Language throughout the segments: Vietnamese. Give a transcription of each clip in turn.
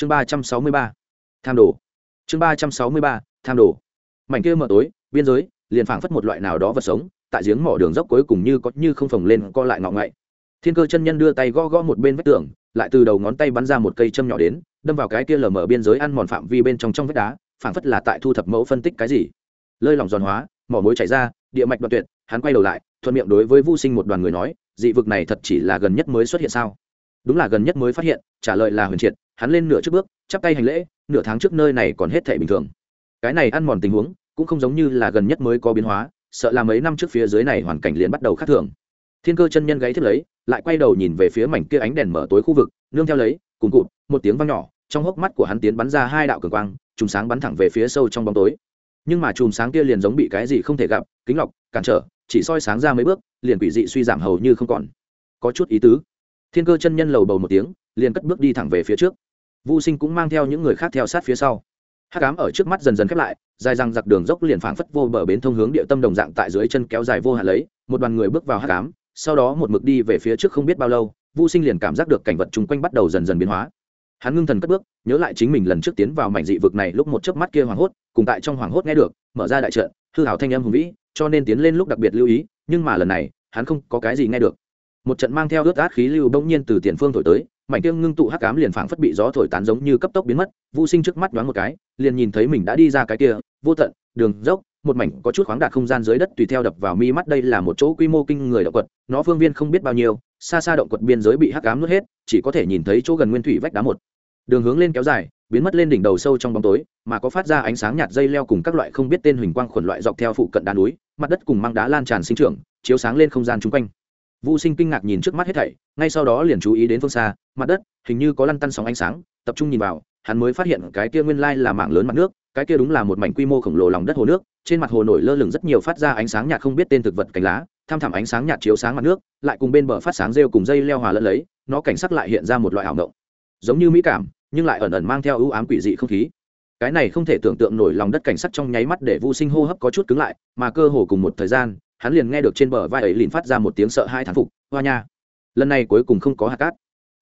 chương ba trăm sáu mươi ba, tham đồ. Chương ba trăm sáu mươi ba, tham đồ. Mảnh kia mở tối, biên giới, liền phảng phất một loại nào đó vật sống, tại giếng mỏ đường dốc cuối cùng như có như không phồng lên, co lại ngọ ngậy. Thiên cơ chân nhân đưa tay gõ gõ một bên vách tường, lại từ đầu ngón tay bắn ra một cây châm nhỏ đến, đâm vào cái kia lở mở biên giới ăn mòn phạm vi bên trong trong vách đá, phảng phất là tại thu thập mẫu phân tích cái gì. Lơi lỏng giòn hóa, mỏ mối chảy ra, địa mạch đoạn tuyệt, hắn quay đầu lại, thuận miệng đối với vô sinh một đoàn người nói, dị vực này thật chỉ là gần nhất mới xuất hiện sao? Đúng là gần nhất mới phát hiện, trả lời là huyền triệt hắn lên nửa trước bước, chắp tay hành lễ, nửa tháng trước nơi này còn hết thể bình thường. Cái này ăn mòn tình huống, cũng không giống như là gần nhất mới có biến hóa, sợ là mấy năm trước phía dưới này hoàn cảnh liền bắt đầu khác thường. Thiên cơ chân nhân gáy thiết lấy, lại quay đầu nhìn về phía mảnh kia ánh đèn mở tối khu vực, nương theo lấy, cùng cụt, một tiếng vang nhỏ, trong hốc mắt của hắn tiến bắn ra hai đạo cường quang, chùm sáng bắn thẳng về phía sâu trong bóng tối. Nhưng mà chùm sáng kia liền giống bị cái gì không thể gặp, kính lọc, cản trở, chỉ soi sáng ra mấy bước, liền quỷ dị suy giảm hầu như không còn. Có chút ý tứ. Thiên cơ chân nhân lầu bầu một tiếng, liền cất bước đi thẳng về phía trước vô sinh cũng mang theo những người khác theo sát phía sau. Hắc ám ở trước mắt dần dần khép lại, dài răng giặc đường dốc liền phảng phất vô bờ bến thông hướng địa tâm đồng dạng tại dưới chân kéo dài vô hạn lấy, một đoàn người bước vào hắc ám, sau đó một mực đi về phía trước không biết bao lâu vô sinh liền cảm giác được cảnh vật chung quanh bắt đầu dần dần biến hóa. Hắn ngưng thần cất bước, nhớ lại chính mình lần trước tiến vào mảnh dị vực này lúc một chớp mắt kia hoảng hốt, cùng tại trong hoảng hốt nghe được, mở ra đại trận, hư hảo thanh âm hùng vĩ, cho nên tiến lên lúc đặc biệt lưu ý, nhưng mà lần này, hắn không có cái gì nghe được. Một trận mang theo ướt át khí lưu bỗng nhiên từ tiền phương thổi tới mảnh Tiêu ngưng tụ hắc ám liền phảng phất bị gió thổi tán giống như cấp tốc biến mất vô sinh trước mắt nhoáng một cái liền nhìn thấy mình đã đi ra cái kia vô tận đường dốc một mảnh có chút khoáng đạt không gian dưới đất tùy theo đập vào mi mắt đây là một chỗ quy mô kinh người động quật nó phương viên không biết bao nhiêu xa xa động quật biên giới bị hắc ám nuốt hết chỉ có thể nhìn thấy chỗ gần nguyên thủy vách đá một. Đường hướng lên kéo dài biến mất lên đỉnh đầu sâu trong bóng tối mà có phát ra ánh sáng nhạt dây leo cùng các loại không biết tên huỳnh quang khuẩn loại dọc theo phụ cận đá núi mặt đất cùng mang đá lan tràn sinh trưởng chiếu sáng lên không gian chung quanh. Vu Sinh kinh ngạc nhìn trước mắt hết thảy, ngay sau đó liền chú ý đến phương xa, mặt đất hình như có lăn tăn sóng ánh sáng, tập trung nhìn vào, hắn mới phát hiện cái kia nguyên lai là mảng lớn mặt nước, cái kia đúng là một mảnh quy mô khổng lồ lòng đất hồ nước, trên mặt hồ nổi lơ lửng rất nhiều phát ra ánh sáng nhạt không biết tên thực vật cánh lá, tham thẳm ánh sáng nhạt chiếu sáng mặt nước, lại cùng bên bờ phát sáng rêu cùng dây leo hòa lẫn lấy, nó cảnh sắc lại hiện ra một loại ảo ngộng. Giống như mỹ cảm, nhưng lại ẩn ẩn mang theo ưu ám quỷ dị không khí. Cái này không thể tưởng tượng nổi lòng đất cảnh sắc trong nháy mắt để vô Sinh hô hấp có chút cứng lại, mà cơ hồ cùng một thời gian, hắn liền nghe được trên bờ vai ấy liền phát ra một tiếng sợ hai thán phục hoa nha lần này cuối cùng không có hạt cát.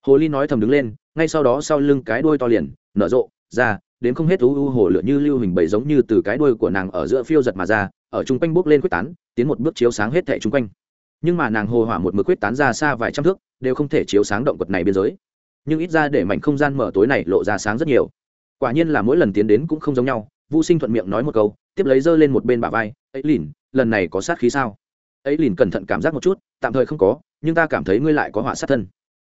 Hồ ly nói thầm đứng lên ngay sau đó sau lưng cái đuôi to liền nở rộ ra đến không hết thú u hồ lửa như lưu hình bầy giống như từ cái đuôi của nàng ở giữa phiêu giật mà ra ở chung quanh bước lên quyết tán tiến một bước chiếu sáng hết thẻ chung quanh. Nhưng mà nàng hồ hỏa một mực quyết tán ra xa vài trăm thước đều không thể chiếu sáng động vật này biên giới. Nhưng ít ra để mảnh không gian mở tối này lộ ra sáng rất nhiều. Quả nhiên là mỗi lần tiến đến cũng không giống nhau vũ Sinh thuận miệng nói một câu, tiếp lấy giơ lên một bên bả vai, "Ấy lìn, lần này có sát khí sao?" Ấy liền cẩn thận cảm giác một chút, tạm thời không có, nhưng ta cảm thấy ngươi lại có họa sát thân.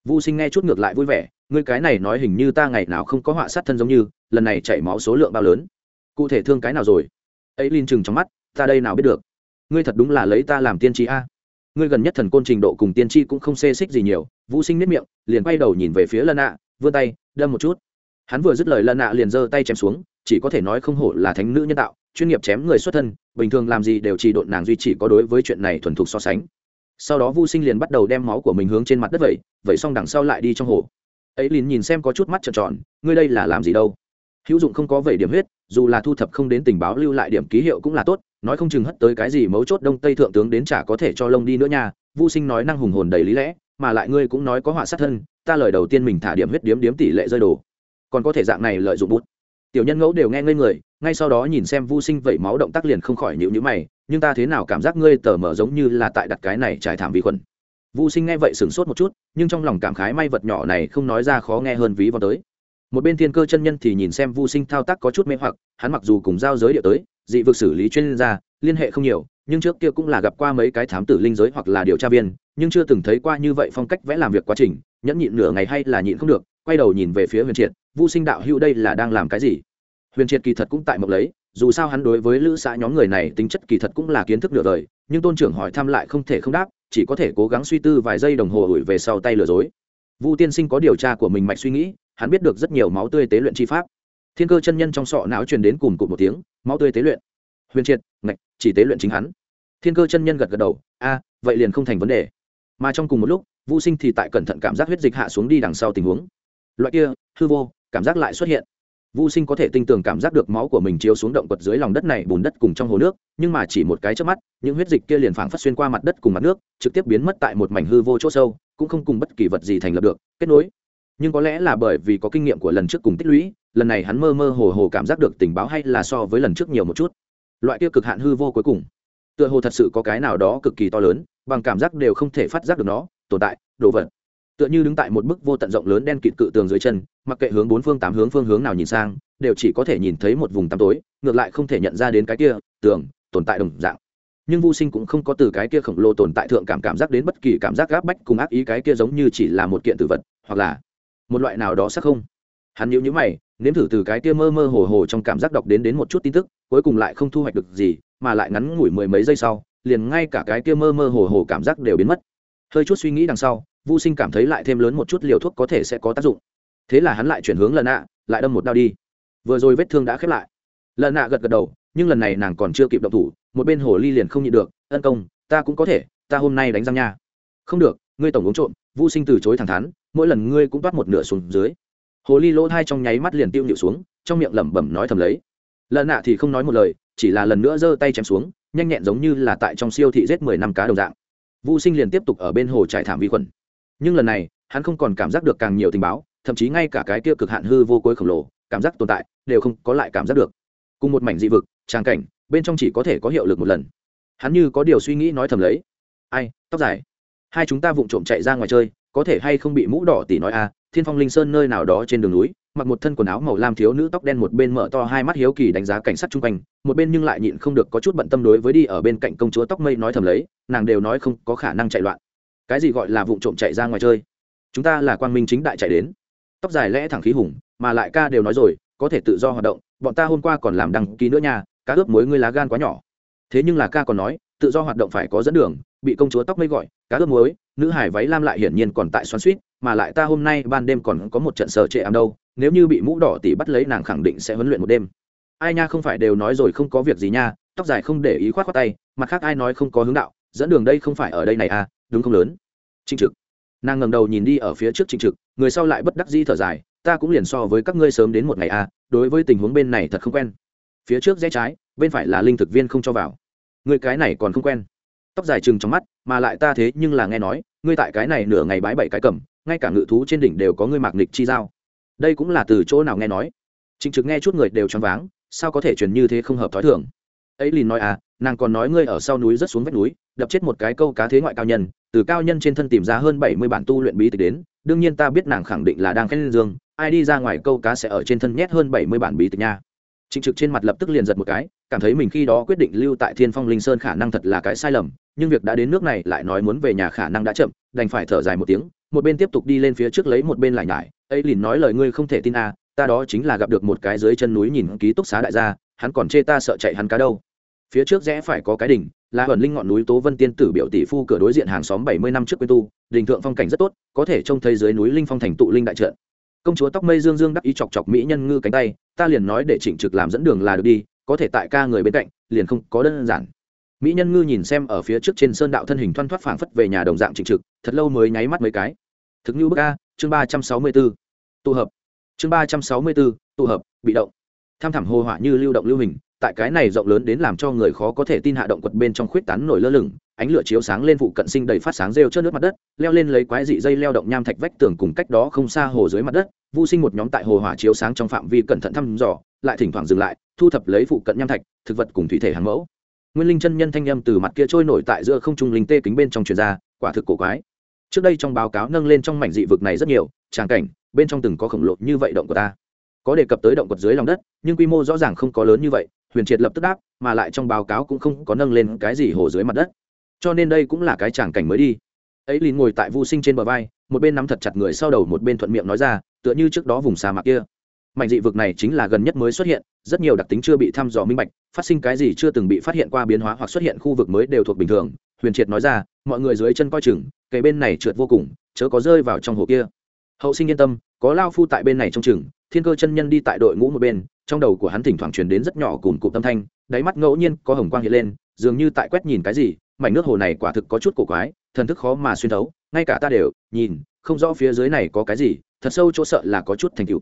Vu Sinh nghe chút ngược lại vui vẻ, ngươi cái này nói hình như ta ngày nào không có họa sát thân giống như, lần này chảy máu số lượng bao lớn. Cụ thể thương cái nào rồi? Ấy liền chừng trong mắt, ta đây nào biết được. Ngươi thật đúng là lấy ta làm tiên tri a. Ngươi gần nhất thần côn trình độ cùng tiên tri cũng không xê xích gì nhiều, Vu Sinh nếp miệng, liền quay đầu nhìn về phía Lân ạ, vươn tay, đâm một chút. Hắn vừa dứt lời Lân ạ liền giơ tay chém xuống, chỉ có thể nói không hổ là thánh nữ nhân tạo, chuyên nghiệp chém người xuất thân, bình thường làm gì đều chỉ độn nàng duy chỉ có đối với chuyện này thuần thục so sánh. Sau đó vu sinh liền bắt đầu đem máu của mình hướng trên mặt đất vậy vậy xong đằng sau lại đi trong hồ. Ấy liền nhìn xem có chút mắt trợn tròn, ngươi đây là làm gì đâu? Hữu dụng không có vậy điểm huyết, dù là thu thập không đến tình báo lưu lại điểm ký hiệu cũng là tốt, nói không chừng hất tới cái gì mấu chốt đông tây thượng tướng đến chả có thể cho lông đi nữa nha. Vu sinh nói năng hùng hồn đầy lý lẽ, mà lại ngươi cũng nói có họa sát thân, ta lời đầu tiên mình thả điểm huyết điếm điếm tỷ lệ rơi đồ. Còn có thể dạng này lợi dụng bút tiểu nhân ngẫu đều nghe ngây người, ngay sau đó nhìn xem vô sinh vẩy máu động tác liền không khỏi nhịu nhữ mày, nhưng ta thế nào cảm giác ngươi tờ mở giống như là tại đặt cái này trải thảm vi khuẩn. Vô sinh nghe vậy sửng sốt một chút, nhưng trong lòng cảm khái may vật nhỏ này không nói ra khó nghe hơn ví vào tới. Một bên thiên cơ chân nhân thì nhìn xem vô sinh thao tác có chút mê hoặc, hắn mặc dù cùng giao giới địa tới, dị vực xử lý chuyên gia, liên hệ không nhiều, nhưng trước kia cũng là gặp qua mấy cái thám tử linh giới hoặc là điều tra viên, nhưng chưa từng thấy qua như vậy phong cách vẽ làm việc quá trình, nhẫn nhịn nửa ngày hay là nhịn không được, quay đầu nhìn về phía huyền triệt vô sinh đạo hữu đây là đang làm cái gì? Huyền triệt kỳ thật cũng tại mộng lấy, dù sao hắn đối với lữ xã nhóm người này tính chất kỳ thật cũng là kiến thức nửa đời, nhưng tôn trưởng hỏi thăm lại không thể không đáp, chỉ có thể cố gắng suy tư vài giây đồng hồ ủi về sau tay lừa dối. Vu tiên sinh có điều tra của mình mạch suy nghĩ, hắn biết được rất nhiều máu tươi tế luyện chi pháp. Thiên cơ chân nhân trong sọ não truyền đến cùng cụt một tiếng, máu tươi tế luyện. Huyền triệt, ngạch, chỉ tế luyện chính hắn. Thiên cơ chân nhân gật gật đầu, a, vậy liền không thành vấn đề. Mà trong cùng một lúc, Vu sinh thì tại cẩn thận cảm giác huyết dịch hạ xuống đi đằng sau tình huống. Loại kia, hư vô, cảm giác lại xuất hiện. Vu Sinh có thể tinh tường cảm giác được máu của mình chiếu xuống động quật dưới lòng đất này bùn đất cùng trong hồ nước, nhưng mà chỉ một cái chớp mắt, những huyết dịch kia liền phảng phất xuyên qua mặt đất cùng mặt nước, trực tiếp biến mất tại một mảnh hư vô chỗ sâu, cũng không cùng bất kỳ vật gì thành lập được, kết nối. nhưng có lẽ là bởi vì có kinh nghiệm của lần trước cùng tích lũy lần này hắn mơ mơ hồ hồ cảm giác được tình báo hay là so với lần trước nhiều một chút loại kia cực hạn hư vô cuối cùng tựa hồ thật sự có cái nào đó cực kỳ to lớn bằng cảm giác đều không thể phát giác được nó tồn tại đồ vật tựa như đứng tại một bức vô tận rộng lớn đen kịt cự tường dưới chân, mặc kệ hướng bốn phương tám hướng phương hướng nào nhìn sang, đều chỉ có thể nhìn thấy một vùng tăm tối, ngược lại không thể nhận ra đến cái kia, tường, tồn tại đồng dạng. Nhưng vô sinh cũng không có từ cái kia khổng lồ tồn tại thượng cảm cảm giác đến bất kỳ cảm giác gáp bách cùng ác ý cái kia giống như chỉ là một kiện tử vật, hoặc là một loại nào đó sắc không. Hắn nhíu nhíu mày, nếm thử từ cái kia mơ mơ hồ hồ trong cảm giác đọc đến đến một chút tin tức, cuối cùng lại không thu hoạch được gì, mà lại ngắn ngủi mười mấy giây sau, liền ngay cả cái kia mơ mơ hồ hồ cảm giác đều biến mất. Hơi chút suy nghĩ đằng sau vô sinh cảm thấy lại thêm lớn một chút liều thuốc có thể sẽ có tác dụng. Thế là hắn lại chuyển hướng lần nạ, lại đâm một đao đi. Vừa rồi vết thương đã khép lại. Lần nạ gật gật đầu, nhưng lần này nàng còn chưa kịp động thủ, một bên hồ ly liền không nhịn được, ân công, ta cũng có thể, ta hôm nay đánh răng nha. Không được, ngươi tổng uống trộm. Vô sinh từ chối thẳng thắn, mỗi lần ngươi cũng toát một nửa xuống dưới. Hồ ly lỗ thai trong nháy mắt liền tiêu nhịu xuống, trong miệng lẩm bẩm nói thầm lấy. Lần nạ thì không nói một lời, chỉ là lần nữa giơ tay chém xuống, nhanh nhẹn giống như là tại trong siêu thị giết mười năm cá đồng dạng. Vô sinh liền tiếp tục ở bên hồ trải thảm vi khuẩn nhưng lần này hắn không còn cảm giác được càng nhiều tình báo thậm chí ngay cả cái kia cực hạn hư vô cuối khổng lồ cảm giác tồn tại đều không có lại cảm giác được. Cùng một mảnh dị vực tràng cảnh bên trong chỉ có thể có hiệu lực một lần. Hắn như có điều suy nghĩ nói thầm lấy. Ai tóc dài. Hai chúng ta vụng trộm chạy ra ngoài chơi có thể hay không bị mũ đỏ tỷ nói a à, thiên phong linh sơn nơi nào đó trên đường núi mặc một thân quần áo màu lam thiếu nữ tóc đen một bên mở to hai mắt hiếu kỳ đánh giá cảnh sát chung quanh một bên nhưng lại nhịn không được có chút bận tâm đối với đi ở bên cạnh công chúa tóc mây nói thầm lấy nàng đều nói không có khả năng chạy loạn cái gì gọi là vụ trộm chạy ra ngoài chơi? Chúng ta là quan minh chính đại chạy đến. Tóc dài lẽ thẳng khí hùng, mà lại ca đều nói rồi, có thể tự do hoạt động, bọn ta hôm qua còn làm đăng ký nữa nha, cá ướp mối ngươi lá gan quá nhỏ. Thế nhưng là ca còn nói, tự do hoạt động phải có dẫn đường, bị công chúa tóc mây gọi, cá ướp muối, nữ hải váy lam lại hiển nhiên còn tại xoắn suýt mà lại ta hôm nay ban đêm còn có một trận sờ trệ ảm đâu, nếu như bị mũ đỏ tỷ bắt lấy nàng khẳng định sẽ huấn luyện một đêm. Ai nha không phải đều nói rồi không có việc gì nha, tóc dài không để ý khoát khoát tay, mặt khác ai nói không có hướng đạo, dẫn đường đây không phải ở đây này à đúng không lớn? Trinh trực. Nàng ngầm đầu nhìn đi ở phía trước trinh trực, người sau lại bất đắc di thở dài, ta cũng liền so với các ngươi sớm đến một ngày à đối với tình huống bên này thật không quen. Phía trước rẽ trái, bên phải là linh thực viên không cho vào. Người cái này còn không quen. Tóc dài chừng trong mắt, mà lại ta thế nhưng là nghe nói, ngươi tại cái này nửa ngày bãi bảy cái cầm, ngay cả ngự thú trên đỉnh đều có ngươi mạc nịch chi giao. Đây cũng là từ chỗ nào nghe nói? Trịnh trực nghe chút người đều choáng váng, sao có thể truyền như thế không hợp thói thường? Ấy lìn nói à nàng còn nói ngươi ở sau núi rất xuống vách núi, đập chết một cái câu cá thế ngoại cao nhân, từ cao nhân trên thân tìm ra hơn bảy mươi bản tu luyện bí tịch đến, đương nhiên ta biết nàng khẳng định là đang khen dương, ai đi ra ngoài câu cá sẽ ở trên thân nhét hơn bảy mươi bản bí tịch nha. Trịnh trực trên mặt lập tức liền giật một cái, cảm thấy mình khi đó quyết định lưu tại thiên phong linh sơn khả năng thật là cái sai lầm, nhưng việc đã đến nước này lại nói muốn về nhà khả năng đã chậm, đành phải thở dài một tiếng, một bên tiếp tục đi lên phía trước lấy một bên lại nhải, ấy liền nói lời ngươi không thể tin à ta đó chính là gặp được một cái dưới chân núi nhìn ký túc xá đại gia, hắn còn chê ta sợ chạy hắn cá đâu phía trước rẽ phải có cái đỉnh, là ẩn linh ngọn núi tố vân tiên tử biểu tỷ phu cửa đối diện hàng xóm bảy mươi năm trước quê tu đình thượng phong cảnh rất tốt, có thể trông thấy dưới núi linh phong thành tụ linh đại trận. Công chúa tóc mây dương dương đắc ý chọc chọc mỹ nhân ngư cánh tay, ta liền nói để chỉnh trực làm dẫn đường là được đi, có thể tại ca người bên cạnh, liền không có đơn giản. Mỹ nhân ngư nhìn xem ở phía trước trên sơn đạo thân hình thoăn thoắt phảng phất về nhà đồng dạng trịnh trực, thật lâu mới nháy mắt mấy cái. Thực như bức a, chương ba trăm sáu mươi b ố tụ hợp. Chương ba trăm sáu mươi b ố tụ hợp, bị động. Tham thảm hồ hỏa như lưu động lưu hình tại cái này rộng lớn đến làm cho người khó có thể tin hạ động quật bên trong khuyết tán nổi lơ lửng, ánh lửa chiếu sáng lên vụ cận sinh đầy phát sáng rêu chớt nước mặt đất, leo lên lấy quái dị dây leo động nham thạch vách tường cùng cách đó không xa hồ dưới mặt đất vô sinh một nhóm tại hồ hỏa chiếu sáng trong phạm vi cẩn thận thăm dò, lại thỉnh thoảng dừng lại, thu thập lấy phụ cận nham thạch, thực vật cùng thủy thể hàng mẫu. Nguyên linh chân nhân thanh â m từ mặt kia trôi nổi tại giữa không trung linh tê kính bên trong truyền ra, quả thực cổ quái. Trước đây trong báo cáo nâng lên trong mảnh dị vực này rất nhiều, tràng cảnh, bên trong từng có khổng lồ như vậy động của ta. Có đề cập tới động quật dưới lòng đất, nhưng quy mô rõ ràng không có lớn như vậy huyền triệt lập tức đáp, mà lại trong báo cáo cũng không có nâng lên cái gì hồ dưới mặt đất. Cho nên đây cũng là cái tràng cảnh mới đi. Ấy lìn ngồi tại vô sinh trên bờ vai, một bên nắm thật chặt người sau đầu một bên thuận miệng nói ra, tựa như trước đó vùng sa mạc kia. Mảnh dị vực này chính là gần nhất mới xuất hiện, rất nhiều đặc tính chưa bị thăm dò minh bạch, phát sinh cái gì chưa từng bị phát hiện qua biến hóa hoặc xuất hiện khu vực mới đều thuộc bình thường. Huyền triệt nói ra, mọi người dưới chân coi chừng cây bên này trượt vô cùng, chớ có rơi vào trong hồ kia. Hậu sinh yên tâm, có lao phu tại bên này trong chừng, thiên cơ chân nhân đi tại đội ngũ một bên trong đầu của hắn thỉnh thoảng truyền đến rất nhỏ cùng cụm tâm thanh, đáy mắt ngẫu nhiên có hồng quang hiện lên, dường như tại quét nhìn cái gì, mảnh nước hồ này quả thực có chút cổ quái, thần thức khó mà xuyên thấu, ngay cả ta đều nhìn không rõ phía dưới này có cái gì, thật sâu chỗ sợ là có chút thành tựu.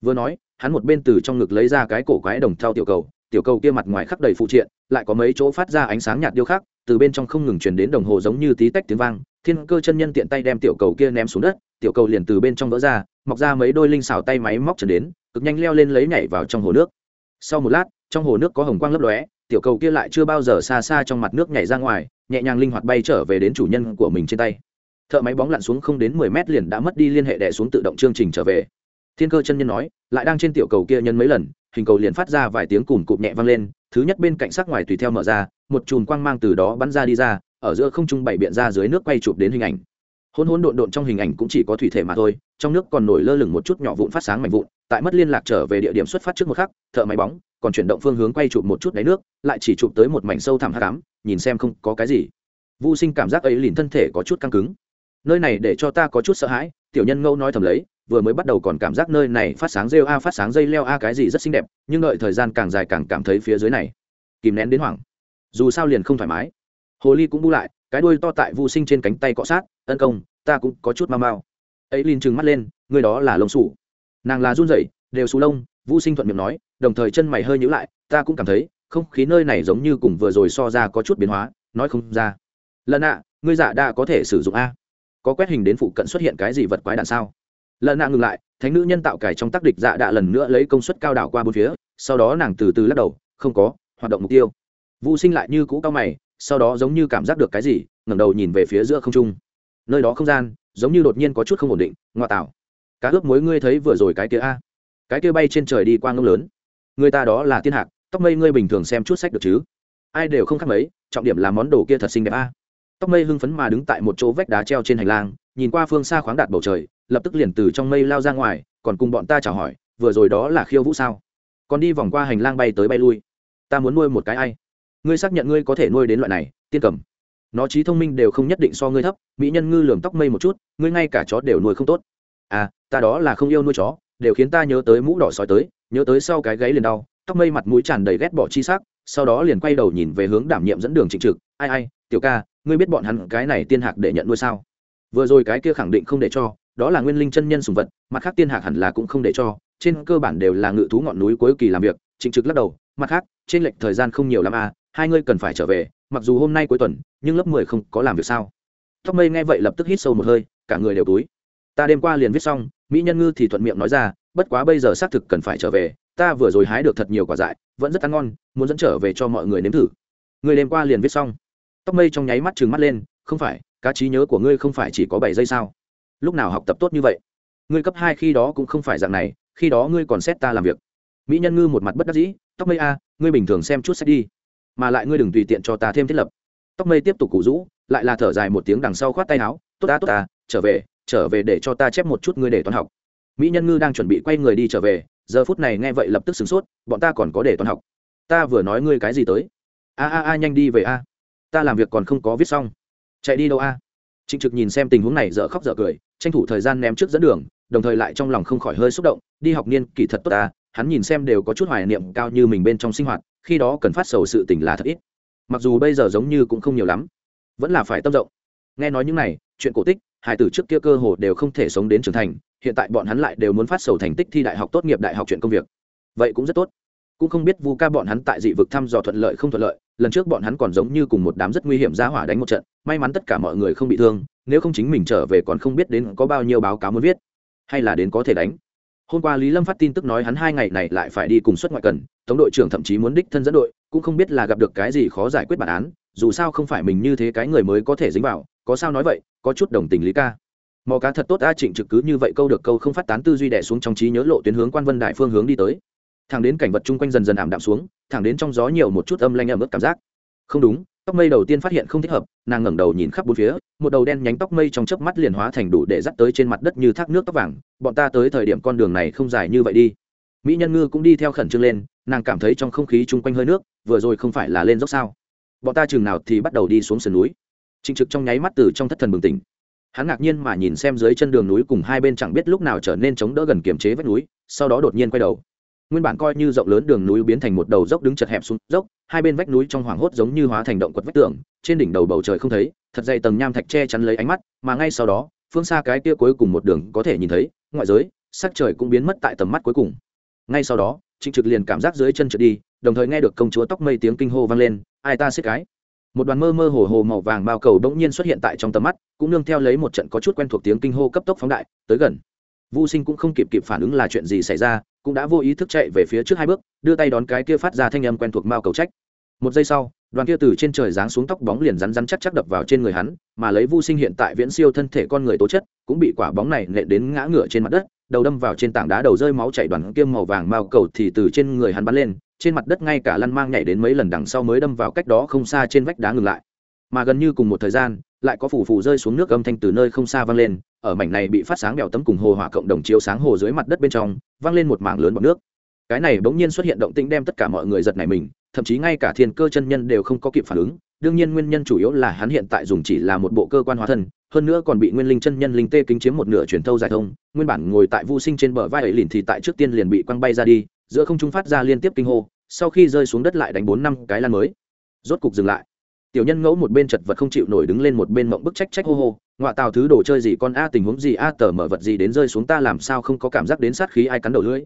Vừa nói, hắn một bên từ trong ngực lấy ra cái cổ quái đồng theo tiểu cầu tiểu cầu kia mặt ngoài khắc đầy phụ triện, lại có mấy chỗ phát ra ánh sáng nhạt điêu khắc, từ bên trong không ngừng truyền đến đồng hồ giống như tí tách tiếng vang, thiên cơ chân nhân tiện tay đem tiểu cầu kia ném xuống đất, tiểu cầu liền từ bên trong vỡ ra, mọc ra mấy đôi linh xào tay máy móc trần đến cực nhanh leo lên lấy nhảy vào trong hồ nước. Sau một lát, trong hồ nước có hồng quang lấp lóe, tiểu cầu kia lại chưa bao giờ xa xa trong mặt nước nhảy ra ngoài, nhẹ nhàng linh hoạt bay trở về đến chủ nhân của mình trên tay. Thợ máy bóng lặn xuống không đến mười mét liền đã mất đi liên hệ đẻ xuống tự động chương trình trở về. Thiên cơ chân nhân nói, lại đang trên tiểu cầu kia nhân mấy lần, hình cầu liền phát ra vài tiếng cùm cụm nhẹ vang lên, thứ nhất bên cạnh sắc ngoài tùy theo mở ra, một chùm quang mang từ đó bắn ra đi ra, ở giữa không trung bảy biện ra dưới nước quay chụp đến hình ảnh hôn hôn độn độn trong hình ảnh cũng chỉ có thủy thể mà thôi, trong nước còn nổi lơ lửng một chút nhỏ vụn phát sáng mạnh vụn, tại mất liên lạc trở về địa điểm xuất phát trước một khắc, thợ máy bóng, còn chuyển động phương hướng quay chụp một chút đáy nước, lại chỉ chụp tới một mảnh sâu thẳm hát cám nhìn xem không có cái gì. Vô sinh cảm giác ấy liền thân thể có chút căng cứng. Nơi này để cho ta có chút sợ hãi, tiểu nhân ngâu nói thầm lấy, vừa mới bắt đầu còn cảm giác nơi này phát sáng rêu a, phát sáng dây leo a, cái gì rất xinh đẹp, nhưng đợi thời gian càng dài càng cảm thấy phía dưới này, kìm nén đến hoảng. Dù sao liền không thoải mái. Hồ ly cũng bu lại cái đuôi to tại vô sinh trên cánh tay cọ sát, tấn công, ta cũng có chút mau mau. Ấy liền trừng mắt lên người đó là lông sủ. Nàng là run rẩy, đều xù lông vô sinh thuận miệng nói, đồng thời chân mày hơi nhíu lại, ta cũng cảm thấy, không khí nơi này giống như cùng vừa rồi so ra có chút biến hóa, nói không ra. Lần ạ, ngươi giả đã có thể sử dụng a. Có quét hình đến phụ cận xuất hiện cái gì vật quái đạn sao? Lần ạ ngừng lại, thánh nữ nhân tạo cải trong tác địch dạ đạ lần nữa lấy công suất cao đảo qua bốn phía, sau đó nàng từ từ lắc đầu, không có, hoạt động mục tiêu. Vũ sinh lại như cũ cao mày sau đó giống như cảm giác được cái gì, ngẩng đầu nhìn về phía giữa không trung. Nơi đó không gian, giống như đột nhiên có chút không ổn định, ngoa tạo. Cá ướp mối ngươi thấy vừa rồi cái kia a? Cái kia bay trên trời đi qua ngông lớn. Người ta đó là tiên hạc, tóc mây ngươi bình thường xem chút sách được chứ? Ai đều không khác mấy, trọng điểm là món đồ kia thật xinh đẹp a. Tóc mây hưng phấn mà đứng tại một chỗ vách đá treo trên hành lang, nhìn qua phương xa khoáng đạt bầu trời, lập tức liền từ trong mây lao ra ngoài, còn cùng bọn ta chào hỏi, vừa rồi đó là khiêu vũ sao? Còn đi vòng qua hành lang bay tới bay lui. Ta muốn nuôi một cái ai? Ngươi xác nhận ngươi có thể nuôi đến loại này, tiên cầm. Nó trí thông minh đều không nhất định so ngươi thấp, mỹ nhân ngư lường tóc mây một chút, ngươi ngay cả chó đều nuôi không tốt. À ta đó là không yêu nuôi chó, đều khiến ta nhớ tới mũ đỏ sói tới, nhớ tới sau cái gáy liền đau, tóc mây mặt mũi tràn đầy ghét bỏ chi sắc, sau đó liền quay đầu nhìn về hướng đảm nhiệm dẫn đường trịnh trực, ai ai, tiểu ca, ngươi biết bọn hắn cái này tiên hạc để nhận nuôi sao? Vừa rồi cái kia khẳng định không để cho, đó là nguyên linh chân nhân sùng vật, mặt khác tiên hạc hẳn là cũng không để cho, trên cơ bản đều là ngự thú ngọn núi cuối kỳ làm việc, trịnh trực lắc đầu, mặt khác, trên lệch thời gian không nhiều lắm à hai ngươi cần phải trở về, mặc dù hôm nay cuối tuần, nhưng lớp mười không có làm việc sao? Tóc mây nghe vậy lập tức hít sâu một hơi, cả người đều túi. Ta đêm qua liền viết xong, mỹ nhân ngư thì thuận miệng nói ra, bất quá bây giờ xác thực cần phải trở về, ta vừa rồi hái được thật nhiều quả dại, vẫn rất ăn ngon, muốn dẫn trở về cho mọi người nếm thử. Người đêm qua liền viết xong. Tóc mây trong nháy mắt trừng mắt lên, không phải, cá trí nhớ của ngươi không phải chỉ có bảy giây sao? Lúc nào học tập tốt như vậy? Ngươi cấp hai khi đó cũng không phải dạng này, khi đó ngươi còn xét ta làm việc. Mỹ nhân ngư một mặt bất đắc dĩ tóc mây a, ngươi bình thường xem chút sách đi mà lại ngươi đừng tùy tiện cho ta thêm thiết lập. Tóc mây tiếp tục cụ rũ, lại là thở dài một tiếng đằng sau khoát tay áo, tốt ta tốt ta, trở về trở về để cho ta chép một chút ngươi để toán học. Mỹ nhân ngư đang chuẩn bị quay người đi trở về, giờ phút này nghe vậy lập tức sửng sốt, bọn ta còn có để toán học. Ta vừa nói ngươi cái gì tới? A a a, nhanh đi về a. Ta làm việc còn không có viết xong. Chạy đi đâu a? À? trịnh trực nhìn xem tình huống này dở khóc dở cười, tranh thủ thời gian ném trước dẫn đường, đồng thời lại trong lòng không khỏi hơi xúc động, đi học niên, kỳ thật tốt ta. Hắn nhìn xem đều có chút hoài niệm cao như mình bên trong sinh hoạt khi đó cần phát sầu sự tình là thật ít. Mặc dù bây giờ giống như cũng không nhiều lắm, vẫn là phải tâm rộng. Nghe nói những này, chuyện cổ tích hải tử trước kia cơ hồ đều không thể sống đến trưởng thành, hiện tại bọn hắn lại đều muốn phát sầu thành tích thi đại học tốt nghiệp đại học chuyện công việc. Vậy cũng rất tốt. Cũng không biết vu ca bọn hắn tại dị vực thăm dò thuận lợi không thuận lợi, lần trước bọn hắn còn giống như cùng một đám rất nguy hiểm ra hỏa đánh một trận, may mắn tất cả mọi người không bị thương, nếu không chính mình trở về còn không biết đến có bao nhiêu báo cáo muốn viết, hay là đến có thể đánh hôm qua lý lâm phát tin tức nói hắn hai ngày này lại phải đi cùng xuất ngoại cần, tống đội trưởng thậm chí muốn đích thân dẫn đội, cũng không biết là gặp được cái gì khó giải quyết bản án, dù sao không phải mình như thế cái người mới có thể dính vào, có sao nói vậy, có chút đồng tình lý ca. Mò cá thật tốt a trịnh trực cứ như vậy câu được câu không phát tán tư duy đẻ xuống trong trí nhớ lộ tuyến hướng quan vân đại phương hướng đi tới. Thẳng đến cảnh vật chung quanh dần dần ảm đạm xuống, thẳng đến trong gió nhiều một chút âm lanh ẩm ướt cảm giác. Không đúng tóc mây đầu tiên phát hiện không thích hợp, nàng ngẩng đầu nhìn khắp bốn phía, một đầu đen nhánh tóc mây trong chớp mắt liền hóa thành đủ để dắt tới trên mặt đất như thác nước tóc vàng. Bọn ta tới thời điểm con đường này không dài như vậy đi. Mỹ nhân ngư cũng đi theo khẩn trương lên, nàng cảm thấy trong không khí chung quanh hơi nước, vừa rồi không phải là lên dốc sao? Bọn ta chừng nào thì bắt đầu đi xuống sườn núi. Trịnh trực trong nháy mắt từ trong thất thần bừng tỉnh. Hắn ngạc nhiên mà nhìn xem dưới chân đường núi cùng hai bên chẳng biết lúc nào trở nên chống đỡ gần kiềm chế vách núi, sau đó đột nhiên quay đầu nguyên bản coi như rộng lớn đường núi biến thành một đầu dốc đứng chật hẹp xuống dốc, hai bên vách núi trong hoàng hốt giống như hóa thành động quật vách tường, trên đỉnh đầu bầu trời không thấy, thật dày tầng nham thạch che chắn lấy ánh mắt, mà ngay sau đó, phương xa cái kia cuối cùng một đường có thể nhìn thấy, ngoại giới, sắc trời cũng biến mất tại tầm mắt cuối cùng. Ngay sau đó, trịnh trực liền cảm giác dưới chân trượt đi, đồng thời nghe được công chúa tóc mây tiếng kinh hô vang lên, ai ta xích cái? Một đoàn mơ mơ hồ hồ màu vàng bao cầu bỗng nhiên xuất hiện tại trong tầm mắt, cũng nương theo lấy một trận có chút quen thuộc tiếng kinh hô cấp tốc phóng đại, tới gần. Vô sinh cũng không kịp kịp phản ứng là chuyện gì xảy ra cũng đã vô ý thức chạy về phía trước hai bước, đưa tay đón cái kia phát ra thanh âm quen thuộc mao cầu trách. Một giây sau, đoàn kia từ trên trời giáng xuống tóc bóng liền rắn rắn chắc chắc đập vào trên người hắn, mà lấy vô sinh hiện tại viễn siêu thân thể con người tố chất, cũng bị quả bóng này nện đến ngã ngửa trên mặt đất, đầu đâm vào trên tảng đá đầu rơi máu chảy đoàn kia màu vàng mao cầu thì từ trên người hắn bắn lên, trên mặt đất ngay cả lăn mang nhảy đến mấy lần đằng sau mới đâm vào cách đó không xa trên vách đá ngừng lại. Mà gần như cùng một thời gian lại có phủ phủ rơi xuống nước âm thanh từ nơi không xa vang lên, ở mảnh này bị phát sáng bèo tấm cùng hồ hỏa cộng đồng chiếu sáng hồ dưới mặt đất bên trong, vang lên một mảng lớn bọc nước. Cái này bỗng nhiên xuất hiện động tĩnh đem tất cả mọi người giật này mình, thậm chí ngay cả thiên cơ chân nhân đều không có kịp phản ứng. Đương nhiên nguyên nhân chủ yếu là hắn hiện tại dùng chỉ là một bộ cơ quan hóa thân, hơn nữa còn bị nguyên linh chân nhân linh tê kính chiếm một nửa truyền thâu giải thông. Nguyên bản ngồi tại vô sinh trên bờ vai ấy lìn thì tại trước tiên liền bị quăng bay ra đi, giữa không trung phát ra liên tiếp kinh hô, sau khi rơi xuống đất lại đánh bốn năm cái lan mới. Rốt cục dừng lại tiểu nhân ngẫu một bên chật vật không chịu nổi đứng lên một bên mộng bức trách trách hô hô ngoại tào thứ đồ chơi gì con a, tình huống gì a, tờ mở vật gì đến rơi xuống ta làm sao không có cảm giác đến sát khí ai cắn đầu lưỡi.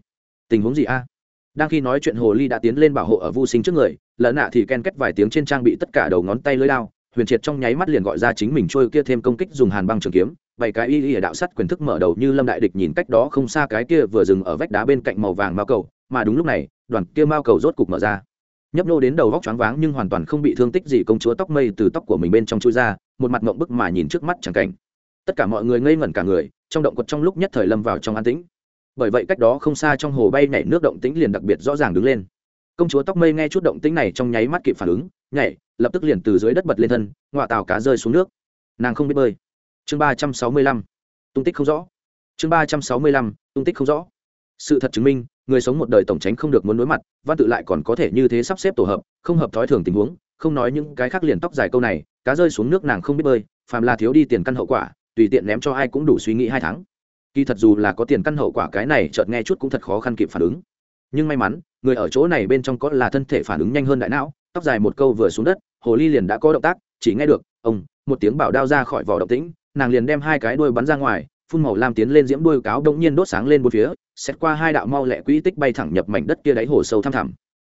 Tình huống gì a? Đang khi nói chuyện, hồ ly đã tiến lên bảo hộ ở vu sinh trước người lợn nạ thì ken kết vài tiếng trên trang bị tất cả đầu ngón tay lưỡi đao, huyền triệt trong nháy mắt liền gọi ra chính mình trôi kia thêm công kích dùng hàn băng trường kiếm, bảy cái y y đạo sắt quyền thức mở đầu như lâm đại địch nhìn cách đó không xa cái kia vừa dừng ở vách đá bên cạnh màu vàng mao cầu, mà đúng lúc này, đoàn kia mao cầu rốt cục mở ra nhấp nô đến đầu góc choáng váng nhưng hoàn toàn không bị thương tích gì, công chúa tóc mây từ tóc của mình bên trong chui ra, một mặt mộng bức mà nhìn trước mắt chẳng cảnh. Tất cả mọi người ngây ngẩn cả người, trong động quật trong lúc nhất thời lâm vào trong an tĩnh. Bởi vậy cách đó không xa trong hồ bay nhảy nước động tĩnh liền đặc biệt rõ ràng đứng lên. Công chúa tóc mây nghe chút động tĩnh này trong nháy mắt kịp phản ứng, nhảy, lập tức liền từ dưới đất bật lên thân ngoạ tàu cá rơi xuống nước. Nàng không biết bơi. Chương ba trăm sáu mươi lăm. Tung tích không rõ. Chương ba trăm sáu mươi lăm, tung tích không rõ sự thật chứng minh, người sống một đời tổng tránh không được muốn đối mặt, văn tự lại còn có thể như thế sắp xếp tổ hợp, không hợp thói thường tình huống, không nói những cái khác liền tóc dài câu này, cá rơi xuống nước nàng không biết bơi, phàm là thiếu đi tiền căn hậu quả, tùy tiện ném cho ai cũng đủ suy nghĩ hai tháng. Kỳ thật dù là có tiền căn hậu quả cái này chợt nghe chút cũng thật khó khăn kịp phản ứng. Nhưng may mắn, người ở chỗ này bên trong có là thân thể phản ứng nhanh hơn đại não, tóc dài một câu vừa xuống đất, hồ ly liền đã có động tác, chỉ nghe được, ông, một tiếng bảo đao ra khỏi vỏ động tĩnh, nàng liền đem hai cái đuôi bắn ra ngoài phun màu lam tiến lên diễm đuôi cáo đông nhiên đốt sáng lên bốn phía xét qua hai đạo mau lẹ quỹ tích bay thẳng nhập mảnh đất kia đáy hồ sâu thăm thẳm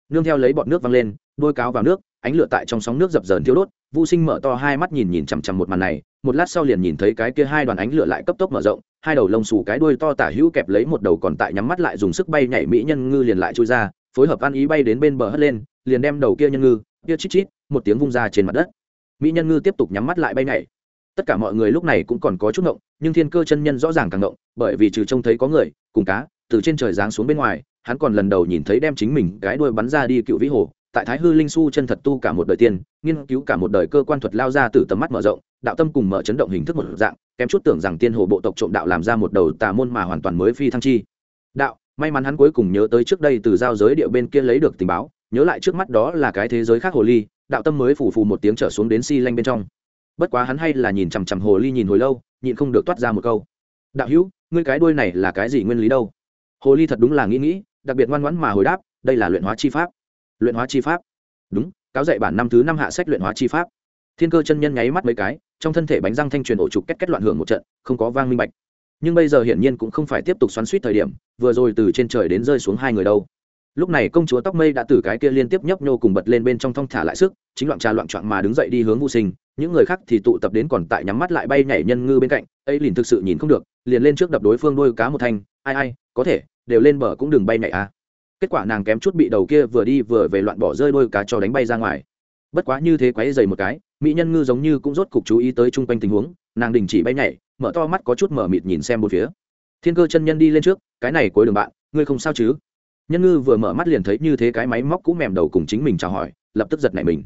nương theo lấy bọn nước văng lên đuôi cáo vào nước ánh lửa tại trong sóng nước dập dờn thiêu đốt Vu Sinh mở to hai mắt nhìn nhìn chằm chằm một màn này, một lát sau liền nhìn thấy cái kia hai đoàn ánh lửa lại cấp tốc mở rộng, hai đầu lông xù cái đuôi to tả hữu kẹp lấy một đầu còn tại nhắm mắt lại dùng sức bay nhảy mỹ nhân ngư liền lại chui ra, phối hợp ăn ý bay đến bên bờ hất lên, liền đem đầu kia nhân ngư, kia chít chít, một tiếng vung ra trên mặt đất. Mỹ nhân ngư tiếp tục nhắm mắt lại bay nhảy. Tất cả mọi người lúc này cũng còn có chút ngộng, nhưng Thiên Cơ chân nhân rõ ràng càng ngộng, bởi vì trừ trông thấy có người, cùng cá, từ trên trời giáng xuống bên ngoài, hắn còn lần đầu nhìn thấy đem chính mình cái đuôi bắn ra đi cựu vĩ hồ, tại thái hư linh su chân thật tu cả một đời tiên nghiên cứu cả một đời cơ quan thuật lao ra từ tầm mắt mở rộng đạo tâm cùng mở chấn động hình thức một dạng kém chút tưởng rằng tiên hồ bộ tộc trộm đạo làm ra một đầu tà môn mà hoàn toàn mới phi thăng chi. Đạo may mắn hắn cuối cùng nhớ tới trước đây từ giao giới địa bên kia lấy được tình báo nhớ lại trước mắt đó là cái thế giới khác hồ ly đạo tâm mới phủ phù một tiếng trở xuống đến si lanh bên trong bất quá hắn hay là nhìn chằm chằm hồ ly nhìn hồi lâu, nhịn không được toát ra một câu. Đạo hữu, ngươi cái đuôi này là cái gì nguyên lý đâu? Hồ ly thật đúng là nghĩ nghĩ, đặc biệt ngoan ngoãn mà hồi đáp, đây là luyện hóa chi pháp. Luyện hóa chi pháp? Đúng, cáo dạy bản năm thứ năm hạ sách luyện hóa chi pháp. Thiên cơ chân nhân nháy mắt mấy cái, trong thân thể bánh răng thanh truyền ổ trục kết kết loạn hưởng một trận, không có vang minh bạch. Nhưng bây giờ hiển nhiên cũng không phải tiếp tục xoắn suýt thời điểm, vừa rồi từ trên trời đến rơi xuống hai người đâu. Lúc này công chúa tóc mây đã từ cái kia liên tiếp nhấp nhô cùng bật lên bên trong thong thả lại sức, chính loạn trà loạn trọn mà đứng dậy đi hướng vô sinh những người khác thì tụ tập đến còn tại nhắm mắt lại bay nhảy nhân ngư bên cạnh, ấy liền thực sự nhìn không được, liền lên trước đập đối phương đôi cá một thanh, ai ai, có thể, đều lên bờ cũng đừng bay nhảy à. Kết quả nàng kém chút bị đầu kia vừa đi vừa về loạn bỏ rơi đôi cá cho đánh bay ra ngoài. Bất quá như thế quáy dày một cái, mỹ nhân ngư giống như cũng rốt cục chú ý tới chung quanh tình huống, nàng đình chỉ bay nhảy, mở to mắt có chút mở mịt nhìn xem một phía. Thiên cơ chân nhân đi lên trước, cái này cuối đường bạn, ngươi không sao chứ? Nhân ngư vừa mở mắt liền thấy như thế cái máy móc cũ mềm đầu cùng chính mình chào hỏi, lập tức giật nảy mình.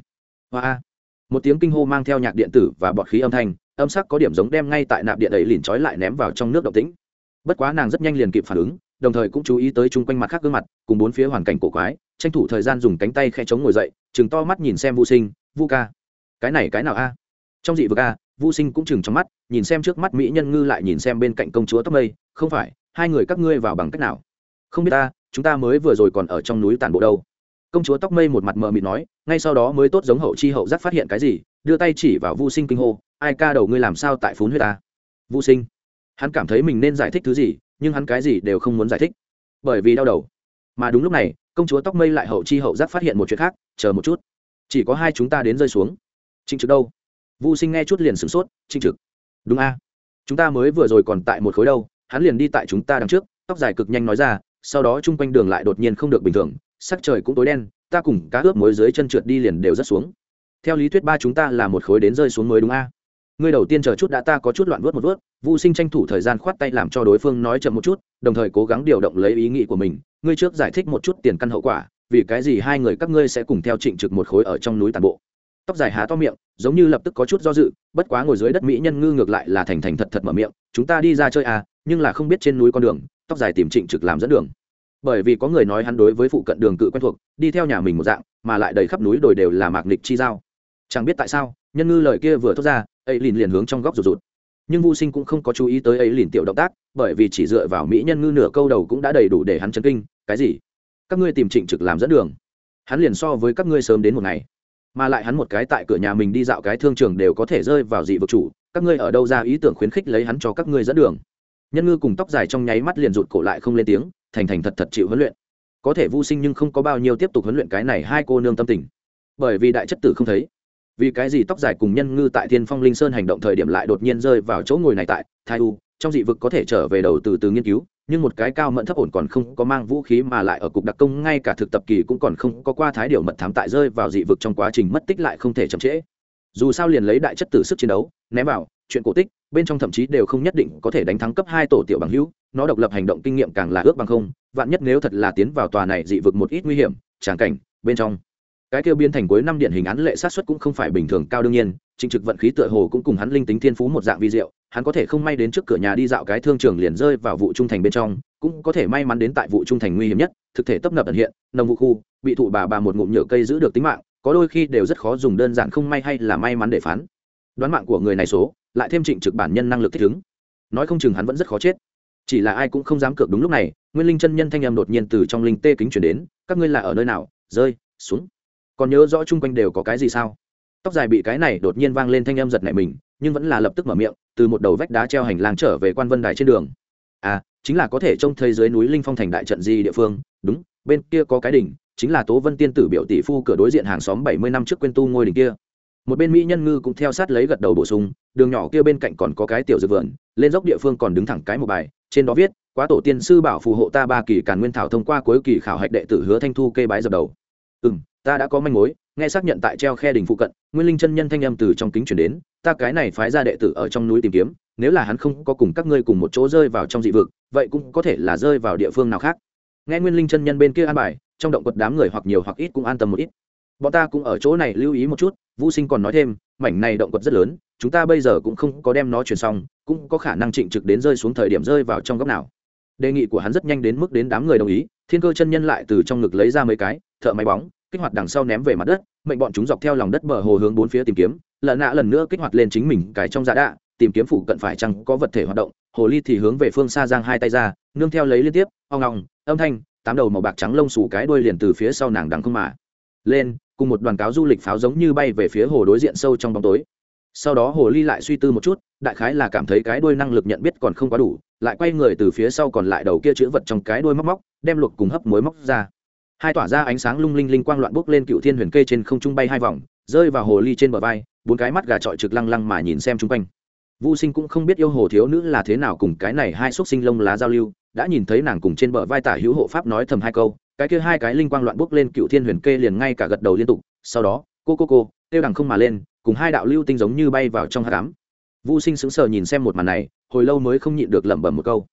Hoa、wow một tiếng kinh hô mang theo nhạc điện tử và bọt khí âm thanh, âm sắc có điểm giống đem ngay tại nạp điện ấy liền trói lại ném vào trong nước động tĩnh. Bất quá nàng rất nhanh liền kịp phản ứng, đồng thời cũng chú ý tới chung quanh mặt khác gương mặt, cùng bốn phía hoàn cảnh cổ quái, tranh thủ thời gian dùng cánh tay khe chống ngồi dậy chừng to mắt nhìn xem vu sinh, vu ca, cái này cái nào a? Trong dị vực a, vu sinh cũng chừng trong mắt, nhìn xem trước mắt mỹ nhân ngư lại nhìn xem bên cạnh công chúa tóc mây, không phải, hai người các ngươi vào bằng cách nào? Không biết ta, chúng ta mới vừa rồi còn ở trong núi tản bộ đâu công chúa tóc mây một mặt mờ mịt nói, ngay sau đó mới tốt giống hậu chi hậu giác phát hiện cái gì, đưa tay chỉ vào vu sinh kinh hô, ai ca đầu ngươi làm sao tại phún huyết ta? Vu sinh, hắn cảm thấy mình nên giải thích thứ gì, nhưng hắn cái gì đều không muốn giải thích, bởi vì đau đầu. Mà đúng lúc này, công chúa tóc mây lại hậu chi hậu giác phát hiện một chuyện khác, chờ một chút, chỉ có hai chúng ta đến rơi xuống. Trinh trực đâu? Vu sinh nghe chút liền sửng sốt trinh trực. Đúng a, chúng ta mới vừa rồi còn tại một khối đâu, hắn liền đi tại chúng ta đằng trước, tóc dài cực nhanh nói ra, sau đó chung quanh đường lại đột nhiên không được bình thường sắc trời cũng tối đen, ta cùng cá ướp mối dưới chân trượt đi liền đều rất xuống. Theo lý thuyết ba chúng ta là một khối đến rơi xuống mới đúng a. Ngươi đầu tiên chờ chút đã, ta có chút loạn vớt một vớt. Vô sinh tranh thủ thời gian khoát tay làm cho đối phương nói chậm một chút, đồng thời cố gắng điều động lấy ý nghĩ của mình. Ngươi trước giải thích một chút tiền căn hậu quả, vì cái gì hai người các ngươi sẽ cùng theo trịnh trực một khối ở trong núi tàn bộ. Tóc dài há to miệng, giống như lập tức có chút do dự, bất quá ngồi dưới đất mỹ nhân ngư ngược lại là thành thành thật thật mở miệng. Chúng ta đi ra chơi à nhưng là không biết trên núi con đường, tóc dài tìm trịnh trực làm dẫn đường bởi vì có người nói hắn đối với phụ cận đường cự quen thuộc, đi theo nhà mình một dạng, mà lại đầy khắp núi đồi đều là mạc nịch chi giao. Chẳng biết tại sao, nhân ngư lời kia vừa thốt ra, ấy liền liền hướng trong góc rụt rụt. Nhưng vô sinh cũng không có chú ý tới ấy liền tiểu động tác, bởi vì chỉ dựa vào mỹ nhân ngư nửa câu đầu cũng đã đầy đủ để hắn chấn kinh, cái gì? Các ngươi tìm trịnh trực làm dẫn đường? Hắn liền so với các ngươi sớm đến một ngày. Mà lại hắn một cái tại cửa nhà mình đi dạo cái thương trường đều có thể rơi vào dị vực chủ, các ngươi ở đâu ra ý tưởng khuyến khích lấy hắn cho các ngươi dẫn đường? Nhân ngư cùng tóc dài trong nháy mắt liền rụt cổ lại không lên tiếng thành thành thật thật chịu huấn luyện. Có thể vô sinh nhưng không có bao nhiêu tiếp tục huấn luyện cái này hai cô nương tâm tình. Bởi vì đại chất tử không thấy. Vì cái gì tóc dài cùng nhân ngư tại thiên phong linh sơn hành động thời điểm lại đột nhiên rơi vào chỗ ngồi này tại thai u, trong dị vực có thể trở về đầu từ từ nghiên cứu, nhưng một cái cao mẫn thấp ổn còn không có mang vũ khí mà lại ở cục đặc công ngay cả thực tập kỳ cũng còn không có qua thái điều mật thám tại rơi vào dị vực trong quá trình mất tích lại không thể chậm trễ. Dù sao liền lấy đại chất tử sức chiến đấu, ném vào chuyện cổ tích, bên trong thậm chí đều không nhất định có thể đánh thắng cấp hai tổ tiểu bằng hữu, nó độc lập hành động kinh nghiệm càng là ước bằng không, vạn nhất nếu thật là tiến vào tòa này dị vực một ít nguy hiểm, tràng cảnh, bên trong. Cái kêu biên thành cuối năm điện hình án lệ sát xuất cũng không phải bình thường cao đương nhiên trịnh trực vận khí tựa hồ cũng cùng hắn linh tính thiên phú một dạng vi diệu, hắn có thể không may đến trước cửa nhà đi dạo cái thương trường liền rơi vào vụ trung thành bên trong, cũng có thể may mắn đến tại vụ trung thành nguy hiểm nhất, thực thể tấp nập ẩn hiện, nồng vụ khu, bị thụ bà bà một ngụm nhựa cây giữ được tính mạng, có đôi khi đều rất khó dùng đơn giản không may hay là may mắn để phán đoán mạng của người này số, lại thêm trịnh trực bản nhân năng lực thích ứng. Nói không chừng hắn vẫn rất khó chết. Chỉ là ai cũng không dám cược đúng lúc này, nguyên linh chân nhân thanh em đột nhiên từ trong linh tê kính chuyển đến, các ngươi là ở nơi nào? Rơi, xuống. Còn nhớ rõ chung quanh đều có cái gì sao? Tóc dài bị cái này đột nhiên vang lên thanh âm giật nảy mình, nhưng vẫn là lập tức mở miệng, từ một đầu vách đá treo hành lang trở về quan vân đài trên đường. À chính là có thể trông thấy dưới núi linh phong thành đại trận di địa phương. Đúng, bên kia có cái đỉnh, chính là tố vân tiên tử biểu tỷ phu cửa đối diện hàng xóm bảy mươi năm trước quên tu ngôi đỉnh kia một bên mỹ nhân ngư cũng theo sát lấy gật đầu bổ sung, đường nhỏ kia bên cạnh còn có cái tiểu dược vườn, lên dốc địa phương còn đứng thẳng cái một bài, trên đó viết, quá tổ tiên sư bảo phù hộ ta ba kỳ càn nguyên thảo thông qua cuối kỳ khảo hạch đệ tử hứa thanh thu kê bái dập đầu. Ừ m ta đã có manh mối, nghe xác nhận tại treo khe đình phụ cận, nguyên linh chân nhân thanh âm từ trong kính chuyển đến, ta cái này phái ra đệ tử ở trong núi tìm kiếm, nếu là hắn không có cùng các ngươi cùng một chỗ rơi vào trong dị vực, vậy cũng có thể là rơi vào địa phương nào khác. Nghe nguyên linh chân nhân bên kia an bài, trong động quật đám người hoặc nhiều hoặc ít cũng an tâm một ít bọn ta cũng ở chỗ này lưu ý một chút vũ sinh còn nói thêm, mảnh này động quật rất lớn, chúng ta bây giờ cũng không có đem nó chuyển xong, cũng có khả năng trịnh trực đến rơi xuống thời điểm rơi vào trong góc nào. Đề nghị của hắn rất nhanh đến mức đến đám người đồng ý, thiên cơ chân nhân lại từ trong ngực lấy ra mấy cái, thợ máy bóng, kích hoạt đằng sau ném về mặt đất, mệnh bọn chúng dọc theo lòng đất bờ hồ hướng bốn phía tìm kiếm lợn nạ lần nữa kích hoạt lên chính mình cái trong dạ đạ, tìm kiếm phủ cận phải chăng có vật thể hoạt động, hồ ly thì hướng về phương xa giang hai tay ra, nương theo lấy liên tiếp oong ngong âm thanh, tám đầu màu bạc trắng lông xù cái đuôi liền từ phía sau nàng đằng không mà. Lên cùng một đoàn cáo du lịch pháo giống như bay về phía hồ đối diện sâu trong bóng tối. Sau đó hồ ly lại suy tư một chút, đại khái là cảm thấy cái đuôi năng lực nhận biết còn không quá đủ, lại quay người từ phía sau còn lại đầu kia chữ vật trong cái đuôi móc móc, đem luộc cùng hấp muối móc ra. Hai tỏa ra ánh sáng lung linh linh quang loạn bốc lên cựu thiên huyền kê trên không trung bay hai vòng, rơi vào hồ ly trên bờ vai, bốn cái mắt gà trọi trực lăng lăng mà nhìn xem chung quanh. Vô sinh cũng không biết yêu hồ thiếu nữ là thế nào cùng cái này hai xúc sinh lông lá giao lưu đã nhìn thấy nàng cùng trên bờ vai tả hữu hộ pháp nói thầm hai câu, cái kia hai cái linh quang loạn bốc lên cựu thiên huyền kê liền ngay cả gật đầu liên tục, sau đó, cô cô cô tiêu đằng không mà lên, cùng hai đạo lưu tinh giống như bay vào trong hạ cám vô sinh sững sờ nhìn xem một màn này, hồi lâu mới không nhịn được lẩm bẩm một câu.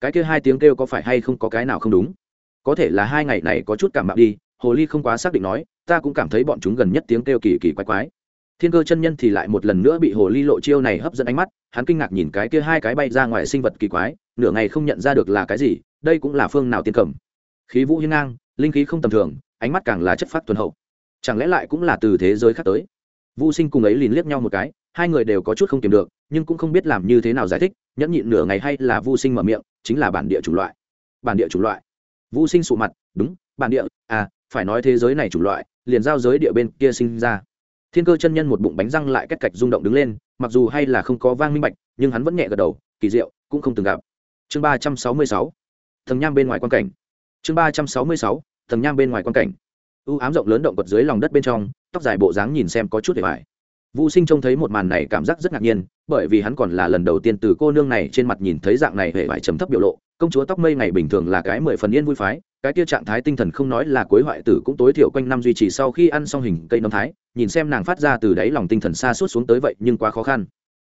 Cái kia hai tiếng kêu có phải hay không có cái nào không đúng? Có thể là hai ngày này có chút cảm mạo đi, hồ ly không quá xác định nói, ta cũng cảm thấy bọn chúng gần nhất tiếng kêu kỳ kỳ quái quái thiên cơ chân nhân thì lại một lần nữa bị hồ ly lộ chiêu này hấp dẫn ánh mắt, hắn kinh ngạc nhìn cái kia hai cái bay ra ngoài sinh vật kỳ quái, nửa ngày không nhận ra được là cái gì, đây cũng là phương nào tiên cầm. Khí vũ hiên ngang, linh khí không tầm thường, ánh mắt càng là chất phát tuần hậu. Chẳng lẽ lại cũng là từ thế giới khác tới? Vô sinh cùng ấy liền liếc nhau một cái, hai người đều có chút không tìm được, nhưng cũng không biết làm như thế nào giải thích, nhẫn nhịn nửa ngày hay là vô sinh mở miệng, chính là bản địa chủng loại. Bản địa chủng loại. Vũ sinh sụ mặt, đúng, bản địa à phải nói thế giới này chủng loại, liền giao giới địa bên kia sinh ra thiên cơ chân nhân một bụng bánh răng lại cách cạch rung động đứng lên, mặc dù hay là không có vang minh bạch, nhưng hắn vẫn nhẹ gật đầu, kỳ diệu, cũng không từng gặp. Chương ba trăm sáu mươi sáu, thần nham bên ngoài quan cảnh. Chương ba trăm sáu mươi sáu, thần nham bên ngoài quan cảnh. U ám rộng lớn động vật dưới lòng đất bên trong, tóc dài bộ dáng nhìn xem có chút để vải vũ sinh trông thấy một màn này cảm giác rất ngạc nhiên, bởi vì hắn còn là lần đầu tiên từ cô nương này trên mặt nhìn thấy dạng này hệ vải chấm thấp biểu lộ công chúa tóc mây ngày bình thường là cái mười phần yên vui phái, cái kia trạng thái tinh thần không nói là cuối hoại tử cũng tối thiểu quanh năm duy trì sau khi ăn xong hình cây nấm thái, nhìn xem nàng phát ra từ đáy lòng tinh thần xa suốt xuống tới vậy nhưng quá khó khăn.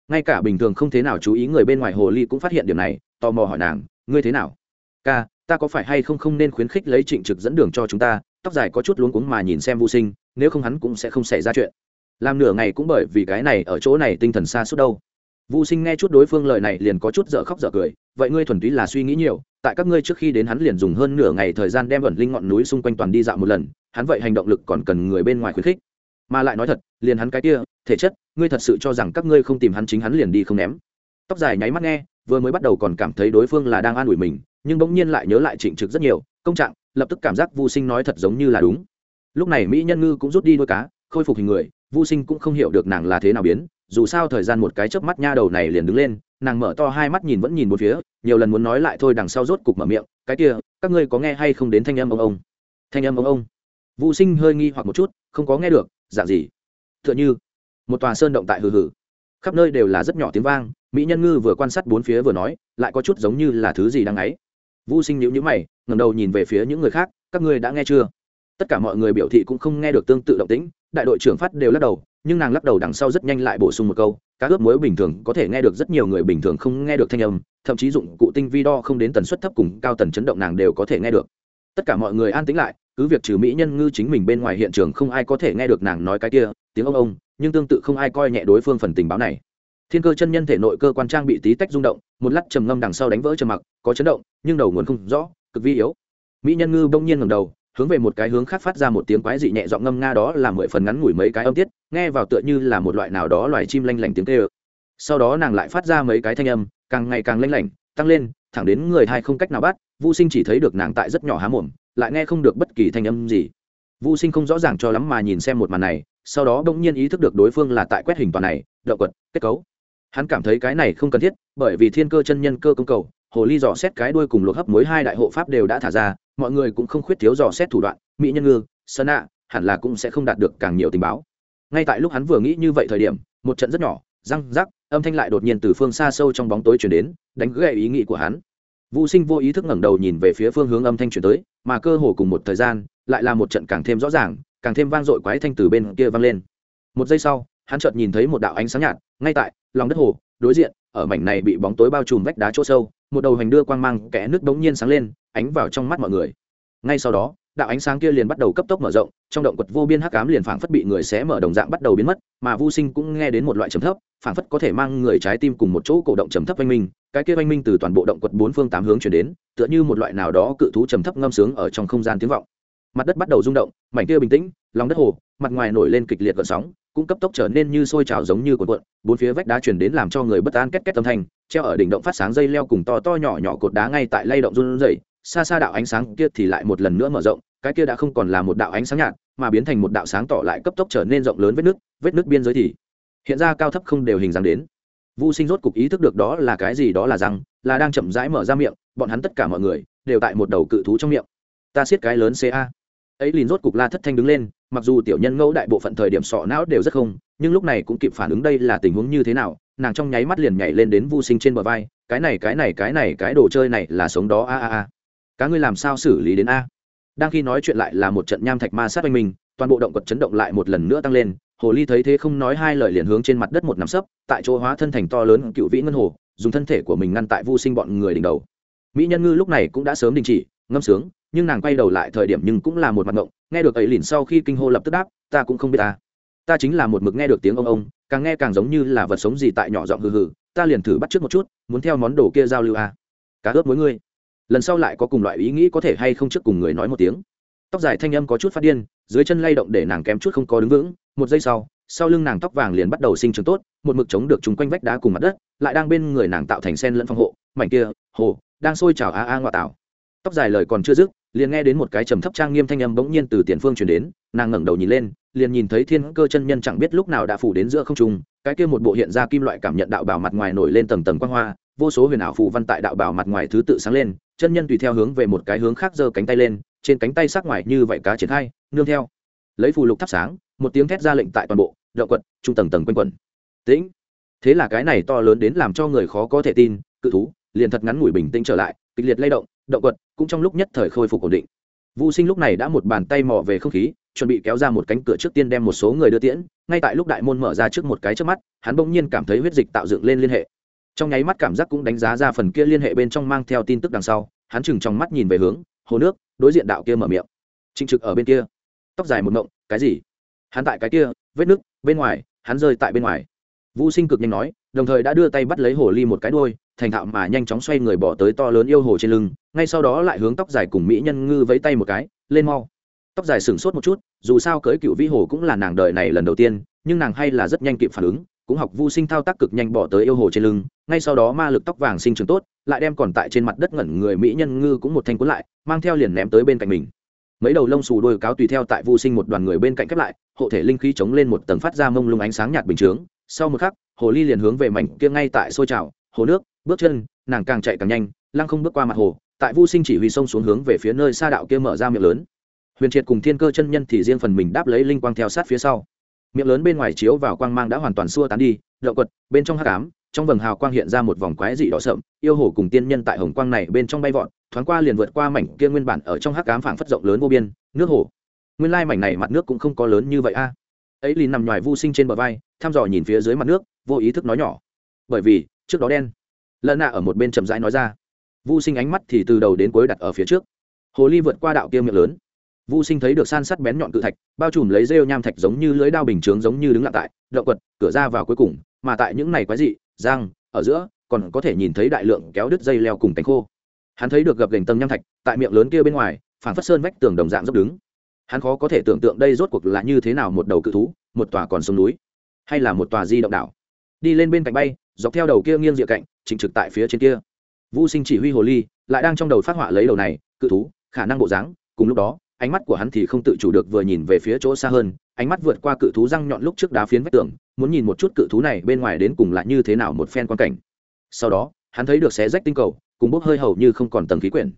Ngay cả bình thường không thế nào chú ý người bên ngoài hồ ly cũng phát hiện điểm này, tò mò hỏi nàng, ngươi thế nào? Ca, ta có phải hay không không nên khuyến khích lấy trịnh trực dẫn đường cho chúng ta, tóc dài có chút luống cuống mà nhìn xem vô sinh, nếu không hắn cũng sẽ không xảy ra chuyện. Làm nửa ngày cũng bởi vì cái này ở chỗ này tinh thần xa suốt đâu. Vu Sinh nghe chút đối phương lời này liền có chút dở khóc dở cười, vậy ngươi thuần túy là suy nghĩ nhiều, tại các ngươi trước khi đến hắn liền dùng hơn nửa ngày thời gian đem ẩn linh ngọn núi xung quanh toàn đi dạo một lần, hắn vậy hành động lực còn cần người bên ngoài khuyến khích. Mà lại nói thật, liền hắn cái kia, thể chất, ngươi thật sự cho rằng các ngươi không tìm hắn chính hắn liền đi không ném. Tóc dài nháy mắt nghe, vừa mới bắt đầu còn cảm thấy đối phương là đang an ủi mình, nhưng bỗng nhiên lại nhớ lại Trịnh Trực rất nhiều, công trạng, lập tức cảm giác Vu Sinh nói thật giống như là đúng. Lúc này Mỹ Nhân Ngư cũng rút đi đôi cá, khôi phục hình người, Vu Sinh cũng không hiểu được nàng là thế nào biến, dù sao thời gian một cái chớp mắt nha đầu này liền đứng lên, nàng mở to hai mắt nhìn vẫn nhìn một phía, nhiều lần muốn nói lại thôi đằng sau rốt cục mở miệng, cái kia, các ngươi có nghe hay không đến thanh âm ông ông? Thanh âm ông ông. Vũ sinh hơi nghi hoặc một chút, không có nghe được dạng gì? Tựa như, một tòa sơn động tại hừ hừ. Khắp nơi đều là rất nhỏ tiếng vang, mỹ nhân ngư vừa quan sát bốn phía vừa nói, lại có chút giống như là thứ gì đang ấy. Vũ sinh nhíu nhíu mày, ngẩng đầu nhìn về phía những người khác, các ngươi đã nghe chưa? Tất cả mọi người biểu thị cũng không nghe được tương tự động tĩnh, đại đội trưởng phát đều lắc đầu nhưng nàng lắc đầu đằng sau rất nhanh lại bổ sung một câu, cá ướp muối bình thường có thể nghe được rất nhiều người bình thường không nghe được thanh âm, thậm chí dụng cụ tinh vi đo không đến tần suất thấp cùng cao tần chấn động nàng đều có thể nghe được. Tất cả mọi người an tĩnh lại, cứ việc trừ mỹ nhân ngư chính mình bên ngoài hiện trường không ai có thể nghe được nàng nói cái kia, tiếng ông ông, nhưng tương tự không ai coi nhẹ đối phương phần tình báo này. Thiên cơ chân nhân thể nội cơ quan trang bị tí tách rung động, một lát trầm ngâm đằng sau đánh vỡ trầm mặc, có chấn động, nhưng đầu nguồn không rõ, cực vi yếu. Mỹ nhân ngư bỗng nhiên ngầm đầu hướng về một cái hướng khác phát ra một tiếng quái dị nhẹ giọng ngâm nga đó là mười phần ngắn ngủi mấy cái âm tiết, nghe vào tựa như là một loại nào đó loài chim lanh lảnh tiếng kêu. Sau đó nàng lại phát ra mấy cái thanh âm, càng ngày càng lanh lảnh, tăng lên, thẳng đến người hai không cách nào bắt vô sinh chỉ thấy được nàng tại rất nhỏ há mồm, lại nghe không được bất kỳ thanh âm gì. Vô sinh không rõ ràng cho lắm mà nhìn xem một màn này, sau đó bỗng nhiên ý thức được đối phương là tại quét hình toàn này đậu quật kết cấu. Hắn cảm thấy cái này không cần thiết, bởi vì thiên cơ chân nhân cơ công cầu, hồ ly dò xét cái đuôi cùng luộc hấp mối hai đại hộ pháp đều đã thả ra mọi người cũng không khuyết thiếu dò xét thủ đoạn, mỹ nhân ngư, sơn ạ hẳn là cũng sẽ không đạt được càng nhiều tình báo. Ngay tại lúc hắn vừa nghĩ như vậy thời điểm, một trận rất nhỏ, răng rắc, âm thanh lại đột nhiên từ phương xa sâu trong bóng tối chuyển đến, đánh gậy ý nghĩ của hắn. Vũ sinh vô ý thức ngẩng đầu nhìn về phía phương hướng âm thanh chuyển tới, mà cơ hồ cùng một thời gian, lại là một trận càng thêm rõ ràng, càng thêm vang dội quái thanh từ bên kia vang lên. Một giây sau, hắn chợt nhìn thấy một đạo ánh sáng nhạt, ngay tại lòng đất hồ, đối diện, ở mảnh này bị bóng tối bao trùm vách đá chỗ sâu, một đầu hành đưa quang mang kẽ nước đống nhiên sáng lên ánh vào trong mắt mọi người. Ngay sau đó, đạo ánh sáng kia liền bắt đầu cấp tốc mở rộng, trong động quật vô biên hắc ám liền phảng phất bị người xé mở đồng dạng bắt đầu biến mất, mà vu sinh cũng nghe đến một loại trầm thấp, phảng phất có thể mang người trái tim cùng một chỗ cổ động trầm thấp oanh minh. Cái kia oanh minh từ toàn bộ động quật bốn phương tám hướng chuyển đến, tựa như một loại nào đó cự thú trầm thấp ngâm sướng ở trong không gian tiếng vọng. Mặt đất bắt đầu rung động, mảnh kia bình tĩnh, lòng đất hồ, mặt ngoài nổi lên kịch liệt gợn sóng, cũng cấp tốc trở nên như sôi trào giống như cuộn cuộn, bốn phía vách đá chuyển đến làm cho người bất an két két âm thanh, treo ở đỉnh động phát sáng dây leo cùng to to nhỏ nhỏ cột đá ngay tại lay động run rẩy xa xa đạo ánh sáng kia thì lại một lần nữa mở rộng cái kia đã không còn là một đạo ánh sáng nhạt mà biến thành một đạo sáng tỏ lại cấp tốc trở nên rộng lớn vết nước vết nước biên giới thì hiện ra cao thấp không đều hình dáng đến Vu Sinh rốt cục ý thức được đó là cái gì đó là răng, là đang chậm rãi mở ra miệng, bọn hắn tất cả mọi người đều tại một đầu cự thú trong miệng. Ta siết cái lớn CA. Ấy liền rốt cục la thất thanh đứng lên, mặc dù tiểu nhân ngẫu đại bộ phận thời điểm sọ não đều rất không, nhưng lúc này cũng kịp phản ứng đây là tình huống như thế nào, nàng trong nháy mắt liền nhảy lên đến Vu Sinh trên bờ vai, cái này cái này cái này cái đồ chơi này là sống đó a a a. Cá ngươi làm sao xử lý đến a? đang khi nói chuyện lại là một trận nham thạch ma sát oanh mình, toàn bộ động vật chấn động lại một lần nữa tăng lên, hồ ly thấy thế không nói hai lời liền hướng trên mặt đất một nắm sấp, tại chỗ hóa thân thành to lớn cựu vĩ ngân hồ, dùng thân thể của mình ngăn tại vô sinh bọn người đỉnh đầu mỹ nhân ngư lúc này cũng đã sớm đình chỉ, ngâm sướng, nhưng nàng quay đầu lại thời điểm nhưng cũng là một mặt ngộng, nghe được ấy lìn sau khi kinh hô lập tức đáp, ta cũng không biết ta ta chính là một mực nghe được tiếng ông ông, càng nghe càng giống như là vật sống gì tại nhỏ giọng hừ hừ, ta liền thử bắt trước một chút, muốn theo món đồ kia giao lưu à. cá ướp mỗi ngươi lần sau lại có cùng loại ý nghĩ có thể hay không trước cùng người nói một tiếng. Tóc dài thanh âm có chút phát điên, dưới chân lay động để nàng kém chút không có đứng vững. Một giây sau sau lưng nàng tóc vàng liền bắt đầu sinh trưởng tốt, một mực chống được chung quanh vách đá cùng mặt đất, lại đang bên người nàng tạo thành sen lẫn phòng hộ. Mảnh kia, hồ, đang sôi trào a a ngoại tảo tóc dài lời còn chưa dứt, liền nghe đến một cái trầm thấp trang nghiêm thanh âm bỗng nhiên từ tiền phương truyền đến. Nàng ngẩng đầu nhìn lên, liền nhìn thấy thiên cơ chân nhân chẳng biết lúc nào đã phủ đến giữa không trung, cái kia một bộ hiện ra kim loại cảm nhận đạo bảo mặt ngoài nổi lên tầng tầng quang hoa, vô số huyền ảo phù văn tại đạo bảo mặt ngoài thứ tự sáng lên chân nhân tùy theo hướng về một cái hướng khác giơ cánh tay lên trên cánh tay sắc ngoài như vậy cá triển khai nương theo. Lấy phù lục thắp sáng một tiếng thét ra lệnh tại toàn bộ động quật trung tầng tầng quanh quẩn. Tĩnh. Thế là cái này to lớn đến làm cho người khó có thể tin cự thú liền thật ngắn ngủi bình tĩnh trở lại kịch liệt lay động động quật cũng trong lúc nhất thời khôi phục ổn định. Vu Sinh lúc này đã một bàn tay mò về không khí, chuẩn bị kéo ra một cánh cửa trước tiên đem một số người đưa tiễn, ngay tại lúc đại môn mở ra trước một cái trước mắt, hắn bỗng nhiên cảm thấy huyết dịch tạo dựng lên liên hệ. Trong nháy mắt cảm giác cũng đánh giá ra phần kia liên hệ bên trong mang theo tin tức đằng sau, hắn chừng trong mắt nhìn về hướng hồ nước, đối diện đạo kia mở miệng. trinh Trực ở bên kia, tóc dài một mộng cái gì? Hắn tại cái kia, vết nước, bên ngoài, hắn rơi tại bên ngoài. vũ Sinh cực nhanh nói, đồng thời đã đưa tay bắt lấy hồ ly một cái đuôi, thành thạo mà nhanh chóng xoay người bỏ tới to lớn yêu hồ trên lưng ngay sau đó lại hướng tóc dài cùng mỹ nhân ngư vẫy tay một cái lên mau tóc dài sửng sốt một chút dù sao cưới cựu vĩ hồ cũng là nàng đời này lần đầu tiên nhưng nàng hay là rất nhanh kịp phản ứng cũng học Vu sinh thao tác cực nhanh bỏ tới yêu hồ trên lưng, ngay sau đó ma lực tóc vàng sinh trưởng tốt, lại đem còn tại trên mặt đất ngẩn người mỹ nhân ngư cũng một thanh cuốn lại, mang theo liền ném tới bên cạnh mình. Mấy đầu lông xù đôi cáo tùy theo tại Vu sinh một đoàn người bên cạnh khép lại, hộ thể linh khí chống lên một tầng phát ra mông lung ánh sáng nhạt bình chướng. Sau một khắc, hồ ly liền hướng về mảnh kia ngay tại xôi trào, hồ nước, bước chân, nàng càng chạy càng nhanh, lăng không bước qua mặt hồ, tại Vu sinh chỉ huy sông xuống hướng về phía nơi xa đạo kia mở ra miệng lớn. Huyền triệt cùng thiên cơ chân nhân thì riêng phần mình đáp lấy linh quang theo sát phía sau miệng lớn bên ngoài chiếu vào quang mang đã hoàn toàn xua tán đi đậu quật, bên trong hắc ám, trong vầng hào quang hiện ra một vòng quái dị đỏ sậm, yêu hồ cùng tiên nhân tại hồng quang này bên trong bay vọt, thoáng qua liền vượt qua mảnh kia nguyên bản ở trong hắc ám phảng phất rộng lớn vô biên, nước hồ. Nguyên lai mảnh này mặt nước cũng không có lớn như vậy a. Ấy lìn nằm ngoài vô sinh trên bờ vai, thăm dò nhìn phía dưới mặt nước, vô ý thức nói nhỏ. Bởi vì, trước đó đen. Lợn nạ ở một bên chậm rãi nói ra. Vô sinh ánh mắt thì từ đầu đến cuối đặt ở phía trước. Hồ ly vượt qua đạo kia miệng lớn. Vu sinh thấy được san sắt bén nhọn cự thạch, bao trùm lấy rêu nham thạch giống như lưới đao bình chướng giống như đứng lặng tại, động quật, cửa ra vào cuối cùng, mà tại những này quái dị giang ở giữa, còn có thể nhìn thấy đại lượng kéo đứt dây leo cùng cánh khô. Hắn thấy được gập gềnh tầng nham thạch, tại miệng lớn kia bên ngoài phản phất sơn vách tường đồng dạng dốc đứng. Hắn khó có thể tưởng tượng đây rốt cuộc là như thế nào một đầu cự thú, một tòa còn sông núi, hay là một tòa di động đảo. Đi lên bên cạnh bay, dọc theo đầu kia nghiêng dịa cạnh, chỉnh trực tại phía trên kia. Vu sinh chỉ huy hồ ly, lại đang trong đầu phát họa lấy đầu này, cự thú, khả năng bộ dáng, cùng lúc đó ánh mắt của hắn thì không tự chủ được vừa nhìn về phía chỗ xa hơn, ánh mắt vượt qua cự thú răng nhọn lúc trước đá phiến vách tường, muốn nhìn một chút cự thú này bên ngoài đến cùng lại như thế nào một phen quan cảnh. Sau đó, hắn thấy được xé rách tinh cầu, cùng bốc hơi hầu như không còn tầng khí quyển.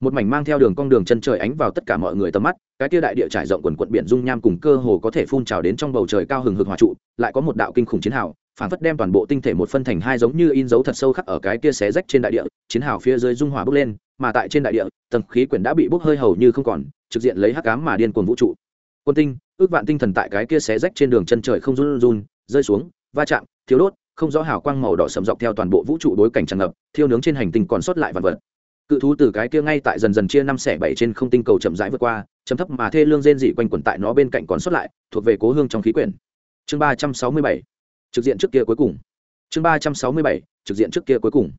Một mảnh mang theo đường cong đường chân trời ánh vào tất cả mọi người tầm mắt, cái tia đại địa trải rộng quần quận biển dung nham cùng cơ hồ có thể phun trào đến trong bầu trời cao hừng hực hòa trụ, lại có một đạo kinh khủng chiến hào phản phất đem toàn bộ tinh thể một phân thành hai giống như in dấu thật sâu khắc ở cái kia xé rách trên đại địa, chiến hào phía dưới dung hòa bốc lên, mà tại trên đại địa, tầng khí quyển đã bị bốc hơi hầu như không còn trực diện lấy hắc cám mà điên cuồng vũ trụ. Quân tinh, ước vạn tinh thần tại cái kia xé rách trên đường chân trời không run run, rơi xuống, va chạm thiếu đốt, không rõ hào quang màu đỏ sầm dọc theo toàn bộ vũ trụ đối cảnh tràn ngập, thiêu nướng trên hành tinh còn sót lại vật vật. Cự thú từ cái kia ngay tại dần dần chia năm xẻ bảy trên không tinh cầu chậm rãi vượt qua, chấm thấp mà thê lương rên dị quanh quẩn tại nó bên cạnh còn sót lại, thuộc về cố hương trong khí quyển. Chương ba trăm sáu mươi bảy, trực diện trước kia cuối cùng. Chương ba trăm sáu mươi bảy, trực diện trước kia cuối cùng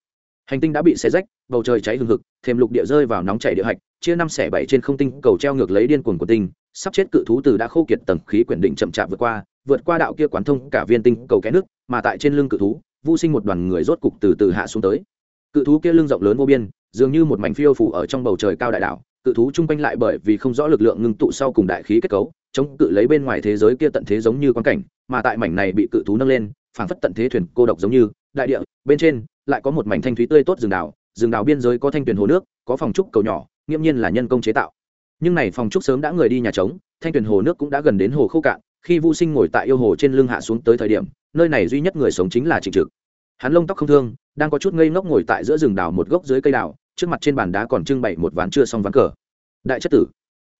hành tinh đã bị xé rách, bầu trời cháy hừng hực, thêm lục địa rơi vào nóng chảy địa hạch, chia năm xẻ bảy trên không tinh cầu treo ngược lấy điên cuồng của tinh, sắp chết cự thú từ đã khô kiệt tầng khí quyển định chậm chạp vượt qua vượt qua đạo kia quán thông cả viên tinh cầu kẽ nước, mà tại trên lưng cự thú, vô sinh một đoàn người rốt cục từ từ hạ xuống tới. Cự thú kia lưng rộng lớn vô biên, dường như một mảnh phiêu phủ ở trong bầu trời cao đại đảo, cự thú chung quanh lại bởi vì không rõ lực lượng ngưng tụ sau cùng đại khí kết cấu, chống cự lấy bên ngoài thế giới kia tận thế giống như quan cảnh, mà tại mảnh này bị cự thú nâng lên, phảng phất tận thế thuyền cô độc giống như, đại địa, bên trên lại có một mảnh thanh thúy tươi tốt rừng đào, rừng đào biên giới có thanh tuyền hồ nước có phòng trúc cầu nhỏ nghiễm nhiên là nhân công chế tạo. Nhưng này phòng trúc sớm đã người đi nhà trống thanh tuyền hồ nước cũng đã gần đến hồ khô cạn khi vô sinh ngồi tại yêu hồ trên lưng hạ xuống tới thời điểm nơi này duy nhất người sống chính là trịnh trực. Hắn lông tóc không thương đang có chút ngây ngốc ngồi tại giữa rừng đào một gốc dưới cây đào, trước mặt trên bàn đá còn trưng bày một ván chưa xong ván cờ. Đại chất tử.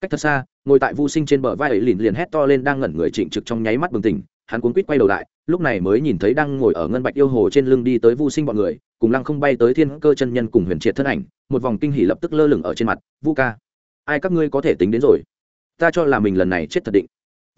Cách thật xa ngồi tại vô sinh trên bờ vai ấy liền liền hét to lên đang ngẩn người trịnh trực trong nháy mắt bừng tỉnh hắn cuốn quýt quay đầu lại, lúc này mới nhìn thấy đang ngồi ở ngân bạch yêu hồ trên lưng đi tới vu sinh bọn người, cùng lăng không bay tới thiên cơ chân nhân cùng huyền triệt thân ảnh, một vòng kinh hỉ lập tức lơ lửng ở trên mặt, vu ca, ai các ngươi có thể tính đến rồi? Ta cho là mình lần này chết thật định.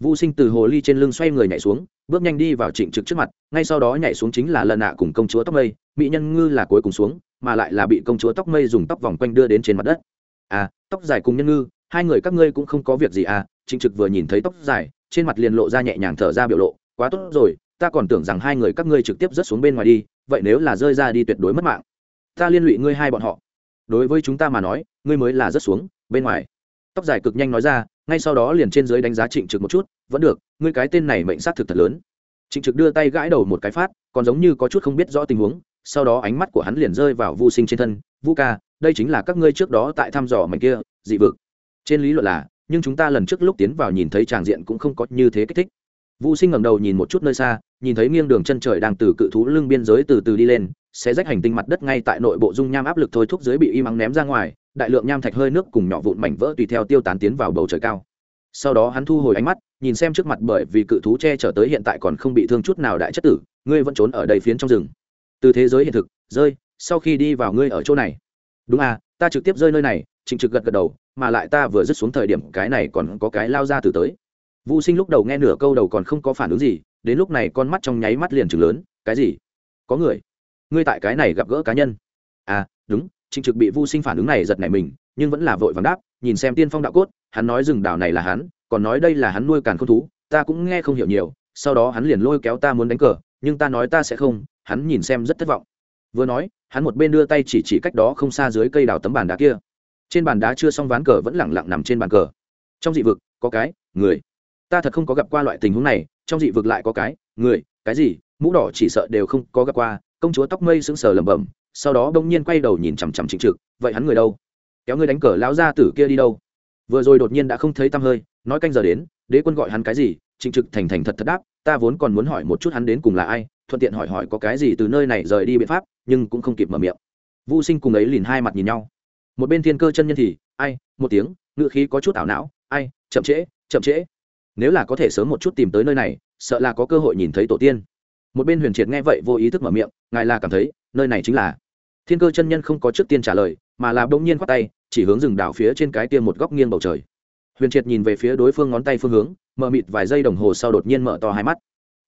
Vu sinh từ hồ ly trên lưng xoay người nhảy xuống, bước nhanh đi vào trịnh trực trước mặt, ngay sau đó nhảy xuống chính là lần nạ cùng công chúa tóc mây, mỹ nhân ngư là cuối cùng xuống, mà lại là bị công chúa tóc mây dùng tóc vòng quanh đưa đến trên mặt đất. À tóc dài cùng nhân ngư, hai người các ngươi cũng không có việc gì à? Trịnh trực vừa nhìn thấy tóc dài, trên mặt liền lộ ra nhẹ nhàng thở ra biểu lộ quá tốt rồi, ta còn tưởng rằng hai người các ngươi trực tiếp rớt xuống bên ngoài đi, vậy nếu là rơi ra đi tuyệt đối mất mạng. Ta liên lụy ngươi hai bọn họ. Đối với chúng ta mà nói, ngươi mới là rớt xuống, bên ngoài. Tóc dài cực nhanh nói ra, ngay sau đó liền trên dưới đánh giá trịnh trực một chút, vẫn được, ngươi cái tên này mệnh sát thực thật lớn. Trịnh trực đưa tay gãi đầu một cái phát, còn giống như có chút không biết rõ tình huống, sau đó ánh mắt của hắn liền rơi vào vu sinh trên thân, vu ca, đây chính là các ngươi trước đó tại thăm dò mảnh kia, dị vực. Trên lý luận là, nhưng chúng ta lần trước lúc tiến vào nhìn thấy tràng diện cũng không có như thế kích thích vũ sinh ngẩng đầu nhìn một chút nơi xa, nhìn thấy nghiêng đường chân trời đang từ cự thú lưng biên giới từ từ đi lên sẽ rách hành tinh mặt đất ngay tại nội bộ dung nham áp lực thôi thúc dưới bị y mắng ném ra ngoài, đại lượng nham thạch hơi nước cùng nhỏ vụn mảnh vỡ tùy theo tiêu tán tiến vào bầu trời cao. Sau đó hắn thu hồi ánh mắt, nhìn xem trước mặt bởi vì cự thú che chở tới hiện tại còn không bị thương chút nào đại chất tử, ngươi vẫn trốn ở đầy phiến trong rừng. Từ thế giới hiện thực, rơi, sau khi đi vào ngươi ở chỗ này. Đúng à ta trực tiếp rơi nơi này, trịnh trực gật gật đầu, mà lại ta vừa dứt xuống thời điểm cái này còn có cái lao ra từ tới vũ sinh lúc đầu nghe nửa câu đầu còn không có phản ứng gì, đến lúc này con mắt trong nháy mắt liền chừng lớn, cái gì? Có người? Ngươi tại cái này gặp gỡ cá nhân? À đúng, trịnh trực bị vu sinh phản ứng này giật nảy mình, nhưng vẫn là vội vàng đáp, nhìn xem tiên phong đạo cốt, hắn nói rừng đảo này là hắn, còn nói đây là hắn nuôi càn không thú, ta cũng nghe không hiểu nhiều, sau đó hắn liền lôi kéo ta muốn đánh cờ, nhưng ta nói ta sẽ không, hắn nhìn xem rất thất vọng. Vừa nói, hắn một bên đưa tay chỉ chỉ cách đó không xa dưới cây đào tấm bàn đá kia. Trên bàn đá chưa xong ván cờ vẫn lẳng lặng nằm trên bàn cờ. Trong dị vực, có cái, người ta thật không có gặp qua loại tình huống này, trong dị vực lại có cái, người, cái gì, mũ đỏ chỉ sợ đều không có gặp qua, công chúa tóc mây sững sờ lẩm bẩm, sau đó đông nhiên quay đầu nhìn chằm chằm trịnh trực, vậy hắn người đâu? Kéo người đánh cờ lão gia tử kia đi đâu? Vừa rồi đột nhiên đã không thấy tăm hơi, nói canh giờ đến, đế quân gọi hắn cái gì? Trịnh trực thành thành thật thật đáp, ta vốn còn muốn hỏi một chút hắn đến cùng là ai, thuận tiện hỏi hỏi có cái gì từ nơi này rời đi biện pháp, nhưng cũng không kịp mở miệng. Vô sinh cùng ấy liền hai mặt nhìn nhau. Một bên thiên cơ chân nhân thì, ai, một tiếng ngựa khí có chút ảo não, ai, chậm trễ chậm trễ nếu là có thể sớm một chút tìm tới nơi này, sợ là có cơ hội nhìn thấy tổ tiên. Một bên huyền triệt nghe vậy vô ý thức mở miệng, ngài là cảm thấy, nơi này chính là. Thiên cơ chân nhân không có trước tiên trả lời, mà là bỗng nhiên khoát tay, chỉ hướng rừng đảo phía trên cái tiêm một góc nghiêng bầu trời. Huyền triệt nhìn về phía đối phương ngón tay phương hướng mờ mịt vài giây đồng hồ sau đột nhiên mở to hai mắt.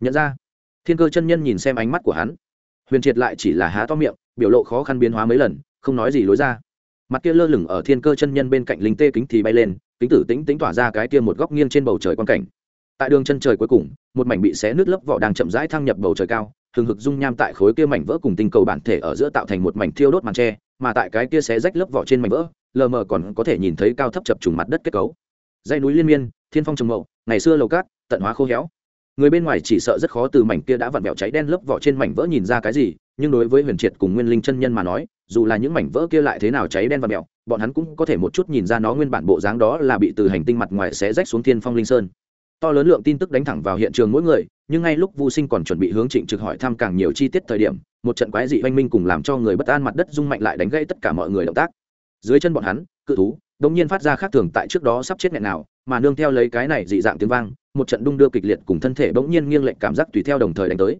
Nhận ra, thiên cơ chân nhân nhìn xem ánh mắt của hắn. Huyền triệt lại chỉ là há to miệng, biểu lộ khó khăn biến hóa mấy lần, không nói gì lối ra. Mặt kia lơ lửng ở thiên cơ chân nhân bên cạnh linh tê kính thì bay lên kính tử tĩnh tĩnh tỏa ra cái kia một góc nghiêng trên bầu trời quan cảnh. Tại đường chân trời cuối cùng, một mảnh bị xé nứt lớp vỏ đang chậm rãi thăng nhập bầu trời cao thường hực dung nham tại khối kia mảnh vỡ cùng tinh cầu bản thể ở giữa tạo thành một mảnh thiêu đốt màn tre mà tại cái kia xé rách lớp vỏ trên mảnh vỡ, lờ mờ còn có thể nhìn thấy cao thấp chập trùng mặt đất kết cấu. Dãy núi liên miên, thiên phong trồng mậu, ngày xưa lầu cát, tận hóa khô héo. Người bên ngoài chỉ sợ rất khó từ mảnh kia đã vặn vẹo cháy đen lớp vỏ trên mảnh vỡ nhìn ra cái gì, nhưng đối với huyền triệt cùng nguyên linh chân nhân mà nói, dù là những mảnh vỡ kia lại thế nào cháy đen và mẹo bọn hắn cũng có thể một chút nhìn ra nó nguyên bản bộ dáng đó là bị từ hành tinh mặt ngoài xé rách xuống thiên phong linh sơn. To lớn lượng tin tức đánh thẳng vào hiện trường mỗi người, nhưng ngay lúc vô sinh còn chuẩn bị hướng trịnh trực hỏi thăm càng nhiều chi tiết thời điểm, một trận quái dị oanh minh cùng làm cho người bất an mặt đất rung mạnh lại đánh gây tất cả mọi người động tác. Dưới chân bọn hắn, cự thú đông nhiên phát ra khác thường tại trước đó sắp chết nghẹn nào, mà nương theo lấy cái này dị dạng tiếng vang, một trận đung đưa kịch liệt cùng thân thể bỗng nhiên nghiêng lệch cảm giác tùy theo đồng thời đánh tới.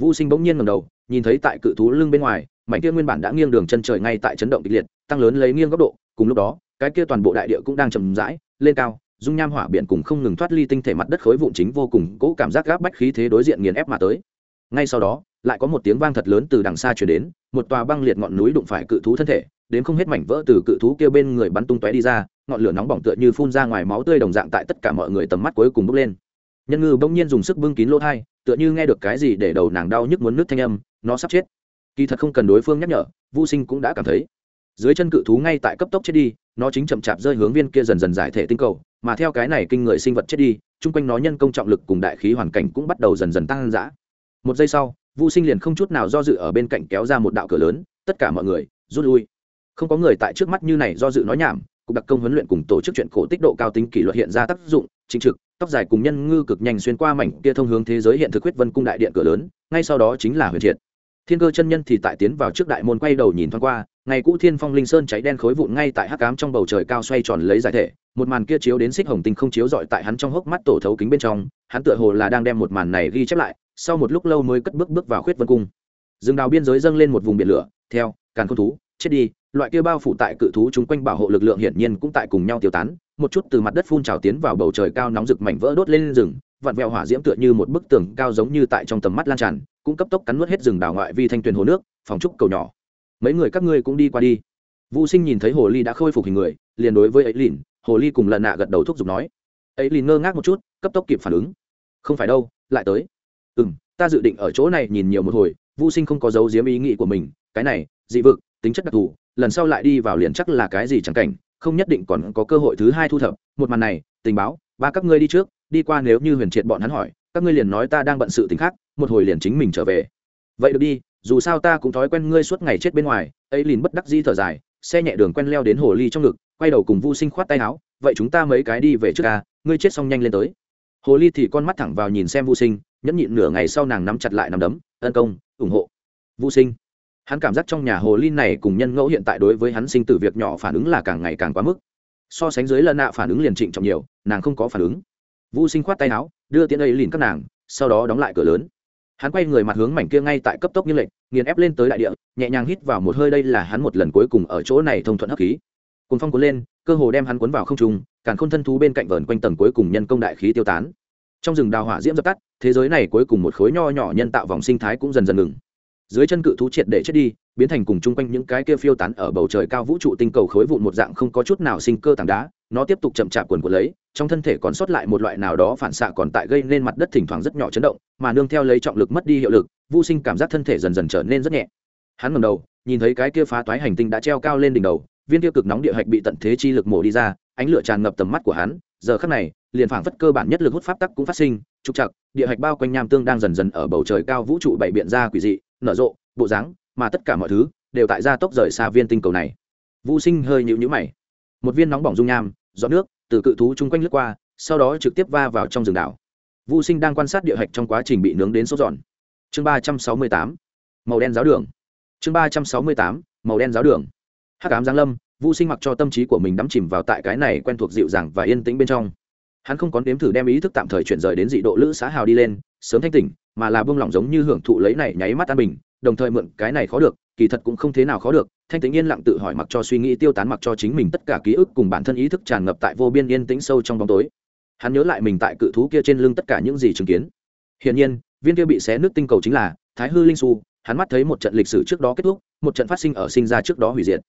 Vô sinh bỗng nhiên ngầm đầu, nhìn thấy tại cự thú lưng bên ngoài mảnh kia nguyên bản đã nghiêng đường chân trời ngay tại chấn động kịch liệt, tăng lớn lấy nghiêng góc độ, cùng lúc đó, cái kia toàn bộ đại địa cũng đang chầm rãi lên cao, dung nham hỏa biển cùng không ngừng thoát ly tinh thể mặt đất khối vụn chính vô cùng, cố cảm giác gáp bách khí thế đối diện nghiền ép mà tới. Ngay sau đó, lại có một tiếng vang thật lớn từ đằng xa chuyển đến, một tòa băng liệt ngọn núi đụng phải cự thú thân thể, đến không hết mảnh vỡ từ cự thú kia bên người bắn tung tóe đi ra, ngọn lửa nóng bỏng tựa như phun ra ngoài máu tươi đồng dạng tại tất cả mọi người tầm mắt cuối cùng bốc lên. Nhân ngư bỗng nhiên dùng sức bưng kín lỗ thai, tựa như nghe được cái gì để đầu nàng đau nhức muốn nước thanh âm, nó sắp chết kỳ thật không cần đối phương nhắc nhở vô sinh cũng đã cảm thấy. Dưới chân cự thú ngay tại cấp tốc chết đi, nó chính chậm chạp rơi hướng viên kia dần dần giải thể tinh cầu, mà theo cái này kinh người sinh vật chết đi, chung quanh nó nhân công trọng lực cùng đại khí hoàn cảnh cũng bắt đầu dần dần tăng dã. Một giây sau vô sinh liền không chút nào do dự ở bên cạnh kéo ra một đạo cửa lớn, tất cả mọi người, rút lui. Không có người tại trước mắt như này do dự nói nhảm, cục đặc công huấn luyện cùng tổ chức chuyện cổ tích độ cao tính kỷ luật hiện ra tác dụng, chính trực, tóc dài cùng nhân ngư cực nhanh xuyên qua mảnh kia thông hướng thế giới hiện thực huyết vân cung đại điện cửa lớn, ngay sau đó chính là huyền triệt thiên cơ chân nhân thì tại tiến vào trước đại môn quay đầu nhìn thoáng qua, ngày cũ thiên phong linh sơn cháy đen khối vụn ngay tại hắc cám trong bầu trời cao xoay tròn lấy giải thể, một màn kia chiếu đến xích hồng tinh không chiếu dọi tại hắn trong hốc mắt tổ thấu kính bên trong, hắn tựa hồ là đang đem một màn này ghi chép lại, sau một lúc lâu mới cất bước bước vào khuyết vân cung. Rừng đào biên giới dâng lên một vùng biển lửa, theo, càn khôn thú, chết đi, loại kia bao phủ tại cự thú chúng quanh bảo hộ lực lượng hiển nhiên cũng tại cùng nhau tiêu tán, một chút từ mặt đất phun trào tiến vào bầu trời cao nóng rực mảnh vỡ đốt lên rừng, vặn vẹo hỏa diễm tựa như một bức tường cao giống như tại trong tầm mắt lan tràn cũng cấp tốc cắn nuốt hết rừng đảo ngoại vi thanh tuyền hồ nước, phòng trúc cầu nhỏ. Mấy người các ngươi cũng đi qua đi. Vũ sinh nhìn thấy hồ ly đã khôi phục hình người, liền đối với ấy lìn, hồ ly cùng lần nạ gật đầu thúc giục nói. Ấy lìn ngơ ngác một chút, cấp tốc kịp phản ứng. Không phải đâu, lại tới. Ừ m ta dự định ở chỗ này nhìn nhiều một hồi, vũ sinh không có dấu diếm ý nghĩ của mình, cái này, dị vực, tính chất đặc thù, lần sau lại đi vào liền chắc là cái gì chẳng cảnh, không nhất định còn có cơ hội thứ hai thu thập. Một màn này, tình báo, ba các ngươi đi trước, đi qua nếu như huyền triệt bọn hắn hỏi, các ngươi liền nói ta đang bận sự t khác một hồi liền chính mình trở về. Vậy được đi, dù sao ta cũng thói quen ngươi suốt ngày chết bên ngoài, ấy liền bất đắc di thở dài, xe nhẹ đường quen leo đến hồ ly trong ngực, quay đầu cùng vu sinh khoát tay áo, vậy chúng ta mấy cái đi về trước ca ngươi chết xong nhanh lên tới. Hồ ly thì con mắt thẳng vào nhìn xem vô sinh, nhẫn nhịn nửa ngày sau nàng nắm chặt lại nắm đấm tấn công, ủng hộ. Vô sinh, hắn cảm giác trong nhà hồ ly này cùng nhân ngẫu hiện tại đối với hắn sinh tử việc nhỏ phản ứng là càng ngày càng quá mức. So sánh dưới lần nạ phản ứng liền trịnh trọng nhiều, nàng không có phản ứng. Vô sinh khoát tay áo, đưa tiến ấy liền các nàng, sau đó đóng lại cửa lớn hắn quay người mặt hướng mảnh kia ngay tại cấp tốc như lệnh nghiền ép lên tới đại địa, nhẹ nhàng hít vào một hơi đây là hắn một lần cuối cùng ở chỗ này thông thuận hấp khí. Cùng phong cuốn lên, cơ hồ đem hắn cuốn vào không trung, càn khôn thân thú bên cạnh vờn quanh tầng cuối cùng nhân công đại khí tiêu tán. Trong rừng đào hỏa diễm dập tắt, thế giới này cuối cùng một khối nho nhỏ nhân tạo vòng sinh thái cũng dần dần ngừng dưới chân cự thú triệt để chết đi, biến thành cùng chung quanh những cái kia phiêu tán ở bầu trời cao vũ trụ tinh cầu khối vụn một dạng không có chút nào sinh cơ tảng đá, nó tiếp tục chậm chạp quần của lấy, trong thân thể còn sót lại một loại nào đó phản xạ còn tại gây nên mặt đất thỉnh thoảng rất nhỏ chấn động, mà nương theo lấy trọng lực mất đi hiệu lực, vô sinh cảm giác thân thể dần dần trở nên rất nhẹ. Hắn ngầm đầu, nhìn thấy cái kia phá toái hành tinh đã treo cao lên đỉnh đầu, viên tiêu cực nóng địa hạch bị tận thế chi lực mổ đi ra, ánh lửa tràn ngập tầm mắt của hắn, giờ khắc này, liền phảng phất cơ bản nhất lực hút pháp tắc cũng phát sinh, trục chặt địa hạch bao quanh nham tương đang dần dần ở bầu trời cao vũ trụ bảy biện ra quỷ dị nở rộ, bộ dáng, mà tất cả mọi thứ đều tại gia tốc rời xa viên tinh cầu này. Vũ sinh hơi nhịu nhữ mày. Một viên nóng bỏng dung nham gió nước từ cự thú chung quanh lướt qua, sau đó trực tiếp va vào trong rừng đảo. Vũ sinh đang quan sát địa hạch trong quá trình bị nướng đến sốt giòn chương ba trăm sáu mươi tám, màu đen giáo đường. Chương ba trăm sáu mươi tám, màu đen giáo đường. Hắc ám giáng lâm, vũ sinh mặc cho tâm trí của mình đắm chìm vào tại cái này quen thuộc dịu dàng và yên tĩnh bên trong. Hắn không có nếm thử đem ý thức tạm thời chuyển rời đến dị độ lữ xã hào đi lên, sớm thanh tỉnh mà là buông lỏng giống như hưởng thụ lấy này nháy mắt an bình, đồng thời mượn cái này khó được, kỳ thật cũng không thế nào khó được, thanh tĩnh yên lặng tự hỏi mặc cho suy nghĩ tiêu tán mặc cho chính mình tất cả ký ức cùng bản thân ý thức tràn ngập tại vô biên yên tĩnh sâu trong bóng tối. Hắn nhớ lại mình tại cự thú kia trên lưng tất cả những gì chứng kiến. Hiển nhiên, viên kia bị xé nước tinh cầu chính là thái hư linh su hắn mắt thấy một trận lịch sử trước đó kết thúc, một trận phát sinh ở sinh ra trước đó hủy diệt.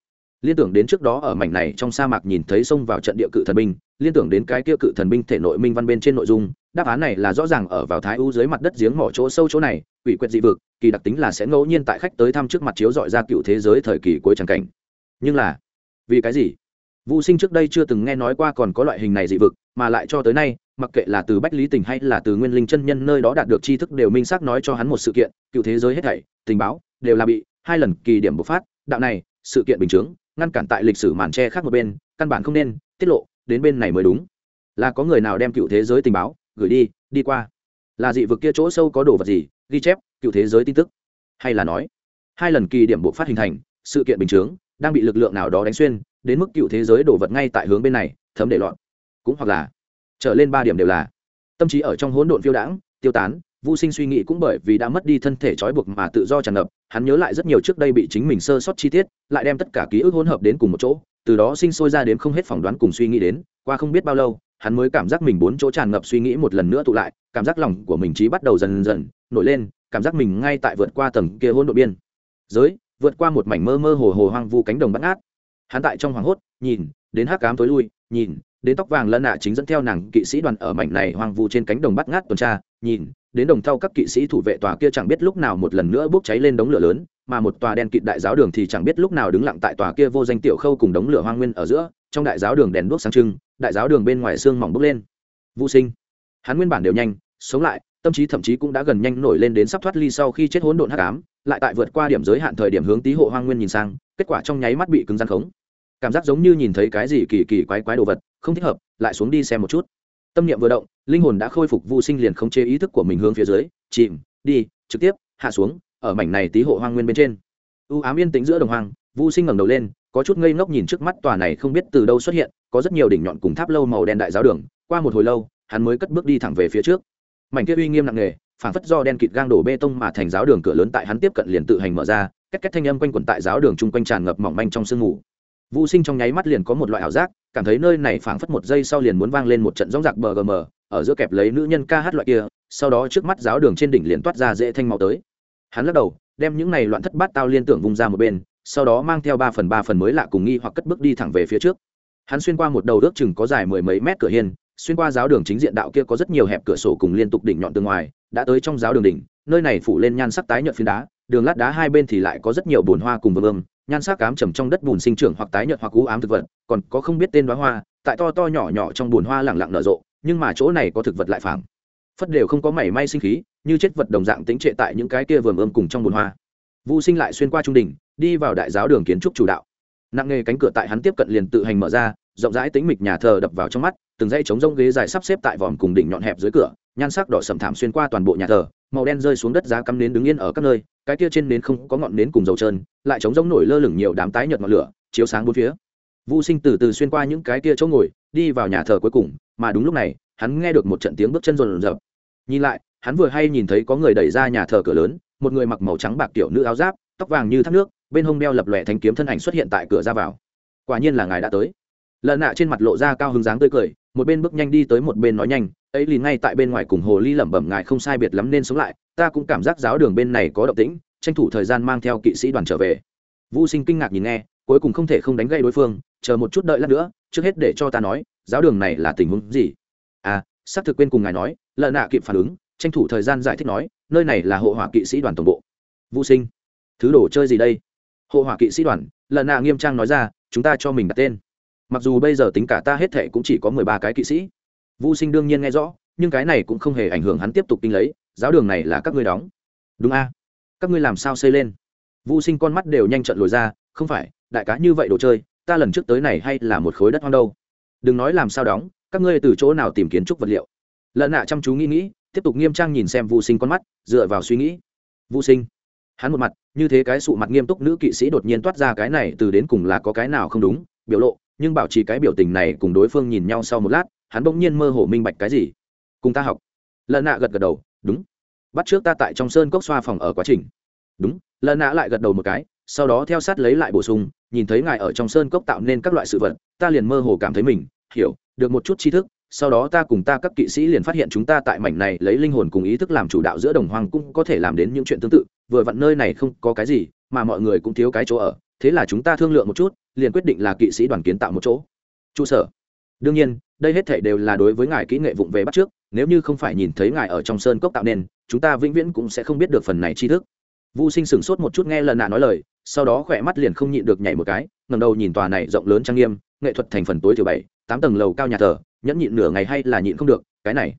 Liên tưởng đến trước đó ở mảnh này trong sa mạc nhìn thấy xông vào trận địa cự thần binh, liên tưởng đến cái kia cự thần binh thể nội minh văn bên trên nội dung đáp án này là rõ ràng ở vào thái u dưới mặt đất giếng mỏ chỗ sâu chỗ này ủy quyệt dị vực, kỳ đặc tính là sẽ ngẫu nhiên tại khách tới thăm trước mặt chiếu dọi ra cựu thế giới thời kỳ cuối tràng cảnh. Nhưng là, vì cái gì? Vũ sinh trước đây chưa từng nghe nói qua còn có loại hình này dị vực, mà lại cho tới nay, mặc kệ là từ bách lý tình hay là từ nguyên linh chân nhân nơi đó đạt được tri thức đều minh xác nói cho hắn một sự kiện, cựu thế giới hết thảy, tình báo, đều là bị hai lần kỳ điểm bộc phát. Đạo này, sự kiện bình chướng, ngăn cản tại lịch sử màn tre khác một bên, căn bản không nên, tiết lộ, đến bên này mới đúng. Là có người nào đem cựu thế giới tình báo gửi đi đi qua. Là dị vực kia chỗ sâu có đồ vật gì? Ghi chép cựu thế giới tin tức. Hay là nói hai lần kỳ điểm bộ phát hình thành sự kiện bình chướng đang bị lực lượng nào đó đánh xuyên đến mức cựu thế giới đồ vật ngay tại hướng bên này thấm để loạn. Cũng hoặc là trở lên ba điểm đều là tâm trí ở trong hỗn độn phiêu đãng tiêu tán Vu Sinh suy nghĩ cũng bởi vì đã mất đi thân thể trói buộc mà tự do tràn ngập, hắn nhớ lại rất nhiều trước đây bị chính mình sơ sót chi tiết, lại đem tất cả ký ức hỗn hợp đến cùng một chỗ, từ đó sinh sôi ra đến không hết phỏng đoán cùng suy nghĩ đến, qua không biết bao lâu, hắn mới cảm giác mình bốn chỗ tràn ngập suy nghĩ một lần nữa tụ lại, cảm giác lòng của mình trí bắt đầu dần dần nổi lên, cảm giác mình ngay tại vượt qua tầng kia hỗn độn biên. Giới, vượt qua một mảnh mơ mơ hồ hồ hoang vu cánh đồng bắt ngát. Hắn tại trong hoảng hốt, nhìn, đến hắc ám tối lui, nhìn, đến tóc vàng lân nạ chính dẫn theo nàng kỵ sĩ đoàn ở mảnh này hoang vu trên cánh đồng bắt ngát tuần tra, nhìn, đến đồng thau các kỵ sĩ thủ vệ tòa kia chẳng biết lúc nào một lần nữa bốc cháy lên đống lửa lớn mà một tòa đen kịt đại giáo đường thì chẳng biết lúc nào đứng lặng tại tòa kia vô danh tiểu khâu cùng đống lửa hoang nguyên ở giữa trong đại giáo đường đèn đuốc sáng trưng đại giáo đường bên ngoài xương mỏng bốc lên. Vũ sinh, hắn nguyên bản đều nhanh, sống lại, tâm trí thậm chí cũng đã gần nhanh nổi lên đến sắp thoát ly sau khi chết hỗn độn hắc ám, lại tại vượt qua điểm giới hạn thời điểm hướng tý hộ hoang nguyên nhìn sang, kết quả trong nháy mắt bị cứng rắn khống. Cảm giác giống như nhìn thấy cái gì kỳ kỳ quái quái đồ vật, không thích hợp, lại xuống đi xem một chút. Tâm niệm vừa động, linh hồn đã khôi phục vô sinh liền không chế ý thức của mình hướng phía dưới, chìm, đi, trực tiếp, hạ xuống, ở mảnh này tí hộ hoang nguyên bên trên. U ám yên tĩnh giữa đồng hoang vô sinh ngẩng đầu lên có chút ngây ngốc nhìn trước mắt tòa này không biết từ đâu xuất hiện, có rất nhiều đỉnh nhọn cùng tháp lâu màu đen đại giáo đường, qua một hồi lâu, hắn mới cất bước đi thẳng về phía trước. Mảnh kia uy nghiêm nặng nề phản phất do đen kịt gang đổ bê tông mà thành giáo đường cửa lớn tại hắn tiếp cận liền tự hành mở ra cách cách thanh âm quanh quẩn tại giáo đường chung quanh tràn ngập mỏng manh trong sương mù. Vũ sinh trong nháy mắt liền có một loại ảo giác, cảm thấy nơi này phảng phất một giây sau liền muốn vang lên một trận rong rạc bờ gm ở giữa kẹp lấy nữ nhân ca hát loại kia, sau đó trước mắt giáo đường trên đỉnh liền toát ra dễ thanh màu tới. Hắn lắc đầu, đem những này loạn thất bát tao liên tưởng vùng ra một bên sau đó mang theo ba phần ba phần mới lạ cùng nghi hoặc cất bước đi thẳng về phía trước. Hắn xuyên qua một đầu ước chừng có dài mười mấy mét cửa hiên, xuyên qua giáo đường chính diện đạo kia có rất nhiều hẹp cửa sổ cùng liên tục đỉnh nhọn từ ngoài, đã tới trong giáo đường đỉnh, nơi này phủ lên nhan sắc tái nhợt phiến đá, đường lát đá hai bên thì lại có rất nhiều bồn hoa cùng vườn ươm, nhan sắc cám trầm trong đất bùn sinh trưởng hoặc tái nhợt hoặc cú ám thực vật, còn có không biết tên đoá hoa, tại to to nhỏ nhỏ trong bùn hoa lẳng lặng nở rộ, nhưng mà chỗ này có thực vật lại phẳng. Phất đều không có mảy may sinh khí, như chết vật đồng dạng tính trệ tại những cái kia vườn ươm cùng trong bùn hoa. Vu sinh lại xuyên qua trung đỉnh đi vào đại giáo đường kiến trúc chủ đạo nặng nghề cánh cửa tại hắn tiếp cận liền tự hành mở ra rộng rãi tính mịch nhà thờ đập vào trong mắt từng dãy trống rông ghế dài sắp xếp tại vòm cùng đỉnh nhọn hẹp dưới cửa nhan sắc đỏ sầm thảm xuyên qua toàn bộ nhà thờ màu đen rơi xuống đất giá cắm nến đứng yên ở các nơi cái kia trên nến không có ngọn nến cùng dầu trơn lại trống rông nổi lơ lửng nhiều đám tái nhợt ngọn lửa chiếu sáng bốn phía Vu Sinh từ từ xuyên qua những cái kia chỗ ngồi, đi vào nhà thờ cuối cùng, mà đúng lúc này, hắn nghe được một trận tiếng bước chân rồn rập. Nhìn lại, hắn vừa hay nhìn thấy có người đẩy ra nhà thờ cửa lớn, một người mặc màu trắng bạc tiểu nữ áo giáp, tóc vàng như thác nước, bên hông đeo lập lòe thanh kiếm thân ảnh xuất hiện tại cửa ra vào. Quả nhiên là ngài đã tới. Lần nạ trên mặt lộ ra cao hứng dáng tươi cười, một bên bước nhanh đi tới một bên nói nhanh, ấy liền ngay tại bên ngoài cùng hồ ly lẩm bẩm ngài không sai biệt lắm nên sống lại, ta cũng cảm giác giáo đường bên này có động tĩnh, tranh thủ thời gian mang theo kỵ sĩ đoàn trở về. Vu Sinh kinh ngạc nhìn nghe, cuối cùng không thể không đánh gây đối phương, chờ một chút đợi lát nữa trước hết để cho ta nói giáo đường này là tình huống gì à xác thực quên cùng ngài nói lợn nạ kịp phản ứng tranh thủ thời gian giải thích nói nơi này là hộ hỏa kỵ sĩ đoàn tổng bộ. Vũ sinh, thứ đồ chơi gì đây? Hộ hỏa kỵ sĩ đoàn lợn nạ nghiêm trang nói ra, chúng ta cho mình đặt tên. Mặc dù bây giờ tính cả ta hết thệ cũng chỉ có mười ba cái kỵ sĩ. Vũ sinh đương nhiên nghe rõ, nhưng cái này cũng không hề ảnh hưởng hắn tiếp tục kinh lấy, giáo đường này là các ngươi đóng. Đúng a. Các ngươi làm sao xây lên? Vũ sinh con mắt đều nhanh trận lồi ra, không phải, đại cá như vậy đồ chơi, ta lần trước tới này hay là một khối đất hoang đâu? Đừng nói làm sao đóng, các ngươi từ chỗ nào tìm kiến trúc vật liệu? Lợn nạ chăm chú nghĩ nghĩ tiếp tục nghiêm trang nhìn xem vô sinh con mắt, dựa vào suy nghĩ. Vô sinh, hắn một mặt, như thế cái sụ mặt nghiêm túc nữ kỵ sĩ đột nhiên toát ra cái này từ đến cùng là có cái nào không đúng, biểu lộ, nhưng bảo trì cái biểu tình này cùng đối phương nhìn nhau sau một lát, hắn bỗng nhiên mơ hồ minh bạch cái gì. Cùng ta học. Lần nạ gật gật đầu, đúng. Bắt trước ta tại trong sơn cốc xoa phòng ở quá trình. Đúng. Lần nạ lại gật đầu một cái, sau đó theo sát lấy lại bổ sung, nhìn thấy ngài ở trong sơn cốc tạo nên các loại sự vật, ta liền mơ hồ cảm thấy mình, hiểu, được một chút tri thức sau đó ta cùng ta các kỵ sĩ liền phát hiện chúng ta tại mảnh này lấy linh hồn cùng ý thức làm chủ đạo giữa đồng hoàng cũng có thể làm đến những chuyện tương tự vừa vặn nơi này không có cái gì mà mọi người cũng thiếu cái chỗ ở thế là chúng ta thương lượng một chút liền quyết định là kỵ sĩ đoàn kiến tạo một chỗ. Trụ sở. Đương nhiên đây hết thể đều là đối với ngài kỹ nghệ vụng về bắt trước nếu như không phải nhìn thấy ngài ở trong sơn cốc tạo nên chúng ta vĩnh viễn cũng sẽ không biết được phần này tri thức. Vu Sinh sửng sốt một chút nghe lần nạ nói lời, sau đó khỏe mắt liền không nhịn được nhảy một cái, ngẩng đầu nhìn tòa này rộng lớn trang nghiêm, nghệ thuật thành phần tối thiểu bảy, tám tầng lầu cao nhà thờ, nhẫn nhịn nửa ngày hay là nhịn không được, cái này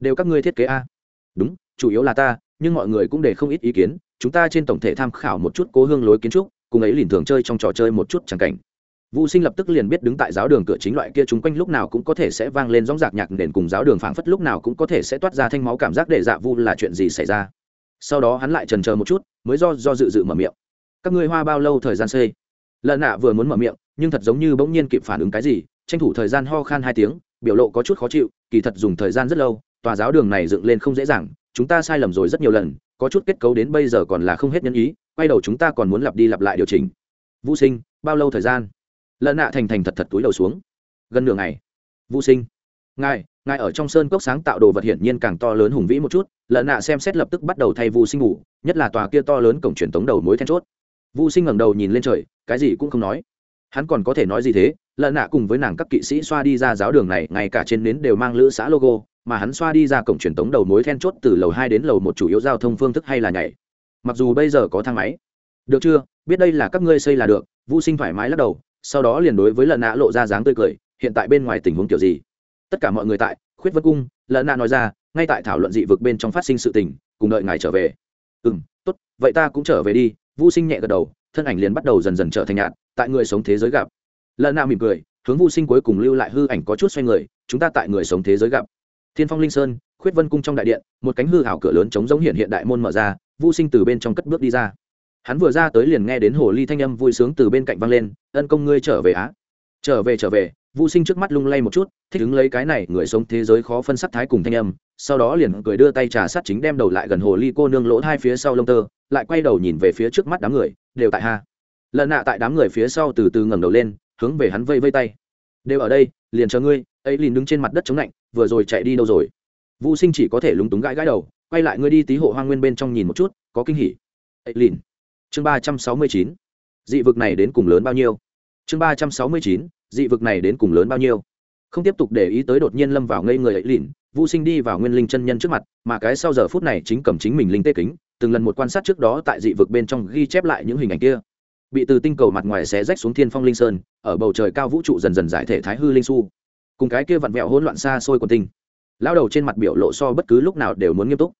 đều các ngươi thiết kế a? Đúng, chủ yếu là ta, nhưng mọi người cũng để không ít ý kiến, chúng ta trên tổng thể tham khảo một chút cố hương lối kiến trúc, cùng ấy liền thường chơi trong trò chơi một chút chẳng cảnh. Vu Sinh lập tức liền biết đứng tại giáo đường cửa chính loại kia chúng quanh lúc nào cũng có thể sẽ vang lên gióng giạc nhạc nền cùng giáo đường phảng phất lúc nào cũng có thể sẽ toát ra thanh máu cảm giác để dạ vu là chuyện gì xảy ra sau đó hắn lại trần chờ một chút mới do do dự dự mở miệng các ngươi hoa bao lâu thời gian xây lợn nạ vừa muốn mở miệng nhưng thật giống như bỗng nhiên kịp phản ứng cái gì tranh thủ thời gian ho khan hai tiếng biểu lộ có chút khó chịu, kỳ thật dùng thời gian rất lâu, tòa giáo đường này dựng lên không dễ dàng, chúng ta sai lầm rồi rất nhiều lần, có chút kết cấu đến bây giờ còn là không hết nhân ý, quay đầu chúng ta còn muốn lặp đi lặp lại điều chỉnh. Vũ sinh, bao lâu thời gian? Lợn nạ thành thành thật thật túi đầu xuống. Gần nửa ngày. Vũ sinh, ngài ngài ở trong sơn cốc sáng tạo đồ vật hiển nhiên càng to lớn hùng vĩ một chút lợn nạ xem xét lập tức bắt đầu thay vu sinh ngủ, nhất là tòa kia to lớn cổng truyền tống đầu mối then chốt. Vu sinh ngẩng đầu nhìn lên trời, cái gì cũng không nói hắn còn có thể nói gì thế? Lợn nạ cùng với nàng các kỵ sĩ xoa đi ra giáo đường này, ngay cả trên nến đều mang lữ xã logo, mà hắn xoa đi ra cổng truyền tống đầu mối then chốt từ lầu hai đến lầu một chủ yếu giao thông phương thức hay là nhảy. Mặc dù bây giờ có thang máy. Được chưa? Biết đây là các ngươi xây là được. Vu sinh thoải mái lắc đầu, sau đó liền đối với lợn nạ lộ ra dáng tươi cười. Hiện tại bên ngoài tình huống kiểu gì? Tất cả mọi người tại, khuyết vân cung, lợn nạ nói ra, ngay tại thảo luận dị vực bên trong phát sinh sự tình, cùng đợi ngài trở về. Ừ m tốt, vậy ta cũng trở về đi. Vu sinh nhẹ gật đầu, thân ảnh liền bắt đầu dần dần trở thành nhạt tại người sống thế giới gặp. Lần nào mỉm cười hướng Vu sinh cuối cùng lưu lại hư ảnh có chút xoay người chúng ta tại người sống thế giới gặp. Thiên phong linh sơn khuyết vân cung trong đại điện một cánh hư hảo cửa lớn chống giống hiện hiện đại môn mở ra Vu sinh từ bên trong cất bước đi ra. Hắn vừa ra tới liền nghe đến hồ ly thanh âm vui sướng từ bên cạnh vang lên ân công ngươi trở về á? Trở về trở về. Vu Sinh trước mắt lung lay một chút, thích ứng lấy cái này người sống thế giới khó phân sắc thái cùng thanh âm, sau đó liền cười đưa tay trà sát chính đem đầu lại gần hồ ly cô nương lỗ hai phía sau lông tơ, lại quay đầu nhìn về phía trước mắt đám người, đều tại ha. Lần nạ tại đám người phía sau từ từ ngẩng đầu lên, hướng về hắn vây vây tay. Đều ở đây, liền chờ ngươi, ấy liền đứng trên mặt đất chống lạnh, vừa rồi chạy đi đâu rồi? Vu Sinh chỉ có thể lúng túng gãi gãi đầu, quay lại ngươi đi tí hộ hoang nguyên bên trong nhìn một chút, có kinh hỉ. Ấy liền. Chương ba trăm sáu mươi chín Dị vực này đến cùng lớn bao nhiêu? Chương ba trăm sáu mươi chín dị vực này đến cùng lớn bao nhiêu không tiếp tục để ý tới đột nhiên lâm vào ngây người ấy lìn vô sinh đi vào nguyên linh chân nhân trước mặt mà cái sau giờ phút này chính cầm chính mình linh tê kính từng lần một quan sát trước đó tại dị vực bên trong ghi chép lại những hình ảnh kia bị từ tinh cầu mặt ngoài xé rách xuống thiên phong linh sơn, ở bầu trời cao vũ trụ dần dần giải thể thái hư linh su. Cùng cái kia vặn vẹo hỗn loạn xa xôi của tinh. Lao đầu trên mặt biểu lộ so bất cứ lúc nào đều muốn nghiêm túc.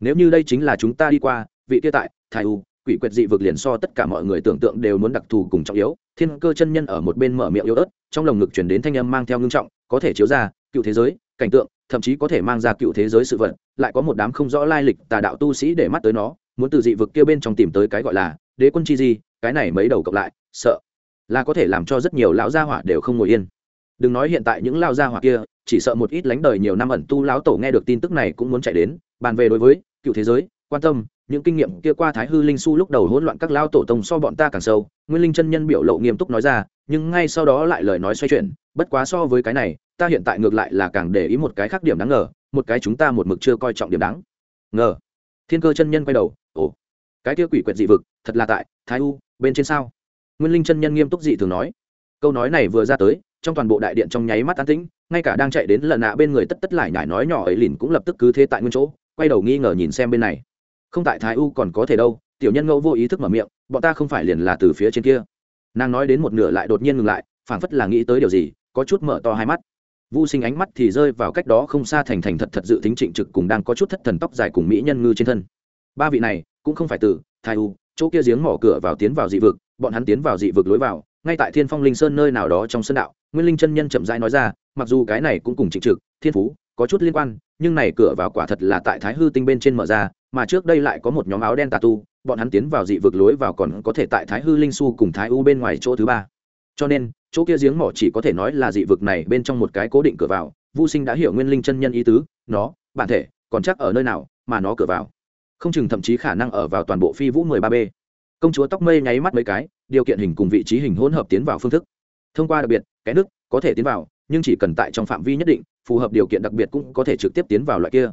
Nếu như đây chính là chúng ta đi qua, vị kia tại, thái u, quỷ quyệt dị vực liền so tất cả mọi người tưởng tượng đều muốn đặc thù cùng trọng yếu. Thiên cơ chân nhân ở một bên mở miệng yếu ớt, trong lồng ngực chuyển đến thanh âm mang theo ngưng trọng, có thể chiếu ra, cựu thế giới, cảnh tượng, thậm chí có thể mang ra cựu thế giới sự vật, lại có một đám không rõ lai lịch tà đạo tu sĩ để mắt tới nó, muốn từ dị vực kia bên trong tìm tới cái gọi là đế quân chi di cái này mấy đầu cộng lại, sợ là có thể làm cho rất nhiều lão gia hỏa đều không ngồi yên. Đừng nói hiện tại những lao gia hỏa kia, chỉ sợ một ít lánh đời nhiều năm ẩn tu lão tổ nghe được tin tức này cũng muốn chạy đến, bàn về đối với cựu thế giới, quan tâm, những kinh nghiệm kia qua thái hư linh su lúc đầu hỗn loạn các lao tổ tông so bọn ta càng sâu, nguyên linh chân nhân biểu lộ nghiêm túc nói ra, nhưng ngay sau đó lại lời nói xoay chuyển, bất quá so với cái này, ta hiện tại ngược lại là càng để ý một cái khác điểm đáng ngờ, một cái chúng ta một mực chưa coi trọng điểm đáng ngờ. Thiên cơ chân nhân quay đầu, ồ, cái kia quỷ quyệt dị vực, thật là tại, thái u bên trên sao? Nguyên linh chân nhân nghiêm túc dị thường nói. Câu nói này vừa ra tới, trong toàn bộ đại điện trong nháy mắt an tĩnh, ngay cả đang chạy đến lần nạ bên người tất tất lại nhải nói nhỏ ấy lìn cũng lập tức cứ thế tại nguyên chỗ, quay đầu nghi ngờ nhìn xem bên này. Không tại thái u còn có thể đâu, tiểu nhân ngẫu vô ý thức mở miệng, bọn ta không phải liền là từ phía trên kia. Nàng nói đến một nửa lại đột nhiên ngừng lại, phảng phất là nghĩ tới điều gì, có chút mở to hai mắt. Vô sinh ánh mắt thì rơi vào cách đó không xa thành thành thật thật dự tính trịnh trực cùng đang có chút thất thần tóc dài cùng mỹ nhân ngư trên thân. Ba vị này, cũng không phải từ, thái u chỗ kia giếng mỏ cửa vào tiến vào dị vực, bọn hắn tiến vào dị vực lối vào, ngay tại thiên phong linh sơn nơi nào đó trong sân đạo, nguyên linh chân nhân chậm rãi nói ra, mặc dù cái này cũng cùng trịnh trực, thiên phú, có chút liên quan, nhưng này cửa vào quả thật là tại thái hư tinh bên trên mở ra, mà trước đây lại có một nhóm áo đen tà tu, bọn hắn tiến vào dị vực lối vào còn có thể tại thái hư linh su cùng thái u bên ngoài chỗ thứ ba. Cho nên, chỗ kia giếng mỏ chỉ có thể nói là dị vực này bên trong một cái cố định cửa vào vô sinh đã hiểu nguyên linh chân nhân ý tứ, nó, bản thể, còn chắc ở nơi nào mà nó cửa vào không chừng thậm chí khả năng ở vào toàn bộ phi vũ mười ba b. Công chúa tóc mây nháy mắt mấy cái, điều kiện hình cùng vị trí hình hỗn hợp tiến vào phương thức. Thông qua đặc biệt, cái nước có thể tiến vào, nhưng chỉ cần tại trong phạm vi nhất định, phù hợp điều kiện đặc biệt cũng có thể trực tiếp tiến vào loại kia.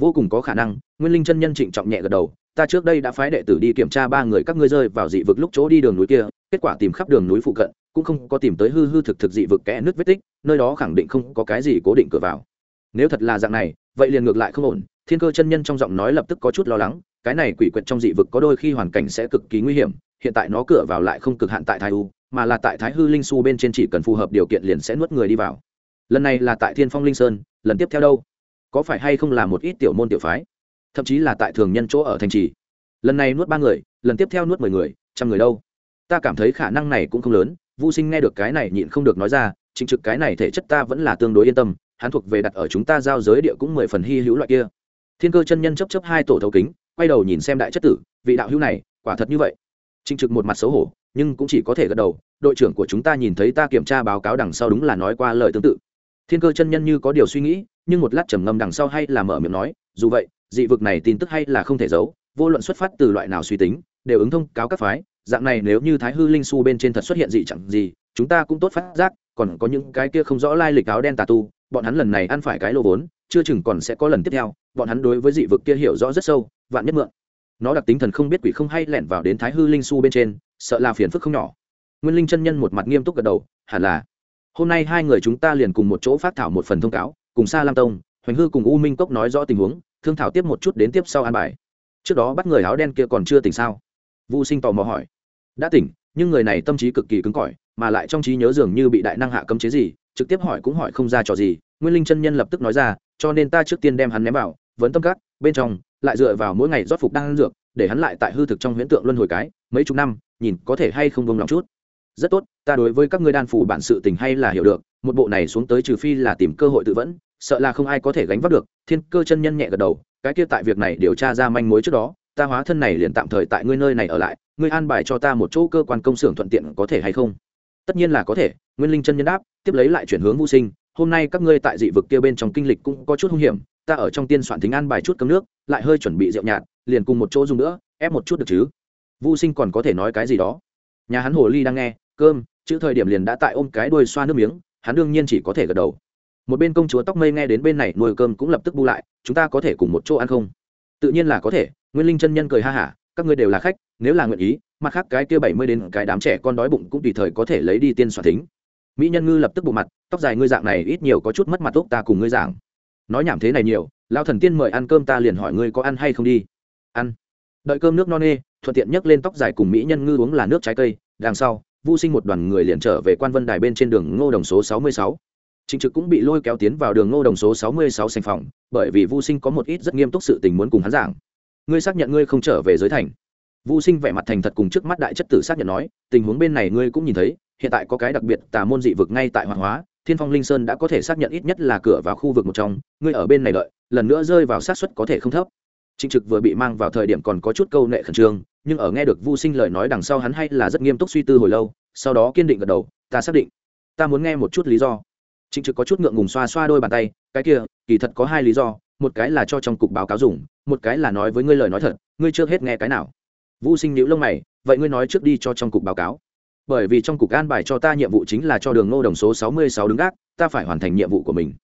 Vô cùng có khả năng, nguyên linh chân nhân trịnh trọng nhẹ gật đầu, ta trước đây đã phái đệ tử đi kiểm tra ba người các ngươi rơi vào dị vực lúc chỗ đi đường núi kia, kết quả tìm khắp đường núi phụ cận, cũng không có tìm tới hư hư thực thực dị vực kẽ nước vết tích, nơi đó khẳng định không có cái gì cố định cửa vào. Nếu thật là dạng này, vậy liền ngược lại không ổn thiên cơ chân nhân trong giọng nói lập tức có chút lo lắng, cái này quỷ quyệt trong dị vực có đôi khi hoàn cảnh sẽ cực kỳ nguy hiểm, hiện tại nó cửa vào lại không cực hạn tại thái u, mà là tại thái hư linh su bên trên chỉ cần phù hợp điều kiện liền sẽ nuốt người đi vào. Lần này là tại thiên phong linh sơn, lần tiếp theo đâu? Có phải hay không là một ít tiểu môn tiểu phái? Thậm chí là tại thường nhân chỗ ở thành trì. Lần này nuốt ba người, lần tiếp theo nuốt mười người, trăm người đâu? Ta cảm thấy khả năng này cũng không lớn vô sinh nghe được cái này nhịn không được nói ra, chính trực cái này thể chất ta vẫn là tương đối yên tâm, hắn thuộc về đặt ở chúng ta giao giới địa cũng mười phần hy hữu loại kia thiên cơ chân nhân chấp chấp hai tổ thấu kính, quay đầu nhìn xem đại chất tử, vị đạo hữu này, quả thật như vậy. Trinh trực một mặt xấu hổ, nhưng cũng chỉ có thể gật đầu, đội trưởng của chúng ta nhìn thấy ta kiểm tra báo cáo đằng sau đúng là nói qua lời tương tự. Thiên cơ chân nhân như có điều suy nghĩ, nhưng một lát trầm ngâm đằng sau hay là mở miệng nói, dù vậy, dị vực này tin tức hay là không thể giấu, vô luận xuất phát từ loại nào suy tính, đều ứng thông cáo các phái, dạng này nếu như thái hư linh su bên trên thật xuất hiện dị chẳng gì, chúng ta cũng tốt phát giác, còn có những cái kia không rõ lai lịch áo đen tà tu bọn hắn lần này ăn phải cái lô vốn, chưa chừng còn sẽ có lần tiếp theo, bọn hắn đối với dị vực kia hiểu rõ rất sâu, vạn nhất mượn. Nó đặc tính thần không biết quỷ không hay lẻn vào đến thái hư linh su bên trên, sợ là phiền phức không nhỏ. Nguyên linh chân nhân một mặt nghiêm túc gật đầu, hẳn là. Hôm nay hai người chúng ta liền cùng một chỗ phát thảo một phần thông cáo, cùng sa lam tông, hoành hư cùng u minh cốc nói rõ tình huống, thương thảo tiếp một chút đến tiếp sau an bài. Trước đó bắt người áo đen kia còn chưa tỉnh sao? Vu sinh tò mò hỏi. Đã tỉnh, nhưng người này tâm trí cực kỳ cứng cỏi, mà lại trong trí nhớ dường như bị đại năng hạ cấm chế gì trực tiếp hỏi cũng hỏi không ra trò gì, nguyên linh chân nhân lập tức nói ra, cho nên ta trước tiên đem hắn ném vào, vấn tâm các, bên trong, lại dựa vào mỗi ngày rót phục đang dược, để hắn lại tại hư thực trong huyễn tượng luân hồi cái, mấy chục năm, nhìn có thể hay không vông lòng chút. Rất tốt, ta đối với các ngươi đan phủ bản sự tình hay là hiểu được, một bộ này xuống tới trừ phi là tìm cơ hội tự vẫn, sợ là không ai có thể gánh vác được, thiên cơ chân nhân nhẹ gật đầu, cái kia tại việc này điều tra ra manh mối trước đó, ta hóa thân này liền tạm thời tại ngươi nơi này ở lại, ngươi an bài cho ta một chỗ cơ quan công xưởng thuận tiện có thể hay không? Tất nhiên là có thể, nguyên linh chân nhân đáp, tiếp lấy lại chuyển hướng vô sinh, hôm nay các ngươi tại dị vực kia bên trong kinh lịch cũng có chút hung hiểm, ta ở trong tiên soạn thính an bài chút cấm nước, lại hơi chuẩn bị rượu nhạt, liền cùng một chỗ dùng nữa, ép một chút được chứ? Vô sinh còn có thể nói cái gì đó? Nhà hắn hồ ly đang nghe, cơm, chữ thời điểm liền đã tại ôm cái đuôi xoa nước miếng, hắn đương nhiên chỉ có thể gật đầu. Một bên công chúa tóc mây nghe đến bên này nuôi cơm cũng lập tức bu lại, chúng ta có thể cùng một chỗ ăn không? Tự nhiên là có thể, nguyên linh chân nhân cười ha hả, các ngươi đều là khách, nếu là nguyện ý mặt khác cái kia bảy mươi đến cái đám trẻ con đói bụng cũng tùy thời có thể lấy đi tiên soạn thính. Mỹ nhân ngư lập tức bộ mặt tóc dài ngươi dạng này ít nhiều có chút mất mặt tốt ta cùng ngươi giảng nói nhảm thế này nhiều lao thần tiên mời ăn cơm ta liền hỏi ngươi có ăn hay không đi. Ăn. Đợi cơm nước no nê thuận tiện nhấc lên tóc dài cùng mỹ nhân ngư uống là nước trái cây đằng sau vô sinh một đoàn người liền trở về quan vân đài bên trên đường ngô đồng số sáu mươi sáu. Trịnh Trực cũng bị lôi kéo tiến vào đường Ngô Đồng số 66 sành phòng, bởi vì Vu Sinh có một ít rất nghiêm túc sự tình muốn cùng hắn giảng. Ngươi xác nhận ngươi không trở về giới thành. Vu Sinh vẻ mặt thành thật cùng trước mắt đại chất tử xác nhận nói, tình huống bên này ngươi cũng nhìn thấy, hiện tại có cái đặc biệt tà môn dị vực ngay tại hoàng hóa thiên phong linh sơn đã có thể xác nhận ít nhất là cửa vào khu vực một trong ngươi ở bên này đợi lần nữa rơi vào sát suất có thể không thấp. Trịnh trực vừa bị mang vào thời điểm còn có chút câu nệ khẩn trương nhưng ở nghe được vu sinh lời nói đằng sau hắn hay là rất nghiêm túc suy tư hồi lâu sau đó kiên định gật đầu ta xác định. Ta muốn nghe một chút lý do. Trịnh trực có chút ngượng ngùng xoa xoa đôi bàn tay cái kia kỳ thật có hai lý do một cái là cho trong cục báo cáo dùng một cái là nói với ngươi lời nói thật ngươi chưa hết nghe cái nào vũ sinh nhữ lông mày, vậy ngươi nói trước đi cho trong cục báo cáo. Bởi vì trong cục an bài cho ta nhiệm vụ chính là cho đường ngô đồng số sáu mươi sáu đứng gác, ta phải hoàn thành nhiệm vụ của mình.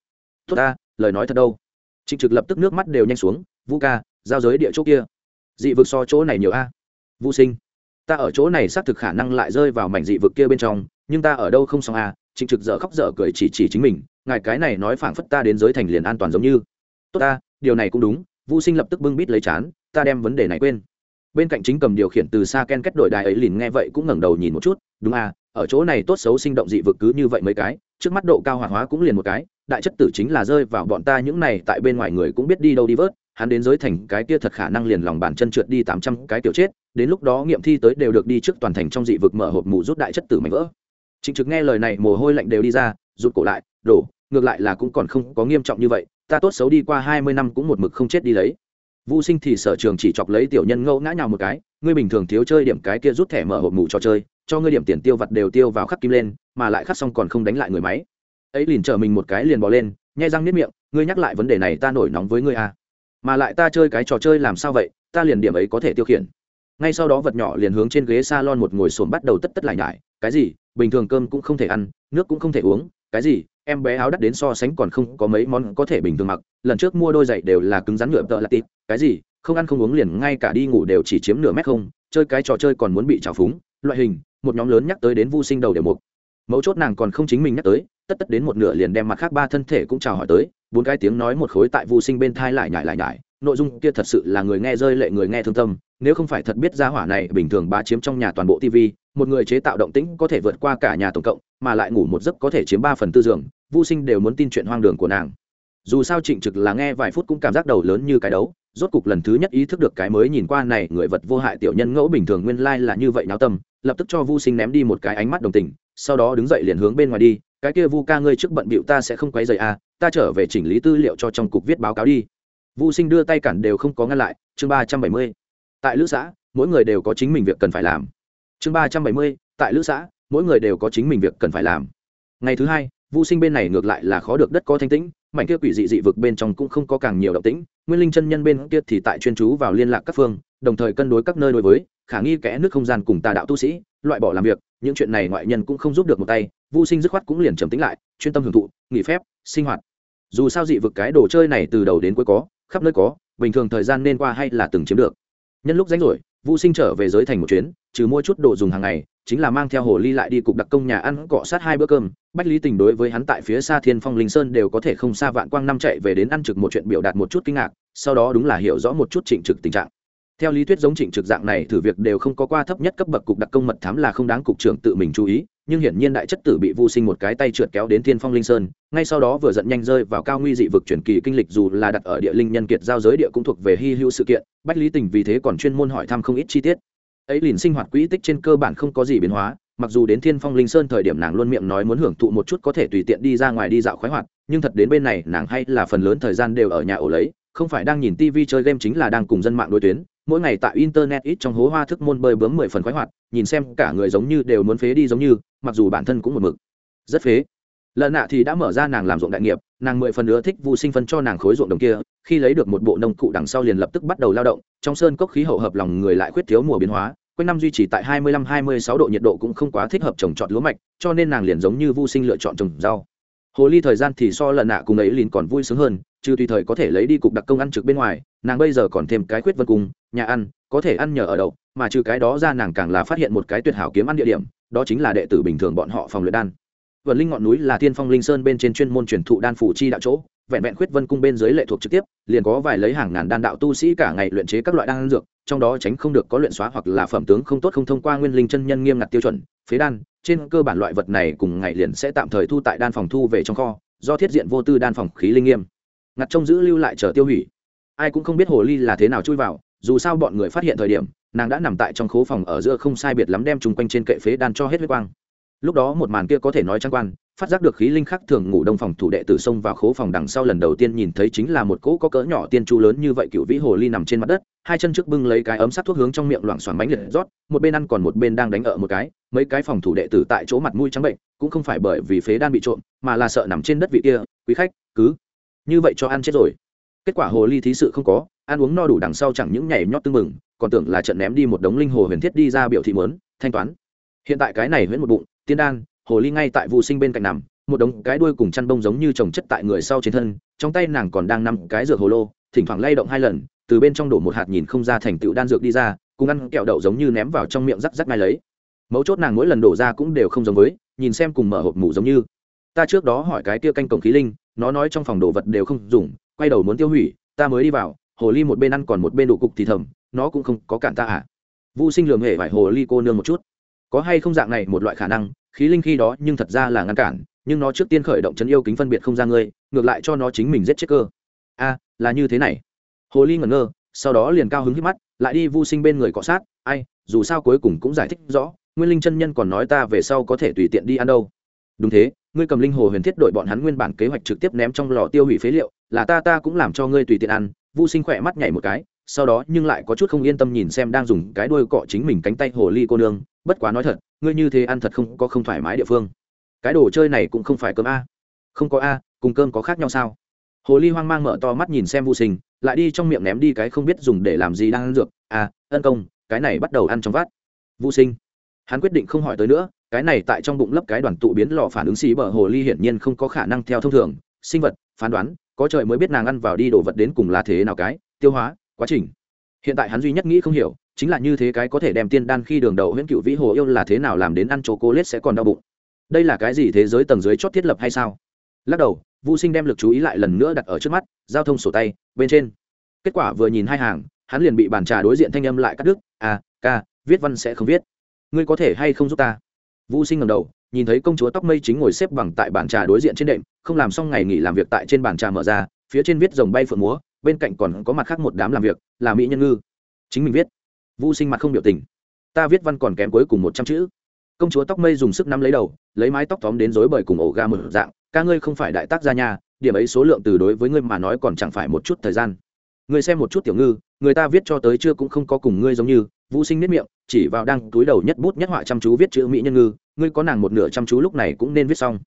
Tốt ta, lời nói thật đâu. Trịnh trực lập tức nước mắt đều nhanh xuống, vũ ca, giao giới địa chỗ kia. Dị vực so chỗ này nhiều a. Vũ sinh, ta ở chỗ này xác thực khả năng lại rơi vào mảnh dị vực kia bên trong, nhưng ta ở đâu không xong a? Trịnh trực dở khóc dở cười chỉ chỉ chính mình, ngài cái này nói phảng phất ta đến giới thành liền an toàn giống như. Tốt ta, điều này cũng đúng. Vũ sinh lập tức bưng bít lấy chán, ta đem vấn đề này quên bên cạnh chính cầm điều khiển từ xa ken kết đội đài ấy liền nghe vậy cũng ngẩng đầu nhìn một chút, đúng à ở chỗ này tốt xấu sinh động dị vực cứ như vậy mấy cái, trước mắt độ cao hoạt hóa cũng liền một cái, đại chất tử chính là rơi vào bọn ta những này tại bên ngoài người cũng biết đi đâu đi vớt, hắn đến giới thành cái kia thật khả năng liền lòng bàn chân trượt đi tám trăm cái tiểu chết, đến lúc đó nghiệm thi tới đều được đi trước toàn thành trong dị vực mở hộp mù rút đại chất tử mạnh vỡ. Chính trực nghe lời này mồ hôi lạnh đều đi ra, rụt cổ lại, đổ, ngược lại là cũng còn không có nghiêm trọng như vậy, ta tốt xấu đi qua hai mươi năm cũng một mực không chết đi lấy. Vu Sinh thì sở trường chỉ chọc lấy tiểu nhân ngẫu ngã nhào một cái, ngươi bình thường thiếu chơi điểm cái kia rút thẻ mở hộp mù cho chơi, cho ngươi điểm tiền tiêu vặt đều tiêu vào khắc kim lên, mà lại khắc xong còn không đánh lại người máy. Ấy liền chở mình một cái liền bỏ lên, nhai răng niết miệng, ngươi nhắc lại vấn đề này ta nổi nóng với ngươi à? Mà lại ta chơi cái trò chơi làm sao vậy, ta liền điểm ấy có thể tiêu khiển. Ngay sau đó vật nhỏ liền hướng trên ghế salon một ngồi xổm bắt đầu tất tất lại nhải, cái gì? Bình thường cơm cũng không thể ăn, nước cũng không thể uống, cái gì? em bé áo đắt đến so sánh còn không có mấy món có thể bình thường mặc. Lần trước mua đôi giày đều là cứng rắn nhựa tợ là tịt. Cái gì? Không ăn không uống liền ngay cả đi ngủ đều chỉ chiếm nửa mét không. Chơi cái trò chơi còn muốn bị trào phúng. Loại hình, một nhóm lớn nhắc tới đến vu sinh đầu đều mục. Mấu chốt nàng còn không chính mình nhắc tới, tất tất đến một nửa liền đem mặt khác ba thân thể cũng chào hỏi tới. Bốn cái tiếng nói một khối tại vu sinh bên thai lại nhải lại nhải nội dung kia thật sự là người nghe rơi lệ, người nghe thương tâm. Nếu không phải thật biết ra hỏa này bình thường bá chiếm trong nhà toàn bộ tv một người chế tạo động tĩnh có thể vượt qua cả nhà tổng cộng mà lại ngủ một giấc có thể chiếm ba phần tư giường vô sinh đều muốn tin chuyện hoang đường của nàng. Dù sao trịnh trực là nghe vài phút cũng cảm giác đầu lớn như cái đấu rốt cục lần thứ nhất ý thức được cái mới nhìn qua này người vật vô hại tiểu nhân ngẫu bình thường nguyên lai là như vậy náo tâm lập tức cho vu sinh ném đi một cái ánh mắt đồng tình sau đó đứng dậy liền hướng bên ngoài đi cái kia vu ca ngươi trước bận bịu ta sẽ không quấy rầy a à, ta trở về chỉnh lý tư liệu cho trong cục viết báo cáo đi. Vu sinh đưa tay cản đều không có ngăn lại chương ba trăm bảy mươi. Tại lữ xã mỗi người đều có chính mình việc cần phải làm. Chương ba trăm bảy mươi tại lữ xã mỗi người đều có chính mình việc cần phải làm ngày thứ hai Vu Sinh bên này ngược lại là khó được đất có thanh tĩnh, mảnh kia quỷ dị dị vực bên trong cũng không có càng nhiều động tĩnh, Nguyên Linh chân nhân bên kia thì tại chuyên chú vào liên lạc các phương, đồng thời cân đối các nơi đối với khả nghi kẽ nước không gian cùng tà đạo tu sĩ, loại bỏ làm việc, những chuyện này ngoại nhân cũng không giúp được một tay, Vu Sinh dứt khoát cũng liền trầm tĩnh lại, chuyên tâm hưởng thụ, nghỉ phép, sinh hoạt. Dù sao dị vực cái đồ chơi này từ đầu đến cuối có, khắp nơi có, bình thường thời gian nên qua hay là từng chiếm được. Nhân lúc rảnh rỗi, Vu Sinh trở về giới thành một chuyến, trừ mua chút đồ dùng hàng ngày, chính là mang theo hồ ly lại đi cục đặc công nhà ăn cọ sát hai bữa cơm. Bách lý tình đối với hắn tại phía xa thiên phong linh sơn đều có thể không xa vạn quang năm chạy về đến ăn trực một chuyện biểu đạt một chút kinh ngạc sau đó đúng là hiểu rõ một chút trịnh trực tình trạng. Theo lý thuyết giống trịnh trực dạng này thử việc đều không có qua thấp nhất cấp bậc cục đặc công mật thám là không đáng cục trưởng tự mình chú ý nhưng hiển nhiên đại chất tử bị vô sinh một cái tay trượt kéo đến thiên phong linh sơn ngay sau đó vừa giận nhanh rơi vào cao nguy dị vực chuyển kỳ kinh lịch dù là đặt ở địa linh nhân kiệt giao giới địa cũng thuộc về hy hữu sự kiện, bách lý tình vì thế còn chuyên môn hỏi thăm không ít chi tiết. Ấy liền sinh hoạt quỹ tích trên cơ bản không có gì biến hóa, mặc dù đến thiên phong linh sơn thời điểm nàng luôn miệng nói muốn hưởng thụ một chút có thể tùy tiện đi ra ngoài đi dạo khoái hoạt, nhưng thật đến bên này nàng hay là phần lớn thời gian đều ở nhà ổ lấy, không phải đang nhìn tv chơi game chính là đang cùng dân mạng đối tuyến, mỗi ngày tại internet ít trong hố hoa thức môn bơi bướm mười phần khoái hoạt, nhìn xem cả người giống như đều muốn phế đi giống như, mặc dù bản thân cũng một mực. Rất phế lần nạ thì đã mở ra nàng làm ruộng đại nghiệp, nàng mười phần nữa thích vu sinh phân cho nàng khối ruộng đồng kia, khi lấy được một bộ nông cụ đằng sau liền lập tức bắt đầu lao động, trong sơn cốc khí hậu hợp lòng người lại khuyết thiếu mùa biến hóa, quanh năm duy trì tại 25-26 độ nhiệt độ cũng không quá thích hợp trồng trọt lúa mạch, cho nên nàng liền giống như vu sinh lựa chọn trồng rau. Hồ ly thời gian thì so lần nạ cùng ấy liền còn vui sướng hơn chứ tùy thời có thể lấy đi cục đặc công ăn trực bên ngoài, nàng bây giờ còn thêm cái khuyết vân cung, nhà ăn, có thể ăn nhờ ở đậu, mà trừ cái đó ra nàng càng là phát hiện một cái tuyệt hảo kiếm ăn địa điểm, đó chính là đệ tử bình thường bọn họ phòng luyện đan vườn linh ngọn núi là thiên phong linh sơn bên trên chuyên môn truyền thụ đan phủ chi đạo chỗ, vẹn vẹn khuyết vân cung bên dưới lệ thuộc trực tiếp, liền có vài lấy hàng ngàn đan đạo tu sĩ cả ngày luyện chế các loại đan dược, trong đó tránh không được có luyện xóa hoặc là phẩm tướng không tốt không thông qua nguyên linh chân nhân nghiêm ngặt tiêu chuẩn, phế đan, trên cơ bản loại vật này cùng ngày liền sẽ tạm thời thu tại đan phòng thu về trong kho, do thiết diện vô tư đan phòng khí linh nghiêm. Ngặt trông giữ lưu lại chờ tiêu hủy. Ai cũng không biết hồ ly là thế nào chui vào, dù sao bọn người phát hiện thời điểm, nàng đã nằm tại trong khố phòng ở giữa không sai biệt lắm đem chung quanh trên kệ phế đan cho hết huyết quang lúc đó một màn kia có thể nói trang quan, phát giác được khí linh khác thường ngủ đông phòng thủ đệ tử xông vào khố phòng đằng sau lần đầu tiên nhìn thấy chính là một cỗ có cỡ nhỏ tiên chu lớn như vậy cựu vĩ hồ ly nằm trên mặt đất, hai chân trước bưng lấy cái ấm sắt thuốc hướng trong miệng loảng xoảng bánh liệt rót, một bên ăn còn một bên đang đánh ở một cái, mấy cái phòng thủ đệ tử tại chỗ mặt mũi trắng bệnh, cũng không phải bởi vì phế đan bị trộm, mà là sợ nằm trên đất vị kia, quý khách, cứ như vậy cho ăn chết rồi. Kết quả hồ ly thí sự không có, ăn uống no đủ đằng sau chẳng những nhảy nhót tưng mừng còn tưởng là trận ném đi một đống linh hồ huyền thiết đi ra biểu thị mớn, thanh toán. Hiện tại cái này huyễn một bụng tiên đan, hồ ly ngay tại vụ sinh bên cạnh nằm, một đống cái đuôi cùng chăn bông giống như trồng chất tại người sau trên thân, trong tay nàng còn đang nằm cái dược hồ lô, thỉnh thoảng lay động hai lần, từ bên trong đổ một hạt nhìn không ra thành tựu đan dược đi ra, cùng ăn kẹo đậu giống như ném vào trong miệng rắc rắc ngay lấy. Mấu chốt nàng mỗi lần đổ ra cũng đều không giống với, nhìn xem cùng mở hộp mủ giống như. Ta trước đó hỏi cái kia canh cổng khí linh, nó nói trong phòng đồ vật đều không dùng, quay đầu muốn tiêu hủy, ta mới đi vào, hồ ly một bên ăn còn một bên đủ cục thì thầm, nó cũng không có cản ta à. Vô sinh lường hệ vải hồ ly cô nương một chút. Có hay không dạng này một loại khả năng khí linh khi đó nhưng thật ra là ngăn cản, nhưng nó trước tiên khởi động chấn yêu kính phân biệt không ra ngươi, ngược lại cho nó chính mình giết chết cơ. A, là như thế này. Hồ ly ngẩn ngơ, sau đó liền cao hứng hít mắt, lại đi vô sinh bên người cọ sát. Ai, dù sao cuối cùng cũng giải thích rõ, nguyên linh chân nhân còn nói ta về sau có thể tùy tiện đi ăn đâu. Đúng thế, ngươi cầm linh hồ huyền thiết đội bọn hắn nguyên bản kế hoạch trực tiếp ném trong lò tiêu hủy phế liệu, là ta ta cũng làm cho ngươi tùy tiện ăn. Vô sinh khỏe mắt nhảy một cái, sau đó nhưng lại có chút không yên tâm nhìn xem đang dùng cái đuôi cọ chính mình cánh tay hồ ly cô nương bất quá nói thật ngươi như thế ăn thật không có không thoải mái địa phương. Cái đồ chơi này cũng không phải cơm a. Không có a cùng cơm có khác nhau sao? Hồ ly hoang mang mở to mắt nhìn xem vô sinh lại đi trong miệng ném đi cái không biết dùng để làm gì đang ăn dược. À ân công cái này bắt đầu ăn trong vắt, vô sinh hắn quyết định không hỏi tới nữa cái này tại trong bụng lấp cái đoàn tụ biến lò phản ứng xí bờ hồ ly hiển nhiên không có khả năng theo thông thường. Sinh vật phán đoán có trời mới biết nàng ăn vào đi đồ vật đến cùng là thế nào cái tiêu hóa quá trình. Hiện tại hắn duy nhất nghĩ không hiểu chính là như thế cái có thể đem tiên đan khi đường đầu huyễn cựu vĩ hồ yêu là thế nào làm đến ăn chỗ cô lết sẽ còn đau bụng. Đây là cái gì thế giới tầng dưới chót thiết lập hay sao? Lắc đầu vô sinh đem lực chú ý lại lần nữa đặt ở trước mắt, giao thông sổ tay, bên trên. Kết quả vừa nhìn hai hàng, hắn liền bị bàn trà đối diện thanh âm lại cắt đứt. À ca, viết văn sẽ không viết. Ngươi có thể hay không giúp ta? Vô sinh ngầm đầu, nhìn thấy công chúa tóc mây chính ngồi xếp bằng tại bàn trà đối diện trên đệm, không làm xong ngày nghỉ làm việc tại trên bàn trà mở ra, phía trên viết dòng bay phượng múa, bên cạnh còn có mặt khác một đám làm việc, là mỹ nhân ngư. Chính mình viết vô sinh mặt không biểu tình. Ta viết văn còn kém cuối cùng một trăm chữ. Công chúa tóc mây dùng sức nắm lấy đầu, lấy mái tóc tóm đến rối bời cùng ổ ga mở dạng. Ca ngươi không phải đại tác gia nhà điểm ấy số lượng từ đối với ngươi mà nói còn chẳng phải một chút thời gian. Ngươi xem một chút tiểu ngư, người ta viết cho tới chưa cũng không có cùng ngươi giống như. Vũ sinh nếp miệng, chỉ vào đang túi đầu nhất bút nhất họa chăm chú viết chữ mỹ nhân ngư. Ngươi có nàng một nửa chăm chú lúc này cũng nên viết xong.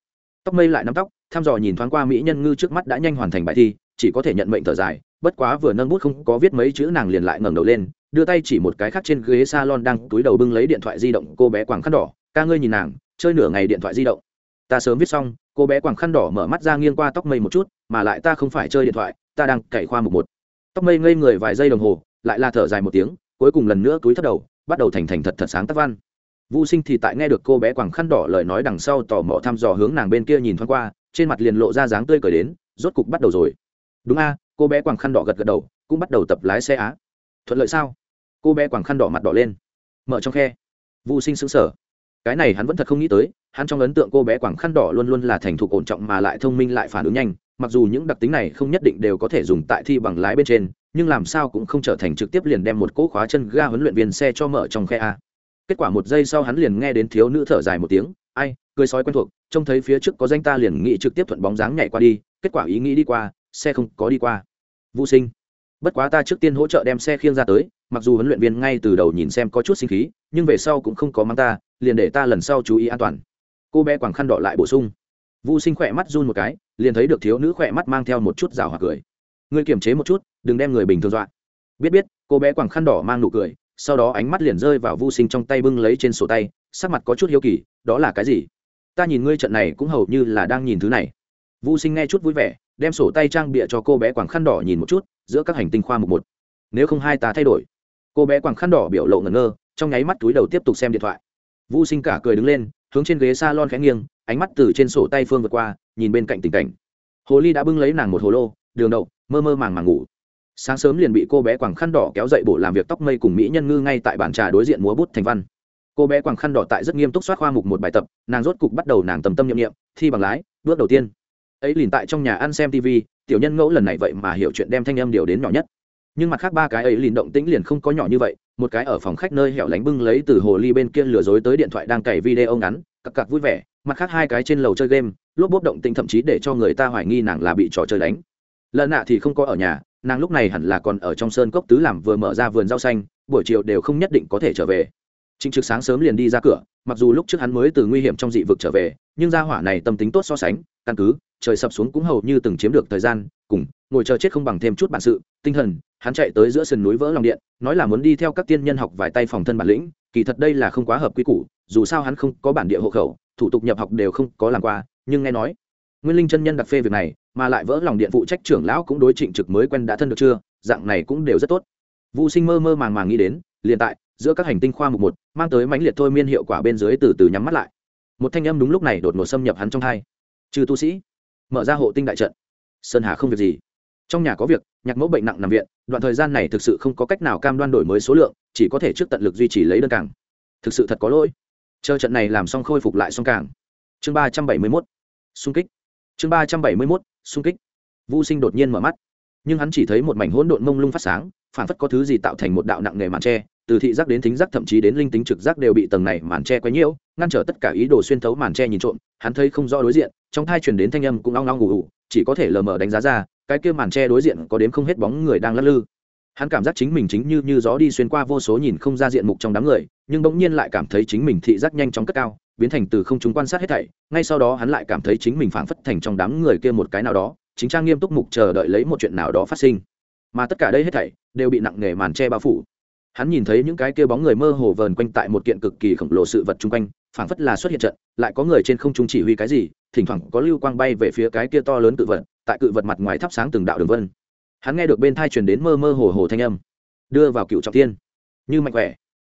Tóc mây lại nắm tóc, thăm dò nhìn thoáng qua mỹ nhân ngư trước mắt đã nhanh hoàn thành bài thi chỉ có thể nhận mệnh thở dài, bất quá vừa nâng bút không có viết mấy chữ nàng liền lại ngẩng đầu lên, đưa tay chỉ một cái khác trên ghế salon đang túi đầu bưng lấy điện thoại di động, cô bé quàng khăn đỏ, ca ngươi nhìn nàng, chơi nửa ngày điện thoại di động. Ta sớm viết xong. Cô bé quàng khăn đỏ mở mắt ra nghiêng qua tóc mây một chút, mà lại ta không phải chơi điện thoại, ta đang cày khoa một một. Tóc mây ngây người vài giây đồng hồ, lại là thở dài một tiếng, cuối cùng lần nữa túi thất đầu, bắt đầu thành thành thật thật sáng tác văn. Vũ sinh thì tại nghe được cô bé quàng khăn đỏ lời nói đằng sau tò mò thăm dò hướng nàng bên kia nhìn thoáng qua, trên mặt liền lộ ra dáng tươi cười đến, rốt cục bắt đầu rồi đúng a, cô bé quàng khăn đỏ gật gật đầu, cũng bắt đầu tập lái xe á. Thuận lợi sao? Cô bé quàng khăn đỏ mặt đỏ lên. Mở trong khe. Vô sinh sững sờ. Cái này hắn vẫn thật không nghĩ tới, hắn trong ấn tượng cô bé quàng khăn đỏ luôn luôn là thành thục ổn trọng mà lại thông minh lại phản ứng nhanh. Mặc dù những đặc tính này không nhất định đều có thể dùng tại thi bằng lái bên trên, nhưng làm sao cũng không trở thành trực tiếp liền đem một cỗ khóa chân ga huấn luyện viên xe cho mở trong khe a kết quả một giây sau hắn liền nghe đến thiếu nữ thở dài một tiếng, ai, cười sói quen thuộc, trông thấy phía trước có danh ta liền nghĩ trực tiếp thuận bóng dáng nhảy qua đi, kết quả ý nghĩ đi qua xe không có đi qua. Vũ sinh, bất quá ta trước tiên hỗ trợ đem xe khiêng ra tới, mặc dù huấn luyện viên ngay từ đầu nhìn xem có chút sinh khí, nhưng về sau cũng không có mang ta, liền để ta lần sau chú ý an toàn. Cô bé quảng khăn đỏ lại bổ sung. Vũ sinh khỏe mắt run một cái, liền thấy được thiếu nữ khỏe mắt mang theo một chút rào hoặc cười. Ngươi kiềm chế một chút, đừng đem người bình thường dọa. Biết biết, cô bé quảng khăn đỏ mang nụ cười, sau đó ánh mắt liền rơi vào vô sinh trong tay bưng lấy trên sổ tay, sắc mặt có chút hiếu kỳ, đó là cái gì? Ta nhìn ngươi trận này cũng hầu như là đang nhìn thứ này. Vô sinh nghe chút vui vẻ đem sổ tay trang bịa cho cô bé quảng khăn đỏ nhìn một chút, giữa các hành tinh khoa mục một. Nếu không hai ta thay đổi. Cô bé quảng khăn đỏ biểu lộ ngẩn ngơ, trong nháy mắt túi đầu tiếp tục xem điện thoại. Vô sinh cả cười đứng lên, hướng trên ghế s a lon khẽ nghiêng, ánh mắt từ trên sổ tay phương vượt qua, nhìn bên cạnh tình cảnh. Hồ ly đã bưng lấy nàng một hồ lô, đường đậu, mơ mơ màng màng ngủ. Sáng sớm liền bị cô bé quảng khăn đỏ kéo dậy bộ làm việc tóc mây cùng mỹ nhân ngư ngay tại bàn trà đối diện múa bút thành văn. Cô bé quảng khăn đỏ tại rất nghiêm túc soát khoa mục một bài tập, nàng rốt cục bắt đầu nàng tầm tâm nhiệm nghiệm thi bằng lái, bước đầu tiên ấy liền tại trong nhà ăn xem tv tiểu nhân ngẫu lần này vậy mà hiểu chuyện đem thanh âm điều đến nhỏ nhất. Nhưng mặt khác ba cái ấy liền động tĩnh liền không có nhỏ như vậy một cái ở phòng khách nơi hẻo lánh bưng lấy từ hồ ly bên kia lừa dối tới điện thoại đang cày video ngắn cặc cặc vui vẻ mặt khác hai cái trên lầu chơi game lốp bốp động tĩnh thậm chí để cho người ta hoài nghi nàng là bị trò chơi đánh. Lợn nạ thì không có ở nhà nàng lúc này hẳn là còn ở trong sơn cốc tứ làm vừa mở ra vườn rau xanh buổi chiều đều không nhất định có thể trở về. Trịnh Trực sáng sớm liền đi ra cửa, mặc dù lúc trước hắn mới từ nguy hiểm trong dị vực trở về, nhưng gia hỏa này tâm tính tốt so sánh, căn cứ, trời sập xuống cũng hầu như từng chiếm được thời gian, cùng ngồi chờ chết không bằng thêm chút bản sự, tinh thần, hắn chạy tới giữa sườn núi vỡ lòng điện, nói là muốn đi theo các tiên nhân học vài tay phòng thân bản lĩnh, kỳ thật đây là không quá hợp quy củ, dù sao hắn không có bản địa hộ khẩu, thủ tục nhập học đều không có làm qua, nhưng nghe nói, Nguyên Linh chân nhân đặc phê việc này, mà lại vỡ lòng điện phụ trách trưởng lão cũng đối Trịnh Trực mới quen đã thân được chưa, dạng này cũng đều rất tốt. Vu Sinh mơ mơ màng màng nghĩ đến, liền tại giữa các hành tinh khoa mục một mang tới mãnh liệt thôi miên hiệu quả bên dưới từ từ nhắm mắt lại. Một thanh âm đúng lúc này đột ngột xâm nhập hắn trong thai trừ tu sĩ mở ra hộ tinh đại trận. Sơn hà không việc gì. Trong nhà có việc, nhạc mẫu bệnh nặng nằm viện, đoạn thời gian này thực sự không có cách nào cam đoan đổi mới số lượng, chỉ có thể trước tận lực duy trì lấy đơn càng. Thực sự thật có lỗi. Chờ trận này làm xong khôi phục lại xong càng. Chương ba trăm bảy mươi mốt. Xung kích. Chương ba trăm bảy mươi mốt, xung kích. Vô sinh đột nhiên mở mắt nhưng hắn chỉ thấy một mảnh hỗn độn mông lung phát sáng phản phất có thứ gì tạo thành một đạo nặng nề màn tre từ thị giác đến thính giác thậm chí đến linh tính trực giác đều bị tầng này màn tre quấy nhiễu, ngăn trở tất cả ý đồ xuyên thấu màn tre nhìn trộm, hắn thấy không rõ đối diện, trong thai truyền đến thanh âm cũng long long ngủ ngủ chỉ có thể lờ mờ đánh giá ra, cái kia màn tre đối diện có đếm không hết bóng người đang lắc lư. Hắn cảm giác chính mình chính như như gió đi xuyên qua vô số nhìn không ra diện mục trong đám người, nhưng bỗng nhiên lại cảm thấy chính mình thị giác nhanh chóng cất cao, biến thành từ không chúng quan sát hết thảy, ngay sau đó hắn lại cảm thấy chính mình phảng phất thành trong đám người kia một cái nào đó chính trang nghiêm túc mục chờ đợi lấy một chuyện nào đó phát sinh. Mà tất cả đây hết thảy đều bị nặng nề màn che bao phủ. Hắn nhìn thấy những cái kia bóng người mơ hồ vờn quanh tại một kiện cực kỳ khổng lồ sự vật chung quanh phảng phất là xuất hiện trận lại có người trên không trung chỉ huy cái gì thỉnh thoảng có lưu quang bay về phía cái kia to lớn cự vật tại cự vật mặt ngoài thắp sáng từng đạo đường vân. Hắn nghe được bên thai truyền đến mơ mơ hồ hồ thanh âm. Đưa vào cựu trọng thiên, như mạnh khỏe.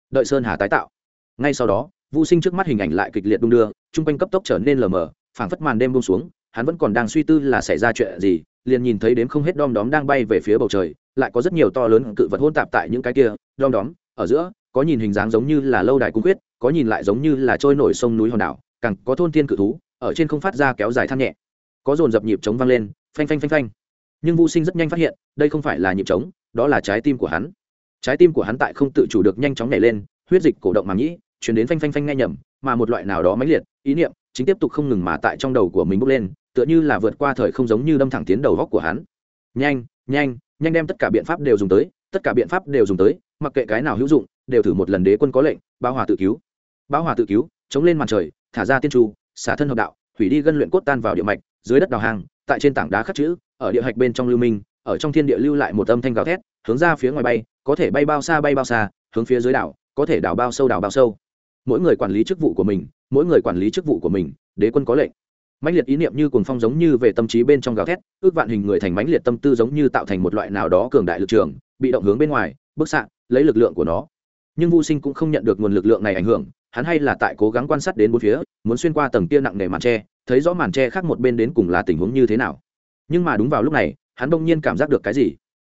Đợi sơn hà tái tạo. Ngay sau đó vô sinh trước mắt hình ảnh lại kịch liệt đung đưa chung quanh cấp tốc trở nên lờ mờ phảng phất màn đêm bông xuống hắn vẫn còn đang suy tư là xảy ra chuyện gì, liền nhìn thấy đếm không hết đom đóm đang bay về phía bầu trời, lại có rất nhiều to lớn cự vật hôn tạp tại những cái kia, đom đóm, ở giữa, có nhìn hình dáng giống như là lâu đài cung quyết có nhìn lại giống như là trôi nổi sông núi hòn đảo, càng có thôn tiên cự thú, ở trên không phát ra kéo dài than nhẹ. Có dồn dập nhịp trống vang lên, phanh phanh phanh phanh. Nhưng vũ sinh rất nhanh phát hiện, đây không phải là nhịp trống, đó là trái tim của hắn. Trái tim của hắn tại không tự chủ được nhanh chóng nhảy lên, huyết dịch cổ động màng nhĩ, chuyển đến phanh phanh phanh nghe nhầm, mà một loại nào đó mãnh liệt, ý niệm chính tiếp tục không ngừng mà tại trong đầu của mình bốc lên, tựa như là vượt qua thời không giống như đâm thẳng tiến đầu góc của hắn. Nhanh nhanh nhanh đem tất cả biện pháp đều dùng tới, tất cả biện pháp đều dùng tới, mặc kệ cái nào hữu dụng, đều thử một lần đế quân có lệnh bao hòa tự cứu. Bao hòa tự cứu, chống lên màn trời, thả ra tiên tru xả thân hợp đạo, hủy đi gân luyện cốt tan vào địa mạch, dưới đất đào hàng, tại trên tảng đá khắc chữ, ở địa hạch bên trong lưu minh, ở trong thiên địa lưu lại một âm thanh gào thét, hướng ra phía ngoài bay, có thể bay bao xa bay bao xa, hướng phía dưới đảo, có thể đảo bao sâu đảo bao sâu mỗi người quản lý chức vụ của mình, mỗi người quản lý chức vụ của mình, đế quân có lệnh. Mãnh liệt ý niệm như cuồng phong giống như về tâm trí bên trong gào thét, ước vạn hình người thành mãnh liệt tâm tư giống như tạo thành một loại nào đó cường đại lực trường, bị động hướng bên ngoài, bức xạ, lấy lực lượng của nó. Nhưng vô sinh cũng không nhận được nguồn lực lượng này ảnh hưởng, hắn hay là tại cố gắng quan sát đến bốn phía, muốn xuyên qua tầng kia nặng nề màn tre, thấy rõ màn tre khác một bên đến cùng là tình huống như thế nào. Nhưng mà đúng vào lúc này, hắn đông nhiên cảm giác được cái gì?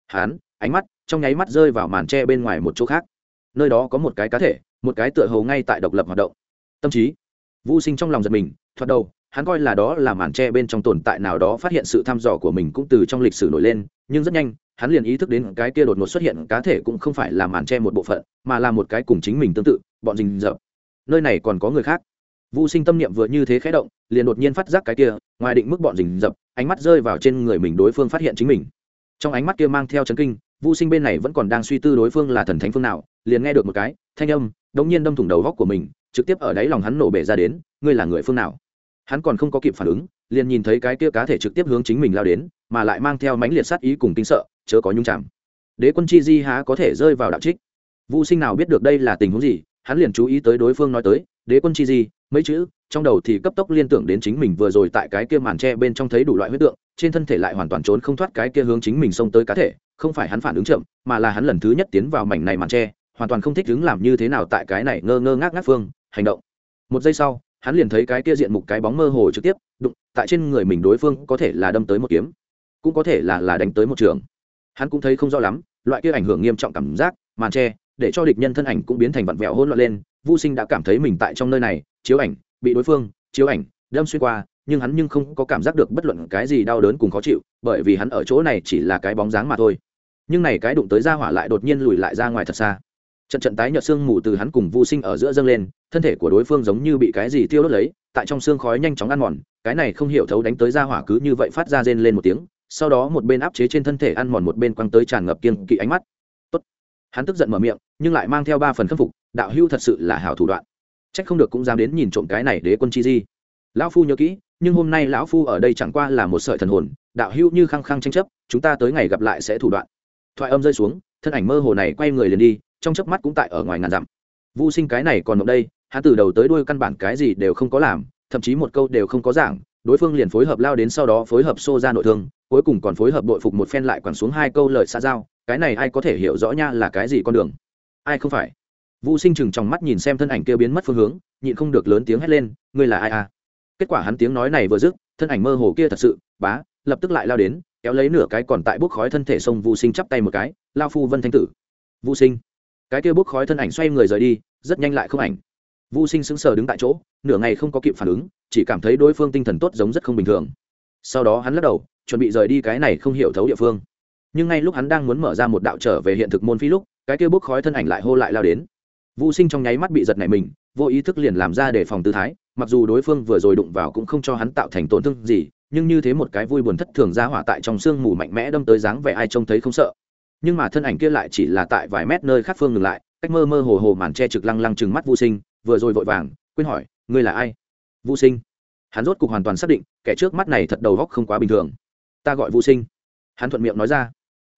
Hắn, ánh mắt, trong nháy mắt rơi vào màn tre bên ngoài một chỗ khác. Nơi đó có một cái cá thể một cái tựa hầu ngay tại độc lập hoạt động. Tâm trí. Vũ sinh trong lòng giật mình thoạt đầu hắn coi là đó là màn tre bên trong tồn tại nào đó phát hiện sự thăm dò của mình cũng từ trong lịch sử nổi lên nhưng rất nhanh hắn liền ý thức đến cái kia đột ngột xuất hiện cá thể cũng không phải là màn tre một bộ phận mà là một cái cùng chính mình tương tự bọn rình rập. Nơi này còn có người khác. Vu Sinh tâm niệm vừa như thế khẽ động, liền đột nhiên phát giác cái kia, ngoài định mức bọn rình rập, ánh mắt rơi vào trên người mình đối phương phát hiện chính mình. Trong ánh mắt kia mang theo chấn kinh, Vu Sinh bên này vẫn còn đang suy tư đối phương là thần thánh phương nào, liền nghe được một cái thanh âm, đột nhiên đâm thủng đầu góc của mình, trực tiếp ở đáy lòng hắn nổ bể ra đến, ngươi là người phương nào? Hắn còn không có kịp phản ứng, liền nhìn thấy cái kia cá thể trực tiếp hướng chính mình lao đến, mà lại mang theo mãnh liệt sát ý cùng kinh sợ, chớ có nhung chạm. Đế quân chi di há có thể rơi vào đạo trích? Vũ sinh nào biết được đây là tình huống gì hắn liền chú ý tới đối phương nói tới đế quân chi di mấy chữ? Trong đầu thì cấp tốc liên tưởng đến chính mình vừa rồi tại cái kia màn tre bên trong thấy đủ loại huyết tượng trên thân thể lại hoàn toàn trốn không thoát cái kia hướng chính mình xông tới cá thể không phải hắn phản ứng chậm mà là hắn lần thứ nhất tiến vào mảnh này màn tre hoàn toàn không thích đứng làm như thế nào tại cái này ngơ ngơ ngác ngác phương, hành động. Một giây sau, hắn liền thấy cái kia diện mục cái bóng mơ hồ trực tiếp, đụng, tại trên người mình đối phương có thể là đâm tới một kiếm, cũng có thể là là đánh tới một trường. Hắn cũng thấy không rõ lắm, loại kia ảnh hưởng nghiêm trọng cảm giác, màn tre để cho địch nhân thân ảnh cũng biến thành vặn vẹo hỗn loạn lên vô sinh đã cảm thấy mình tại trong nơi này, chiếu ảnh, bị đối phương, chiếu ảnh, đâm xuyên qua, nhưng hắn nhưng không có cảm giác được bất luận cái gì đau đớn cùng khó chịu, bởi vì hắn ở chỗ này chỉ là cái bóng dáng mà thôi. Nhưng này cái đụng tới ra hỏa lại đột nhiên lùi lại ra ngoài thật xa trận trận tái nhợt xương mù từ hắn cùng vô sinh ở giữa dâng lên, thân thể của đối phương giống như bị cái gì tiêu đốt lấy, tại trong xương khói nhanh chóng ăn mòn, cái này không hiểu thấu đánh tới ra hỏa cứ như vậy phát ra rên lên một tiếng, sau đó một bên áp chế trên thân thể ăn mòn một bên quăng tới tràn ngập kiên kỵ ánh mắt. Tốt. hắn tức giận mở miệng, nhưng lại mang theo ba phần khâm phục, đạo hưu thật sự là hảo thủ đoạn. Trách không được cũng dám đến nhìn trộm cái này đế quân chi di. Lão phu nhớ kỹ, nhưng hôm nay lão phu ở đây chẳng qua là một sợi thần hồn, đạo hưu như khăng khăng tranh chấp, chúng ta tới ngày gặp lại sẽ thủ đoạn. Thoại âm rơi xuống, thân ảnh mơ hồ này quay người liền đi trong chớp mắt cũng tại ở ngoài ngàn dặm. Vô sinh cái này còn động đây, hắn từ đầu tới đuôi căn bản cái gì đều không có làm, thậm chí một câu đều không có giảng, đối phương liền phối hợp lao đến sau đó phối hợp xô ra nội thương, cuối cùng còn phối hợp đội phục một phen lại quẳng xuống hai câu lời xa giao, cái này ai có thể hiểu rõ nha là cái gì con đường? Ai không phải? Vũ sinh chừng trong mắt nhìn xem thân ảnh kia biến mất phương hướng, nhịn không được lớn tiếng hét lên, ngươi là ai à? Kết quả hắn tiếng nói này vừa dứt, thân ảnh mơ hồ kia thật sự, bá, lập tức lại lao đến, kéo lấy nửa cái còn tại bốc khói thân thể sông vũ sinh chắp tay một cái, lao phu vân thanh tử. Vũ sinh cái kia bốc khói thân ảnh xoay người rời đi, rất nhanh lại không ảnh. Vô sinh sững sờ đứng tại chỗ, nửa ngày không có kịp phản ứng, chỉ cảm thấy đối phương tinh thần tốt giống rất không bình thường. Sau đó hắn lắc đầu, chuẩn bị rời đi cái này không hiểu thấu địa phương. Nhưng ngay lúc hắn đang muốn mở ra một đạo trở về hiện thực môn phi lúc, cái kia bốc khói thân ảnh lại hô lại lao đến. Vô sinh trong nháy mắt bị giật nảy mình, vô ý thức liền làm ra để phòng tư thái, mặc dù đối phương vừa rồi đụng vào cũng không cho hắn tạo thành tổn thương gì, nhưng như thế một cái vui buồn thất thường ra hỏa tại trong sương mù mạnh mẽ đâm tới dáng vẻ ai trông thấy không sợ nhưng mà thân ảnh kia lại chỉ là tại vài mét nơi khác phương ngừng lại, cách mơ mơ hồ hồ màn che trực lăng lăng chừng mắt vô sinh, vừa rồi vội vàng, quên hỏi, ngươi là ai? Vô sinh. Hắn rốt cục hoàn toàn xác định, kẻ trước mắt này thật đầu góc không quá bình thường. Ta gọi vô sinh. Hắn thuận miệng nói ra.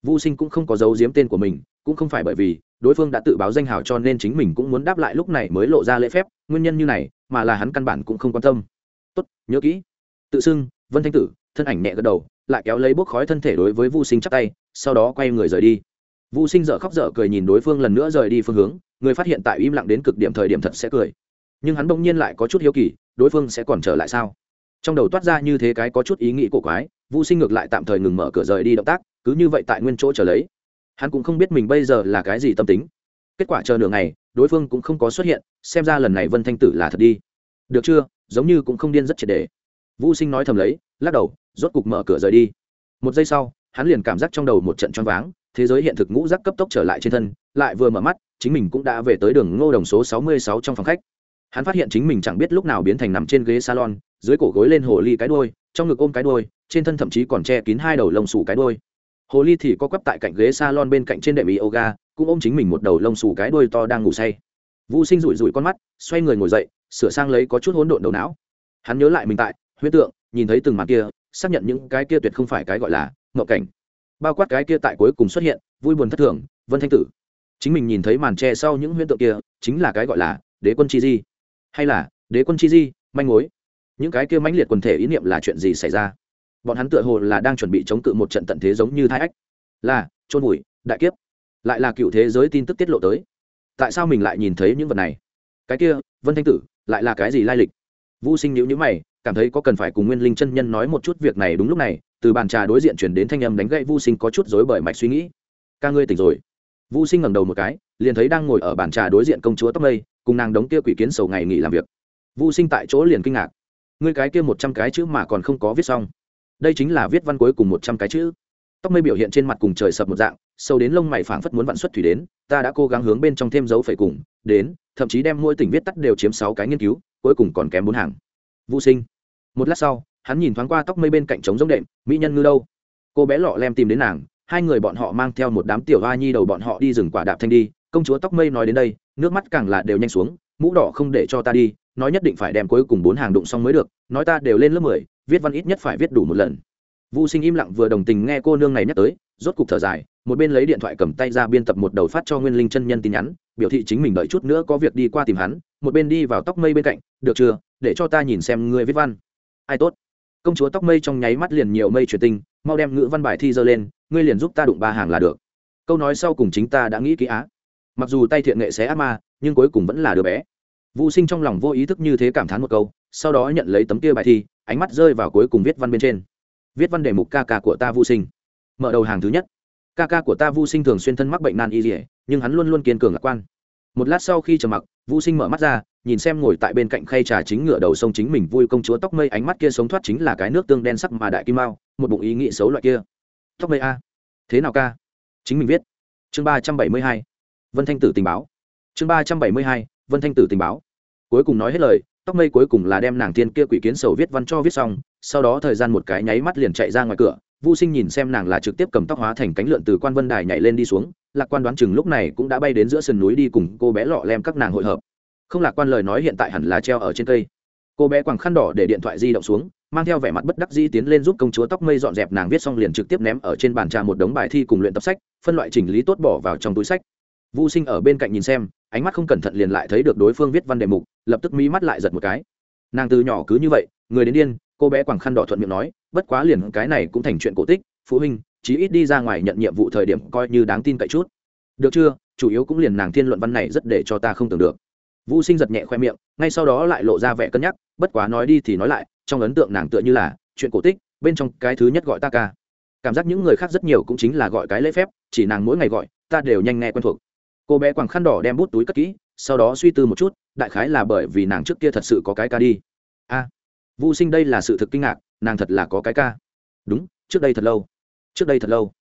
Vô sinh cũng không có dấu giếm tên của mình, cũng không phải bởi vì đối phương đã tự báo danh hào cho nên chính mình cũng muốn đáp lại lúc này mới lộ ra lễ phép, nguyên nhân như này, mà là hắn căn bản cũng không quan tâm. Tốt, nhớ kỹ. Tự xưng, vân thanh tử. Thân ảnh nhẹ gật đầu lại kéo lấy bốc khói thân thể đối với vu sinh chắp tay, sau đó quay người rời đi. Vu sinh dở khóc dở cười nhìn đối phương lần nữa rời đi phương hướng, người phát hiện tại im lặng đến cực điểm thời điểm thật sẽ cười. Nhưng hắn bỗng nhiên lại có chút hiếu kỳ, đối phương sẽ còn trở lại sao? Trong đầu toát ra như thế cái có chút ý nghĩ cổ quái, vu sinh ngược lại tạm thời ngừng mở cửa rời đi động tác, cứ như vậy tại nguyên chỗ trở lấy. Hắn cũng không biết mình bây giờ là cái gì tâm tính. Kết quả chờ nửa ngày, đối phương cũng không có xuất hiện, xem ra lần này vân thanh tử là thật đi. Được chưa? Giống như cũng không điên rất triệt đề Vu sinh nói thầm lấy, lắc đầu rốt cục mở cửa rời đi. Một giây sau, hắn liền cảm giác trong đầu một trận choáng váng, thế giới hiện thực ngũ giác cấp tốc trở lại trên thân, lại vừa mở mắt, chính mình cũng đã về tới đường ngô đồng số sáu mươi sáu trong phòng khách. Hắn phát hiện chính mình chẳng biết lúc nào biến thành nằm trên ghế salon, dưới cổ gối lên hồ ly cái đôi trong ngực ôm cái đôi trên thân thậm chí còn che kín hai đầu lông xù cái đôi hồ ly thì có quắp tại cạnh ghế salon bên cạnh trên đệm yoga, cũng ôm chính mình một đầu lông xù cái đôi to đang ngủ say. Vũ sinh rủi rủi con mắt, xoay người ngồi dậy, sửa sang lấy có chút hỗn độn đầu não. Hắn nhớ lại mình tại huyết tượng, nhìn thấy từng màn kia xác nhận những cái kia tuyệt không phải cái gọi là ngộ cảnh. Bao quát cái kia tại cuối cùng xuất hiện, vui buồn thất thường, vân thanh tử. Chính mình nhìn thấy màn tre sau những huyễn tượng kia, chính là cái gọi là đế quân chi di. Hay là, đế quân chi di, manh mối. Những cái kia mãnh liệt quần thể ý niệm là chuyện gì xảy ra? Bọn hắn tựa hồ là đang chuẩn bị chống cự một trận tận thế giống như thái ách. Là trôn bụi, đại kiếp. Lại là cựu thế giới tin tức tiết lộ tới. Tại sao mình lại nhìn thấy những vật này? Cái kia, vân thanh tử, lại là cái gì lai lịch? Vu sinh nhữ nhữ mày cảm thấy có cần phải cùng nguyên linh chân nhân nói một chút việc này đúng lúc này, từ bàn trà đối diện chuyển đến thanh âm đánh gậy Vu sinh có chút rối bởi mạch suy nghĩ. Ca ngươi tỉnh rồi. Vu sinh ngẩng đầu một cái, liền thấy đang ngồi ở bàn trà đối diện công chúa tóc mây, cùng nàng đống kia quỷ kiến sầu ngày nghỉ làm việc. Vu sinh tại chỗ liền kinh ngạc. Ngươi cái kia một trăm cái chữ mà còn không có viết xong. Đây chính là viết văn cuối cùng một trăm cái chữ. Tóc mây biểu hiện trên mặt cùng trời sập một dạng, sâu đến lông mày phảng phất muốn vặn xuất thủy đến, ta đã cố gắng hướng bên trong thêm dấu phẩy cùng, đến, thậm chí đem mỗi tỉnh viết tắt đều chiếm sáu cái nghiên cứu, cuối cùng còn kém bốn hàng. Vu sinh một lát sau hắn nhìn thoáng qua tóc mây bên cạnh trống giống đệm mỹ nhân ngư đâu? Cô bé lọ lem tìm đến nàng hai người bọn họ mang theo một đám tiểu hoa nhi đầu bọn họ đi rừng quả đạp thanh đi công chúa tóc mây nói đến đây nước mắt càng là đều nhanh xuống mũ đỏ không để cho ta đi nói nhất định phải đem cuối cùng bốn hàng đụng xong mới được nói ta đều lên lớp mười viết văn ít nhất phải viết đủ một lần. Vu Sinh im lặng vừa đồng tình nghe cô nương này nhắc tới, rốt cục thở dài, một bên lấy điện thoại cầm tay ra biên tập một đầu phát cho Nguyên Linh chân nhân tin nhắn, biểu thị chính mình đợi chút nữa có việc đi qua tìm hắn, một bên đi vào tóc mây bên cạnh, "Được chưa, để cho ta nhìn xem ngươi viết văn." "Ai tốt." Công chúa tóc mây trong nháy mắt liền nhiều mây truyền tinh, mau đem ngữ văn bài thi dơ lên, ngươi liền giúp ta đụng ba hàng là được. Câu nói sau cùng chính ta đã nghĩ kỹ á. Mặc dù tay thiện nghệ xé ác ma, nhưng cuối cùng vẫn là đứa bé. Vu Sinh trong lòng vô ý thức như thế cảm thán một câu, sau đó nhận lấy tấm kia bài thi, ánh mắt rơi vào cuối cùng viết văn bên trên viết văn đề mục ca ca của ta vô sinh mở đầu hàng thứ nhất ca ca của ta vô sinh thường xuyên thân mắc bệnh nan y dỉa nhưng hắn luôn luôn kiên cường lạc quan một lát sau khi trầm mặc vũ sinh mở mắt ra nhìn xem ngồi tại bên cạnh khay trà chính ngựa đầu sông chính mình vui công chúa tóc mây ánh mắt kia sống thoát chính là cái nước tương đen sắc mà đại kim mao một bụng ý nghĩ xấu loại kia. Tóc mây a. Thế nào ca? Chính mình viết. Chương ba trăm bảy mươi hai. Vân thanh tử tình báo. Chương ba trăm bảy mươi hai vân thanh tử tình báo. Cuối cùng nói hết lời tóc mây cuối cùng là đem nàng tiên kia quỷ kiến sầu viết văn cho viết xong sau đó thời gian một cái nháy mắt liền chạy ra ngoài cửa Vu Sinh nhìn xem nàng là trực tiếp cầm tóc hóa thành cánh lượn từ quan vân đài nhảy lên đi xuống, Lạc Quan đoán chừng lúc này cũng đã bay đến giữa sườn núi đi cùng cô bé lọ lem các nàng hội hợp. Không Lạc Quan lời nói hiện tại hẳn là treo ở trên cây. Cô bé quàng khăn đỏ để điện thoại di động xuống, mang theo vẻ mặt bất đắc dĩ tiến lên giúp công chúa tóc mây dọn dẹp nàng viết xong liền trực tiếp ném ở trên bàn trà một đống bài thi cùng luyện tập sách, phân loại chỉnh lý tốt bỏ vào trong túi sách. Vu Sinh ở bên cạnh nhìn xem, ánh mắt không cẩn thận liền lại thấy được đối phương viết văn đề mục, lập tức mí mắt lại giật một cái. Nàng từ nhỏ cứ như vậy, người đến điên, cô bé quàng khăn đỏ thuận miệng nói, bất quá liền cái này cũng thành chuyện cổ tích, phụ huynh chí ít đi ra ngoài nhận nhiệm vụ thời điểm coi như đáng tin cậy chút. Được chưa? Chủ yếu cũng liền nàng thiên luận văn này rất để cho ta không tưởng được. Vũ sinh giật nhẹ khoe miệng ngay sau đó lại lộ ra vẻ cân nhắc bất quá nói đi thì nói lại trong ấn tượng nàng tựa như là chuyện cổ tích bên trong cái thứ nhất gọi ta ca. Cảm giác những người khác rất nhiều cũng chính là gọi cái lễ phép chỉ nàng mỗi ngày gọi ta đều nhanh nghe quen thuộc. Cô bé quàng khăn đỏ đem bút túi cất kỹ sau đó suy tư một chút đại khái là bởi vì nàng trước kia thật sự có cái ca đi. A. À, vũ sinh đây là sự thực kinh ngạc nàng thật là có cái ca. Đúng trước đây thật lâu trước đây thật lâu.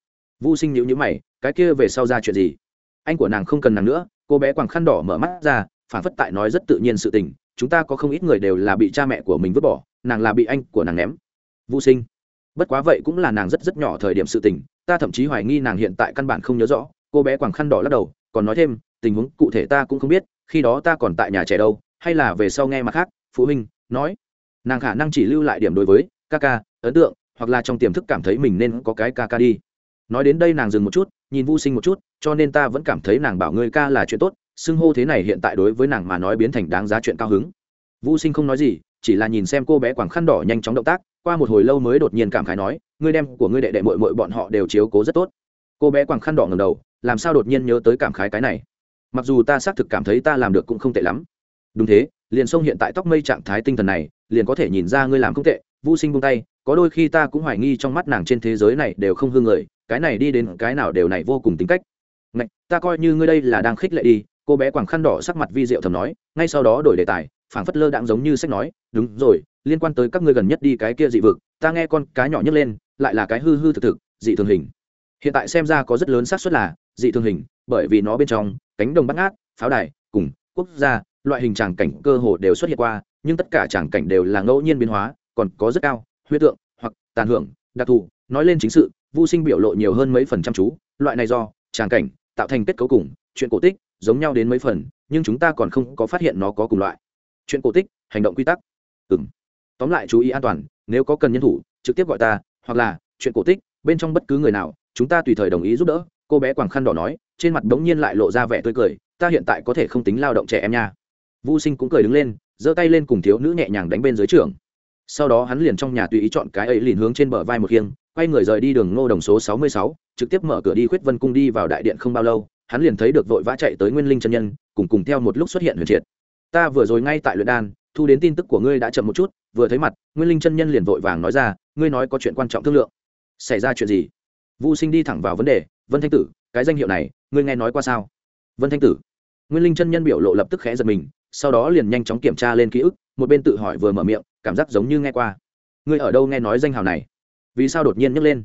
Vô sinh nhữ nhữ mày, cái kia về sau ra chuyện gì? Anh của nàng không cần nàng nữa, cô bé quàng khăn đỏ mở mắt ra phản phất tại nói rất tự nhiên sự tình, chúng ta có không ít người đều là bị cha mẹ của mình vứt bỏ, nàng là bị anh của nàng ném. Vô sinh. Bất quá vậy cũng là nàng rất rất nhỏ thời điểm sự tình, ta thậm chí hoài nghi nàng hiện tại căn bản không nhớ rõ, cô bé quàng khăn đỏ lắc đầu, còn nói thêm, tình huống cụ thể ta cũng không biết, khi đó ta còn tại nhà trẻ đâu, hay là về sau nghe mặt khác, phụ huynh, nói. Nàng khả năng chỉ lưu lại điểm đối với, ca ca, ấn tượng hoặc là trong tiềm thức cảm thấy mình nên có cái ca ca đi. Nói đến đây nàng dừng một chút, nhìn vô sinh một chút, cho nên ta vẫn cảm thấy nàng bảo ngươi ca là chuyện tốt, xưng hô thế này hiện tại đối với nàng mà nói biến thành đáng giá chuyện cao hứng. Vô sinh không nói gì, chỉ là nhìn xem cô bé quảng khăn đỏ nhanh chóng động tác, qua một hồi lâu mới đột nhiên cảm khái nói, ngươi đem của ngươi đệ đệ mội mội bọn họ đều chiếu cố rất tốt. Cô bé quảng khăn đỏ ngầm đầu, làm sao đột nhiên nhớ tới cảm khái cái này? Mặc dù ta xác thực cảm thấy ta làm được cũng không tệ lắm. Đúng thế, liền sông hiện tại tóc mây trạng thái tinh thần này, liền có thể nhìn ra ngươi làm không tệ. Vô sinh buông tay có đôi khi ta cũng hoài nghi trong mắt nàng trên thế giới này đều không hương người cái này đi đến cái nào đều này vô cùng tính cách. Ngạch, ta coi như ngươi đây là đang khích lệ đi cô bé quàng khăn đỏ sắc mặt vi diệu thầm nói ngay sau đó đổi đề tài phảng phất lơ đãng giống như sách nói đúng rồi liên quan tới các ngươi gần nhất đi cái kia dị vực ta nghe con cá nhỏ nhấc lên lại là cái hư hư thực thực dị thường hình. Hiện tại xem ra có rất lớn xác suất là dị thường hình bởi vì nó bên trong cánh đồng bắt ngát pháo đài cùng quốc gia loại hình tràng cảnh cơ hồ đều xuất hiện qua nhưng tất cả tràng cảnh đều là ngẫu nhiên biến hóa còn có rất cao huyết tượng, hoặc tàn hưởng, đặc thù, nói lên chính sự, vô sinh biểu lộ nhiều hơn mấy phần trăm chú, loại này do, tràng cảnh, tạo thành kết cấu cùng, chuyện cổ tích, giống nhau đến mấy phần, nhưng chúng ta còn không có phát hiện nó có cùng loại. Chuyện cổ tích, hành động quy tắc. Ừng tóm lại chú ý an toàn, nếu có cần nhân thủ, trực tiếp gọi ta, hoặc là, chuyện cổ tích, bên trong bất cứ người nào, chúng ta tùy thời đồng ý giúp đỡ, cô bé quảng khăn đỏ nói, trên mặt đống nhiên lại lộ ra vẻ tươi cười, ta hiện tại có thể không tính lao động trẻ em nha. Vô sinh cũng cười đứng lên, giơ tay lên cùng thiếu nữ nhẹ nhàng đánh bên dưới trường sau đó hắn liền trong nhà tùy ý chọn cái ấy liền hướng trên bờ vai một khiêng, quay người rời đi đường ngô đồng số sáu mươi sáu, trực tiếp mở cửa đi khuyết vân cung đi vào đại điện không bao lâu, hắn liền thấy được vội vã chạy tới nguyên linh chân nhân, cùng cùng theo một lúc xuất hiện huyền triệt. Ta vừa rồi ngay tại luyện đan, thu đến tin tức của ngươi đã chậm một chút, vừa thấy mặt, nguyên linh chân nhân liền vội vàng nói ra, ngươi nói có chuyện quan trọng thương lượng. Xảy ra chuyện gì? Vu sinh đi thẳng vào vấn đề, vân thanh tử, cái danh hiệu này, ngươi nghe nói qua sao? Vân thanh tử. Nguyên linh chân nhân biểu lộ lập tức khẽ giật mình, sau đó liền nhanh chóng kiểm tra lên ký ức, một bên tự hỏi vừa mở miệng cảm giác giống như nghe qua. Ngươi ở đâu nghe nói danh hào này? Vì sao đột nhiên nhấc lên?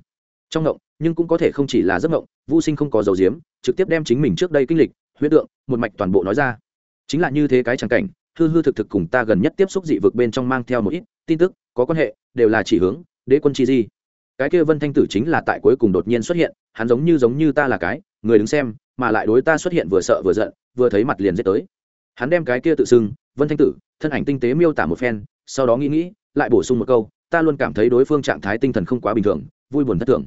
Trong ngộng, nhưng cũng có thể không chỉ là giấc ngộng vô sinh không có dầu diếm, trực tiếp đem chính mình trước đây kinh lịch, huyết tượng, một mạch toàn bộ nói ra. Chính là như thế cái tràng cảnh, hư hư thực thực cùng ta gần nhất tiếp xúc dị vực bên trong mang theo một ít tin tức, có quan hệ, đều là chỉ hướng, đế quân chi di. Cái kia vân thanh tử chính là tại cuối cùng đột nhiên xuất hiện, hắn giống như giống như ta là cái, người đứng xem, mà lại đối ta xuất hiện vừa sợ vừa giận, vừa thấy mặt liền giết tới hắn đem cái kia tự xưng, vân thanh tử, thân ảnh tinh tế miêu tả một phen, sau đó nghĩ nghĩ, lại bổ sung một câu, ta luôn cảm thấy đối phương trạng thái tinh thần không quá bình thường, vui buồn thất thường.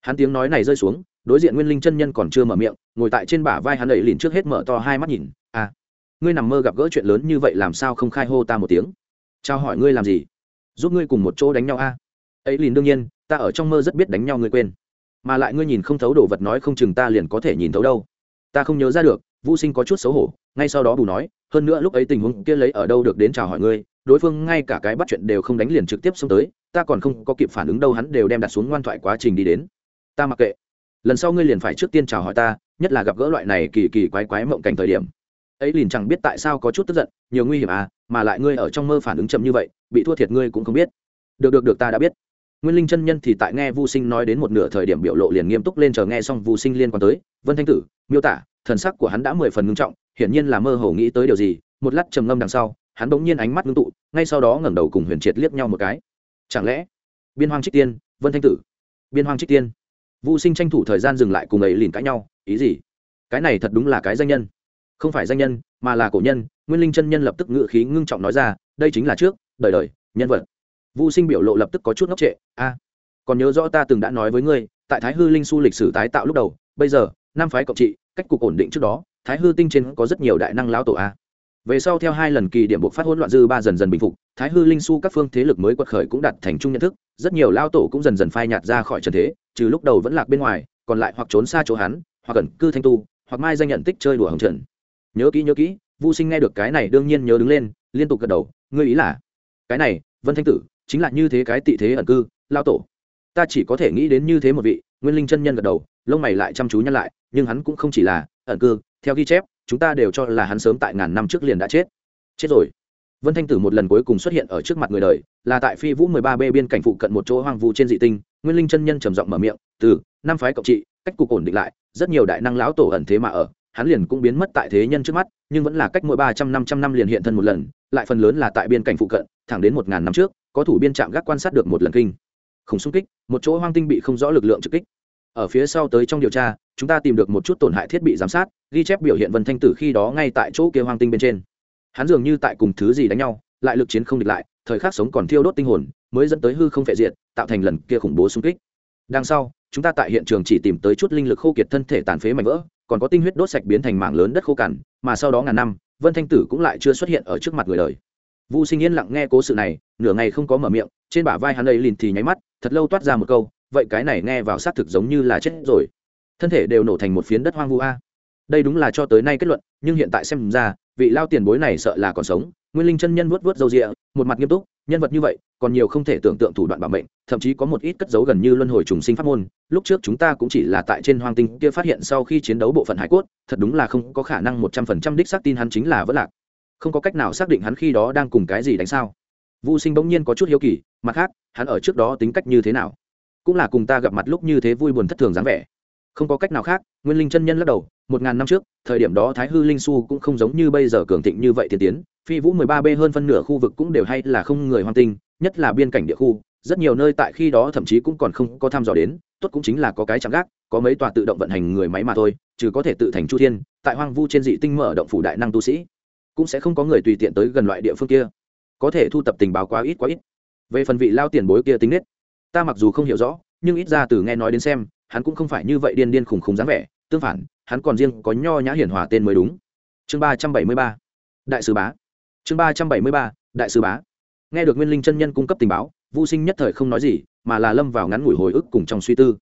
Hắn tiếng nói này rơi xuống, đối diện nguyên linh chân nhân còn chưa mở miệng, ngồi tại trên bả vai hắn đẩy liền trước hết mở to hai mắt nhìn à ngươi nằm mơ gặp gỡ chuyện lớn như vậy làm sao không khai hô ta một tiếng? Trao hỏi ngươi làm gì? Giúp ngươi cùng một chỗ đánh nhau a. À? ấy liền đương nhiên, ta ở trong mơ rất biết đánh nhau ngươi quên. Mà lại ngươi nhìn không thấu đồ vật nói không chừng ta liền có thể nhìn thấu đâu. Ta không nhớ ra được vũ sinh có chút xấu hổ, ngay sau đó bù nói, hơn nữa lúc ấy tình huống kia lấy ở đâu được đến chào hỏi ngươi, đối phương ngay cả cái bắt chuyện đều không đánh liền trực tiếp xông tới, ta còn không có kịp phản ứng đâu hắn đều đem đặt xuống ngoan thoại quá trình đi đến. Ta mặc kệ, lần sau ngươi liền phải trước tiên chào hỏi ta, nhất là gặp gỡ loại này kỳ kỳ quái quái mộng cảnh thời điểm. Ấy liền chẳng biết tại sao có chút tức giận, nhiều nguy hiểm à mà lại ngươi ở trong mơ phản ứng chậm như vậy, bị thua thiệt ngươi cũng không biết. Được được được, ta đã biết. Nguyên linh chân nhân thì tại nghe vu sinh nói đến một nửa thời điểm biểu lộ liền nghiêm túc lên chờ nghe xong vu sinh liên quan tới, vân thanh tử, miêu tả thần sắc của hắn đã mười phần ngưng trọng, hiển nhiên là mơ hồ nghĩ tới điều gì, một lát trầm ngâm đằng sau, hắn bỗng nhiên ánh mắt ngưng tụ, ngay sau đó ngẩng đầu cùng huyền triệt liếc nhau một cái. Chẳng lẽ, biên hoang trích tiên, vân thanh tử, biên hoang trích tiên vũ sinh tranh thủ thời gian dừng lại cùng ấy liền cãi nhau, ý gì? Cái này thật đúng là cái danh nhân. Không phải danh nhân, mà là cổ nhân, nguyên linh chân nhân lập tức ngự khí ngưng trọng nói ra, đây chính là trước, đời đời, nhân vật. Vũ sinh biểu lộ lập tức có chút ngốc trệ, a, còn nhớ rõ ta từng đã nói với ngươi, tại thái hư linh su lịch sử tái tạo lúc đầu, bây giờ năm phái cộng trị, cách cục ổn định trước đó, thái hư tinh trên có rất nhiều đại năng lão tổ a. Về sau theo hai lần kỳ điểm buộc phát hỗn loạn dư ba dần dần bình phục, thái hư linh su các phương thế lực mới quật khởi cũng đặt thành chung nhận thức, rất nhiều lao tổ cũng dần dần phai nhạt ra khỏi trần thế, trừ lúc đầu vẫn lạc bên ngoài, còn lại hoặc trốn xa chỗ hắn, hoặc ẩn cư thanh tu, hoặc mai danh nhận tích chơi đùa hồng trần. Nhớ kỹ nhớ kỹ vô sinh nghe được cái này đương nhiên nhớ đứng lên, liên tục gật đầu, ngươi ý là? Cái này, vân thanh tử, chính là như thế cái tị thế ẩn cư lao tổ. Ta chỉ có thể nghĩ đến như thế một vị. Nguyên linh chân nhân gật đầu, lông mày lại chăm chú nhăn lại nhưng hắn cũng không chỉ là ẩn cư, theo ghi chép, chúng ta đều cho là hắn sớm tại ngàn năm trước liền đã chết. Chết rồi. Vân thanh tử một lần cuối cùng xuất hiện ở trước mặt người đời, là tại phi vũ mười ba b biên cảnh phụ cận một chỗ hoang vu trên dị tinh, nguyên linh chân nhân trầm giọng mở miệng, từ, năm phái cộng trị, cách cục ổn định lại, rất nhiều đại năng lão tổ ẩn thế mà ở, hắn liền cũng biến mất tại thế nhân trước mắt, nhưng vẫn là cách mỗi ba trăm, năm trăm năm liền hiện thân một lần, lại phần lớn là tại biên cảnh phụ cận, thẳng đến một ngàn năm trước, có thủ biên trạm gác quan sát được một lần kinh. Khủng xung kích, một chỗ hoang tinh bị không rõ lực lượng trực kích ở phía sau tới trong điều tra, chúng ta tìm được một chút tổn hại thiết bị giám sát, ghi chép biểu hiện vân thanh tử khi đó ngay tại chỗ kia hoang tinh bên trên. Hắn dường như tại cùng thứ gì đánh nhau, lại lực chiến không địch lại, thời khắc sống còn thiêu đốt tinh hồn, mới dẫn tới hư không phệ diệt, tạo thành lần kia khủng bố xung kích. Đằng sau, chúng ta tại hiện trường chỉ tìm tới chút linh lực khô kiệt thân thể tàn phế mảnh vỡ, còn có tinh huyết đốt sạch biến thành mảng lớn đất khô cằn, mà sau đó ngàn năm, vân thanh tử cũng lại chưa xuất hiện ở trước mặt người đời. Vu sinh yên lặng nghe cố sự này, nửa ngày không có mở miệng, trên bả vai hắn ấy liền thì nháy mắt, thật lâu toát ra một câu vậy cái này nghe vào xác thực giống như là chết rồi. Thân thể đều nổ thành một phiến đất hoang vu a. Đây đúng là cho tới nay kết luận nhưng hiện tại xem ra vị lao tiền bối này sợ là còn sống. Nguyên linh chân nhân vuốt vuốt râu rịa một mặt nghiêm túc nhân vật như vậy còn nhiều không thể tưởng tượng thủ đoạn bảo mệnh thậm chí có một ít cất giấu gần như luân hồi trùng sinh pháp môn. Lúc trước chúng ta cũng chỉ là tại trên hoang tinh kia phát hiện sau khi chiến đấu bộ phận hải cốt thật đúng là không có khả năng một trăm phần trăm đích xác tin hắn chính là vất lạc. Không có cách nào xác định hắn khi đó đang cùng cái gì đánh sao. Vu Sinh bỗng nhiên có chút hiếu kỳ, mặt khác, hắn ở trước đó tính cách như thế nào? Cũng là cùng ta gặp mặt lúc như thế vui buồn thất thường dáng vẻ. Không có cách nào khác, Nguyên Linh chân nhân lắc đầu, một ngàn năm trước, thời điểm đó Thái Hư Linh Su cũng không giống như bây giờ cường thịnh như vậy tiên tiến, Phi Vũ 13B hơn phân nửa khu vực cũng đều hay là không người hoang tinh, nhất là biên cảnh địa khu, rất nhiều nơi tại khi đó thậm chí cũng còn không có tham dò đến, tốt cũng chính là có cái chẳng gác, có mấy tòa tự động vận hành người máy mà thôi, chứ có thể tự thành chu thiên, tại hoang vu trên dị tinh mở động phủ đại năng tu sĩ, cũng sẽ không có người tùy tiện tới gần loại địa phương kia có thể thu tập tình báo quá ít quá ít về phần vị lao tiền bối kia tính nết ta mặc dù không hiểu rõ, nhưng ít ra từ nghe nói đến xem, hắn cũng không phải như vậy điên điên khùng khùng dáng vẻ, tương phản, hắn còn riêng có nho nhã hiển hòa tên mới đúng. Chương ba trăm bảy mươi ba. Đại sứ bá. Chương ba trăm bảy mươi ba, đại sứ bá. Nghe được nguyên linh chân nhân cung cấp tình báo vô sinh nhất thời không nói gì, mà là lâm vào ngắn ngủi hồi ức cùng trong suy tư.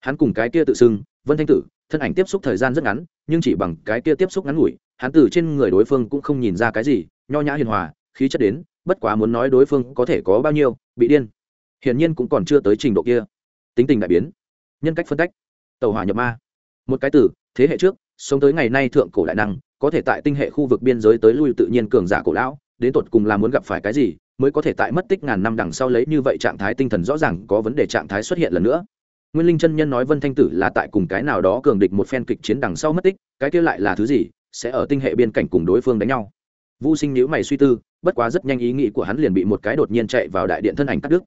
Hắn cùng cái kia tự xưng, vân thanh tử, thân ảnh tiếp xúc thời gian rất ngắn, nhưng chỉ bằng cái kia tiếp xúc ngắn ngủi, hắn từ trên người đối phương cũng không nhìn ra cái gì, nho nhã hiền hòa, khí chất đến, bất quá muốn nói đối phương có thể có bao nhiêu, bị điên hiển nhiên cũng còn chưa tới trình độ kia. Tính tình đại biến. Nhân cách phân cách tàu hỏa nhập ma. Một cái từ thế hệ trước sống tới ngày nay thượng cổ đại năng có thể tại tinh hệ khu vực biên giới tới lui tự nhiên cường giả cổ lão đến tột cùng là muốn gặp phải cái gì mới có thể tại mất tích ngàn năm đằng sau lấy như vậy trạng thái tinh thần rõ ràng có vấn đề trạng thái xuất hiện lần nữa. Nguyên linh chân nhân nói vân thanh tử là tại cùng cái nào đó cường địch một phen kịch chiến đằng sau mất tích cái kia lại là thứ gì sẽ ở tinh hệ biên cảnh cùng đối phương đánh nhau. Vu Sinh nhíu mày suy tư, bất quá rất nhanh ý nghĩ của hắn liền bị một cái đột nhiên chạy vào đại điện thân ảnh cắt đứt.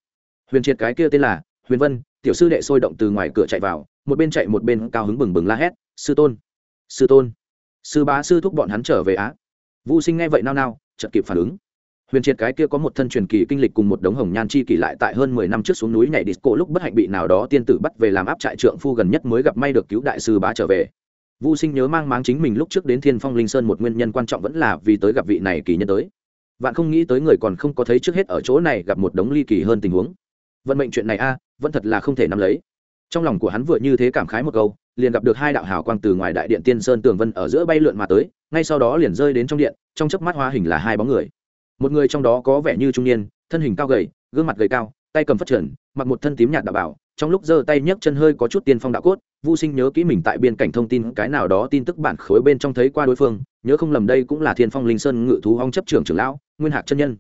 Huyền Triệt cái kia tên là Huyền Vân, tiểu sư đệ sôi động từ ngoài cửa chạy vào, một bên chạy một bên cao hứng bừng bừng la hét, "Sư tôn! Sư tôn! Sư bá sư thúc bọn hắn trở về á." Vu Sinh nghe vậy nao nao, chợt kịp phản ứng. Huyền Triệt cái kia có một thân truyền kỳ kinh lịch cùng một đống hồng nhan chi kỳ lại tại hơn mười năm trước xuống núi nhảy disco lúc bất hạnh bị nào đó tiên tử bắt về làm áp trại trượng phu gần nhất mới gặp may được cứu đại sư bá trở về. Vu Sinh nhớ mang máng chính mình lúc trước đến Thiên Phong Linh Sơn một nguyên nhân quan trọng vẫn là vì tới gặp vị này kỳ nhân tới. Vạn không nghĩ tới người còn không có thấy trước hết ở chỗ này gặp một đống ly kỳ hơn tình huống. Vận mệnh chuyện này a, vẫn thật là không thể nắm lấy. Trong lòng của hắn vừa như thế cảm khái một câu, liền gặp được hai đạo hào quang từ ngoài đại điện Tiên Sơn tường vân ở giữa bay lượn mà tới, ngay sau đó liền rơi đến trong điện, trong chớp mắt hóa hình là hai bóng người. Một người trong đó có vẻ như trung niên, thân hình cao gầy, gương mặt gầy cao, tay cầm phát triển, mặc một thân tím nhạt đạo bảo, trong lúc giơ tay nhấc chân hơi có chút tiên phong đạo cốt Vu Sinh nhớ kỹ mình tại biên cảnh thông tin cái nào đó tin tức bản khối bên trong thấy qua đối phương, nhớ không lầm đây cũng là Thiên Phong Linh Sơn ngự thú hong chấp trưởng trưởng lão, Nguyên Hạc chân nhân.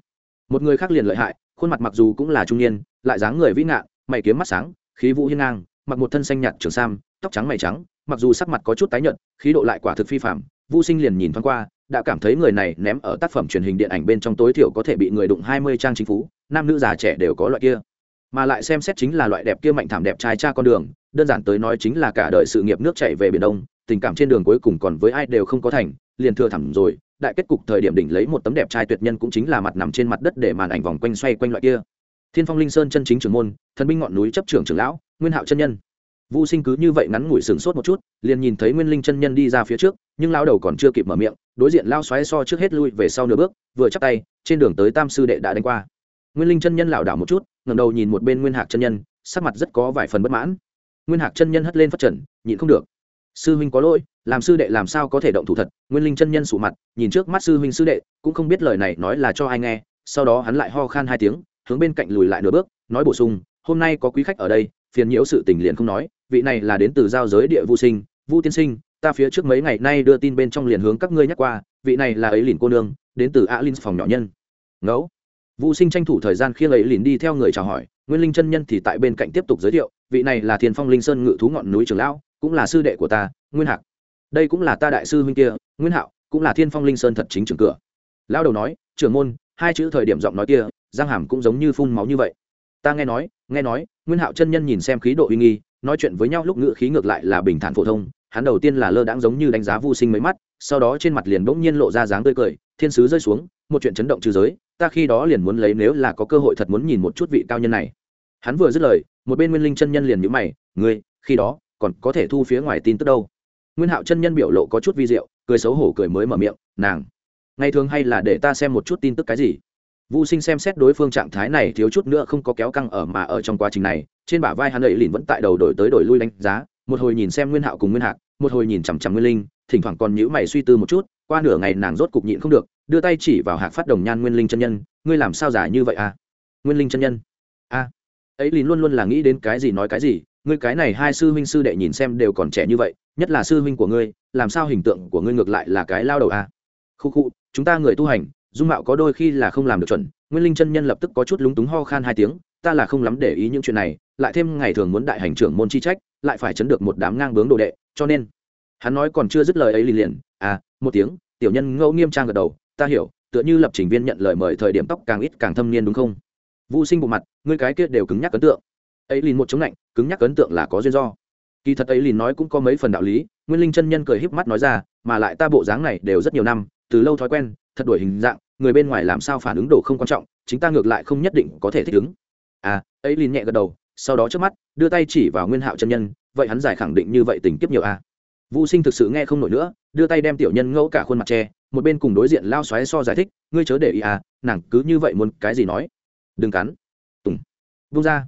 Một người khác liền lợi hại, khuôn mặt mặc dù cũng là trung niên, lại dáng người vĩ ngạn, mày kiếm mắt sáng, khí vũ hiên ngang, mặc một thân xanh nhạt trường sam, tóc trắng mày trắng, mặc dù sắc mặt có chút tái nhợt, khí độ lại quả thực phi phàm, Vu Sinh liền nhìn thoáng qua, đã cảm thấy người này ném ở tác phẩm truyền hình điện ảnh bên trong tối thiểu có thể bị người đụng hai mươi trang chính phú nam nữ già trẻ đều có loại kia. Mà lại xem xét chính là loại đẹp kia mạnh thảm đẹp trai cha con đường đơn giản tới nói chính là cả đời sự nghiệp nước chảy về biển đông tình cảm trên đường cuối cùng còn với ai đều không có thành liền thừa thẳm rồi đại kết cục thời điểm đỉnh lấy một tấm đẹp trai tuyệt nhân cũng chính là mặt nằm trên mặt đất để màn ảnh vòng quanh xoay quanh loại kia thiên phong linh sơn chân chính trưởng môn thần binh ngọn núi chấp trưởng trưởng lão nguyên hạo chân nhân Vu Sinh cứ như vậy ngắn ngủi sừng sốt một chút, liền nhìn thấy Nguyên Linh chân nhân đi ra phía trước, nhưng lão đầu còn chưa kịp mở miệng, đối diện lao xoáy so trước hết lui về sau nửa bước, vừa chắp tay, trên đường tới Tam sư đệ đã đánh qua. Nguyên Linh chân nhân lảo đảo một chút, ngẩng đầu nhìn một bên Nguyên Hạc chân nhân, sắc mặt rất có vài phần bất mãn. Nguyên Hạc chân nhân hất lên phát trần, nhịn không được. Sư huynh có lỗi, làm sư đệ làm sao có thể động thủ thật? Nguyên Linh chân nhân sụ mặt, nhìn trước mắt sư huynh sư đệ, cũng không biết lời này nói là cho ai nghe, sau đó hắn lại ho khan hai tiếng, hướng bên cạnh lùi lại nửa bước, nói bổ sung, hôm nay có quý khách ở đây, phiền nhiễu sự tình liền không nói, vị này là đến từ giao giới địa vu sinh vu tiên sinh ta phía trước mấy ngày nay đưa tin bên trong liền hướng các ngươi nhắc qua vị này là ấy lìn cô nương đến từ a linh phòng nhỏ nhân. Ngẫu vu sinh tranh thủ thời gian khiêng ấy lìn đi theo người chào hỏi nguyên linh chân nhân thì tại bên cạnh tiếp tục giới thiệu vị này là thiên phong linh sơn ngự thú ngọn núi trường lão cũng là sư đệ của ta, nguyên hạc. Đây cũng là ta đại sư huynh kia, nguyên hạo, cũng là thiên phong linh sơn thật chính trường cửa. Lão đầu nói, trưởng môn, hai chữ thời điểm giọng nói kia, giang hàm cũng giống như phun máu như vậy. Ta nghe nói nghe nói, nguyên hạo chân nhân nhìn xem khí độ uy nghi, nói chuyện với nhau lúc ngữ khí ngược lại là bình thản phổ thông, hắn đầu tiên là lơ đãng giống như đánh giá vô sinh mấy mắt, sau đó trên mặt liền bỗng nhiên lộ ra dáng tươi cười, thiên sứ rơi xuống, một chuyện chấn động trừ giới, ta khi đó liền muốn lấy nếu là có cơ hội thật muốn nhìn một chút vị cao nhân này. Hắn vừa dứt lời, một bên nguyên linh chân nhân liền nhữ mày, ngươi, khi đó còn có thể thu phía ngoài tin tức đâu nguyên hạo chân nhân biểu lộ có chút vi diệu cười xấu hổ cười mới mở miệng nàng ngày thường hay là để ta xem một chút tin tức cái gì Vu Sinh xem xét đối phương trạng thái này thiếu chút nữa không có kéo căng ở mà ở trong quá trình này, trên bả vai hắn ấy lìn vẫn tại đầu đổi tới đổi lui đánh giá, một hồi nhìn xem Nguyên Hạo cùng Nguyên Hạc, một hồi nhìn chằm chằm Nguyên Linh, thỉnh thoảng còn nhữ mày suy tư một chút, qua nửa ngày nàng rốt cục nhịn không được, đưa tay chỉ vào Hạc Phát Đồng Nhan Nguyên Linh chân nhân, ngươi làm sao giả như vậy à? Nguyên Linh chân nhân. A. Ấy lìn luôn luôn là nghĩ đến cái gì nói cái gì, ngươi cái này hai sư huynh sư đệ nhìn xem đều còn trẻ như vậy, nhất là sư huynh của ngươi, làm sao hình tượng của ngươi ngược lại là cái lao đầu a? À? Khu khu, chúng ta người tu hành, dung mạo có đôi khi là không làm được chuẩn nguyên linh chân nhân lập tức có chút lúng túng ho khan hai tiếng ta là không lắm để ý những chuyện này lại thêm ngày thường muốn đại hành trưởng môn chi trách lại phải chấn được một đám ngang bướng đồ đệ cho nên hắn nói còn chưa dứt lời ấy liền liền à một tiếng tiểu nhân ngẫu nghiêm trang gật đầu ta hiểu tựa như lập trình viên nhận lời mời thời điểm tóc càng ít càng thâm niên đúng không vũ sinh bộ mặt ngươi cái kia đều cứng nhắc ấn tượng ấy liền một chống lạnh, cứng nhắc ấn tượng là có duyên do. Kỳ thật ấy liền nói cũng có mấy phần đạo lý, nguyên linh chân nhân cười híp mắt nói ra, mà lại ta bộ dáng này đều rất nhiều năm, từ lâu thói quen, thật đuổi hình dạng, người bên ngoài làm sao phản ứng đồ không quan trọng, chính ta ngược lại không nhất định có thể thích ứng. À ấy liền nhẹ gật đầu, sau đó trước mắt, đưa tay chỉ vào nguyên hạo chân nhân, vậy hắn giải khẳng định như vậy tình kiếp nhiều à. vũ sinh thực sự nghe không nổi nữa, đưa tay đem tiểu nhân ngẫu cả khuôn mặt tre một bên cùng đối diện lao xoáy so giải thích, ngươi chớ để ý à nàng cứ như vậy muốn cái gì nói. Đừng cắn. Tùng. Vung ra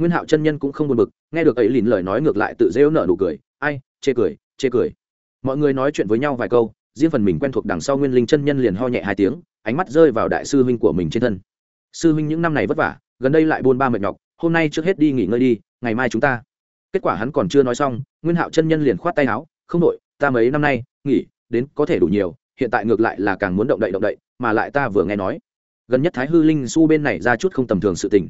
nguyên hạo chân nhân cũng không buồn bực, nghe được ấy liền lời nói ngược lại tự rêu nở nụ cười. Ai, chê cười chê cười. Mọi người nói chuyện với nhau vài câu, riêng phần mình quen thuộc đằng sau nguyên linh chân nhân liền ho nhẹ hai tiếng, ánh mắt rơi vào đại sư huynh của mình trên thân. Sư huynh những năm này vất vả, gần đây lại buôn ba mệt nhọc, hôm nay trước hết đi nghỉ ngơi đi, ngày mai chúng ta. Kết quả hắn còn chưa nói xong, nguyên hạo chân nhân liền khoát tay áo, không đội ta mấy năm nay, nghỉ, đến có thể đủ nhiều, hiện tại ngược lại là càng muốn động đậy động đậy, mà lại ta vừa nghe nói, gần nhất thái hư linh su bên này ra chút không tầm thường sự tình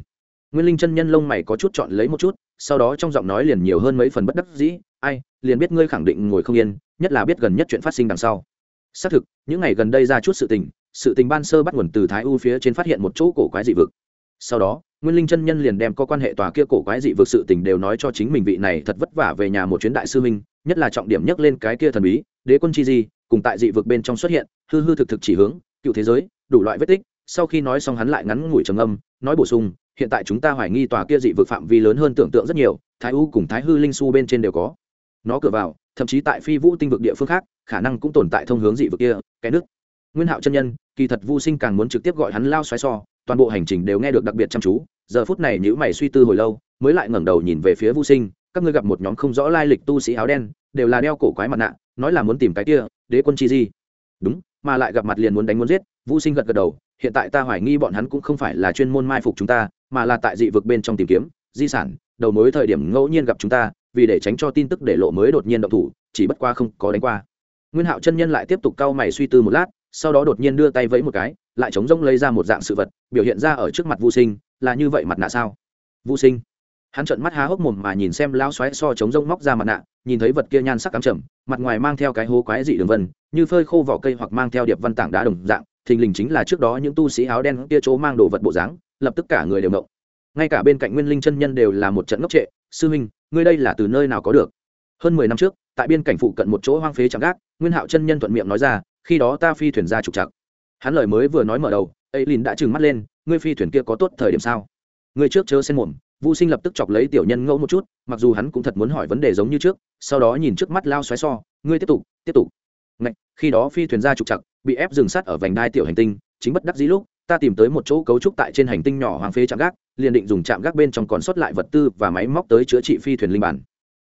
nguyên linh chân nhân lông mày có chút chọn lấy một chút, sau đó trong giọng nói liền nhiều hơn mấy phần bất đắc dĩ, ai, liền biết ngươi khẳng định ngồi không yên, nhất là biết gần nhất chuyện phát sinh đằng sau. Xác thực, những ngày gần đây ra chút sự tình sự tình ban sơ bắt nguồn từ thái u phía trên phát hiện một chỗ cổ quái dị vực. Sau đó, nguyên linh chân nhân liền đem có quan hệ tòa kia cổ quái dị vực sự tình đều nói cho chính mình vị này thật vất vả về nhà một chuyến đại sư minh nhất là trọng điểm nhắc lên cái kia thần bí, đế quân chi di, cùng tại dị vực bên trong xuất hiện, hư hư thực thực chỉ hướng, cựu thế giới, đủ loại vết tích, sau khi nói xong hắn lại ngắn ngủi trầm âm nói bổ sung hiện tại chúng ta hoài nghi tòa kia dị vực phạm vi lớn hơn tưởng tượng rất nhiều, thái u cùng thái hư linh su bên trên đều có. Nó cửa vào, thậm chí tại phi vũ tinh vực địa phương khác, khả năng cũng tồn tại thông hướng dị vực kia, cái nước. Nguyên hạo chân nhân, kỳ thật vu sinh càng muốn trực tiếp gọi hắn lao xoáy so, toàn bộ hành trình đều nghe được đặc biệt chăm chú, giờ phút này nhữ mày suy tư hồi lâu, mới lại ngẩng đầu nhìn về phía vu sinh, các ngươi gặp một nhóm không rõ lai lịch tu sĩ áo đen, đều là đeo cổ quái mặt nạ, nói là muốn tìm cái kia, đế quân chi di. Đúng, mà lại gặp mặt liền muốn đánh muốn giết, vu sinh gật gật đầu, hiện tại ta hoài nghi bọn hắn cũng không phải là chuyên môn mai phục chúng ta mà là tại dị vực bên trong tìm kiếm, di sản, đầu mối thời điểm ngẫu nhiên gặp chúng ta, vì để tránh cho tin tức để lộ mới đột nhiên động thủ, chỉ bất qua không có đánh qua. Nguyên hạo chân nhân lại tiếp tục cau mày suy tư một lát, sau đó đột nhiên đưa tay vẫy một cái, lại chống rông lấy ra một dạng sự vật, biểu hiện ra ở trước mặt vô sinh, là như vậy mặt nạ sao? Vô sinh. Hắn trợn mắt há hốc mồm mà nhìn xem lao xoáy so chống rông móc ra mặt nạ, nhìn thấy vật kia nhan sắc cắm trầm, mặt ngoài mang theo cái hố quái dị đường vân, như phơi khô vỏ cây hoặc mang theo điệp văn tảng đá đồng dạng, thình lình chính là trước đó những tu sĩ áo đen kia chỗ mang đồ vật bộ dáng lập tức cả người đều mộng. Ngay cả bên cạnh nguyên linh chân nhân đều là một trận ngốc trệ sư huynh ngươi đây là từ nơi nào có được? Hơn mười năm trước tại biên cảnh phụ cận một chỗ hoang phế chẳng gác nguyên hạo chân nhân thuận miệng nói ra khi đó ta phi thuyền ra trục chặt hắn lời mới vừa nói mở đầu ấy lìn đã trừng mắt lên ngươi phi thuyền kia có tốt thời điểm sao? Ngươi trước chớ xen mồm. Vũ Sinh lập tức chọc lấy tiểu nhân ngẫu một chút, mặc dù hắn cũng thật muốn hỏi vấn đề giống như trước, sau đó nhìn trước mắt lao xoáy so, ngươi tiếp tục, tiếp tục. Ngạch, khi đó phi thuyền ra trục chặt, bị ép dừng sát ở vành đai tiểu hành tinh, chính bất đắc dĩ lúc, ta tìm tới một chỗ cấu trúc tại trên hành tinh nhỏ hoàng phế trạm gác, liền định dùng trạm gác bên trong còn sót lại vật tư và máy móc tới chữa trị phi thuyền linh bản.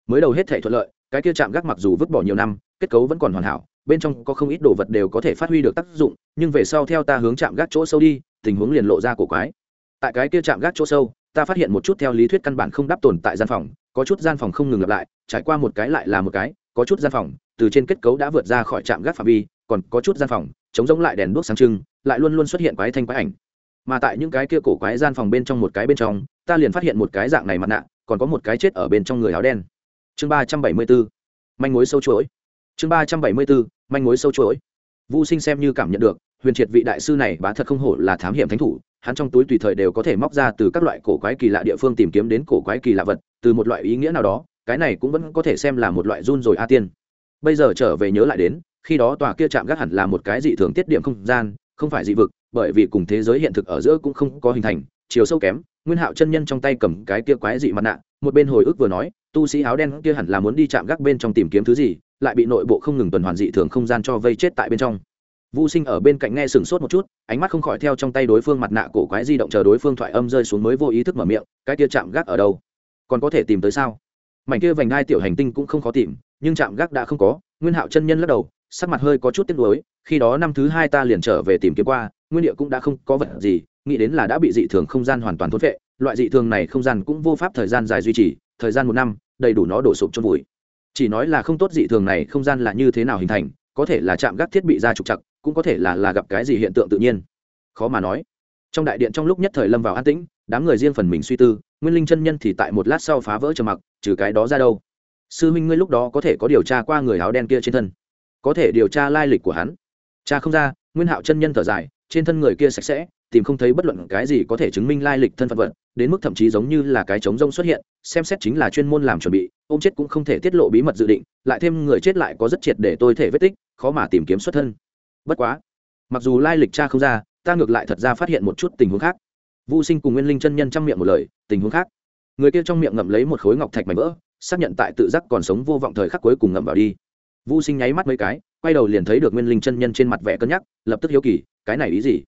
Mới đầu hết thảy thuận lợi, cái kia trạm gác mặc dù vứt bỏ nhiều năm, kết cấu vẫn còn hoàn hảo, bên trong có không ít đồ vật đều có thể phát huy được tác dụng, nhưng về sau theo ta hướng trạm gác chỗ sâu đi, tình huống liền lộ ra cổ quái. Tại cái kia trạm gác chỗ sâu, ta phát hiện một chút theo lý thuyết căn bản không đáp tồn tại gian phòng có chút gian phòng không ngừng lặp lại trải qua một cái lại là một cái có chút gian phòng từ trên kết cấu đã vượt ra khỏi trạm gác phạm vi còn có chút gian phòng chống giống lại đèn đuốc sáng trưng, lại luôn luôn xuất hiện quái thanh quái ảnh. Mà tại những cái kia cổ quái gian phòng bên trong một cái bên trong, ta liền phát hiện một cái dạng này mặt nạ, còn có một cái chết ở bên trong người áo đen. Chương ba trăm bảy mươi bốn, manh mối sâu chuỗi. Chương ba trăm bảy mươi bốn, manh mối sâu chuỗi. Vu sinh xem như cảm nhận được, huyền triệt vị đại sư này bá thật không hổ là thám hiểm thánh thủ, hắn trong túi tùy thời đều có thể móc ra từ các loại cổ quái kỳ lạ địa phương tìm kiếm đến cổ quái kỳ lạ vật, từ một loại ý nghĩa nào đó, cái này cũng vẫn có thể xem là một loại run rồi a tiên. Bây giờ trở về nhớ lại đến khi đó tòa kia chạm gác hẳn là một cái dị thường tiết điểm không gian không phải dị vực bởi vì cùng thế giới hiện thực ở giữa cũng không có hình thành chiều sâu kém nguyên hạo chân nhân trong tay cầm cái kia quái dị mặt nạ một bên hồi ức vừa nói tu sĩ áo đen kia hẳn là muốn đi chạm gác bên trong tìm kiếm thứ gì lại bị nội bộ không ngừng tuần hoàn dị thường không gian cho vây chết tại bên trong Vu Sinh ở bên cạnh nghe sừng sốt một chút, ánh mắt không khỏi theo trong tay đối phương mặt nạ cổ quái di động chờ đối phương thoại âm rơi xuống mới vô ý thức mở miệng, cái kia chạm gác ở đâu? Còn có thể tìm tới sao? Mảnh kia vành đai tiểu hành tinh cũng không khó tìm, nhưng chạm gác đã không có. Nguyên Hạo chân nhân lắc đầu, sắc mặt hơi có chút tiếc nuối, khi đó năm thứ hai ta liền trở về tìm kiếm qua, nguyên địa cũng đã không có vật gì, nghĩ đến là đã bị dị thường không gian hoàn toàn thôn phệ, loại dị thường này không gian cũng vô pháp thời gian dài duy trì, thời gian một năm, đầy đủ nó đổ sụp chôn vùi. Chỉ nói là không tốt dị thường này không gian là như thế nào hình thành, có thể là chạm gác thiết bị ra trục trặc cũng có thể là là gặp cái gì hiện tượng tự nhiên. Khó mà nói. Trong đại điện trong lúc nhất thời lâm vào an tĩnh đám người riêng phần mình suy tư nguyên linh chân nhân thì tại một lát sau phá vỡ trầm mặc trừ cái đó ra đâu? Sư huynh ngươi lúc đó có thể có điều tra qua người áo đen kia trên thân có thể điều tra lai lịch của hắn. Cha không ra, nguyên hạo chân nhân thở dài, trên thân người kia sạch sẽ, tìm không thấy bất luận cái gì có thể chứng minh lai lịch thân phận vận đến mức thậm chí giống như là cái trống rông xuất hiện, xem xét chính là chuyên môn làm chuẩn bị, ôm chết cũng không thể tiết lộ bí mật dự định, lại thêm người chết lại có rất triệt để tôi thể vết tích, khó mà tìm kiếm xuất thân. Bất quá, mặc dù lai lịch cha không ra, ta ngược lại thật ra phát hiện một chút tình huống khác. Vô sinh cùng nguyên linh chân nhân trong miệng một lời, tình huống khác. Người kia trong miệng ngậm lấy một khối ngọc thạch mảnh vỡ, xác nhận tại tự giác còn sống vô vọng thời khắc cuối cùng ngậm vào đi vô sinh nháy mắt mấy cái, quay đầu liền thấy được nguyên linh chân nhân trên mặt vẻ cân nhắc, lập tức hiếu kỳ, cái này ý gì?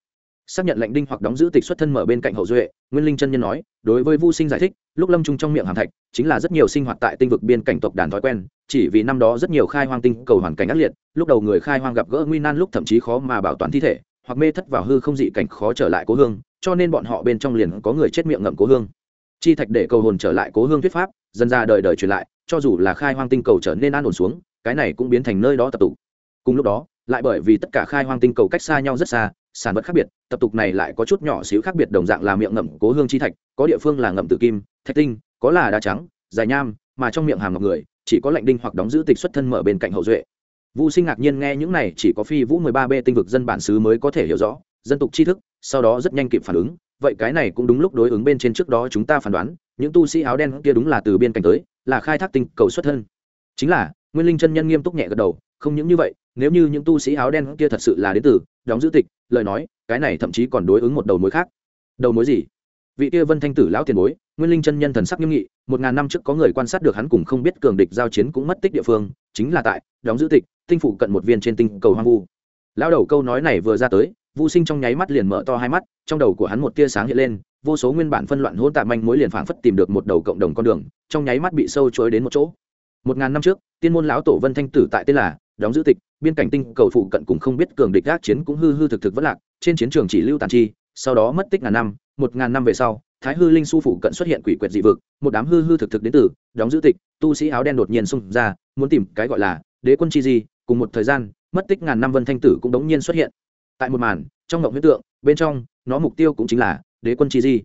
Xác nhận lệnh đinh hoặc đóng giữ tịch xuất thân mở bên cạnh hậu duệ, nguyên linh chân nhân nói, đối với vu sinh giải thích, lúc lâm trung trong miệng hàm thạch, chính là rất nhiều sinh hoạt tại tinh vực biên cảnh tộc đàn thói quen, chỉ vì năm đó rất nhiều khai hoang tinh cầu hoàn cảnh ác liệt, lúc đầu người khai hoang gặp gỡ nguy nan lúc thậm chí khó mà bảo toàn thi thể, hoặc mê thất vào hư không dị cảnh khó trở lại cố hương, cho nên bọn họ bên trong liền có người chết miệng ngậm cố hương. Chi thạch để cầu hồn trở lại cố hương thuyết pháp dân ra đời đời truyền lại, cho dù là khai hoang tinh cầu trở nên an ổn xuống cái này cũng biến thành nơi đó tập tụ cùng lúc đó, lại bởi vì tất cả khai hoang tinh cầu cách xa nhau rất xa, sản vật khác biệt, tập tục này lại có chút nhỏ xíu khác biệt đồng dạng là miệng ngậm cố hương chi thạch, có địa phương là ngậm tử kim, thạch tinh, có là đá trắng, dài nham, mà trong miệng hàm ngọc người, chỉ có lệnh đinh hoặc đóng giữ tịch xuất thân mở bên cạnh hậu duệ. Vũ sinh ngạc nhiên nghe những này, chỉ có phi vũ mười ba b tinh vực dân bản xứ mới có thể hiểu rõ, dân tục tri thức, sau đó rất nhanh kịp phản ứng, vậy cái này cũng đúng lúc đối ứng bên trên trước đó chúng ta phán đoán, những tu sĩ áo đen kia đúng là từ biên cảnh tới, là khai thác tinh cầu xuất thân. Chính là nguyên linh chân nhân nghiêm túc nhẹ gật đầu, không những như vậy, nếu như những tu sĩ áo đen kia thật sự là đến từ, đóng giữ tịch, lời nói, cái này thậm chí còn đối ứng một đầu mối khác. Đầu mối gì? Vị kia vân thanh tử lão tiền bối, nguyên linh chân nhân thần sắc nghiêm nghị, một ngàn năm trước có người quan sát được hắn cùng không biết cường địch giao chiến cũng mất tích địa phương, chính là tại, đóng giữ tịch, tinh phủ cận một viên trên tinh cầu hoang vu. Lão đầu câu nói này vừa ra tới vô sinh trong nháy mắt liền mở to hai mắt, trong đầu của hắn một tia sáng hiện lên, vô số nguyên bản phân loạn hỗn tạp manh mối liền phảng phất tìm được một đầu cộng đồng con đường, trong nháy mắt bị sâu chối đến một chỗ một ngàn năm trước, tiên môn lão tổ vân thanh tử tại tên là đóng giữ tịch, biên cảnh tinh cầu phụ cận cùng không biết cường địch gác chiến cũng hư hư thực thực vất lạc, trên chiến trường chỉ lưu tàn chi, sau đó mất tích ngàn năm, một ngàn năm về sau, thái hư linh su phụ cận xuất hiện quỷ quyệt dị vực, một đám hư hư thực thực đến từ đóng giữ tịch, tu sĩ áo đen đột nhiên xung ra, muốn tìm cái gọi là đế quân chi di, cùng một thời gian, mất tích ngàn năm vân thanh tử cũng đống nhiên xuất hiện. Tại một màn, trong ngộng huyết tượng, bên trong, nó mục tiêu cũng chính là đế quân chi di.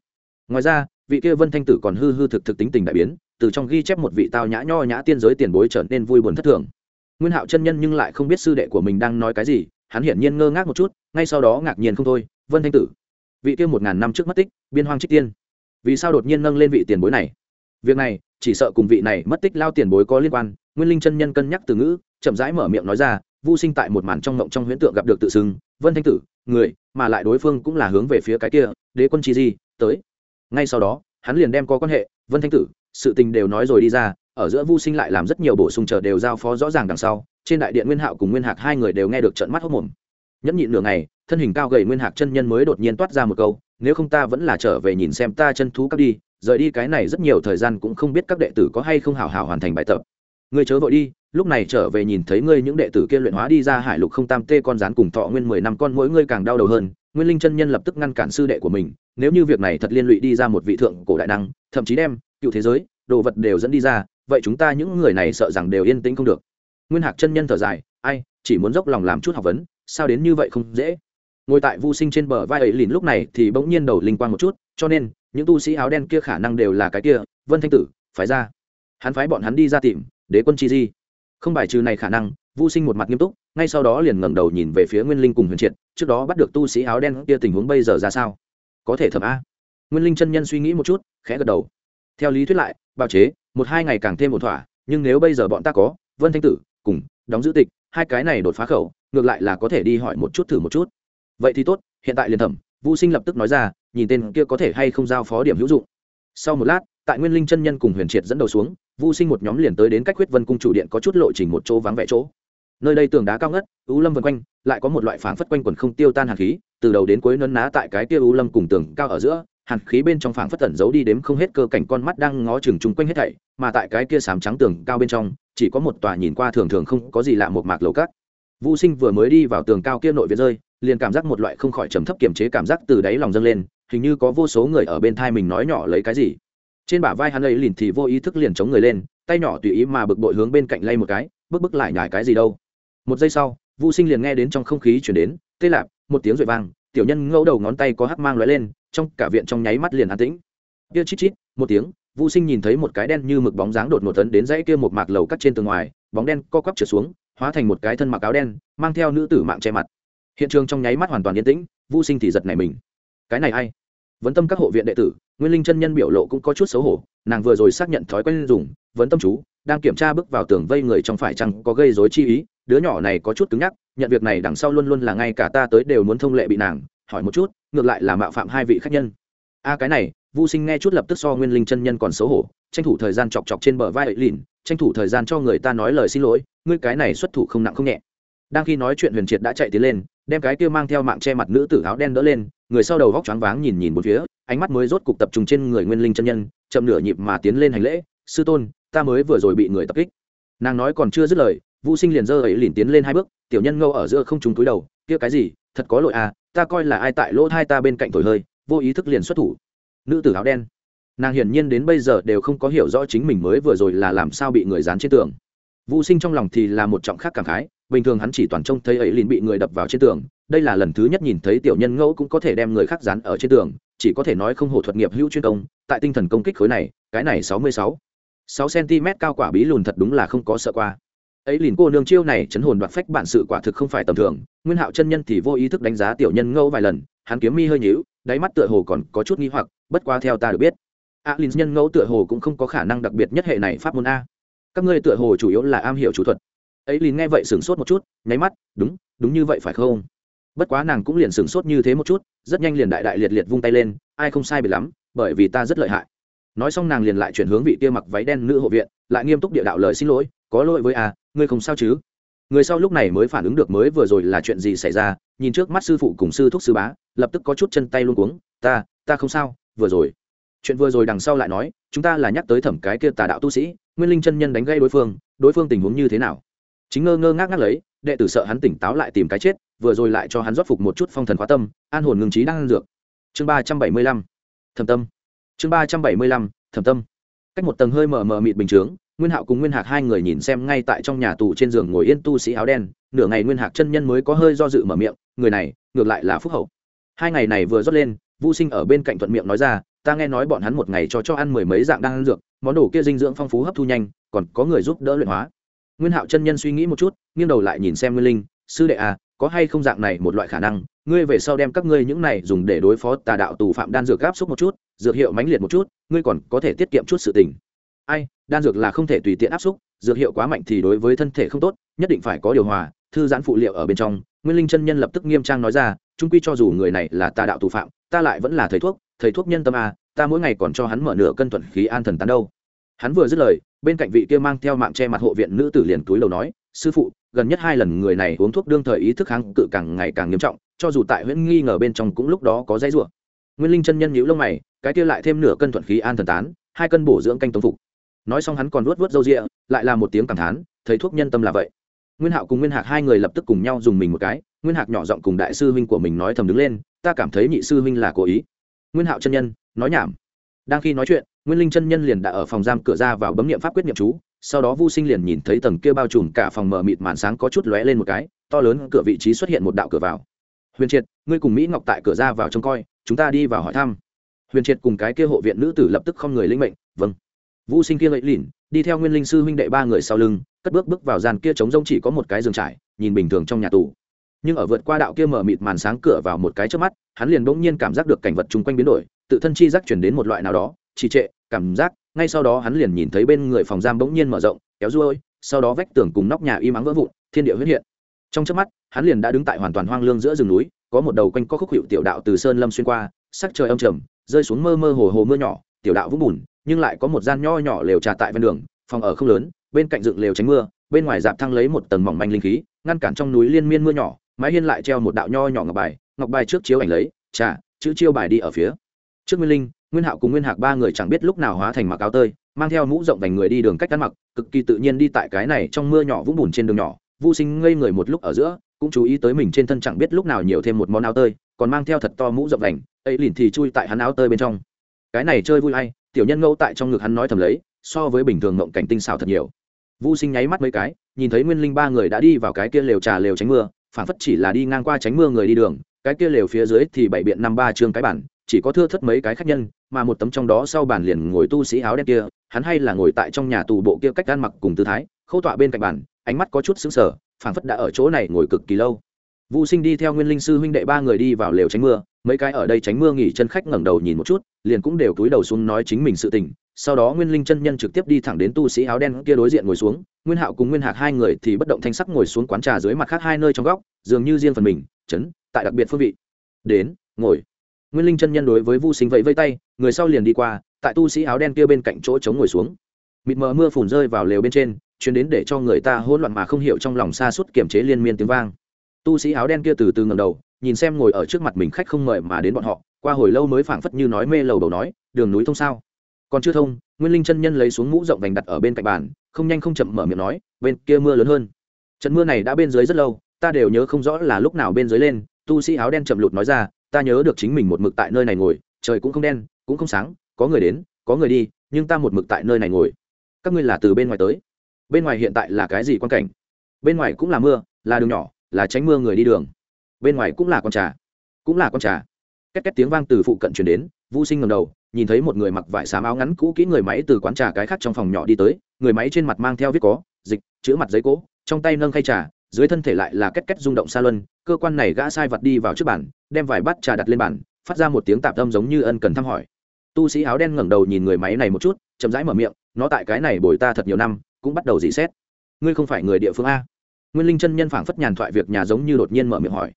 Ngoài ra, vị kia vân thanh tử còn hư hư thực thực tính tình đại biến từ trong ghi chép một vị tao nhã nho nhã tiên giới tiền bối trở nên vui buồn thất thường. Nguyên hạo chân nhân nhưng lại không biết sư đệ của mình đang nói cái gì, hắn hiển nhiên ngơ ngác một chút, ngay sau đó ngạc nhiên không thôi, vân thanh tử, vị kia một ngàn năm trước mất tích, biên hoang trích tiên. Vì sao đột nhiên nâng lên vị tiền bối này? Việc này, chỉ sợ cùng vị này mất tích lao tiền bối có liên quan, nguyên linh chân nhân cân nhắc từ ngữ, chậm rãi mở miệng nói ra vô sinh tại một màn trong mộng trong huyễn tượng gặp được tự xưng, vân thanh tử, người, mà lại đối phương cũng là hướng về phía cái kia, đế quân chi di, tới. Ngay sau đó, hắn liền đem có quan hệ vân thanh tử, sự tình đều nói rồi đi ra, ở giữa vu sinh lại làm rất nhiều bổ sung chờ đều giao phó rõ ràng đằng sau, trên đại điện nguyên hạo cùng nguyên hạc hai người đều nghe được trận mắt hốc mồm. Nhẫn nhịn nửa ngày, thân hình cao gầy nguyên hạc chân nhân mới đột nhiên toát ra một câu, nếu không ta vẫn là trở về nhìn xem ta chân thú các đi, rời đi cái này rất nhiều thời gian cũng không biết các đệ tử có hay không hào hào hoàn thành bài tập. Ngươi chớ vội đi, lúc này trở về nhìn thấy ngươi những đệ tử kia luyện hóa đi ra hải lục không tam tê con rán cùng thọ nguyên mười năm con mỗi ngươi càng đau đầu hơn, nguyên linh chân nhân lập tức ngăn cản sư đệ của mình, nếu như việc này thật liên lụy đi ra một vị thượng cổ đại năng thậm chí đem cựu thế giới, đồ vật đều dẫn đi ra, vậy chúng ta những người này sợ rằng đều yên tĩnh không được. Nguyên hạc chân nhân thở dài, ai, chỉ muốn dốc lòng làm chút học vấn, sao đến như vậy không dễ? Ngồi tại vô sinh trên bờ vai ấy lìn lúc này thì bỗng nhiên đầu linh quang một chút, cho nên, những tu sĩ áo đen kia khả năng đều là cái kia, vân thanh tử, phái ra. Hắn phái bọn hắn đi ra tìm, đế quân chi di. Không bài trừ này khả năng vô sinh một mặt nghiêm túc, ngay sau đó liền ngẩng đầu nhìn về phía nguyên linh cùng huyền triệt, trước đó bắt được tu sĩ áo đen kia tình huống bây giờ ra sao? Có thể thẩm a nguyên linh chân nhân suy nghĩ một chút, khẽ gật đầu. Theo lý thuyết lại, bào chế, một hai ngày càng thêm một thỏa, nhưng nếu bây giờ bọn ta có, vân thanh tử, cùng đóng giữ tịch, hai cái này đột phá khẩu, ngược lại là có thể đi hỏi một chút thử một chút. Vậy thì tốt, hiện tại liền thẩm vũ sinh lập tức nói ra, nhìn tên kia có thể hay không giao phó điểm hữu dụng. Sau một lát, tại nguyên linh chân nhân cùng huyền triệt dẫn đầu xuống vũ sinh một nhóm liền tới đến cách huyết vân cung chủ điện có chút lộ trình một chỗ vắng vẻ chỗ. Nơi đây tường đá cao ngất ưu lâm vân quanh, lại có một loại phảng phất quanh quần không tiêu tan hàn khí, từ đầu đến cuối nấn ná tại cái kia ưu lâm cùng tường cao ở giữa hàn khí bên trong phảng phất tẩn giấu đi đếm không hết cơ cảnh con mắt đang ngó chừng chung quanh hết thảy, mà tại cái kia sám trắng tường cao bên trong, chỉ có một tòa nhìn qua thường thường không có gì lạ một mạc lầu cát. Vũ sinh vừa mới đi vào tường cao kia nội viện rơi, liền cảm giác một loại không khỏi trầm thấp kiềm chế cảm giác từ đáy lòng dâng lên, hình như có vô số người ở bên thai mình nói nhỏ lấy cái gì. Trên bả vai hắn ấy liền thì vô ý thức liền chống người lên, tay nhỏ tùy ý mà bực bội hướng bên cạnh lay một cái, bước bước lại nhải cái gì đâu. Một giây sau vũ sinh liền nghe đến trong không khí chuyển đến, tê lạp, một tiếng rội vang, tiểu nhân ngẫu đầu ngón tay có hắc mang lóe lên trong cả viện trong nháy mắt liền an tĩnh. Kia chít chít, một tiếng vũ sinh nhìn thấy một cái đen như mực bóng dáng đột ngột tấn đến dãy kia một mạc lầu cắt trên tường ngoài, bóng đen co quắp trượt xuống, hóa thành một cái thân mặc áo đen, mang theo nữ tử mạng che mặt. Hiện trường trong nháy mắt hoàn toàn yên tĩnh vũ sinh thì giật nảy mình. Cái này ai? Vấn tâm các hộ viện đệ tử, nguyên linh chân nhân biểu lộ cũng có chút xấu hổ, nàng vừa rồi xác nhận thói quen dùng, vấn tâm chú, đang kiểm tra bước vào tường vây người trong phải chăng có gây dối chi ý, đứa nhỏ này có chút cứng nhắc, nhận việc này đằng sau luôn luôn là ngay cả ta tới đều muốn thông lệ bị nàng, hỏi một chút ngược lại là mạo phạm hai vị khách nhân. A cái này vô sinh nghe chút lập tức so nguyên linh chân nhân còn xấu hổ, tranh thủ thời gian chọc chọc trên bờ vai ấy lìn, tranh thủ thời gian cho người ta nói lời xin lỗi, ngươi cái này xuất thủ không nặng không nhẹ. Đang khi nói chuyện huyền triệt đã chạy tiến lên, đem cái kia mang theo mạng che mặt nữ tử áo đen đỡ lên, người sau đầu vóc choáng váng nhìn nhìn một phía, ánh mắt mới rốt cục tập trung trên người nguyên linh chân nhân, chậm nửa nhịp mà tiến lên hành lễ, sư tôn, ta mới vừa rồi bị người tập kích. Nàng nói còn chưa dứt lời vô sinh liền dơ ấy liền tiến lên hai bước, tiểu nhân ngâu ở giữa không trúng túi đầu, kia cái gì, thật có lỗi à ta coi là ai tại lỗ thai ta bên cạnh thổi hơi, vô ý thức liền xuất thủ. Nữ tử áo đen. Nàng hiển nhiên đến bây giờ đều không có hiểu rõ chính mình mới vừa rồi là làm sao bị người dán trên tường. Vũ sinh trong lòng thì là một trọng khác cảm khái, bình thường hắn chỉ toàn trông thấy ấy liền bị người đập vào trên tường, đây là lần thứ nhất nhìn thấy tiểu nhân ngẫu cũng có thể đem người khác dán ở trên tường, chỉ có thể nói không hổ thuật nghiệp hữu chuyên công, tại tinh thần công kích khối này, cái này sáu mươi sáu sáu cm cao quả bí lùn thật đúng là không có sợ qua ấy liền cô nương chiêu này chấn hồn đoạt phách bản sự quả thực không phải tầm thường, nguyên hạo chân nhân thì vô ý thức đánh giá tiểu nhân ngẫu vài lần, hắn kiếm mi hơi nhíu, đáy mắt tựa hồ còn có chút nghi hoặc, bất quá theo ta được biết a l nhân ngẫu tựa hồ cũng không có khả năng đặc biệt nhất hệ này pháp môn a. Các ngươi tựa hồ chủ yếu là am hiểu chủ thuật. Ấy liền nghe vậy sửng sốt một chút, nháy mắt, đúng đúng như vậy phải không? Bất quá nàng cũng liền sửng sốt như thế một chút, rất nhanh liền đại đại liệt liệt vung tay lên, ai không sai bị lắm, bởi vì ta rất lợi hại. Nói xong nàng liền lại chuyển hướng vị kia mặc váy đen nữ hộ viện, lại nghiêm túc địa đạo lời xin lỗi có lỗi với a, ngươi không sao chứ? Người sau lúc này mới phản ứng được mới vừa rồi là chuyện gì xảy ra, nhìn trước mắt sư phụ cùng sư thúc sư bá, lập tức có chút chân tay luôn cuống, ta ta không sao, vừa rồi. Chuyện vừa rồi đằng sau lại nói, chúng ta là nhắc tới thẩm cái kia tà đạo tu sĩ, nguyên linh chân nhân đánh gây đối phương đối phương tình huống như thế nào? Chính ngơ ngơ ngác ngác lấy, đệ tử sợ hắn tỉnh táo lại tìm cái chết, vừa rồi lại cho hắn rót phục một chút phong thần khóa tâm, an hồn ngừng trí đang ăn dược. Chương ba trăm bảy mươi lăm, thẩm tâm. Chương ba trăm bảy mươi lăm, thẩm tâm. Cách một tầng hơi mờ mờ mịt bình chướng nguyên hạo cùng nguyên hạc hai người nhìn xem ngay tại trong nhà tù trên giường ngồi yên tu sĩ áo đen, nửa ngày nguyên hạc chân nhân mới có hơi do dự mở miệng, người này, ngược lại là phúc hậu. Hai ngày này vừa rót lên vô sinh ở bên cạnh thuận miệng nói ra, ta nghe nói bọn hắn một ngày cho cho ăn mười mấy dạng đang ăn dược, món đồ kia dinh dưỡng phong phú hấp thu nhanh, còn có người giúp đỡ luyện hóa. Nguyên hạo chân nhân suy nghĩ một chút, nghiêng đầu lại nhìn xem nguyên linh, sư đệ à có hay không dạng này một loại khả năng, ngươi về sau đem các ngươi những này dùng để đối phó tà đạo tù phạm đan dược gáp xúc một chút, dược hiệu mãnh liệt một chút, ngươi còn có thể tiết kiệm chút sự tình ai, đan dược là không thể tùy tiện áp xúc, dược hiệu quá mạnh thì đối với thân thể không tốt, nhất định phải có điều hòa, thư giãn phụ liệu ở bên trong. Nguyên linh chân nhân lập tức nghiêm trang nói ra, trung quy cho dù người này là tà đạo tù phạm, ta lại vẫn là thầy thuốc thầy thuốc nhân tâm à ta mỗi ngày còn cho hắn mở nửa cân thuận khí an thần tán đâu. Hắn vừa dứt lời, bên cạnh vị kia mang theo mạng che mặt hộ viện nữ tử liền túi đầu nói, sư phụ, gần nhất hai lần người này uống thuốc đương thời ý thức kháng cự càng ngày càng nghiêm trọng, cho dù tại huyễn nghi ngờ bên trong cũng lúc đó có dãy rủa. Nguyên linh chân nhân nhíu lông mày, cái kia lại thêm nửa cân thuận khí an thần tán, hai cân bổ dưỡng canh tống phục nói xong hắn còn vuốt vuốt râu rịa, lại là một tiếng cảm thán thấy thuốc nhân tâm là vậy. Nguyên hạo cùng nguyên hạc hai người lập tức cùng nhau dùng mình một cái, nguyên hạc nhỏ giọng cùng đại sư huynh của mình nói thầm đứng lên, ta cảm thấy nhị sư huynh là cố ý. Nguyên hạo chân nhân, nói nhảm. Đang khi nói chuyện, nguyên linh chân nhân liền đã ở phòng giam cửa ra vào bấm nghiệm pháp quyết nghiệm chú, sau đó vu sinh liền nhìn thấy tầng kia bao trùm cả phòng mờ mịt màn sáng có chút lóe lên một cái, to lớn cửa vị trí xuất hiện một đạo cửa vào. Huyền triệt, ngươi cùng mỹ ngọc tại cửa ra vào trông coi, chúng ta đi vào hỏi thăm. Huyền triệt cùng cái kia hộ viện nữ tử lập tức không người linh mệnh vâng vũ sinh kia gậy lìn đi theo nguyên linh sư huynh đệ ba người sau lưng, cất bước bước vào gian kia trống rông chỉ có một cái giường trải, nhìn bình thường trong nhà tù. Nhưng ở vượt qua đạo kia mở mịt màn sáng cửa vào một cái trước mắt, hắn liền bỗng nhiên cảm giác được cảnh vật chung quanh biến đổi, tự thân chi giác chuyển đến một loại nào đó, trì trệ, cảm giác, ngay sau đó hắn liền nhìn thấy bên người phòng giam bỗng nhiên mở rộng, kéo ruôi sau đó vách tường cùng nóc nhà im ắng vỡ vụn, thiên địa huyết hiện. Trong trước mắt, hắn liền đã đứng tại hoàn toàn hoang lương giữa rừng núi, có một đầu quanh có khúc hiệu tiểu đạo từ sơn lâm xuyên qua, sắc trời âm trầm, rơi xuống mơ mơ hồ hồ mưa nhỏ, tiểu đạo vũng bùn nhưng lại có một gian nho nhỏ lều trà tại ven đường, phòng ở không lớn, bên cạnh dựng lều tránh mưa, bên ngoài dạp thăng lấy một tầng mỏng manh linh khí, ngăn cản trong núi liên miên mưa nhỏ, mái hiên lại treo một đạo nho nhỏ ngọc bài ngọc bài trước chiếu ảnh lấy, trà, chữ chiêu bài đi ở phía trước nguyên linh, nguyên hạo cùng nguyên hạc ba người chẳng biết lúc nào hóa thành mặc áo tơi, mang theo mũ rộng vành người đi đường cách ăn mặc, cực kỳ tự nhiên đi tại cái này trong mưa nhỏ vũng bùn trên đường nhỏ vô sinh ngây người một lúc ở giữa, cũng chú ý tới mình trên thân chẳng biết lúc nào nhiều thêm một món áo tơi, còn mang theo thật to mũ rộng vành, ấy lìn thì chui tại hắn áo tơi bên trong. Cái này chơi vui hay tiểu nhân ngẫu tại trong ngực hắn nói thầm lấy so với bình thường mộng cảnh tinh xảo thật nhiều. Vô sinh nháy mắt mấy cái nhìn thấy nguyên linh ba người đã đi vào cái kia lều trà lều tránh mưa phản phất chỉ là đi ngang qua tránh mưa người đi đường cái kia lều phía dưới thì bảy biện năm ba chương cái bản chỉ có thưa thất mấy cái khách nhân mà một tấm trong đó sau bản liền ngồi tu sĩ áo đen kia hắn hay là ngồi tại trong nhà tù bộ kia cách ăn mặc cùng tư thái khâu tọa bên cạnh bản, ánh mắt có chút xứng sở phảng phất đã ở chỗ này ngồi cực kỳ lâu. Vô sinh đi theo nguyên linh sư huynh đệ ba người đi vào lều tránh mưa mấy cái ở đây tránh mưa nghỉ chân khách ngẩng đầu nhìn một chút, liền cũng đều cúi đầu xuống nói chính mình sự tình. Sau đó nguyên linh chân nhân trực tiếp đi thẳng đến tu sĩ áo đen kia đối diện ngồi xuống. Nguyên hạo cùng nguyên hạc hai người thì bất động thanh sắc ngồi xuống quán trà dưới mặt khác hai nơi trong góc, dường như riêng phần mình, chấn, tại đặc biệt phương vị. Đến, ngồi. Nguyên linh chân nhân đối với vu sinh vẫy vây tay, người sau liền đi qua, tại tu sĩ áo đen kia bên cạnh chỗ trống ngồi xuống. Mịt mờ mưa phùn rơi vào lều bên trên chuyến đến để cho người ta hỗn loạn mà không hiểu trong lòng xa suốt kiềm chế liên miên tiếng vang tu sĩ áo đen kia từ từ ngầm đầu, nhìn xem ngồi ở trước mặt mình khách không mời mà đến bọn họ, qua hồi lâu mới phảng phất như nói mê lầu đầu nói, đường núi thông sao? Còn chưa thông. Nguyên linh chân nhân lấy xuống mũ rộng vành đặt ở bên cạnh bàn, không nhanh không chậm mở miệng nói, bên kia mưa lớn hơn. Trận mưa này đã bên dưới rất lâu, ta đều nhớ không rõ là lúc nào bên dưới lên. Tu sĩ áo đen chậm lụt nói ra, ta nhớ được chính mình một mực tại nơi này ngồi, trời cũng không đen, cũng không sáng, có người đến, có người đi, nhưng ta một mực tại nơi này ngồi. Các ngươi là từ bên ngoài tới. Bên ngoài hiện tại là cái gì quan cảnh? Bên ngoài cũng là mưa, là đường nhỏ là tránh mưa người đi đường. Bên ngoài cũng là con trà, cũng là con trà. Két két tiếng vang từ phụ cận chuyển đến vô sinh ngầm đầu, nhìn thấy một người mặc vải xám áo ngắn cũ kỹ người máy từ quán trà cái khác trong phòng nhỏ đi tới, người máy trên mặt mang theo viết có, dịch, chữ mặt giấy cỗ trong tay nâng khay trà, dưới thân thể lại là két két rung động xa luân, cơ quan này gã sai vật đi vào trước bàn, đem vải bát trà đặt lên bàn, phát ra một tiếng tạp âm giống như ân cần thăm hỏi. Tu sĩ áo đen ngẩng đầu nhìn người máy này một chút, chậm rãi mở miệng, nó tại cái này bồi ta thật nhiều năm, cũng bắt đầu dị xét. Ngươi không phải người địa phương a nguyên linh chân nhân phảng phất nhàn thoại việc nhà giống như đột nhiên mở miệng hỏi.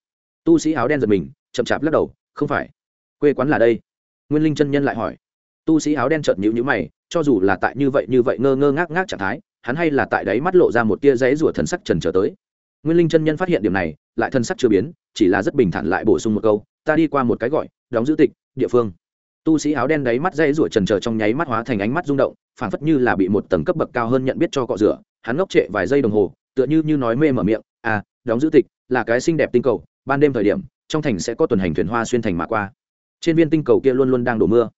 Tu sĩ áo đen giật mình, chậm chạp lắc đầu, không phải. Quê quán là đây. Nguyên linh chân nhân lại hỏi. Tu sĩ áo đen chợt nhíu nhíu mày, cho dù là tại như vậy như vậy ngơ ngơ ngác ngác trạng thái, hắn hay là tại đấy mắt lộ ra một tia giấy rủa thần sắc trần trở tới. Nguyên linh chân nhân phát hiện điểm này, lại thân sắc chưa biến, chỉ là rất bình thản lại bổ sung một câu, ta đi qua một cái gọi, đóng giữ tịch, địa phương. Tu sĩ áo đen đấy mắt dây rủa trần trờ trong nháy mắt hóa thành ánh mắt rung động, phảng phất như là bị một tầng cấp bậc cao hơn nhận biết cho cọ rửa, hắn ngốc trệ vài giây đồng hồ tựa như như nói mê mở miệng à đóng giữ tịch là cái xinh đẹp tinh cầu, ban đêm thời điểm, trong thành sẽ có tuần hành thuyền hoa xuyên thành mà qua. Trên viên tinh cầu kia luôn luôn đang đổ mưa.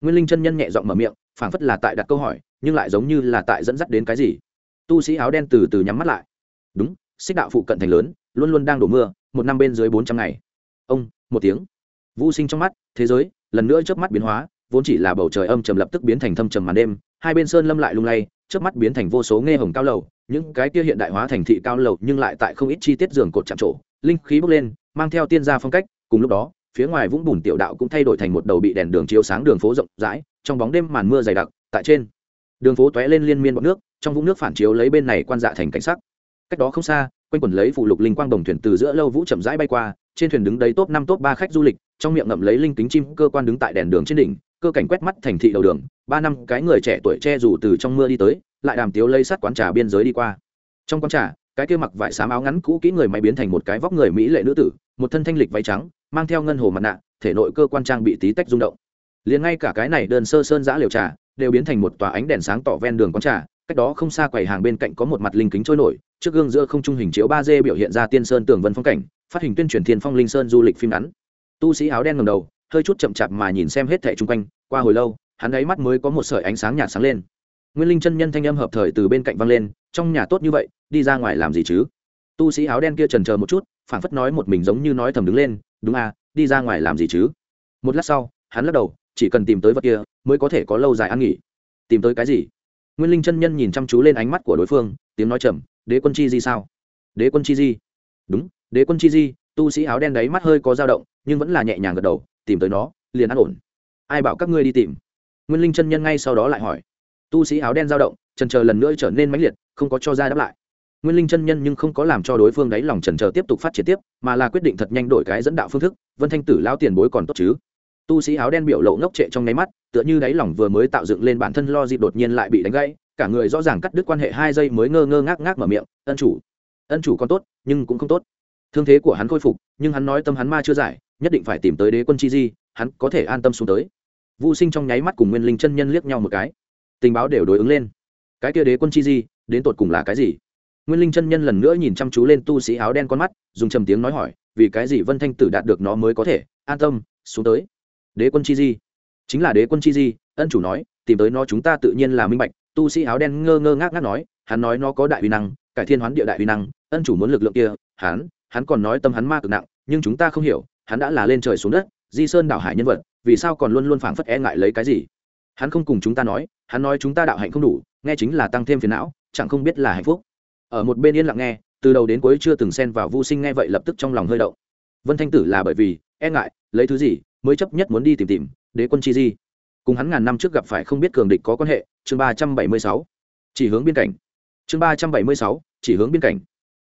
Nguyên linh chân nhân nhẹ giọng mở miệng, phảng phất là tại đặt câu hỏi, nhưng lại giống như là tại dẫn dắt đến cái gì. Tu sĩ áo đen từ từ nhắm mắt lại. Đúng, xích đạo phụ cận thành lớn, luôn luôn đang đổ mưa, một năm bên dưới bốn trăm ngày. Ông, một tiếng. Vũ sinh trong mắt, thế giới, lần nữa chớp mắt biến hóa, vốn chỉ là bầu trời âm trầm lập tức biến thành thâm trầm màn đêm, hai bên sơn lâm lại lung lay trước mắt biến thành vô số nghe hồng cao lầu, những cái kia hiện đại hóa thành thị cao lầu nhưng lại tại không ít chi tiết giường cột chạm trổ, linh khí bốc lên, mang theo tiên gia phong cách, cùng lúc đó, phía ngoài vũng bùn tiểu đạo cũng thay đổi thành một đầu bị đèn đường chiếu sáng đường phố rộng rãi, trong bóng đêm màn mưa dày đặc, tại trên đường phố tóe lên liên miên bọt nước, trong vũng nước phản chiếu lấy bên này quan dạ thành cảnh sắc. Cách đó không xa, quanh quẩn lấy phụ lục linh quang đồng thuyền từ giữa lâu vũ chậm rãi bay qua, trên thuyền đứng đấy top năm top ba khách du lịch, trong miệng ngậm lấy linh kính chim, cơ quan đứng tại đèn đường trên đỉnh cơ cảnh quét mắt thành thị đầu đường, ba năm cái người trẻ tuổi che dù từ trong mưa đi tới, lại đàm tiếu lây sát quán trà biên giới đi qua. Trong quán trà, cái kia mặc vải xám áo ngắn cũ kỹ người máy biến thành một cái vóc người mỹ lệ nữ tử, một thân thanh lịch váy trắng, mang theo ngân hồ mặt nạ, thể nội cơ quan trang bị tí tách rung động. Liền ngay cả cái này đơn sơ sơn giã liều trà, đều biến thành một tòa ánh đèn sáng tỏ ven đường quán trà, cách đó không xa quầy hàng bên cạnh có một mặt linh kính trôi nổi, trước gương giữa không trung hình chiếu ba d biểu hiện ra tiên sơn tường vân phong cảnh, phát hình tuyên truyền thiên phong linh sơn du lịch phim ngắn. Tu sĩ áo đen ngầm đầu hơi chút chậm chạp mà nhìn xem hết thẻ chung quanh, qua hồi lâu, hắn ấy mắt mới có một sợi ánh sáng nhạt sáng lên. Nguyên linh chân nhân thanh âm hợp thời từ bên cạnh văng lên, trong nhà tốt như vậy, đi ra ngoài làm gì chứ? Tu sĩ áo đen kia trần chờ một chút, phảng phất nói một mình giống như nói thầm đứng lên, đúng à đi ra ngoài làm gì chứ? Một lát sau, hắn lắc đầu, chỉ cần tìm tới vật kia, mới có thể có lâu dài ăn nghỉ. Tìm tới cái gì? Nguyên linh chân nhân nhìn chăm chú lên ánh mắt của đối phương, tiếng nói chậm đế quân chi di sao? Đế quân chi di. Đúng, đế quân chi di. Tu sĩ áo đen đấy mắt hơi có dao động, nhưng vẫn là nhẹ nhàng gật đầu tìm tới nó, liền ăn ổn. Ai bảo các ngươi đi tìm? Nguyên linh chân nhân ngay sau đó lại hỏi. Tu sĩ áo đen dao động, trần chờ lần nữa trở nên mãnh liệt, không có cho ra đáp lại. Nguyên linh chân nhân nhưng không có làm cho đối phương đáy lòng trần chờ tiếp tục phát triển tiếp, mà là quyết định thật nhanh đổi cái dẫn đạo phương thức, vân thanh tử lao tiền bối còn tốt chứ? Tu sĩ áo đen biểu lộ ngốc trệ trong nháy mắt, tựa như đáy lòng vừa mới tạo dựng lên bản thân lo dịp đột nhiên lại bị đánh gãy, cả người rõ ràng cắt đứt quan hệ hai giây mới ngơ ngơ ngác ngác mở miệng, ân chủ ân chủ còn tốt, nhưng cũng không tốt. Thương thế của hắn khôi phục, nhưng hắn nói tâm hắn ma chưa giải nhất định phải tìm tới đế quân chi di, hắn có thể an tâm xuống tới. Vô sinh trong nháy mắt cùng nguyên linh chân nhân liếc nhau một cái. Tình báo đều đối ứng lên. Cái kia đế quân chi di, đến tột cùng là cái gì? Nguyên linh chân nhân lần nữa nhìn chăm chú lên tu sĩ áo đen con mắt, dùng trầm tiếng nói hỏi, vì cái gì vân thanh tử đạt được nó mới có thể an tâm xuống tới? Đế quân chi di. Chính là đế quân chi di, ân chủ nói, tìm tới nó chúng ta tự nhiên là minh bạch, tu sĩ áo đen ngơ ngơ ngác ngác nói, hắn nói nó có đại uy năng, cải thiên hoán địa đại uy năng, ân chủ muốn lực lượng kia, hắn hắn còn nói tâm hắn ma cực nặng, nhưng chúng ta không hiểu hắn đã là lên trời xuống đất, di sơn đảo hải nhân vật, vì sao còn luôn luôn phảng phất e ngại lấy cái gì? Hắn không cùng chúng ta nói, hắn nói chúng ta đạo hạnh không đủ, nghe chính là tăng thêm phiền não, chẳng không biết là hạnh phúc. Ở một bên yên lặng nghe, từ đầu đến cuối chưa từng xen vào vô sinh nghe vậy lập tức trong lòng hơi động. Vân thanh tử là bởi vì e ngại, lấy thứ gì, mới chấp nhất muốn đi tìm tìm, đế quân chi di. Cùng hắn ngàn năm trước gặp phải không biết cường địch có quan hệ, chương ba trăm bảy mươi sáu. Chỉ hướng biên cảnh. Chương ba trăm bảy mươi sáu, chỉ hướng biên cảnh.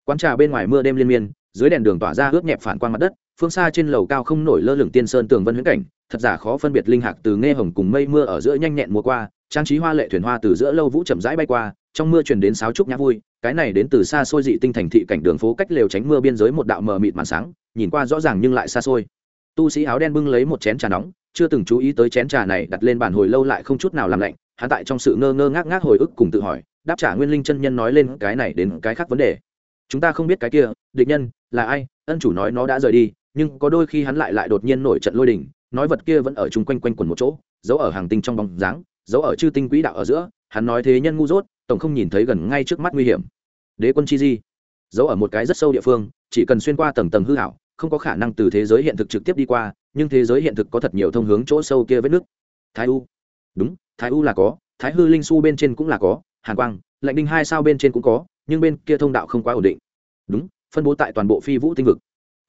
Quán trà bên ngoài mưa đêm liên miên, dưới đèn đường tỏa ra ướt nhẹp phản quang mặt đất phương xa trên lầu cao không nổi lơ lửng tiên sơn tường vân huyễn cảnh, thật giả khó phân biệt linh hạc từ nghe hồng cùng mây mưa ở giữa nhanh nhẹn mùa qua, trang trí hoa lệ thuyền hoa từ giữa lâu vũ chậm rãi bay qua, trong mưa truyền đến sáo trúc nhã vui, cái này đến từ xa xôi dị tinh thành thị cảnh đường phố cách lều tránh mưa biên giới một đạo mờ mịt màn sáng, nhìn qua rõ ràng nhưng lại xa xôi. Tu sĩ áo đen bưng lấy một chén trà nóng, chưa từng chú ý tới chén trà này đặt lên bàn hồi lâu lại không chút nào làm lạnh, hắn tại trong sự ngơ ngơ ngác ngác hồi ức cùng tự hỏi, đáp trả nguyên linh chân nhân nói lên cái này đến cái khác vấn đề. Chúng ta không biết cái kia, địch nhân là ai, ân chủ nói nó đã rời đi nhưng có đôi khi hắn lại lại đột nhiên nổi trận lôi đình, nói vật kia vẫn ở chung quanh quanh quần một chỗ, giấu ở hàng tinh trong bóng dáng, giấu ở chư tinh quỹ đạo ở giữa, hắn nói thế nhân ngu dốt, tổng không nhìn thấy gần ngay trước mắt nguy hiểm. Đế quân chi di, giấu ở một cái rất sâu địa phương, chỉ cần xuyên qua tầng tầng hư hảo, không có khả năng từ thế giới hiện thực trực tiếp đi qua, nhưng thế giới hiện thực có thật nhiều thông hướng chỗ sâu kia vết nước thái u, đúng, thái u là có, thái hư linh su bên trên cũng là có, hàn quang lạnh đinh hai sao bên trên cũng có, nhưng bên kia thông đạo không quá ổn định. Đúng, phân bố tại toàn bộ phi vũ tinh vực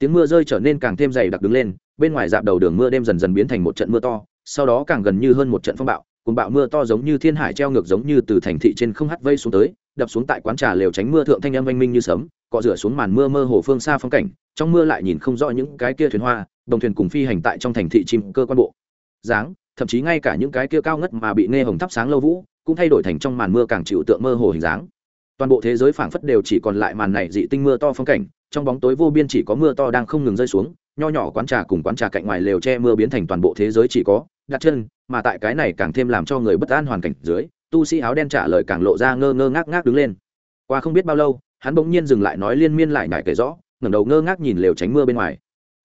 tiếng mưa rơi trở nên càng thêm dày đặc đứng lên, bên ngoài dạp đầu đường mưa đêm dần dần biến thành một trận mưa to, sau đó càng gần như hơn một trận phong bạo cùng bạo mưa to giống như thiên hải treo ngược giống như từ thành thị trên không hắt vây xuống tới, đập xuống tại quán trà lều tránh mưa thượng thanh âm oanh minh như sấm, cọ rửa xuống màn mưa mơ hồ phương xa phong cảnh, trong mưa lại nhìn không rõ những cái kia thuyền hoa, đồng thuyền cùng phi hành tại trong thành thị chim cơ quan bộ. Dáng, thậm chí ngay cả những cái kia cao ngất mà bị nghe hồng thắp sáng lâu vũ, cũng thay đổi thành trong màn mưa càng chịu tượng mơ hồ hình dáng. Toàn bộ thế giới phảng phất đều chỉ còn lại màn này dị tinh mưa to phong cảnh trong bóng tối vô biên chỉ có mưa to đang không ngừng rơi xuống, nho nhỏ quán trà cùng quán trà cạnh ngoài lều che mưa biến thành toàn bộ thế giới chỉ có đặt chân, mà tại cái này càng thêm làm cho người bất an hoàn cảnh dưới, tu sĩ áo đen trả lời càng lộ ra ngơ ngơ ngác ngác đứng lên. Qua không biết bao lâu, hắn bỗng nhiên dừng lại nói liên miên lại ngại kể rõ, ngẩng đầu ngơ ngác nhìn lều tránh mưa bên ngoài.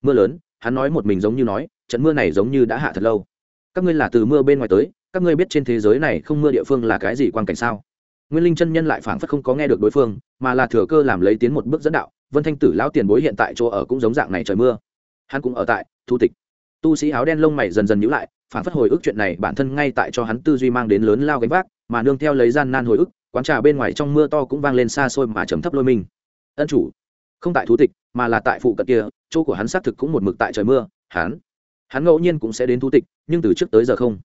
Mưa lớn, hắn nói một mình giống như nói, trận mưa này giống như đã hạ thật lâu. Các ngươi là từ mưa bên ngoài tới, các ngươi biết trên thế giới này không mưa địa phương là cái gì quan cảnh sao? Nguyên linh chân nhân lại phảng phất không có nghe được đối phương, mà là thừa cơ làm lấy tiến một bước dẫn đạo vân thanh tử lão tiền bối hiện tại chỗ ở cũng giống dạng này trời mưa. Hắn cũng ở tại, thu tịch. Tu sĩ áo đen lông mày dần dần nhữ lại, phản phất hồi ức chuyện này bản thân ngay tại cho hắn tư duy mang đến lớn lao gánh vác, mà nương theo lấy gian nan hồi ức, quán trà bên ngoài trong mưa to cũng vang lên xa xôi mà chấm thấp lôi mình. Ân chủ, không tại thú tịch, mà là tại phụ cận kia, chỗ của hắn xác thực cũng một mực tại trời mưa, hắn hắn ngẫu nhiên cũng sẽ đến thú tịch, nhưng từ trước tới giờ không.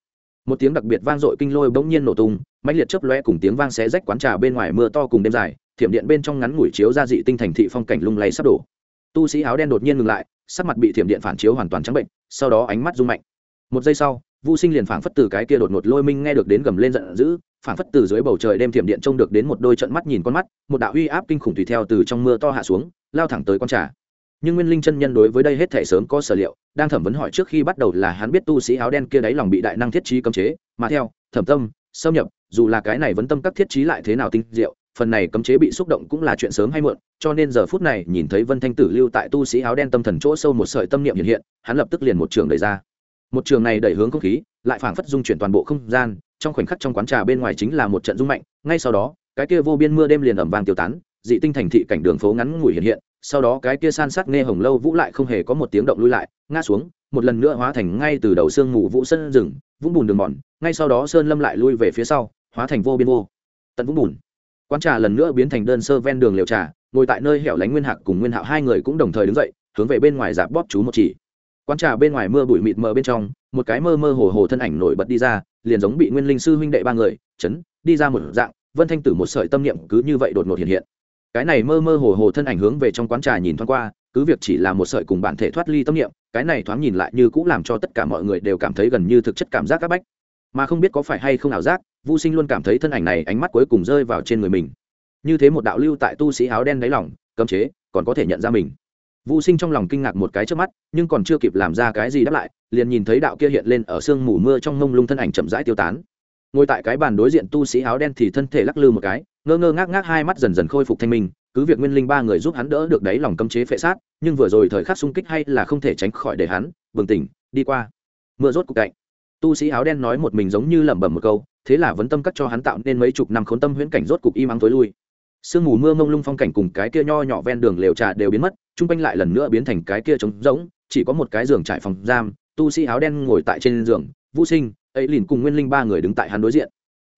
Một tiếng đặc biệt vang dội kinh lôi bỗng nhiên nổ tung, mãnh liệt chớp lóe cùng tiếng vang xé rách quán trà bên ngoài mưa to cùng đêm dài thiểm điện bên trong ngắn ngủi chiếu ra dị tinh thành thị phong cảnh lung lay sắp đổ. Tu sĩ áo đen đột nhiên ngừng lại, sắc mặt bị thiểm điện phản chiếu hoàn toàn trắng bệnh, sau đó ánh mắt rung mạnh. Một giây sau, vu sinh liền phảng phất từ cái kia đột ngột lôi minh nghe được đến gầm lên giận dữ, phảng phất từ dưới bầu trời đêm thiểm điện trông được đến một đôi trận mắt nhìn con mắt, một đạo uy áp kinh khủng tùy theo từ trong mưa to hạ xuống, lao thẳng tới con trà. Nhưng nguyên linh chân nhân đối với đây hết thể sớm có sở liệu, đang thẩm vấn hỏi trước khi bắt đầu là hắn biết tu sĩ áo đen kia đáy lòng bị đại năng thiết trí cấm chế, mà theo, thẩm tâm, xâm nhập, dù là cái này vẫn tâm các thiết trí lại thế nào tinh diệu phần này cấm chế bị xúc động cũng là chuyện sớm hay muộn, cho nên giờ phút này nhìn thấy vân thanh tử lưu tại tu sĩ áo đen tâm thần chỗ sâu một sợi tâm niệm hiện hiện, hắn lập tức liền một trường đẩy ra. Một trường này đẩy hướng không khí, lại phảng phất dung chuyển toàn bộ không gian, trong khoảnh khắc trong quán trà bên ngoài chính là một trận rung mạnh, ngay sau đó, cái kia vô biên mưa đêm liền ẩm vàng tiêu tán, dị tinh thành thị cảnh đường phố ngắn ngủi hiện hiện, sau đó cái kia san sát nghe hồng lâu vũ lại không hề có một tiếng động lui lại, ngã xuống, một lần nữa hóa thành ngay từ đầu sương mù vũ sân rừng, vũng bùn đường mòn, ngay sau đó sơn lâm lại lui về phía sau, hóa thành vô biên vô. Tận vũng bùn quán trà lần nữa biến thành đơn sơ ven đường liều trà, ngồi tại nơi hẻo lánh nguyên hạc cùng nguyên hạo hai người cũng đồng thời đứng dậy, hướng về bên ngoài dạp bóp chú một chỉ. Quán trà bên ngoài mưa bụi mịt mờ bên trong, một cái mơ mơ hồ hồ thân ảnh nổi bật đi ra, liền giống bị nguyên linh sư huynh đệ ba người, chấn, đi ra một dạng, vân thanh tử một sợi tâm niệm cứ như vậy đột ngột hiện hiện. Cái này mơ mơ hồ hồ thân ảnh hướng về trong quán trà nhìn thoáng qua, cứ việc chỉ là một sợi cùng bản thể thoát ly tâm niệm, cái này thoáng nhìn lại như cũng làm cho tất cả mọi người đều cảm thấy gần như thực chất cảm giác áp bách mà không biết có phải hay không ảo giác vô sinh luôn cảm thấy thân ảnh này ánh mắt cuối cùng rơi vào trên người mình. Như thế một đạo lưu tại tu sĩ áo đen đáy lỏng cấm chế, còn có thể nhận ra mình. Vô sinh trong lòng kinh ngạc một cái trước mắt, nhưng còn chưa kịp làm ra cái gì đáp lại, liền nhìn thấy đạo kia hiện lên ở sương mù mưa trong mông lung thân ảnh chậm rãi tiêu tán. Ngồi tại cái bàn đối diện tu sĩ áo đen thì thân thể lắc lư một cái, ngơ ngơ ngác ngác hai mắt dần dần khôi phục thanh minh, cứ việc nguyên linh ba người giúp hắn đỡ được đáy lòng cấm chế phệ sát, nhưng vừa rồi thời khắc xung kích hay là không thể tránh khỏi để hắn bừng tỉnh, đi qua. Mưa rốt cục cạnh tu sĩ áo đen nói một mình giống như lẩm bẩm một câu, thế là vấn tâm cắt cho hắn tạo nên mấy chục năm khốn tâm huyễn cảnh rốt cục im ắng tối lui. Sương mù mưa mông lung phong cảnh cùng cái kia nho nhỏ ven đường lều trà đều biến mất, chung quanh lại lần nữa biến thành cái kia trống rỗng, chỉ có một cái giường trải phòng giam, tu sĩ áo đen ngồi tại trên giường, vũ sinh, ấy liền cùng nguyên linh ba người đứng tại hắn đối diện.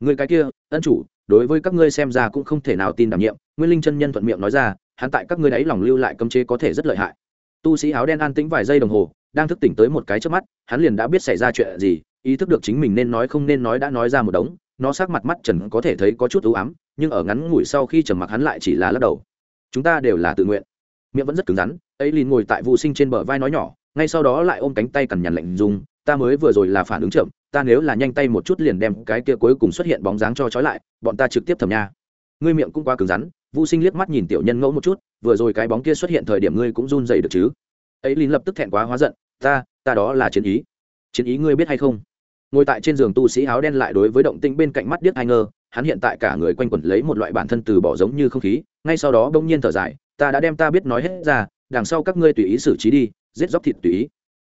Người cái kia, ân chủ, đối với các ngươi xem ra cũng không thể nào tin đảm nhiệm, nguyên linh chân nhân thuận miệng nói ra, hắn tại các ngươi đáy lòng lưu lại cấm chế có thể rất lợi hại. Tu sĩ áo đen an tĩnh vài giây đồng hồ đang thức tỉnh tới một cái trước mắt, hắn liền đã biết xảy ra chuyện gì, ý thức được chính mình nên nói không nên nói đã nói ra một đống, nó sắc mặt mắt trần có thể thấy có chút ưu ám, nhưng ở ngắn ngủi sau khi trầm mặc hắn lại chỉ là lắc đầu. Chúng ta đều là tự nguyện. Miệng vẫn rất cứng rắn ấy liền ngồi tại vô sinh trên bờ vai nói nhỏ, ngay sau đó lại ôm cánh tay cằn nhằn lạnh dùng, ta mới vừa rồi là phản ứng chậm, ta nếu là nhanh tay một chút liền đem cái kia cuối cùng xuất hiện bóng dáng cho trói lại, bọn ta trực tiếp thầm nha. Ngươi miệng cũng quá cứng rắn, vô sinh liếc mắt nhìn tiểu nhân ngẫu một chút, vừa rồi cái bóng kia xuất hiện thời điểm ngươi cũng run dày được chứ? Ấy lín lập tức thẹn quá hóa giận, ta ta đó là chiến ý. Chiến ý ngươi biết hay không? Ngồi tại trên giường tu sĩ áo đen lại đối với động tĩnh bên cạnh mắt điếc ai ngơ hắn hiện tại cả người quanh quẩn lấy một loại bản thân từ bỏ giống như không khí, ngay sau đó bỗng nhiên thở dài, ta đã đem ta biết nói hết ra, đằng sau các ngươi tùy ý xử trí đi, giết dóc thịt tùy ý.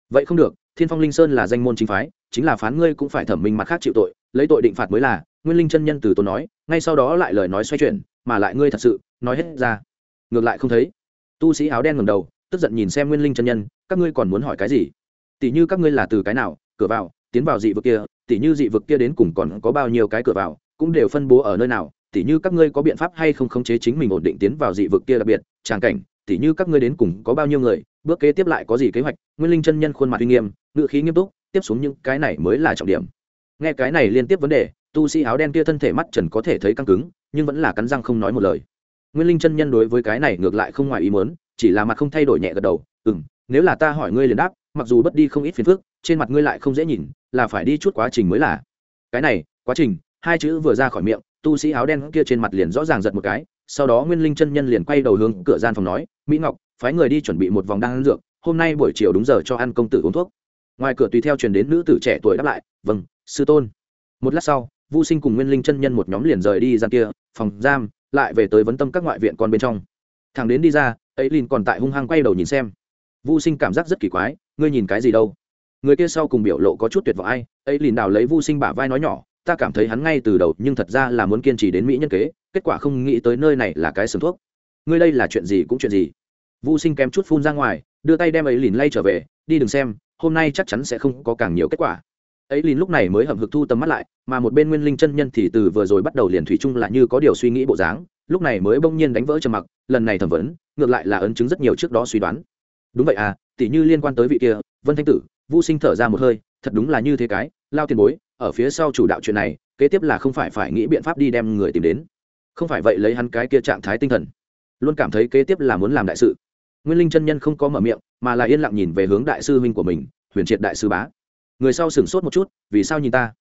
Vậy không được, thiên phong linh sơn là danh môn chính phái, chính là phán ngươi cũng phải thẩm minh mặt khác chịu tội, lấy tội định phạt mới là. Nguyên linh chân nhân từ tốn nói, ngay sau đó lại lời nói xoay chuyển, mà lại ngươi thật sự, nói hết ra. Ngược lại không thấy. Tu sĩ áo đen ngầm đầu tức giận nhìn xem nguyên linh chân nhân, các ngươi còn muốn hỏi cái gì? Tỷ như các ngươi là từ cái nào? Cửa vào, tiến vào dị vực kia tỷ như dị vực kia đến cùng còn có bao nhiêu cái cửa vào, cũng đều phân bố ở nơi nào? Tỷ như các ngươi có biện pháp hay không khống chế chính mình ổn định tiến vào dị vực kia đặc biệt? Tràng cảnh tỷ như các ngươi đến cùng có bao nhiêu người? Bước kế tiếp lại có gì kế hoạch? Nguyên linh chân nhân khuôn mặt uy nghiêm ngự khí nghiêm túc, tiếp xuống những cái này mới là trọng điểm. Nghe cái này liên tiếp vấn đề, tu sĩ áo đen kia thân thể mắt trần có thể thấy căng cứng, nhưng vẫn là cắn răng không nói một lời. Nguyên linh chân nhân đối với cái này ngược lại không ngoài ý muốn chỉ là mặt không thay đổi nhẹ gật đầu ừ m nếu là ta hỏi ngươi liền đáp, mặc dù bất đi không ít phiền phức, trên mặt ngươi lại không dễ nhìn, là phải đi chút quá trình mới là. Cái này, quá trình, hai chữ vừa ra khỏi miệng, tu sĩ áo đen kia trên mặt liền rõ ràng giật một cái, sau đó nguyên linh chân nhân liền quay đầu hướng cửa gian phòng nói, mỹ ngọc, phái người đi chuẩn bị một vòng đan ăn dược, hôm nay buổi chiều đúng giờ cho ăn công tử uống thuốc. Ngoài cửa tùy theo truyền đến nữ tử trẻ tuổi đáp lại vâng sư tôn. Một lát sau, vu sinh cùng nguyên linh chân nhân một nhóm liền rời đi gian kia, phòng giam, lại về tới vấn tâm các ngoại viện còn bên trong. Thằng đến đi ra ấy lìn còn tại hung hăng quay đầu nhìn xem. Vu sinh cảm giác rất kỳ quái, ngươi nhìn cái gì đâu? Người kia sau cùng biểu lộ có chút tuyệt vọng ai, ấy lìn đào lấy vu sinh bả vai nói nhỏ, ta cảm thấy hắn ngay từ đầu nhưng thật ra là muốn kiên trì đến mỹ nhân kế, kết quả không nghĩ tới nơi này là cái sừng thuốc. Ngươi đây là chuyện gì cũng chuyện gì? Vu sinh kém chút phun ra ngoài, đưa tay đem ấy lìn lay trở về, đi đừng xem, hôm nay chắc chắn sẽ không có càng nhiều kết quả. Ấy lìn lúc này mới hậm hực thu tầm mắt lại, mà một bên nguyên linh chân nhân thì từ vừa rồi bắt đầu liền thủy chung là như có điều suy nghĩ bộ dáng, lúc này mới bỗng nhiên đánh vỡ trầm mặc, lần này thẩm vấn ngược lại là ấn chứng rất nhiều trước đó suy đoán. Đúng vậy à tỉ như liên quan tới vị kia, vân thanh tử vô sinh thở ra một hơi, thật đúng là như thế cái, lao tiền bối, ở phía sau chủ đạo chuyện này, kế tiếp là không phải phải nghĩ biện pháp đi đem người tìm đến. Không phải vậy lấy hắn cái kia trạng thái tinh thần, luôn cảm thấy kế tiếp là muốn làm đại sự. Nguyên linh chân nhân không có mở miệng, mà là yên lặng nhìn về hướng đại sư huynh của mình, huyền triệt đại sư bá. Người sau sửng sốt một chút, vì sao nhìn ta?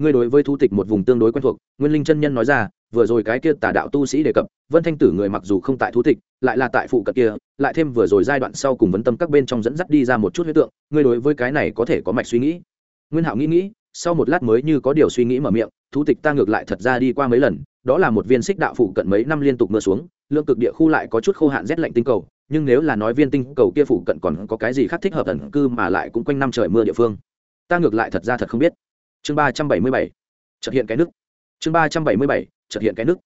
Ngươi đối với thu tịch một vùng tương đối quen thuộc, nguyên linh chân nhân nói ra, vừa rồi cái kia tà đạo tu sĩ đề cập, vân thanh tử người mặc dù không tại thu tịch, lại là tại phụ cận kia, lại thêm vừa rồi giai đoạn sau cùng vấn tâm các bên trong dẫn dắt đi ra một chút huyết tượng, ngươi đối với cái này có thể có mạch suy nghĩ. Nguyên hạo nghĩ nghĩ, sau một lát mới như có điều suy nghĩ mở miệng, thú tịch ta ngược lại thật ra đi qua mấy lần, đó là một viên xích đạo phụ cận mấy năm liên tục mưa xuống, lượng cực địa khu lại có chút khô hạn rét lạnh tinh cầu, nhưng nếu là nói viên tinh cầu kia phụ cận còn có cái gì khác thích hợp ẩn cư mà lại cũng quanh năm trời mưa địa phương, ta ngược lại thật ra thật không biết chương ba trăm bảy mươi bảy trật hiện cái nước chương ba trăm bảy mươi bảy trật hiện cái nước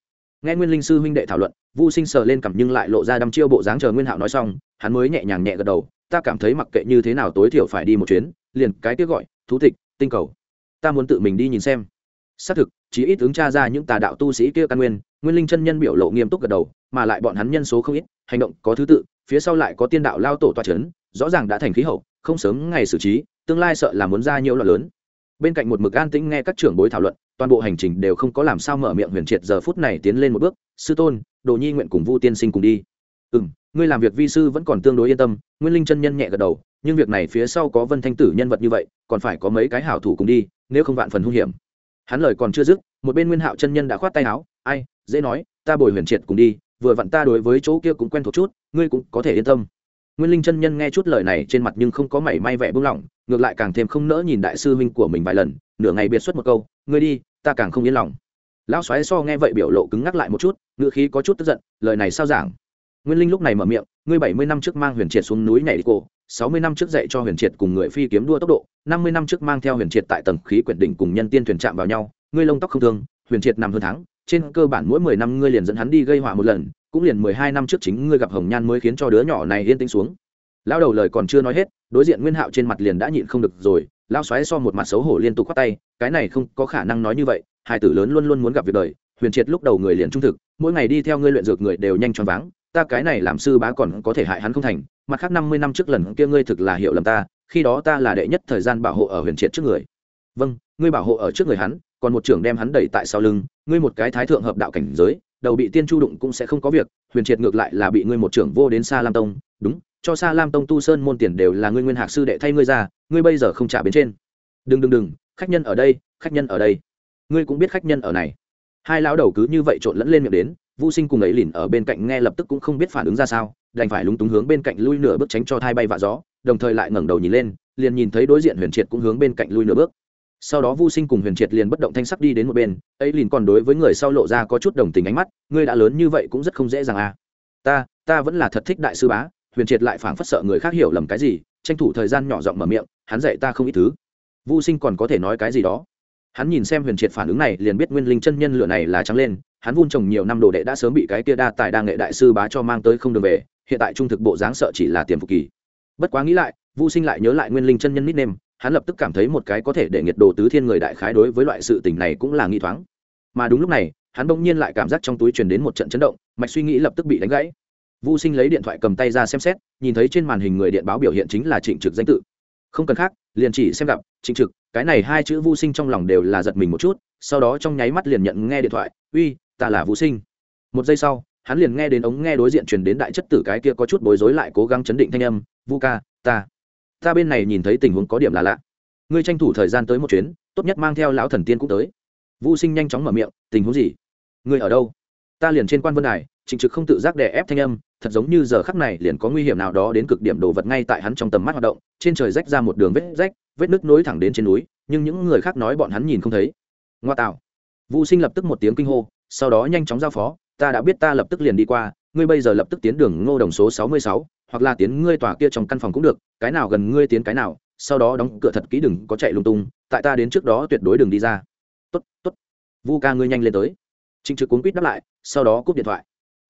nghe nguyên linh sư huynh đệ thảo luận, vu sinh sờ lên cằm nhưng lại lộ ra đăm chiêu bộ dáng chờ nguyên hạo nói xong, hắn mới nhẹ nhàng nhẹ gật đầu, ta cảm thấy mặc kệ như thế nào tối thiểu phải đi một chuyến, liền cái tiếc gọi, thú tịch, tinh cầu. Ta muốn tự mình đi nhìn xem. Xác thực chỉ ít ứng tra ra những tà đạo tu sĩ kia căn nguyên nguyên linh chân nhân biểu lộ nghiêm túc gật đầu, mà lại bọn hắn nhân số không ít, hành động có thứ tự, phía sau lại có tiên đạo lao tổ toa c h ấ n rõ ràng đã thành khí hậu, không sớm ngày xử trí, tương lai sợ là muốn ra nhiều loại lớn bên cạnh một mực an tĩnh nghe các trưởng bối thảo luận, toàn bộ hành trình đều không có làm sao mở miệng huyền triệt giờ phút này tiến lên một bước, sư tôn, đồ nhi nguyện cùng vu tiên sinh cùng đi. Ừ m ngươi làm việc vi sư vẫn còn tương đối yên tâm. Nguyên linh chân nhân nhẹ gật đầu, nhưng việc này phía sau có vân thanh tử nhân vật như vậy, còn phải có mấy cái hảo thủ cùng đi, nếu không vạn phần hung hiểm. Hắn lời còn chưa dứt, một bên nguyên hạo chân nhân đã khoát tay áo, ai, dễ nói, ta bồi huyền triệt cùng đi, vừa vặn ta đối với chỗ kia cũng quen thuộc chút, ngươi cũng có thể yên tâm. Nguyên linh chân nhân nghe chút lời này trên mặt nhưng không có mảy may vẻ buông lỏng ngược lại càng thêm không nỡ nhìn đại sư huynh của mình vài lần, nửa ngày biệt xuất một câu, ngươi đi, ta càng không yên lòng. Lão xoáy so nghe vậy biểu lộ cứng ngắc lại một chút ngựa khí có chút tức giận, lời này sao giảng? Nguyên linh lúc này mở miệng, ngươi bảy mươi năm trước mang huyền triệt xuống núi nhảy đi cô, sáu mươi năm trước dạy cho huyền triệt cùng người phi kiếm đua tốc độ, năm mươi năm trước mang theo huyền triệt tại tầng khí quyển đỉnh cùng nhân tiên thuyền chạm vào nhau, ngươi lông tóc không thương, huyền triệt nằm hơn tháng, trên cơ bản mỗi mười năm ngươi liền dẫn hắn đi gây họa một lần, cũng liền mười hai năm trước chính ngươi gặp hồng nhan mới khiến cho đứa nhỏ này yên tĩnh xuống lão đầu lời còn chưa nói hết, đối diện nguyên hạo trên mặt liền đã nhịn không được rồi lao xoáy so một mặt xấu hổ liên tục khoác tay, cái này không có khả năng nói như vậy, hai tử lớn luôn luôn muốn gặp việc đời, huyền triệt lúc đầu người liền trung thực, mỗi ngày đi theo ngươi luyện dược người đều nhanh choáng váng, ta cái này làm sư bá còn có thể hại hắn không thành, mặt khác năm mươi năm trước lần kia ngươi thực là hiểu lầm ta, khi đó ta là đệ nhất thời gian bảo hộ ở huyền triệt trước người. Vâng ngươi bảo hộ ở trước người hắn, còn một trưởng đem hắn đẩy tại sau lưng, ngươi một cái thái thượng hợp đạo cảnh giới, đầu bị tiên chu đụng cũng sẽ không có việc, huyền triệt ngược lại là bị ngươi một trưởng vô đến xa lam tông, đúng cho xa lam tông tu sơn môn tiền đều là ngươi nguyên hạc sư đệ thay ngươi ra ngươi bây giờ không trả bên trên đừng đừng đừng khách nhân ở đây khách nhân ở đây ngươi cũng biết khách nhân ở này hai lão đầu cứ như vậy trộn lẫn lên miệng đến Vu Sinh cùng ấy lìn ở bên cạnh nghe lập tức cũng không biết phản ứng ra sao, đành phải lúng túng hướng bên cạnh lui nửa bước tránh cho thai bay vạ gió, đồng thời lại ngẩng đầu nhìn lên, liền nhìn thấy đối diện Huyền Triệt cũng hướng bên cạnh lui nửa bước. Sau đó Vu Sinh cùng Huyền Triệt liền bất động thanh sắc đi đến một bên, ấy lìn còn đối với người sau lộ ra có chút đồng tình ánh mắt, ngươi đã lớn như vậy cũng rất không dễ dàng à. Ta, ta vẫn là thật thích đại sư bá, Huyền Triệt lại phảng phất sợ người khác hiểu lầm cái gì, tranh thủ thời gian nhỏ giọng mở miệng, hắn dạy ta không ít thứ. Vu Sinh còn có thể nói cái gì đó. Hắn nhìn xem Huyền Triệt phản ứng này, liền biết Nguyên Linh chân nhân lửa này là trắng lên, hắn vun trồng nhiều năm đồ đệ đã sớm bị cái kia đa tài đa nghệ đại sư bá cho mang tới không đường về hiện tại trung thực bộ dáng sợ chỉ là tiềm phục kỳ bất quá nghĩ lại vu sinh lại nhớ lại nguyên linh chân nhân nít nêm hắn lập tức cảm thấy một cái có thể để nhiệt đồ tứ thiên người đại khái đối với loại sự tình này cũng là nghi thoáng mà đúng lúc này hắn bỗng nhiên lại cảm giác trong túi truyền đến một trận chấn động mạch suy nghĩ lập tức bị đánh gãy vu sinh lấy điện thoại cầm tay ra xem xét, nhìn thấy trên màn hình người điện báo biểu hiện chính là trịnh trực danh tự. Không cần khác, liền chỉ xem gặp, trịnh trực, cái này hai chữ vu sinh trong lòng đều là giật mình một chút, sau đó trong nháy mắt liền nhận nghe điện thoại, uy, ta là vũ sinh. Một giây sau, hắn liền nghe đến ống nghe đối diện truyền đến đại chất tử cái kia có chút bối rối lại cố gắng chấn định thanh âm, vu ca, ta ta bên này nhìn thấy tình huống có điểm là lạ. Ngươi tranh thủ thời gian tới một chuyến, tốt nhất mang theo lão thần tiên cũng tới. Vũ sinh nhanh chóng mở miệng, tình huống gì? Ngươi ở đâu? Ta liền trên quan vân đài. Trịnh trực không tự giác đè ép thanh âm thật giống như giờ khắc này liền có nguy hiểm nào đó đến cực điểm đồ vật ngay tại hắn trong tầm mắt hoạt động, trên trời rách ra một đường vết rách, vết nước nối thẳng đến trên núi, nhưng những người khác nói bọn hắn nhìn không thấy. Ngoa tạo. Vũ sinh lập tức một tiếng kinh hô, sau đó nhanh chóng giao phó, ta đã biết ta lập tức liền đi qua, ngươi bây giờ lập tức tiến đường ngô đồng số sáu mươi sáu, hoặc là tiến ngươi tòa kia trong căn phòng cũng được, cái nào gần ngươi tiến cái nào, sau đó đóng cửa thật kỹ đừng có chạy lung tung, tại ta đến trước đó tuyệt đối đừng đi ra. Tốt tốt. Vu ca ngươi nhanh lên tới. Trịnh trực cuốn quýt đáp lại, sau đó cúp điện thoại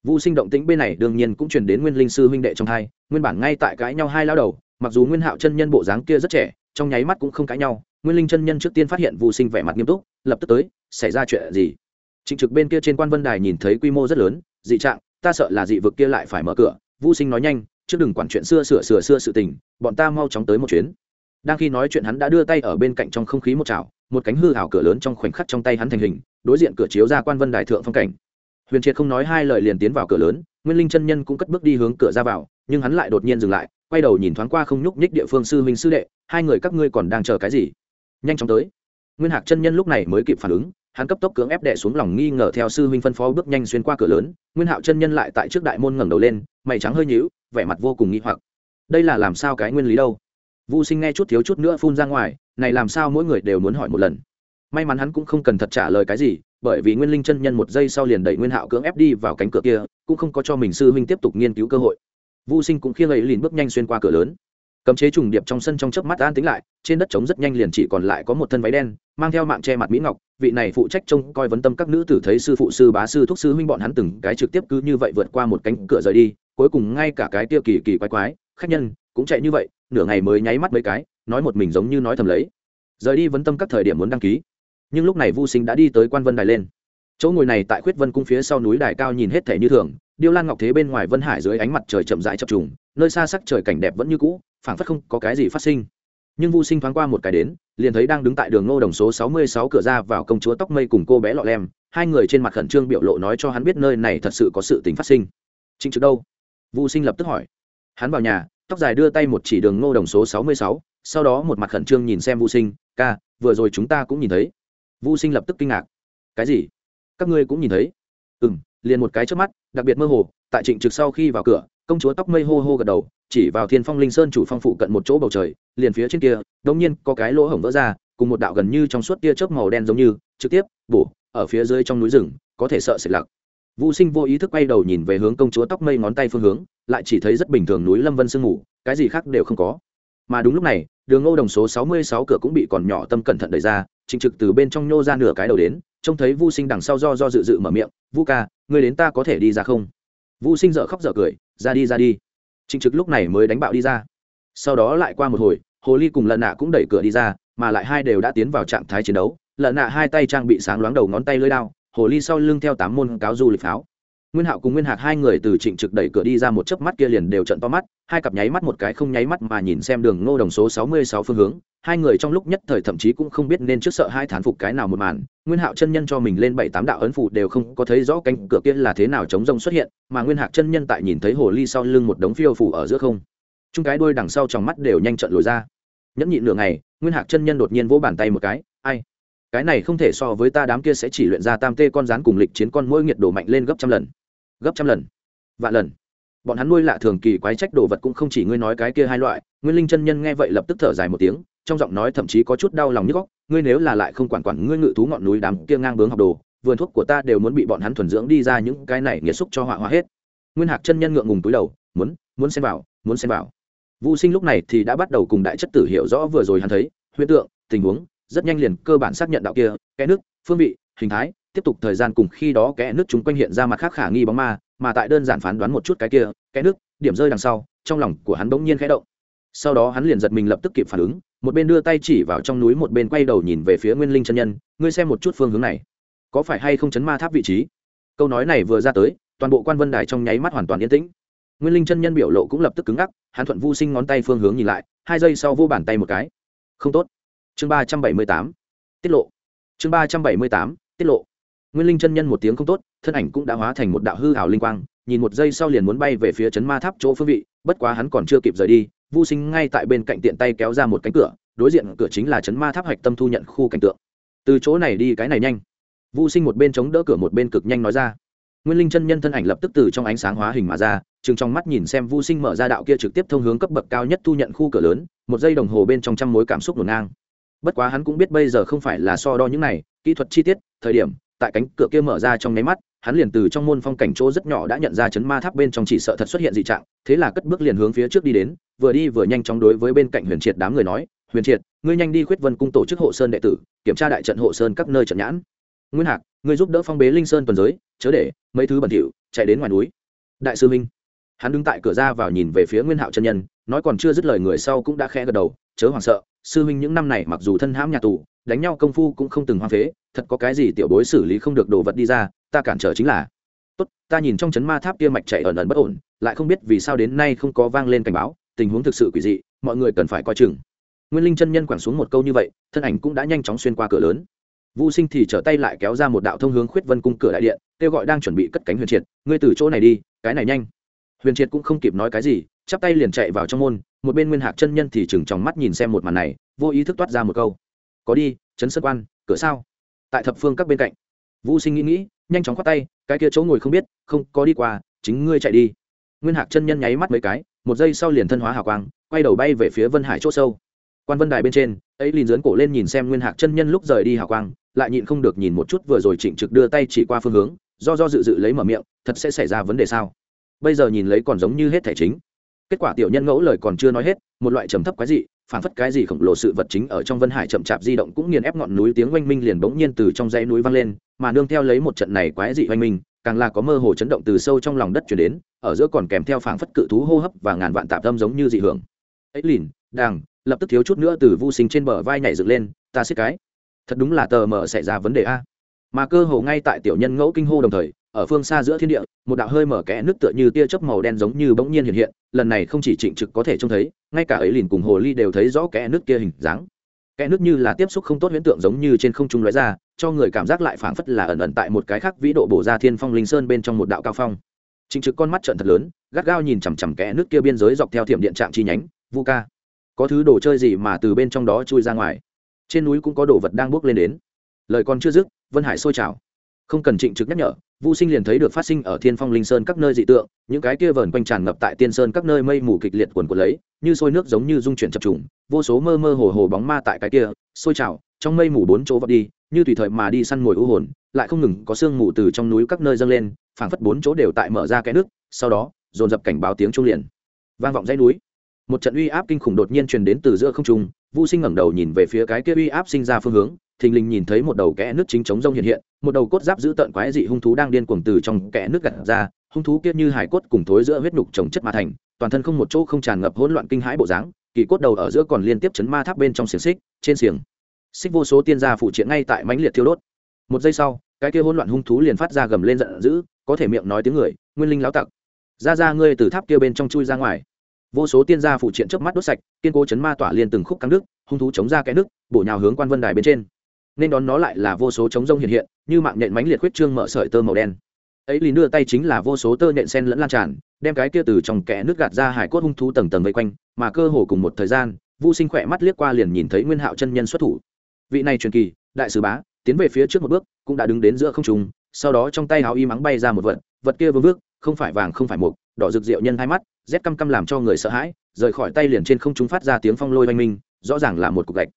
vu sinh động tĩnh bên này đương nhiên cũng truyền đến nguyên linh sư huynh đệ trong hai, nguyên bản ngay tại cãi nhau hai lão đầu, mặc dù nguyên hạo chân nhân bộ dáng kia rất trẻ, trong nháy mắt cũng không cãi nhau, nguyên linh chân nhân trước tiên phát hiện vu sinh vẻ mặt nghiêm túc, lập tức tới, xảy ra chuyện gì? Trịnh trực bên kia trên quan vân đài nhìn thấy quy mô rất lớn, dị trạng, ta sợ là dị vực kia lại phải mở cửa. Vu sinh nói nhanh chứ đừng quản chuyện xưa sửa sửa xưa sự tình, bọn ta mau chóng tới một chuyến. Đang khi nói chuyện hắn đã đưa tay ở bên cạnh trong không khí một chảo, một cánh hư ảo cửa lớn trong khoảnh khắc trong tay hắn thành hình, đối diện cửa chiếu ra quan vân đài thượng phong cảnh huyền triệt không nói hai lời liền tiến vào cửa lớn nguyên linh chân nhân cũng cất bước đi hướng cửa ra vào nhưng hắn lại đột nhiên dừng lại quay đầu nhìn thoáng qua không nhúc nhích địa phương sư huynh sư đệ hai người các ngươi còn đang chờ cái gì? Nhanh chóng tới. Nguyên hạc chân nhân lúc này mới kịp phản ứng hắn cấp tốc cưỡng ép đệ xuống lòng nghi ngờ theo sư huynh phân phó bước nhanh xuyên qua cửa lớn nguyên hạo chân nhân lại tại trước đại môn ngẩng đầu lên mày trắng hơi nhíu vẻ mặt vô cùng nghi hoặc. Đây là làm sao cái nguyên lý đâu? Vu Sinh nghe chút thiếu chút nữa phun ra ngoài, này làm sao mỗi người đều muốn hỏi một lần. May mắn hắn cũng không cần thật trả lời cái gì, bởi vì Nguyên Linh chân nhân một giây sau liền đẩy Nguyên Hạo cưỡng ép đi vào cánh cửa kia, cũng không có cho mình sư huynh tiếp tục nghiên cứu cơ hội. Vu Sinh cũng khiêng ấy liền bước nhanh xuyên qua cửa lớn. Cấm chế trùng điệp trong sân trong chớp mắt an tính lại, trên đất trống rất nhanh liền chỉ còn lại có một thân váy đen, mang theo mạng che mặt mỹ ngọc, vị này phụ trách trông coi vấn tâm các nữ tử thấy sư phụ sư bá sư thúc sư huynh bọn hắn từng cái trực tiếp cứ như vậy vượt qua một cánh cửa rời đi, cuối cùng ngay cả cái kia kỳ kỳ quái quái, khách nhân cũng chạy như vậy, nửa ngày mới nháy mắt mấy cái nói một mình giống như nói thầm lấy rời đi vấn tâm các thời điểm muốn đăng ký nhưng lúc này vu sinh đã đi tới quan vân đài lên chỗ ngồi này tại khuyết vân cung phía sau núi đài cao nhìn hết thể như thường điêu lan ngọc thế bên ngoài vân hải dưới ánh mặt trời chậm rãi chập trùng nơi xa sắc trời cảnh đẹp vẫn như cũ phảng phất không có cái gì phát sinh nhưng vu sinh thoáng qua một cái đến liền thấy đang đứng tại đường ngô đồng số sáu mươi sáu cửa ra vào công chúa tóc mây cùng cô bé lọ lem hai người trên mặt khẩn trương biểu lộ nói cho hắn biết nơi này thật sự có sự tình phát sinh chính trực đâu vu sinh lập tức hỏi hắn vào nhà tóc dài đưa tay một chỉ đường ngô đồng số sáu mươi sáu sau đó một mặt khẩn trương nhìn xem Vu sinh ca vừa rồi chúng ta cũng nhìn thấy Vu sinh lập tức kinh ngạc. Cái gì? Các ngươi cũng nhìn thấy? Ừ m liền một cái trước mắt đặc biệt mơ hồ tại trịnh trực sau khi vào cửa công chúa tóc mây hô hô gật đầu chỉ vào thiên phong linh sơn chủ phong phụ cận một chỗ bầu trời liền phía trên kia đống nhiên có cái lỗ hổng vỡ ra cùng một đạo gần như trong suốt tia chớp màu đen giống như trực tiếp bổ ở phía dưới trong núi rừng có thể sợ sệt lặc. Vu Sinh vô ý thức quay đầu nhìn về hướng công chúa tóc mây ngón tay phương hướng, lại chỉ thấy rất bình thường núi Lâm Vân sương mù, cái gì khác đều không có. Mà đúng lúc này, đường Ngô Đồng số sáu mươi sáu cửa cũng bị còn nhỏ tâm cẩn thận đẩy ra, Trịnh Trực từ bên trong nhô ra nửa cái đầu đến, trông thấy Vu Sinh đằng sau do do dự dự mở miệng, "Vu ca, người đến ta có thể đi ra không?" Vu Sinh dở khóc dở cười, "Ra đi ra đi." Trịnh Trực lúc này mới đánh bạo đi ra. Sau đó lại qua một hồi, Hồ Ly cùng lần Nạ cũng đẩy cửa đi ra, mà lại hai đều đã tiến vào trạng thái chiến đấu, lần Nạ hai tay trang bị sáng loáng đầu ngón tay lưỡi đao, Hồ Ly sau lưng theo tám môn cáo du lịch pháo nguyên hạo cùng nguyên hạc hai người từ trịnh trực đẩy cửa đi ra một chớp mắt kia liền đều trận to mắt hai cặp nháy mắt một cái không nháy mắt mà nhìn xem đường ngô đồng số sáu mươi sáu phương hướng hai người trong lúc nhất thời thậm chí cũng không biết nên trước sợ hai thán phục cái nào một màn. Nguyên hạo chân nhân cho mình lên bảy tám đạo ấn phụ đều không có thấy rõ cánh cửa kia là thế nào chống rông xuất hiện, mà nguyên hạc chân nhân tại nhìn thấy hồ ly sau lưng một đống phiêu phủ ở giữa không. Chung cái đuôi đằng sau trong mắt đều nhanh trận lồi ra. Nhẫn nhịn nửa ngày, nguyên hạc chân nhân đột nhiên vỗ bàn tay một cái, ai? Cái này không thể so với ta đám kia sẽ chỉ luyện ra tam tê con rán cùng lịch chiến con mỗi nhiệt độ mạnh lên gấp trăm lần. Gấp trăm lần? Vạn lần? Bọn hắn nuôi lạ thường kỳ quái trách đồ vật cũng không chỉ ngươi nói cái kia hai loại, nguyên linh chân nhân nghe vậy lập tức thở dài một tiếng trong giọng nói thậm chí có chút đau lòng nhức góc, ngươi nếu là lại không quản quản ngươi ngự thú ngọn núi đám kia ngang bướng học đồ, vườn thuốc của ta đều muốn bị bọn hắn thuần dưỡng đi ra những cái này nghiệt xúc cho họa hóa hết. Nguyên hạc chân nhân ngượng ngùng túi đầu, muốn muốn xem vào, muốn xem vào. Vũ sinh lúc này thì đã bắt đầu cùng đại chất tử hiểu rõ vừa rồi hắn thấy huyễn tượng, tình huống, rất nhanh liền cơ bản xác nhận đạo kia cái nước, phương vị, hình thái, tiếp tục thời gian cùng khi đó kẽ nước chúng quanh hiện ra mặt khác khả nghi bóng ma, mà tại đơn giản phán đoán một chút cái kia cái nước, điểm rơi đằng sau, trong lòng của hắn bỗng nhiên khẽ động. Sau đó hắn liền giật mình lập tức kịp phản ứng một bên đưa tay chỉ vào trong núi một bên quay đầu nhìn về phía nguyên linh chân nhân, ngươi xem một chút phương hướng này, có phải hay không chấn ma tháp vị trí? Câu nói này vừa ra tới, toàn bộ quan vân đài trong nháy mắt hoàn toàn yên tĩnh. Nguyên linh chân nhân biểu lộ cũng lập tức cứng ngắc, hắn thuận vu sinh ngón tay phương hướng nhìn lại, hai giây sau vô bàn tay một cái. Không tốt. Chương ba trăm bảy mươi tám. Tiết lộ. Chương ba trăm bảy mươi tám, tiết lộ. Nguyên linh chân nhân một tiếng không tốt, thân ảnh cũng đã hóa thành một đạo hư hảo linh quang, nhìn một giây sau liền muốn bay về phía chấn ma tháp chỗ phương vị, bất quá hắn còn chưa kịp rời đi vô sinh ngay tại bên cạnh tiện tay kéo ra một cánh cửa, đối diện cửa chính là chấn ma tháp hạch tâm thu nhận khu cảnh tượng. Từ chỗ này đi cái này nhanh. Vô sinh một bên chống đỡ cửa một bên cực nhanh nói ra. Nguyên linh chân nhân thân ảnh lập tức từ trong ánh sáng hóa hình mà ra chừng trong mắt nhìn xem vô sinh mở ra đạo kia trực tiếp thông hướng cấp bậc cao nhất thu nhận khu cửa lớn, một giây đồng hồ bên trong trăm mối cảm xúc ngổn ngang. Bất quá hắn cũng biết bây giờ không phải là so đo những này, kỹ thuật chi tiết, thời điểm, tại cánh cửa kia mở ra trong nháy mắt hắn liền từ trong môn phong cảnh chỗ rất nhỏ đã nhận ra chấn ma tháp bên trong chỉ sợ thật xuất hiện dị trạng, thế là cất bước liền hướng phía trước đi đến, vừa đi vừa nhanh chóng đối với bên cạnh huyền triệt đám người nói, huyền triệt, ngươi nhanh đi khuyết vân cung tổ chức hộ sơn đệ tử, kiểm tra đại trận hộ sơn các nơi trận nhãn. Nguyên hạc, ngươi giúp đỡ phong bế linh sơn tuần giới, chớ để mấy thứ bẩn thỉu chạy đến ngoài núi. Đại sư minh. Hắn đứng tại cửa ra vào nhìn về phía nguyên hạo chân nhân nói còn chưa dứt lời người sau cũng đã khẽ gật đầu chớ hoảng sợ sư huynh những năm này mặc dù thân hãm nhà tù đánh nhau công phu cũng không từng hoang phế thật có cái gì tiểu bối xử lý không được đồ vật đi ra ta cản trở chính là. Tốt ta nhìn trong chấn ma tháp kia mạch chạy ẩn ẩn bất ổn lại không biết vì sao đến nay không có vang lên cảnh báo tình huống thực sự quỷ dị mọi người cần phải coi chừng. Nguyên linh chân nhân quẳng xuống một câu như vậy thân ảnh cũng đã nhanh chóng xuyên qua cửa lớn. Vũ Sinh thì trở tay lại kéo ra một đạo thông hướng Khuyết Vân cung cửa đại điện, kêu gọi đang chuẩn bị cất cánh Huyền Triệt, ngươi từ chỗ này đi, cái này nhanh. Huyền Triệt cũng không kịp nói cái gì, chắp tay liền chạy vào trong môn, một bên Nguyên Hạc chân nhân thì chừng chòng mắt nhìn xem một màn này, vô ý thức toát ra một câu: "Có đi, trấn sơ quan, cửa sao?" Tại thập phương các bên cạnh. vũ Sinh nghĩ nghĩ, nhanh chóng khoát tay, cái kia chỗ ngồi không biết, không, có đi qua, chính ngươi chạy đi. Nguyên Hạc chân nhân nháy mắt mấy cái, một giây sau liền thân hóa hào quang, quay đầu bay về phía Vân Hải chỗ sâu. Quan Vân Đài bên trên, ấy liền dấn cổ lên nhìn xem Nguyên Hạc chân nhân lúc rời đi hào quang, lại nhịn không được nhìn một chút vừa rồi trịnh trực đưa tay chỉ qua phương hướng do do dự dự lấy mở miệng thật sẽ xảy ra vấn đề sao bây giờ nhìn lấy còn giống như hết thẻ chính kết quả tiểu nhân ngẫu lời còn chưa nói hết, một loại trầm thấp quái gì phản phất cái gì khổng lồ sự vật chính ở trong vân hải chậm chạp di động cũng nghiền ép ngọn núi tiếng oanh minh liền bỗng nhiên từ trong dãy núi vang lên, mà nương theo lấy một trận này quái dị oanh minh, càng là có mơ hồ chấn động từ sâu trong lòng đất chuyển đến, ở giữa còn kèm theo phảng phất cự thú hô hấp và ngàn vạn tạp tâm giống như dị hưởng. Ấy lìn, đàng, lập tức thiếu chút nữa từ vu sinh trên bờ vai nhảy dựng lên, ta xếp cái. Thật đúng là tờ mờ xảy ra vấn đề a. Mà cơ hồ ngay tại tiểu nhân ngẫu kinh hô đồng thời ở phương xa giữa thiên địa, một đạo hơi mở kẽ nước tựa như tia chớp màu đen giống như bỗng nhiên hiện hiện, lần này không chỉ trịnh trực có thể trông thấy, ngay cả ấy liền cùng hồ ly đều thấy rõ kẽ nước kia hình dáng. Kẽ nước như là tiếp xúc không tốt huyễn tượng giống như trên không trung lóe ra, cho người cảm giác lại phảng phất là ẩn ẩn tại một cái khác vĩ độ bổ ra thiên phong linh sơn bên trong một đạo cao phong. Trịnh trực con mắt trợn thật lớn, gắt gao nhìn chằm chằm kẽ nước kia biên giới dọc theo thiểm điện trạm chi nhánh, vu ca. Có thứ đồ chơi gì mà từ bên trong đó chui ra ngoài? Trên núi cũng có đồ vật đang bước lên đến. Lời còn chưa dứt, vân hải sôi trào không cần trịnh trực nhắc nhở vũ sinh liền thấy được phát sinh ở thiên phong linh sơn các nơi dị tượng những cái kia vờn quanh tràn ngập tại tiên sơn các nơi mây mù kịch liệt quần quần lấy như sôi nước giống như dung chuyển chập trùng vô số mơ mơ hồ hồ bóng ma tại cái kia sôi trào trong mây mù bốn chỗ vọt đi như tùy thời mà đi săn mồi u hồn lại không ngừng có sương mù từ trong núi các nơi dâng lên phảng phất bốn chỗ đều tại mở ra cái nước sau đó dồn dập cảnh báo tiếng trung liền. Vang vọng dãy núi. Một trận uy áp kinh khủng đột nhiên truyền đến từ giữa không trung Vu Sinh ngẩng đầu nhìn về phía cái kia uy áp sinh ra phương hướng, thình lình nhìn thấy một đầu kẽ nước chính chống rông hiện hiện, một đầu cốt giáp giữ tợn quái dị hung thú đang điên cuồng từ trong kẽ nước gạt ra, hung thú kia như hải cốt cùng thối giữa huyết nhục trồng chất mà thành, toàn thân không một chỗ không tràn ngập hỗn loạn kinh hãi bộ dáng, kỳ cốt đầu ở giữa còn liên tiếp chấn ma tháp bên trong xiềng xích, trên xiềng xích vô số tiên gia phụ triện ngay tại mãnh liệt thiêu đốt. Một giây sau, cái kia hỗn loạn hung thú liền phát ra gầm lên giận dữ, có thể miệng nói tiếng người, nguyên linh lão tặc. Ra ra ngươi từ tháp kia bên trong chui ra ngoài vô số tiên gia phụ triện trước mắt đốt sạch kiên cố chấn ma tỏa liên từng khúc căng nước hung thú chống ra cái nước bổ nhào hướng quan vân đài bên trên nên đón nó lại là vô số chống rông hiện hiện, như mạng nhện mánh liệt huyết trương mở sợi tơ màu đen. Ấy lì đưa tay chính là vô số tơ nhện sen lẫn lan tràn, đem cái kia từ trong kẽ nước gạt ra hải cốt hung thú tầng tầng vây quanh, mà cơ hồ cùng một thời gian, vu sinh khỏe mắt liếc qua liền nhìn thấy nguyên hạo chân nhân xuất thủ. Vị này truyền kỳ, đại sứ bá, tiến về phía trước một bước, cũng đã đứng đến giữa không trung, sau đó trong tay áo y mắng bay ra một vật vật kia vương vước, không phải vàng không phải mục, đỏ rực rượu nhân hai mắt, rét căm căm làm cho người sợ hãi, rời khỏi tay liền trên không trung phát ra tiếng phong lôi oanh minh, rõ ràng là một cục gạch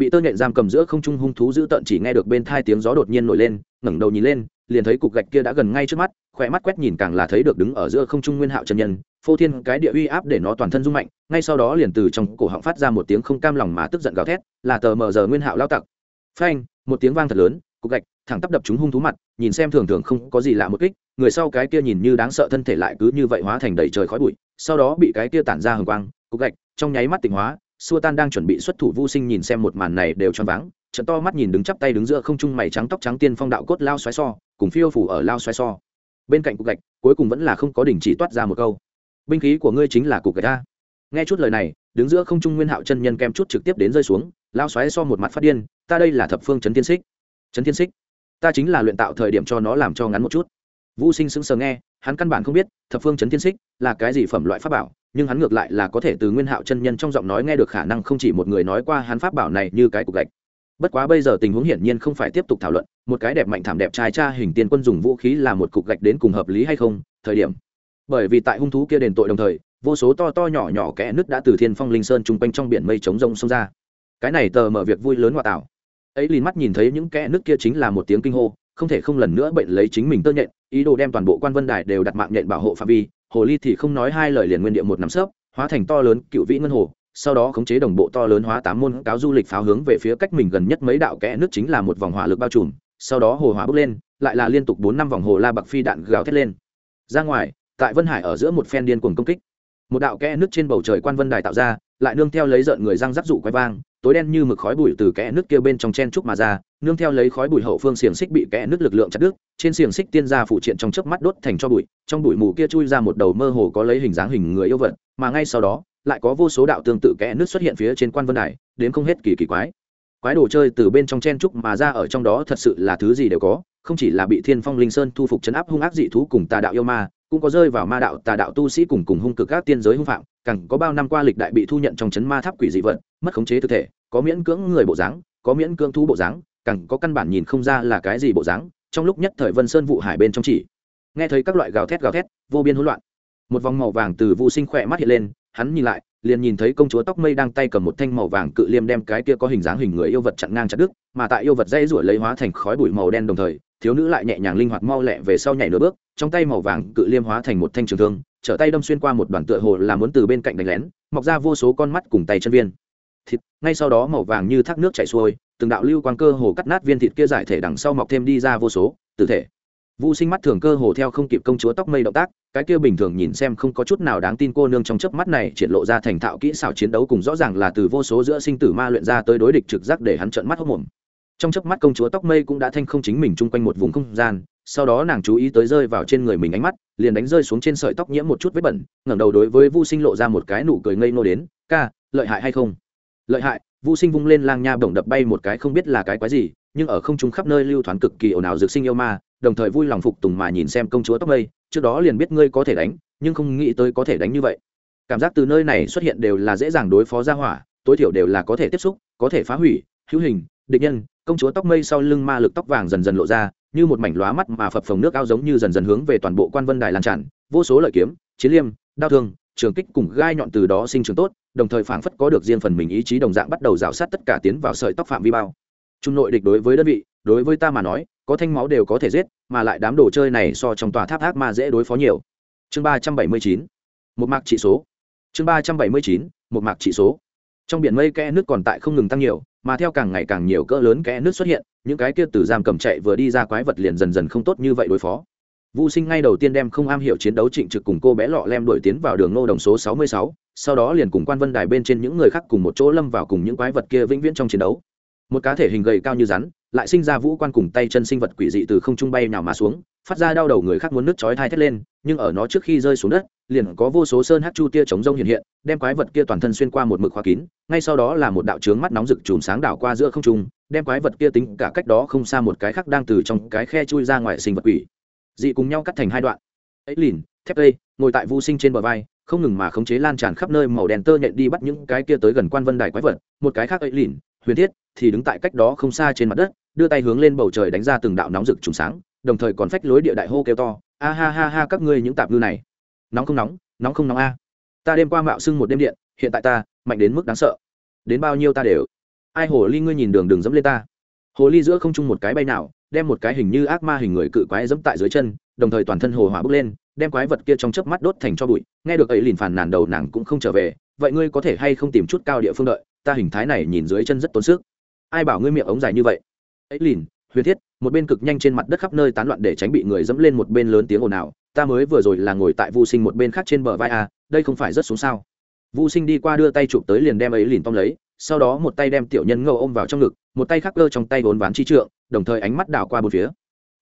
bị tơ nhện giam cầm giữa không trung hung thú dữ tợn chỉ nghe được bên thai tiếng gió đột nhiên nổi lên, ngẩng đầu nhìn lên, liền thấy cục gạch kia đã gần ngay trước mắt, khỏe mắt quét nhìn càng là thấy được đứng ở giữa không trung nguyên hạo chân nhân, phô thiên cái địa uy áp để nó toàn thân rung mạnh, ngay sau đó liền từ trong cổ họng phát ra một tiếng không cam lòng mà tức giận gào thét, là tờ mờ giờ nguyên hạo lao tặc. Phanh, một tiếng vang thật lớn, cục gạch, thẳng tắp đập chúng hung thú mặt, nhìn xem thường thường không có gì lạ một kích, người sau cái kia nhìn như đáng sợ thân thể lại cứ như vậy hóa thành đầy trời khói bụi, sau đó bị cái kia tản ra hừng quang, cục gạch, trong nháy mắt tỉnh hóa xua tan đang chuẩn bị xuất thủ vô sinh nhìn xem một màn này đều cho váng, trận to mắt nhìn đứng chắp tay đứng giữa không trung mày trắng tóc trắng tiên phong đạo cốt lao xoáy so, cùng phiêu phủ ở lao xoáy so. Bên cạnh cục gạch, cuối cùng vẫn là không có đỉnh chỉ toát ra một câu. Binh khí của ngươi chính là cục gạch ta nghe chút lời này, đứng giữa không trung nguyên hạo chân nhân kem chút trực tiếp đến rơi xuống, lao xoáy so một mặt phát điên, ta đây là thập phương trấn tiên xích. Trấn tiên xích? Ta chính là luyện tạo thời điểm cho nó làm cho ngắn một chút. Vũ sinh sững sờ nghe, hắn căn bản không biết, thập phương chấn tiên xích là cái gì phẩm loại pháp bảo nhưng hắn ngược lại là có thể từ nguyên hạo chân nhân trong giọng nói nghe được khả năng không chỉ một người nói qua hắn pháp bảo này như cái cục gạch. Bất quá bây giờ tình huống hiển nhiên không phải tiếp tục thảo luận, một cái đẹp mạnh thảm đẹp trai cha hình tiên quân dùng vũ khí là một cục gạch đến cùng hợp lý hay không, thời điểm. Bởi vì tại hung thú kia đền tội đồng thời, vô số to to nhỏ nhỏ kẽ nứt đã từ thiên phong linh sơn chung quanh trong biển mây trống rông xông ra. Cái này tờ mở việc vui lớn hòa tạo. Ấy liền mắt nhìn thấy những kẽ nứt kia chính là một tiếng kinh hô, không thể không lần nữa bệnh lấy chính mình tơ nhện, ý đồ đem toàn bộ quan vân đài đều đặt mạng nhện bảo hộ phạm vi hồ ly thì không nói hai lời liền nguyên địa một nắm sấp, hóa thành to lớn cựu vĩ ngân hồ, sau đó khống chế đồng bộ to lớn hóa tám môn cáo du lịch pháo hướng về phía cách mình gần nhất mấy đạo kẽ nước chính là một vòng hỏa lực bao trùm, sau đó hồ hỏa bốc lên, lại là liên tục bốn năm vòng hồ la bạc phi đạn gào thét lên. Ra ngoài, tại vân hải ở giữa một phen điên cuồng công kích, một đạo kẽ nước trên bầu trời quan vân đài tạo ra, lại nương theo lấy rợn người răng rắc rụ quay vang tối đen như mực khói bụi từ kẽ nước kia bên trong chen trúc mà ra, nương theo lấy khói bụi hậu phương xiềng xích bị kẽ nước lực lượng chặt đứt, trên xiềng xích tiên gia phụ triện trong chớp mắt đốt thành cho bụi, trong bụi mù kia chui ra một đầu mơ hồ có lấy hình dáng hình người yêu vật, mà ngay sau đó, lại có vô số đạo tương tự kẽ nước xuất hiện phía trên quan vân đài, đến không hết kỳ kỳ quái. Quái đồ chơi từ bên trong chen trúc mà ra ở trong đó thật sự là thứ gì đều có, không chỉ là bị thiên phong linh sơn thu phục chấn áp hung ác dị thú cùng tà đạo yêu ma, cũng có rơi vào ma đạo tà đạo tu sĩ cùng cùng hung cực các tiên giới hung phạm càng có bao năm qua lịch đại bị thu nhận trong chấn ma tháp quỷ dị vật, mất khống chế thực thể, có miễn cưỡng người bộ dáng, có miễn cưỡng thú bộ dáng, càng có căn bản nhìn không ra là cái gì bộ dáng, trong lúc nhất thời vân sơn vụ hải bên trong chỉ. Nghe thấy các loại gào thét gào thét, vô biên hỗn loạn. Một vòng màu vàng từ vụ sinh khỏe mắt hiện lên, hắn nhìn lại, liền nhìn thấy công chúa tóc mây đang tay cầm một thanh màu vàng cự liêm đem cái kia có hình dáng hình người yêu vật chặn ngang chặt đứt, mà tại yêu vật dây rủi lấy hóa thành khói bụi màu đen đồng thời, thiếu nữ lại nhẹ nhàng linh hoạt mau lẹ về sau nhảy nửa bước, trong tay màu vàng cự liêm hóa thành một thanh trường thương trở tay đâm xuyên qua một đoàn tựa hồ là muốn từ bên cạnh đánh lén mọc ra vô số con mắt cùng tay chân viên thịt ngay sau đó màu vàng như thác nước chảy xuôi từng đạo lưu quang cơ hồ cắt nát viên thịt kia giải thể đằng sau mọc thêm đi ra vô số tử thể Vu Sinh mắt thường cơ hồ theo không kịp công chúa tóc mây động tác, cái kia bình thường nhìn xem không có chút nào đáng tin cô nương trong chớp mắt này triển lộ ra thành thạo kỹ xảo chiến đấu cùng rõ ràng là từ vô số giữa sinh tử ma luyện ra tới đối địch trực giác để hắn trợn mắt hốt mồm. Trong chớp mắt công chúa tóc mây cũng đã thanh không chính mình chung quanh một vùng không gian, sau đó nàng chú ý tới rơi vào trên người mình ánh mắt, liền đánh rơi xuống trên sợi tóc nhiễm một chút vết bẩn, ngẩng đầu đối với Vu Sinh lộ ra một cái nụ cười ngây ngô đến, "Ca, lợi hại hay không?" "Lợi hại." Vu Sinh vung lên lang nha bổng đập bay một cái không biết là cái quái gì, nhưng ở không trung khắp nơi lưu thoáng cực kỳ ồn ào dược sinh yêu ma, đồng thời vui lòng phục tùng mà nhìn xem công chúa tóc mây trước đó liền biết ngươi có thể đánh nhưng không nghĩ tới có thể đánh như vậy cảm giác từ nơi này xuất hiện đều là dễ dàng đối phó ra hỏa tối thiểu đều là có thể tiếp xúc có thể phá hủy hữu hình địch nhân công chúa tóc mây sau lưng ma lực tóc vàng dần dần lộ ra như một mảnh lóa mắt mà phập phồng nước ao giống như dần dần hướng về toàn bộ quan vân đài lan tràn. Vô số lợi kiếm, chiến liêm, đao thương, trường kích cùng gai nhọn từ đó sinh trường tốt, đồng thời phảng phất có được riêng phần mình ý chí đồng dạng bắt đầu rào sát tất cả tiến vào sợi tóc phạm vi bao. Trung nội địch đối với đơn vị, đối với ta mà nói, có thanh máu đều có thể giết, mà lại đám đồ chơi này so trong tòa tháp ác ma dễ đối phó nhiều. Chương ba trăm bảy mươi chín, một mạc trị số. Chương ba trăm bảy mươi chín, một mạc trị số. Trong biển mây kẽ nước còn tại không ngừng tăng nhiều mà theo càng ngày càng nhiều cỡ lớn kẽ nước xuất hiện những cái kia từ giam cầm chạy vừa đi ra quái vật liền dần dần không tốt như vậy đối phó vũ Sinh ngay đầu tiên đem không am hiểu chiến đấu trịnh trực cùng cô bé lọ lem đuổi tiến vào đường nô đồng số 66, sau đó liền cùng Quan Vân Đài bên trên những người khác cùng một chỗ lâm vào cùng những quái vật kia vĩnh viễn trong chiến đấu. Một cá thể hình gầy cao như rắn, lại sinh ra vũ quan cùng tay chân sinh vật quỷ dị từ không trung bay nào mà xuống phát ra đau đầu người khác muốn nước chói thai thét lên nhưng ở nó trước khi rơi xuống đất, liền có vô số sơn hát chu tia chống rông hiện hiện, đem quái vật kia toàn thân xuyên qua một mực khóa kín, ngay sau đó là một đạo trướng mắt nóng rực chùm sáng đảo qua giữa không trung, đem quái vật kia tính cả cách đó không xa một cái khác đang từ trong cái khe chui ra ngoài sinh vật quỷ. Dị cùng nhau cắt thành hai đoạn. Ấy lìn, thép tây, ngồi tại vô sinh trên bờ vai, không ngừng mà khống chế lan tràn khắp nơi màu đen tơ nhện đi bắt những cái kia tới gần quan vân đài quái vật. Một cái khác ấy lìn, huyền thiết, thì đứng tại cách đó không xa trên mặt đất, đưa tay hướng lên bầu trời đánh ra từng đạo nóng rực trùng sáng, đồng thời còn phách lối địa đại hô kêu to a ha ha ha, các ngươi những tạp ngư này. Nóng không nóng nóng không nóng a. Ta đêm qua mạo xưng một đêm điện, hiện tại ta, mạnh đến mức đáng sợ. Đến bao nhiêu ta đều. Ai hồ ly ngươi nhìn đường đường dẫm lên ta. Hồ ly giữa không trung một cái bay nào, đem một cái hình như ác ma hình người cự quái dẫm tại dưới chân, đồng thời toàn thân hồ hỏa bốc lên, đem quái vật kia trong chớp mắt đốt thành cho bụi. Nghe được ấy lìn phàn nàn đầu nàng cũng không trở về. Vậy ngươi có thể hay không tìm chút cao địa phương đợi? Ta hình thái này nhìn dưới chân rất tốn sức. Ai bảo ngươi miệng ống dài như vậy? Ấy lìn huyền thiết một bên cực nhanh trên mặt đất khắp nơi tán loạn để tránh bị người dẫm lên một bên lớn tiếng ồn ào. Ta mới vừa rồi là ngồi tại vô sinh một bên khác trên bờ vai a à, đây không phải rất xuống sao? Vô sinh đi qua đưa tay chụp tới liền đem ấy lìn tông lấy sau đó một tay đem tiểu nhân ngâu ôm vào trong ngực một tay khác cơ trong tay vốn ván chi trượng đồng thời ánh mắt đảo qua bốn phía.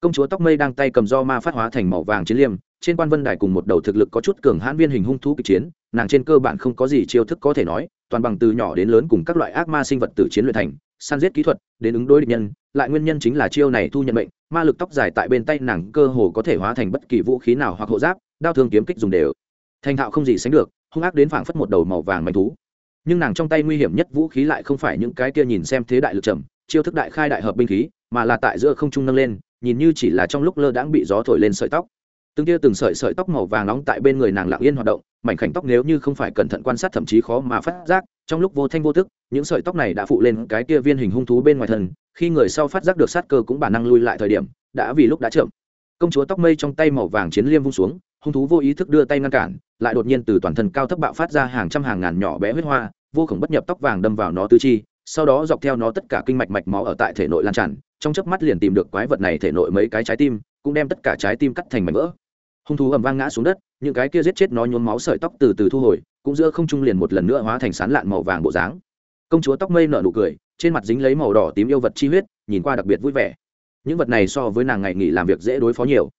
Công chúa tóc mây đang tay cầm do ma phát hóa thành màu vàng chiến liêm trên quan vân đài cùng một đầu thực lực có chút cường hãn viên hình hung thú kịch chiến nàng trên cơ bản không có gì chiêu thức có thể nói toàn bằng từ nhỏ đến lớn cùng các loại ác ma sinh vật tử chiến luyện thành săn giết kỹ thuật đến ứng đối địch nhân lại nguyên nhân chính là chiêu này thu nhận mệnh, ma lực tóc dài tại bên tay nàng cơ hồ có thể hóa thành bất kỳ vũ khí nào hoặc hộ giáp, đao thương kiếm kích dùng đều. Thành thạo không gì sánh được, hung ác đến phảng phất một đầu màu vàng manh thú. Nhưng nàng trong tay nguy hiểm nhất vũ khí lại không phải những cái kia nhìn xem thế đại lực trầm, chiêu thức đại khai đại hợp binh khí, mà là tại giữa không trung nâng lên, nhìn như chỉ là trong lúc lơ đãng bị gió thổi lên sợi tóc từng tia từng sợi sợi tóc màu vàng nóng tại bên người nàng lặng yên hoạt động, mảnh khảnh tóc nếu như không phải cẩn thận quan sát thậm chí khó mà phát giác, trong lúc vô thanh vô tức, những sợi tóc này đã phụ lên cái kia viên hình hung thú bên ngoài thân, khi người sau phát giác được sát cơ cũng bản năng lui lại thời điểm, đã vì lúc đã chậm. Công chúa tóc mây trong tay màu vàng chiến liêm vung xuống, hung thú vô ý thức đưa tay ngăn cản, lại đột nhiên từ toàn thân cao thấp bạo phát ra hàng trăm hàng ngàn nhỏ bé huyết hoa, vô khổng bất nhập tóc vàng đâm vào nó tư chi, sau đó dọc theo nó tất cả kinh mạch mạch máu ở tại thể nội lan tràn, trong chớp mắt liền tìm được quái vật này thể nội mấy cái trái tim, cũng đem tất cả trái tim cắt thành mảnh vỡ hung thú ầm vang ngã xuống đất, những cái kia giết chết nó nhuốm máu sợi tóc từ từ thu hồi, cũng giữa không trung liền một lần nữa hóa thành sán lạn màu vàng bộ dáng. Công chúa tóc mây nở nụ cười, trên mặt dính lấy màu đỏ tím yêu vật chi huyết, nhìn qua đặc biệt vui vẻ. Những vật này so với nàng ngày nghỉ làm việc dễ đối phó nhiều.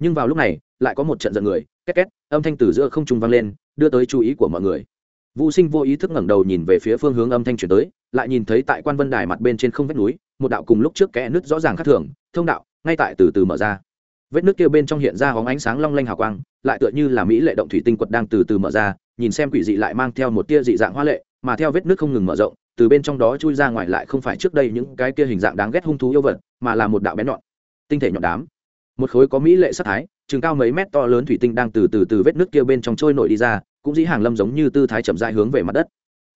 Nhưng vào lúc này, lại có một trận giận người, két két, âm thanh từ giữa không trung vang lên, đưa tới chú ý của mọi người. Vũ sinh vô ý thức ngẩng đầu nhìn về phía phương hướng âm thanh chuyển tới, lại nhìn thấy tại quan vân đài mặt bên trên không vách núi, một đạo cùng lúc trước kẽ nứt rõ ràng khác thường, thông đạo, ngay tại từ từ mở ra vết nước kia bên trong hiện ra hóng ánh sáng long lanh hào quang, lại tựa như là mỹ lệ động thủy tinh quật đang từ từ mở ra, nhìn xem quỷ dị lại mang theo một tia dị dạng hoa lệ, mà theo vết nước không ngừng mở rộng, từ bên trong đó chui ra ngoài lại không phải trước đây những cái kia hình dạng đáng ghét hung thú yêu vật, mà là một đạo bén nhọn, tinh thể nhọn đám. Một khối có mỹ lệ sắc thái, chừng cao mấy mét to lớn thủy tinh đang từ từ từ vết nước kia bên trong trôi nổi đi ra, cũng dĩ hàng lâm giống như tư thái chậm dại hướng về mặt đất.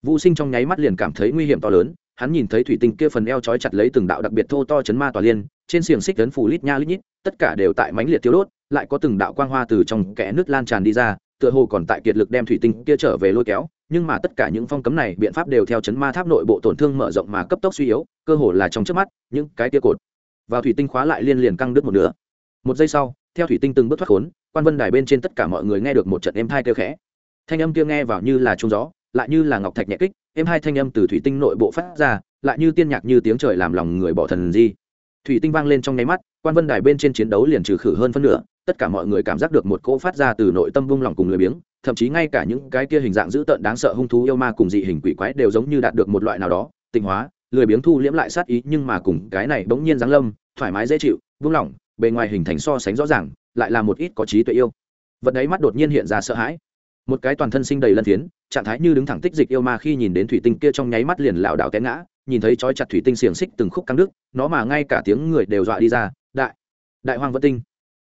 Vũ sinh trong nháy mắt liền cảm thấy nguy hiểm to lớn hắn nhìn thấy thủy tinh kia phần eo trói chặt lấy từng đạo đặc biệt thô to chấn ma tòa liên, trên xiềng xích tấn phủ lít nha lít nhít, tất cả đều tại mánh liệt thiếu đốt, lại có từng đạo quang hoa từ trong kẽ nước lan tràn đi ra, tựa hồ còn tại kiệt lực đem thủy tinh kia trở về lôi kéo, nhưng mà tất cả những phong cấm này biện pháp đều theo chấn ma tháp nội bộ tổn thương mở rộng mà cấp tốc suy yếu, cơ hồ là trong trước mắt, những cái kia cột và thủy tinh khóa lại liên liền căng đứt một nửa. Một giây sau, theo thủy tinh từng bước thoát khốn, quan vân đài bên trên tất cả mọi người nghe được một trận êm thai kêu khẽ. Thanh âm kia nghe vào như là trung gió lại như là ngọc thạch nhẹ kích, êm hai thanh âm từ thủy tinh nội bộ phát ra, lại như tiên nhạc như tiếng trời làm lòng người bỏ thần di. Thủy tinh vang lên trong nháy mắt, quan vân đài bên trên chiến đấu liền trừ khử hơn phân nửa, tất cả mọi người cảm giác được một cỗ phát ra từ nội tâm vung lòng cùng lười biếng, thậm chí ngay cả những cái kia hình dạng dữ tợn đáng sợ hung thú yêu ma cùng dị hình quỷ quái đều giống như đạt được một loại nào đó tinh hóa, lười biếng thu liễm lại sát ý, nhưng mà cùng cái này bỗng nhiên giáng lâm, thoải mái dễ chịu, vung lòng, bề ngoài hình thành so sánh rõ ràng, lại là một ít có trí tuệ yêu. Vật đấy mắt đột nhiên hiện ra sợ hãi một cái toàn thân sinh đầy lân phiến, trạng thái như đứng thẳng tích dịch yêu ma khi nhìn đến thủy tinh kia trong nháy mắt liền lảo đảo té ngã, nhìn thấy trói chặt thủy tinh xiềng xích từng khúc căng đức nó mà ngay cả tiếng người đều dọa đi ra, đại đại hoàng vân tinh.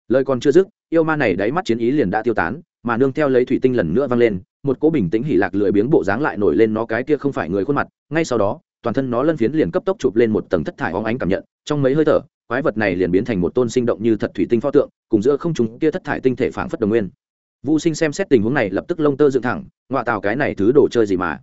Lời còn chưa dứt, yêu ma này đáy mắt chiến ý liền đã tiêu tán, mà nương theo lấy thủy tinh lần nữa vang lên, một cỗ bình tĩnh hỉ lạc lười biếng bộ dáng lại nổi lên nó cái kia không phải người khuôn mặt, ngay sau đó, toàn thân nó lân phiến liền cấp tốc chụp lên một tầng thất thải hóng ánh cảm nhận, trong mấy hơi thở, quái vật này liền biến thành một tôn sinh động như thật thủy tinh pho tượng, cùng giữa không chúng kia thất thải tinh thể phảng phất đồng nguyên. Vu Sinh xem xét tình huống này lập tức lông tơ dựng thẳng, ngoại tào cái này thứ đồ chơi gì mà.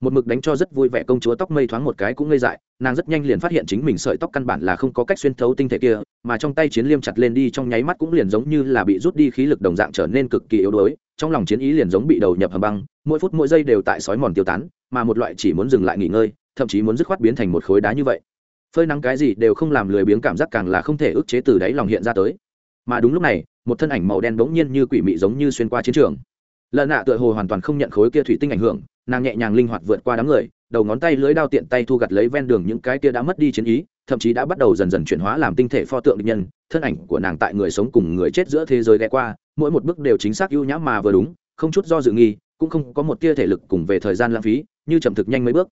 Một mực đánh cho rất vui vẻ công chúa tóc mây thoáng một cái cũng ngây dại, nàng rất nhanh liền phát hiện chính mình sợi tóc căn bản là không có cách xuyên thấu tinh thể kia, mà trong tay chiến liêm chặt lên đi trong nháy mắt cũng liền giống như là bị rút đi khí lực đồng dạng trở nên cực kỳ yếu đuối, trong lòng chiến ý liền giống bị đầu nhập hầm băng, mỗi phút mỗi giây đều tại sói mòn tiêu tán, mà một loại chỉ muốn dừng lại nghỉ ngơi, thậm chí muốn dứt khoát biến thành một khối đá như vậy. Phơi nắng cái gì đều không làm lười biếng cảm giác càng là không thể ức chế từ đáy lòng hiện ra tới. Mà đúng lúc này, một thân ảnh màu đen bỗng nhiên như quỷ mị giống như xuyên qua chiến trường. Lợn nạ tựa hồ hoàn toàn không nhận khối kia thủy tinh ảnh hưởng, nàng nhẹ nhàng linh hoạt vượt qua đám người, đầu ngón tay lưới đao tiện tay thu gặt lấy ven đường những cái kia đã mất đi chiến ý, thậm chí đã bắt đầu dần dần chuyển hóa làm tinh thể pho tượng địch nhân, thân ảnh của nàng tại người sống cùng người chết giữa thế giới ghé qua, mỗi một bước đều chính xác ưu nhã mà vừa đúng, không chút do dự nghi, cũng không có một tia thể lực cùng về thời gian lãng phí, như chậm thực nhanh mấy bước.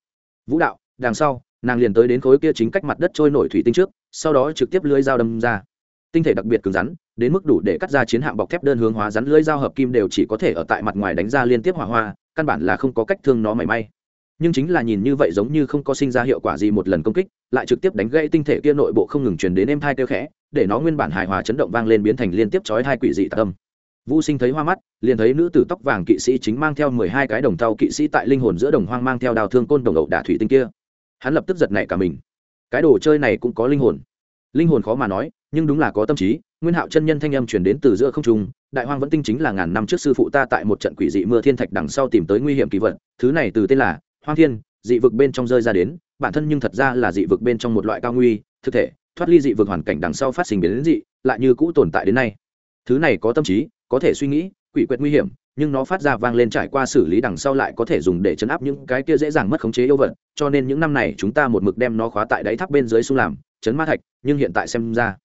Vũ đạo, đằng sau, nàng liền tới đến khối kia chính cách mặt đất trôi nổi thủy tinh trước, sau đó trực tiếp lưới dao đâm ra tinh thể đặc biệt cứng rắn, đến mức đủ để cắt ra chiến hạm bọc thép đơn hướng hóa rắn lưỡi dao hợp kim đều chỉ có thể ở tại mặt ngoài đánh ra liên tiếp hỏa hoa, căn bản là không có cách thương nó mảy may. Nhưng chính là nhìn như vậy giống như không có sinh ra hiệu quả gì một lần công kích, lại trực tiếp đánh gãy tinh thể kia nội bộ không ngừng truyền đến êm thai kêu khẽ, để nó nguyên bản hài hòa chấn động vang lên biến thành liên tiếp chói hai quỷ dị tạc âm. Vũ sinh thấy hoa mắt, liền thấy nữ tử tóc vàng kỵ sĩ chính mang theo mười hai cái đồng thau kỵ sĩ tại linh hồn giữa đồng hoang mang theo đào thương côn đồng ẩu đả thủy tinh kia. Hắn lập tức giật nảy cả mình. Cái đồ chơi này cũng có linh hồn linh hồn khó mà nói, nhưng đúng là có tâm trí. Nguyên hạo chân nhân thanh âm chuyển đến từ giữa không trung, đại hoang vẫn tinh chính là ngàn năm trước sư phụ ta tại một trận quỷ dị mưa thiên thạch đằng sau tìm tới nguy hiểm kỳ vật. Thứ này từ tên là hoang thiên, dị vực bên trong rơi ra đến. Bản thân nhưng thật ra là dị vực bên trong một loại cao nguy, thực thể, thoát ly dị vực hoàn cảnh đằng sau phát sinh biến đến dị, lại như cũ tồn tại đến nay. Thứ này có tâm trí, có thể suy nghĩ, quỷ quyệt nguy hiểm nhưng nó phát ra vang lên trải qua xử lý đằng sau lại có thể dùng để chấn áp những cái kia dễ dàng mất khống chế yêu vật, cho nên những năm này chúng ta một mực đem nó khóa tại đáy tháp bên dưới xung làm, chấn ma thạch, nhưng hiện tại xem ra,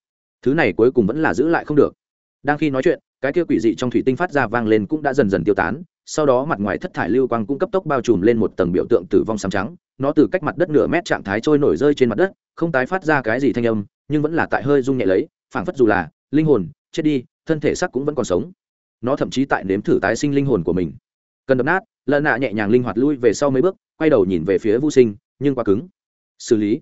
thứ này cuối cùng vẫn là giữ lại không được. Đang khi nói chuyện, cái kia quỷ dị trong thủy tinh phát ra vang lên cũng đã dần dần tiêu tán, sau đó mặt ngoài thất thải lưu quang cũng cấp tốc bao trùm lên một tầng biểu tượng tử vong xám trắng, nó từ cách mặt đất nửa mét trạng thái trôi nổi rơi trên mặt đất, không tái phát ra cái gì thanh âm, nhưng vẫn là tại hơi rung nhẹ lấy, phảng phất dù là linh hồn, chết đi, thân thể sắc cũng vẫn còn sống nó thậm chí tại nếm thử tái sinh linh hồn của mình. Cần đập nát lợn nạ nhẹ nhàng linh hoạt lui về sau mấy bước, quay đầu nhìn về phía vô sinh, nhưng quá cứng. Xử lý.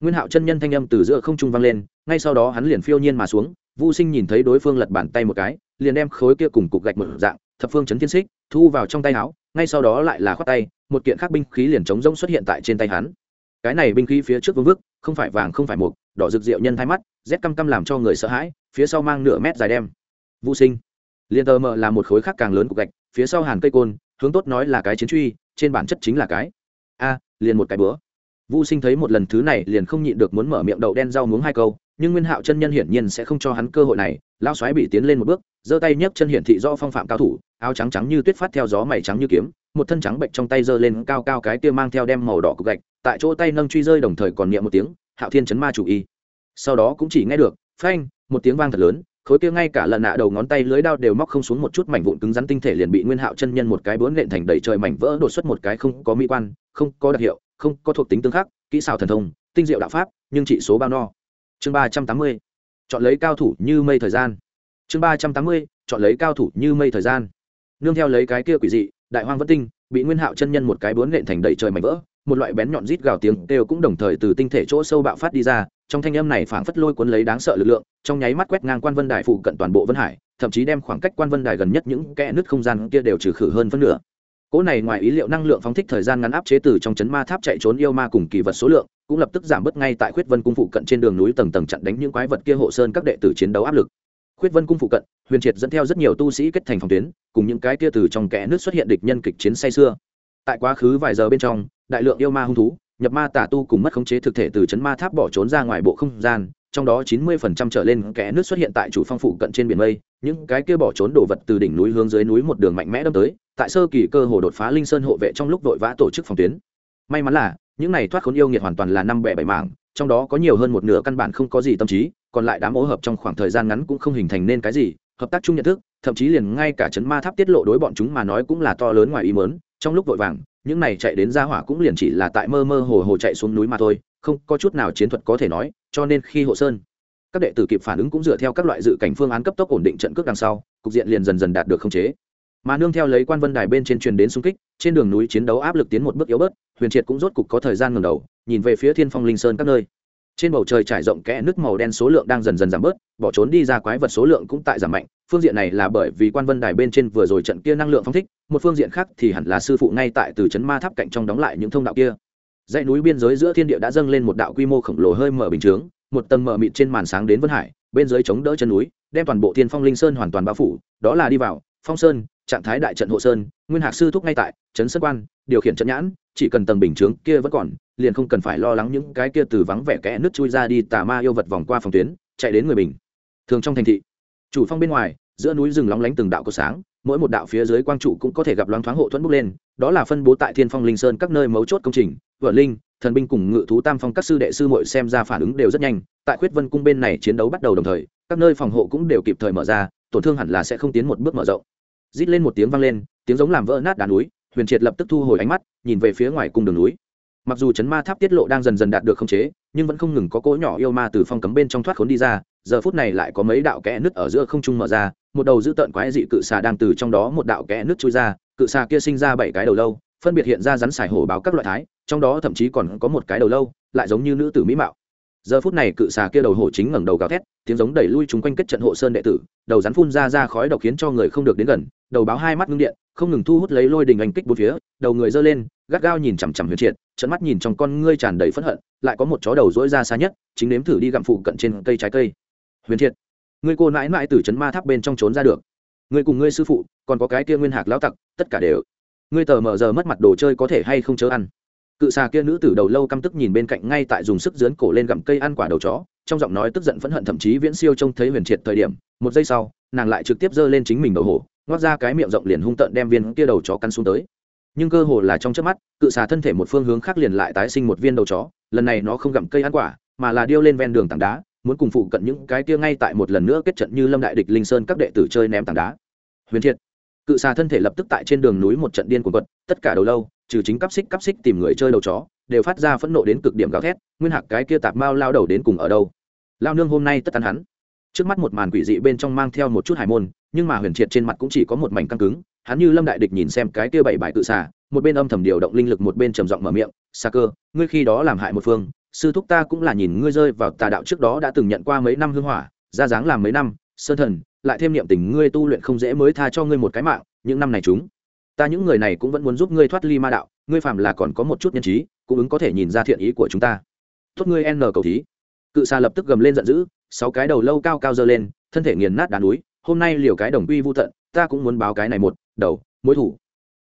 Nguyên hạo chân nhân thanh âm từ giữa không trung vang lên, ngay sau đó hắn liền phiêu nhiên mà xuống vô sinh nhìn thấy đối phương lật bàn tay một cái, liền đem khối kia cùng cục gạch một dạng, thập phương chấn thiên xích, thu vào trong tay áo, ngay sau đó lại là khoát tay, một kiện khác binh khí liền chống rỗng xuất hiện tại trên tay hắn. Cái này binh khí phía trước vương vức, không phải vàng, không phải mục, đỏ rực rượu nhân thay mắt rét căm căm làm cho người sợ hãi, phía sau mang nửa mét dài đem. Vô sinh liền tờ mờ là một khối khác càng lớn của gạch phía sau hàn cây côn hướng tốt nói là cái chiến truy trên bản chất chính là cái a liền một cái bữa Vu Sinh thấy một lần thứ này liền không nhịn được muốn mở miệng đậu đen rau muống hai câu, nhưng Nguyên Hạo chân nhân hiển nhiên sẽ không cho hắn cơ hội này, lão xoáy bị tiến lên một bước, giơ tay nhấc chân hiển thị rõ phong phạm cao thủ, áo trắng trắng như tuyết phát theo gió mày trắng như kiếm, một thân trắng bệnh trong tay giơ lên cao cao cái kia mang theo đem màu đỏ cục gạch, tại chỗ tay nâng truy rơi đồng thời còn niệm một tiếng, Hạo Thiên chấn ma chủ y. Sau đó cũng chỉ nghe được, phanh, một tiếng vang thật lớn, khối kia ngay cả lần nạ đầu ngón tay lưới đao đều móc không xuống một chút mảnh vụn cứng rắn tinh thể liền bị Nguyên Hạo chân nhân một cái bướn nện thành đầy trời mảnh vỡ đột xuất một cái không có mỹ quan, không có đặc hiệu, không có thuộc tính tương khắc, kỹ xảo thần thông tinh diệu đạo pháp nhưng chỉ số bao no. Chương ba trăm tám mươi chọn lấy cao thủ như mây thời gian. Chương ba trăm tám mươi chọn lấy cao thủ như mây thời gian. Nương theo lấy cái kia quỷ dị đại hoang vân tinh bị nguyên hạo chân nhân một cái bướn nện thành đầy trời mảnh vỡ một loại bén nhọn rít gào tiếng đều cũng đồng thời từ tinh thể chỗ sâu bạo phát đi ra trong thanh âm này phảng phất lôi cuốn lấy đáng sợ lực lượng, trong nháy mắt quét ngang quan vân đài phụ cận toàn bộ vân hải, thậm chí đem khoảng cách quan vân đài gần nhất những kẽ nứt không gian kia đều trừ khử hơn phân nửa. Cỗ này ngoài ý liệu năng lượng phóng thích thời gian ngắn áp chế từ trong chấn ma tháp chạy trốn yêu ma cùng kỳ vật số lượng, cũng lập tức giảm bớt ngay tại khuyết vân cung phụ cận trên đường núi tầng tầng chặn đánh những quái vật kia hộ sơn các đệ tử chiến đấu áp lực. Khuyết vân cung phụ cận, huyền triệt dẫn theo rất nhiều tu sĩ kết thành phòng tuyến, cùng những cái kia từ trong kẽ nước xuất hiện địch nhân kịch chiến say xưa tại quá khứ vài giờ bên trong, đại lượng yêu ma hung thú nhập ma tà tu cùng mất khống chế thực thể từ chấn ma tháp bỏ trốn ra ngoài bộ không gian, trong đó chín mươi phần trăm trở lên kẽ nước xuất hiện tại chủ phong phụ cận trên biển mây, những cái kia bỏ trốn đồ vật từ đỉnh núi hướng dưới núi một đường mạnh mẽ đâm tới, tại sơ kỳ cơ hồ đột phá linh sơn hộ vệ trong lúc vội vã tổ chức phòng tuyến. May mắn là, những này thoát khốn yêu nghiệt hoàn toàn là năm bẻ bảy mảng, trong đó có nhiều hơn một nửa căn bản không có gì tâm trí, còn lại đám ố hợp trong khoảng thời gian ngắn cũng không hình thành nên cái gì, hợp tác chung nhận thức, thậm chí liền ngay cả chấn ma tháp tiết lộ đối bọn chúng mà nói cũng là to lớn ngoài ý mớn trong lúc vội vàng những này chạy đến ra hỏa cũng liền chỉ là tại mơ mơ hồ hồ chạy xuống núi mà thôi, không có chút nào chiến thuật có thể nói, cho nên khi hộ sơn, các đệ tử kịp phản ứng cũng dựa theo các loại dự cảnh phương án cấp tốc ổn định trận cước đằng sau, cục diện liền dần dần đạt được khống chế. Mà nương theo lấy quan vân đài bên trên truyền đến xung kích, trên đường núi chiến đấu áp lực tiến một bước yếu bớt, huyền triệt cũng rốt cục có thời gian ngừng đầu, nhìn về phía thiên phong linh sơn các nơi trên bầu trời trải rộng kẽ nước màu đen số lượng đang dần dần giảm bớt, bỏ trốn đi ra quái vật số lượng cũng tại giảm mạnh. Phương diện này là bởi vì quan vân đài bên trên vừa rồi trận kia năng lượng phong thích, một phương diện khác thì hẳn là sư phụ ngay tại từ trấn ma tháp cạnh trong đóng lại những thông đạo kia. Dãy núi biên giới giữa thiên địa đã dâng lên một đạo quy mô khổng lồ hơi mở bình chướng, một tầng mở mịt trên màn sáng đến vân hải, bên dưới chống đỡ chân núi, đem toàn bộ thiên phong linh sơn hoàn toàn bao phủ, đó là đi vào, phong sơn trạng thái đại trận hộ sơn, nguyên hạc sư thúc ngay tại trấn sơn quan, điều khiển trận nhãn, chỉ cần tầng bình chướng kia vẫn còn, liền không cần phải lo lắng những cái kia từ vắng vẻ kẽ nước chui ra đi tà ma yêu vật vòng qua phòng tuyến, chạy đến người bình thường trong thành thị, chủ phong bên ngoài, giữa núi rừng lóng lánh từng đạo có sáng, mỗi một đạo phía dưới quang trụ cũng có thể gặp loáng thoáng hộ thuẫn bốc lên, đó là phân bố tại thiên phong linh sơn các nơi mấu chốt công trình vợ linh, thần binh cùng ngự thú tam phong các sư đệ sư muội xem ra phản ứng đều rất nhanh, tại khuyết vân cung bên này chiến đấu bắt đầu đồng thời, các nơi phòng hộ cũng đều kịp thời mở ra, tổn thương hẳn là sẽ không tiến một bước mở rộng rít lên một tiếng vang lên, tiếng giống làm vỡ nát đá núi, huyền triệt lập tức thu hồi ánh mắt, nhìn về phía ngoài cung đường núi. Mặc dù chấn ma tháp tiết lộ đang dần dần đạt được khống chế, nhưng vẫn không ngừng có cỗ nhỏ yêu ma từ phong cấm bên trong thoát khốn đi ra, giờ phút này lại có mấy đạo kẽ nứt ở giữa không trung mở ra, một đầu dữ tợn quái dị cự xà đang từ trong đó một đạo kẽ nứt chui ra, cự xà kia sinh ra bảy cái đầu lâu, phân biệt hiện ra rắn sải hổ báo các loại thái, trong đó thậm chí còn có một cái đầu lâu, lại giống như nữ tử mỹ mạo giờ phút này cự xà kia đầu hổ chính ngẩng đầu gào thét, tiếng giống đẩy lui chúng quanh kết trận hộ sơn đệ tử, đầu rắn phun ra ra khói độc khiến cho người không được đến gần, đầu báo hai mắt ngưng điện, không ngừng thu hút lấy lôi đình anh kích bốn phía, đầu người giơ lên, gắt gao nhìn chằm chằm huyền triệt trận mắt nhìn trong con ngươi tràn đầy phẫn hận, lại có một chó đầu rỗi ra xa nhất, chính nếm thử đi gặm phụ cận trên cây trái cây. Huyền triệt ngươi cô nãi mãi từ chấn ma tháp bên trong trốn ra được. Ngươi cùng ngươi sư phụ, còn có cái kia nguyên hạc lão tặc, tất cả đều. Ngươi tờ mờ giờ mất mặt đồ chơi có thể hay không chớ ăn? Cự xà kia nữ tử đầu lâu căm tức nhìn bên cạnh ngay tại dùng sức dướn cổ lên gặm cây ăn quả đầu chó, trong giọng nói tức giận phẫn hận thậm chí viễn siêu trông thấy huyền triệt thời điểm, một giây sau, nàng lại trực tiếp giơ lên chính mình đầu hổ, ngoác ra cái miệng rộng liền hung tợn đem viên kia đầu chó căn xuống tới. Nhưng cơ hồ là trong chớp mắt, cự xà thân thể một phương hướng khác liền lại tái sinh một viên đầu chó, lần này nó không gặm cây ăn quả, mà là điêu lên ven đường tảng đá, muốn cùng phụ cận những cái kia ngay tại một lần nữa kết trận như lâm đại địch linh sơn các đệ tử chơi ném tảng đá. Huyền triệt cự xà thân thể lập tức tại trên đường núi một trận điên cuồng quật, tất cả đầu lâu, trừ chính cắp xích cắp xích tìm người chơi đầu chó, đều phát ra phẫn nộ đến cực điểm gào thét, nguyên hạc cái kia tạp mao lao đầu đến cùng ở đâu? Lao nương hôm nay tất tán hắn. Trước mắt một màn quỷ dị bên trong mang theo một chút hải môn, nhưng mà huyền triệt trên mặt cũng chỉ có một mảnh căng cứng, hắn như lâm đại địch nhìn xem cái kia bảy bài cự xà, một bên âm thầm điều động linh lực một bên trầm giọng mở miệng xa cơ, ngươi khi đó làm hại một phương, sư thúc ta cũng là nhìn ngươi rơi vào tà đạo trước đó đã từng nhận qua mấy năm hương hỏa, ra dáng làm mấy năm, sơn thần lại thêm niệm tình ngươi tu luyện không dễ mới tha cho ngươi một cái mạng, những năm này chúng, ta những người này cũng vẫn muốn giúp ngươi thoát ly ma đạo, ngươi phạm là còn có một chút nhân trí, cũng ứng có thể nhìn ra thiện ý của chúng ta. Tốt ngươi n cầu thí. Cự xà lập tức gầm lên giận dữ, sáu cái đầu lâu cao cao dơ lên, thân thể nghiền nát đá núi, hôm nay liều cái đồng quy vô tận, ta cũng muốn báo cái này một, đầu, mối thủ.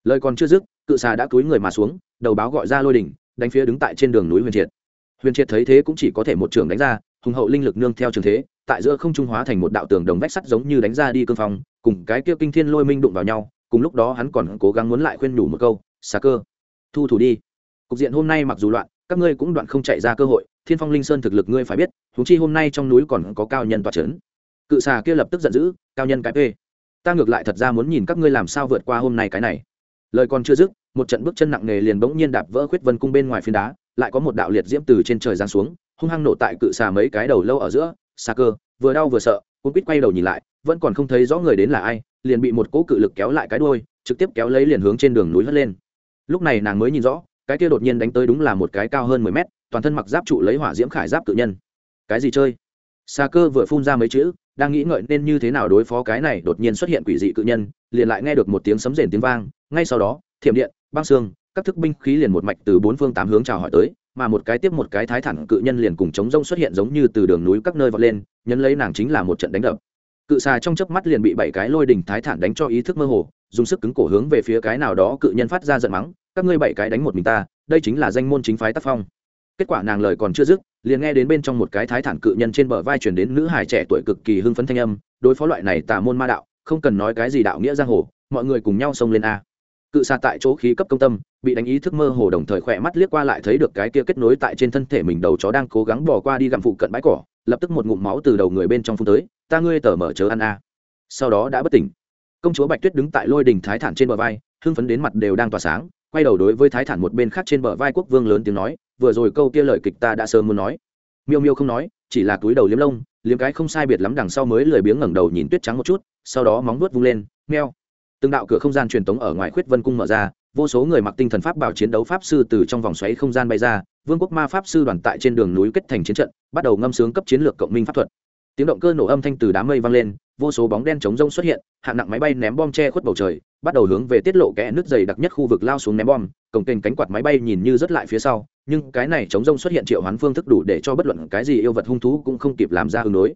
Lời còn chưa dứt, cự xà đã cúi người mà xuống, đầu báo gọi ra lôi đỉnh, đánh phía đứng tại trên đường núi huyền triệt. Huyền triệt thấy thế cũng chỉ có thể một trường đánh ra hùng hậu linh lực nương theo trường thế, tại giữa không trung hóa thành một đạo tường đồng vách sắt giống như đánh ra đi cương phong, cùng cái kia kinh thiên lôi minh đụng vào nhau, cùng lúc đó hắn còn cố gắng muốn lại khuyên nhủ một câu, xà cơ, thu thủ đi. Cục diện hôm nay mặc dù loạn, các ngươi cũng đoạn không chạy ra cơ hội, thiên phong linh sơn thực lực ngươi phải biết thú chi hôm nay trong núi còn có cao nhân toa trấn. Cự xà kia lập tức giận dữ, cao nhân cái p ta ngược lại thật ra muốn nhìn các ngươi làm sao vượt qua hôm nay cái này. Lời còn chưa dứt, một trận bước chân nặng nề liền bỗng nhiên đạp vỡ khuyết vân cung bên ngoài phiến đá lại có một đạo liệt diễm từ trên trời giáng xuống hung hăng nổ tại cự xà mấy cái đầu lâu ở giữa xà cơ vừa đau vừa sợ cũng quýt quay đầu nhìn lại vẫn còn không thấy rõ người đến là ai liền bị một cỗ cự lực kéo lại cái đuôi, trực tiếp kéo lấy liền hướng trên đường núi hất lên. Lúc này nàng mới nhìn rõ cái kia đột nhiên đánh tới đúng là một cái cao hơn mười mét toàn thân mặc giáp trụ lấy hỏa diễm khải giáp tự nhân. Cái gì chơi? Xà cơ vừa phun ra mấy chữ đang nghĩ ngợi nên như thế nào đối phó cái này đột nhiên xuất hiện quỷ dị cự nhân liền lại nghe được một tiếng sấm rền tiếng vang ngay sau đó thiểm điện băng xương các thức binh khí liền một mạch từ bốn phương tám hướng chào hỏi tới, mà một cái tiếp một cái thái thẳng cự nhân liền cùng chống rông xuất hiện giống như từ đường núi các nơi vọt lên, nhấn lấy nàng chính là một trận đánh đập. Cự xà trong chớp mắt liền bị bảy cái lôi đình thái thản đánh cho ý thức mơ hồ, dùng sức cứng cổ hướng về phía cái nào đó cự nhân phát ra giận mắng, các ngươi bảy cái đánh một mình ta, đây chính là danh môn chính phái tác phong. Kết quả nàng lời còn chưa dứt, liền nghe đến bên trong một cái thái thản cự nhân trên bờ vai chuyển đến nữ hài trẻ tuổi cực kỳ hưng phấn thanh âm, đối phó loại này tà môn ma đạo, không cần nói cái gì đạo nghĩa giang hồ, mọi người cùng nhau xông lên a cự xa tại chỗ khí cấp công tâm, bị đánh ý thức mơ hồ đồng thời khỏe mắt liếc qua lại thấy được cái kia kết nối tại trên thân thể mình đầu chó đang cố gắng bỏ qua đi gặm phụ cận bãi cỏ, lập tức một ngụm máu từ đầu người bên trong phun tới, ta ngươi tở mở chớ ăn a. Sau đó đã bất tỉnh. Công chúa bạch tuyết đứng tại lôi đình thái thản trên bờ vai, hưng phấn đến mặt đều đang tỏa sáng, quay đầu đối với thái thản một bên khác trên bờ vai quốc vương lớn tiếng nói, vừa rồi câu kia lời kịch ta đã sớm muốn nói. Miêu miêu không nói, chỉ là túi đầu liếm lông, liếm cái không sai biệt lắm đằng sau mới lười biếng ngẩng đầu nhìn tuyết trắng một chút, sau đó móng vuốt vung lên meo từng đạo cửa không gian truyền tống ở ngoài khuyết vân cung mở ra, vô số người mặc tinh thần pháp bảo chiến đấu pháp sư từ trong vòng xoáy không gian bay ra, vương quốc ma pháp sư đoàn tại trên đường núi kết thành chiến trận, bắt đầu ngâm sướng cấp chiến lược cộng minh pháp thuật. Tiếng động cơ nổ âm thanh từ đám mây vang lên, vô số bóng đen chống rông xuất hiện, hạng nặng máy bay ném bom che khuất bầu trời, bắt đầu hướng về tiết lộ kẽ nước dày đặc nhất khu vực lao xuống ném bom, cổng kênh cánh quạt máy bay nhìn như rất lại phía sau, nhưng cái này chống rông xuất hiện triệu hoán phương thức đủ để cho bất luận cái gì yêu vật hung thú cũng không kịp làm ra ứng đối.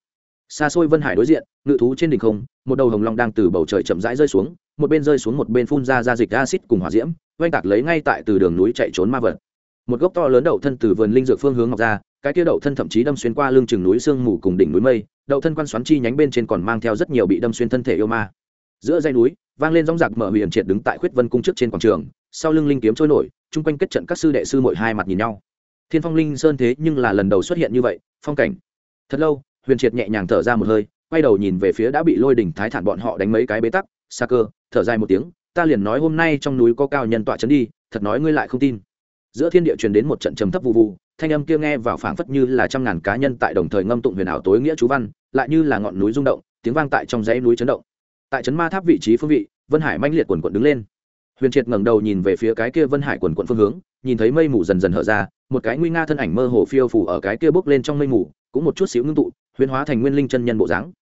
Xa xôi vân hải đối diện, ngự thú trên đỉnh không, một đầu hồng long đang từ bầu trời chậm rãi rơi xuống một bên rơi xuống một bên phun ra ra dịch acid cùng hỏa diễm, oanh tạc lấy ngay tại từ đường núi chạy trốn ma vật. Một gốc to lớn đậu thân từ vườn linh dược phương hướng ngọc ra, cái kia đậu thân thậm chí đâm xuyên qua lưng chừng núi sương mù cùng đỉnh núi mây, đậu thân quan xoắn chi nhánh bên trên còn mang theo rất nhiều bị đâm xuyên thân thể yêu ma. Giữa dây núi, vang lên rong rạc mở huyền triệt đứng tại khuyết vân cung trước trên quảng trường, sau lưng linh kiếm trôi nổi, chung quanh kết trận các sư đệ sư mội hai mặt nhìn nhau. Thiên phong linh sơn thế nhưng là lần đầu xuất hiện như vậy, phong cảnh. Thật lâu, huyền triệt nhẹ nhàng thở ra một hơi, quay đầu nhìn về phía đã bị lôi đỉnh thái thản bọn họ đánh mấy cái bế tắc xa cơ, thở dài một tiếng, ta liền nói hôm nay trong núi có cao nhân tọa trấn đi, thật nói ngươi lại không tin. Giữa thiên địa truyền đến một trận trầm thấp vụ vụ thanh âm kia nghe vào phảng phất như là trăm ngàn cá nhân tại đồng thời ngâm tụng huyền ảo tối nghĩa chú văn, lại như là ngọn núi rung động, tiếng vang tại trong dãy núi chấn động. Tại trấn ma tháp vị trí phương vị, vân hải manh liệt quần quận đứng lên. Huyền triệt ngẩng đầu nhìn về phía cái kia vân hải quần quận phương hướng, nhìn thấy mây mù dần dần hở ra, một cái nguy nga thân ảnh mơ hồ phiêu phủ ở cái kia bốc lên trong mây mù, cũng một chút xíu ngưng tụ, huyền hóa thành nguyên linh chân nhân bộ dáng.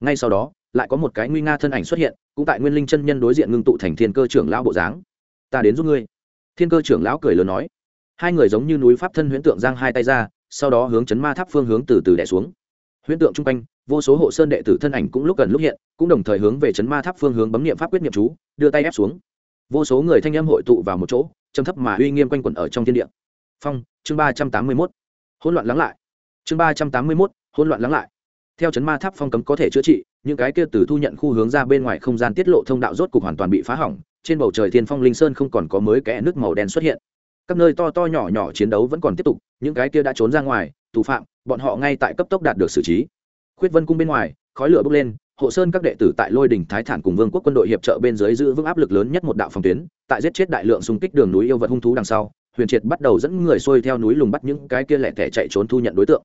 Ngay sau đó lại có một cái nguy nga thân ảnh xuất hiện, cũng tại nguyên linh chân nhân đối diện ngưng tụ thành thiên cơ trưởng lão bộ dáng. Ta đến giúp ngươi. Thiên cơ trưởng lão cười lớn nói. Hai người giống như núi pháp thân huyễn tượng giang hai tay ra, sau đó hướng chấn ma tháp phương hướng từ từ đẻ xuống. Huyễn tượng chung quanh, vô số hộ sơn đệ tử thân ảnh cũng lúc gần lúc hiện, cũng đồng thời hướng về chấn ma tháp phương hướng bấm nghiệm pháp quyết nghiệm chú, đưa tay ép xuống. Vô số người thanh âm hội tụ vào một chỗ, trầm thấp mà uy nghiêm quanh quẩn ở trong thiên địa. Phong, chương ba trăm tám mươi mốt. Hỗn loạn lắng lại. Chương ba trăm tám mươi mốt, hỗn loạn lắng lại. Theo chấn ma tháp phong cấm có thể chữa trị những cái kia từ thu nhận khu hướng ra bên ngoài không gian tiết lộ thông đạo rốt cục hoàn toàn bị phá hỏng, trên bầu trời thiên phong linh sơn không còn có mới kẽ nước màu đen xuất hiện. Các nơi to to nhỏ nhỏ chiến đấu vẫn còn tiếp tục, những cái kia đã trốn ra ngoài tù phạm, bọn họ ngay tại cấp tốc đạt được xử trí. Khuyết vân cung bên ngoài, khói lửa bốc lên, hộ sơn các đệ tử tại lôi đỉnh thái thản cùng vương quốc quân đội hiệp trợ bên dưới giữ vững áp lực lớn nhất một đạo phòng tuyến, tại giết chết đại lượng xung kích đường núi yêu vật hung thú đằng sau, huyền triệt bắt đầu dẫn người xuôi theo núi lùng bắt những cái kia lẻ tẻ chạy trốn thu nhận đối tượng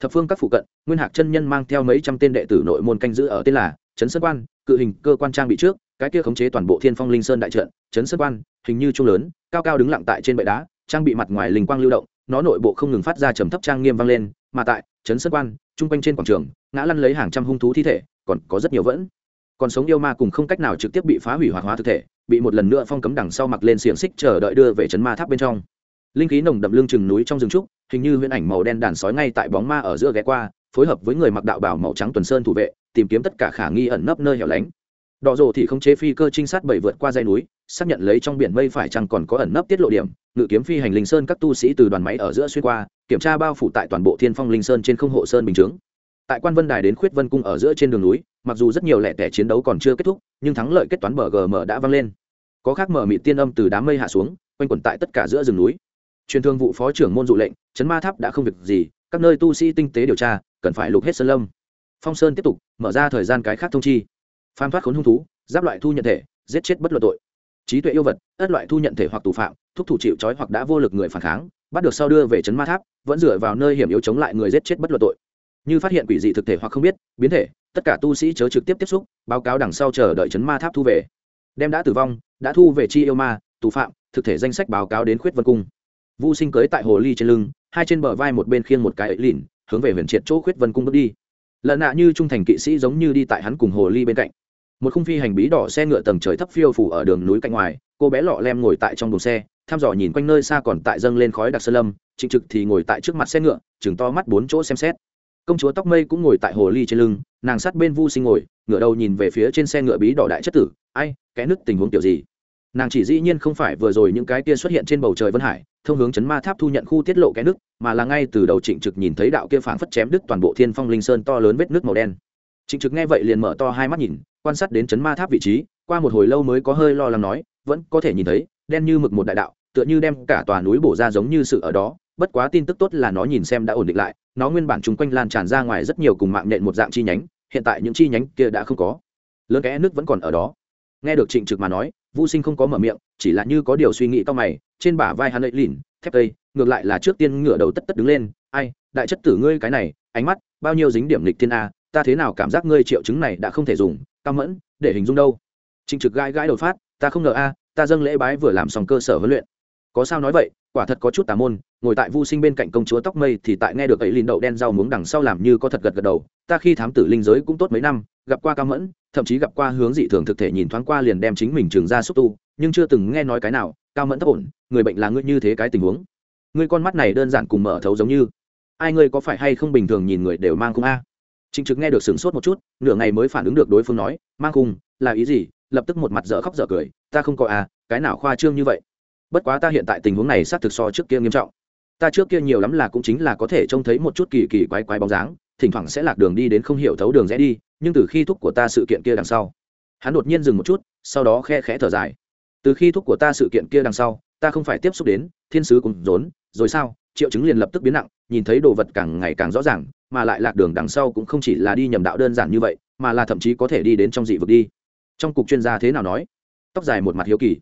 thập phương các phụ cận, nguyên hạc chân nhân mang theo mấy trăm tên đệ tử nội môn canh giữ ở tên là trấn sơn quan, cự hình cơ quan trang bị trước, cái kia khống chế toàn bộ thiên phong linh sơn đại trận, trấn sơn quan, hình như trung lớn, cao cao đứng lặng tại trên bệ đá, trang bị mặt ngoài linh quang lưu động, nó nội bộ không ngừng phát ra trầm thấp trang nghiêm vang lên, mà tại trấn sơn quan trung quanh trên quảng trường, ngã lăn lấy hàng trăm hung thú thi thể, còn có rất nhiều vẫn. Còn sống yêu ma cùng không cách nào trực tiếp bị phá hủy hoặc hóa thực thể, bị một lần nữa phong cấm đằng sau mặc lên xiềng xích chờ đợi đưa về trấn ma tháp bên trong linh khí nồng đậm lưng chừng núi trong rừng trúc, hình như huyễn ảnh màu đen đàn sói ngay tại bóng ma ở giữa ghé qua, phối hợp với người mặc đạo bảo màu trắng tuần sơn thủ vệ, tìm kiếm tất cả khả nghi ẩn nấp nơi hẻo lánh. Đỏ rồ thì không chế phi cơ trinh sát bảy vượt qua dây núi, xác nhận lấy trong biển mây phải chăng còn có ẩn nấp tiết lộ điểm, ngự kiếm phi hành linh sơn các tu sĩ từ đoàn máy ở giữa xuyên qua, kiểm tra bao phủ tại toàn bộ thiên phong linh sơn trên không hộ sơn bình chướng. Tại quan vân đài đến khuyết vân cung ở giữa trên đường núi, mặc dù rất nhiều lẻ tẻ chiến đấu còn chưa kết thúc, nhưng thắng lợi kết toán bờ gm đã vang lên. Có khác mở mị tiên âm từ đám mây hạ xuống, quanh quẩn tại tất cả giữa rừng núi truyền thương vụ phó trưởng môn dụ lệnh, chấn ma tháp đã không việc gì, các nơi tu sĩ tinh tế điều tra, cần phải lục hết sơn lâm. Phong sơn tiếp tục, mở ra thời gian cái khác thông chi. Phan thoát khốn hung thú, giáp loại thu nhận thể, giết chết bất luận tội. Trí tuệ yêu vật, ất loại thu nhận thể hoặc tù phạm, thúc thủ chịu trói hoặc đã vô lực người phản kháng, bắt được sau đưa về chấn ma tháp, vẫn dựa vào nơi hiểm yếu chống lại người giết chết bất luận tội. Như phát hiện quỷ dị thực thể hoặc không biết, biến thể, tất cả tu sĩ chớ trực tiếp tiếp xúc, báo cáo đằng sau chờ đợi chấn ma tháp thu về. Đem đã tử vong, đã thu về chi yêu ma, tù phạm, thực thể danh sách báo cáo đến khuyết vân cung vu sinh cưới tại hồ ly trên lưng, hai trên bờ vai một bên khiêng một cái ấy lìn hướng về huyền triệt chỗ khuyết vân cung bước đi. Lợn nạ như trung thành kỵ sĩ giống như đi tại hắn cùng hồ ly bên cạnh. Một khung phi hành bí đỏ xe ngựa tầng trời thấp phiêu phủ ở đường núi cạnh ngoài, cô bé lọ lem ngồi tại trong buồng xe, thăm dò nhìn quanh nơi xa còn tại dâng lên khói đặc sơn lâm, trịnh trực thì ngồi tại trước mặt xe ngựa, chừng to mắt bốn chỗ xem xét. Công chúa tóc mây cũng ngồi tại hồ ly trên lưng, nàng sát bên vu sinh ngồi ngựa đầu nhìn về phía trên xe ngựa bí đỏ đại chất tử, ai cái nứt tình huống kiểu gì? Nàng chỉ dĩ nhiên không phải vừa rồi những cái kia xuất hiện trên bầu trời vân hải, thông hướng chấn ma tháp thu nhận khu tiết lộ cái nước, mà là ngay từ đầu trịnh trực nhìn thấy đạo kia phảng phất chém đứt toàn bộ thiên phong linh sơn to lớn vết nước màu đen. Trịnh trực nghe vậy liền mở to hai mắt nhìn, quan sát đến chấn ma tháp vị trí, qua một hồi lâu mới có hơi lo lắng nói, vẫn có thể nhìn thấy, đen như mực một đại đạo, tựa như đem cả tòa núi bổ ra giống như sự ở đó, bất quá tin tức tốt là nó nhìn xem đã ổn định lại, nó nguyên bản chung quanh lan tràn ra ngoài rất nhiều cùng mạng nhện một dạng chi nhánh, hiện tại những chi nhánh kia đã không có. Lớn kẽ nước vẫn còn ở đó. Nghe được trịnh trực mà nói vô sinh không có mở miệng, chỉ là như có điều suy nghĩ to mày, trên bả vai hắn ấy lìn thép tây, ngược lại là trước tiên ngửa đầu tất tất đứng lên, ai, đại chất tử ngươi cái này, ánh mắt, bao nhiêu dính điểm lịch thiên a, ta thế nào cảm giác ngươi triệu chứng này đã không thể dùng, cao mẫn, để hình dung đâu? Trinh trực gãi gãi đầu phát, ta không ngờ a, ta dâng lễ bái vừa làm xong cơ sở huấn luyện. Có sao nói vậy, quả thật có chút tà môn, ngồi tại vu sinh bên cạnh công chúa tóc mây thì tại nghe được ấy lìn đậu đen rau muống đằng sau làm như có thật gật gật đầu, ta khi thám tử linh giới cũng tốt mấy năm, gặp qua cao mẫn thậm chí gặp qua hướng dị thường thực thể nhìn thoáng qua liền đem chính mình trường ra xúc tu, nhưng chưa từng nghe nói cái nào, cao mẫn thấp ổn, người bệnh là ngươi như thế cái tình huống. Ngươi con mắt này đơn giản cùng mở thấu giống như. Ai ngươi có phải hay không bình thường nhìn người đều mang cung a? À? trịnh trực nghe được sửng sốt một chút, nửa ngày mới phản ứng được đối phương nói, mang cung, là ý gì? Lập tức một mặt dở khóc dở cười, ta không có a cái nào khoa trương như vậy? Bất quá ta hiện tại tình huống này xác thực so trước kia nghiêm trọng. Ta trước kia nhiều lắm là cũng chính là có thể trông thấy một chút kỳ kỳ quái quái bóng dáng, thỉnh thoảng sẽ lạc đường đi đến không hiểu thấu đường rẽ đi nhưng từ khi thúc của ta sự kiện kia đằng sau, hắn đột nhiên dừng một chút, sau đó khe khẽ thở dài. Từ khi thúc của ta sự kiện kia đằng sau, ta không phải tiếp xúc đến thiên sứ cùng rốn, rồi sao? Triệu chứng liền lập tức biến nặng, nhìn thấy đồ vật càng ngày càng rõ ràng, mà lại lạc đường đằng sau cũng không chỉ là đi nhầm đạo đơn giản như vậy, mà là thậm chí có thể đi đến trong dị vực đi. Trong cục chuyên gia thế nào nói? Tóc dài một mặt hiếu kỳ.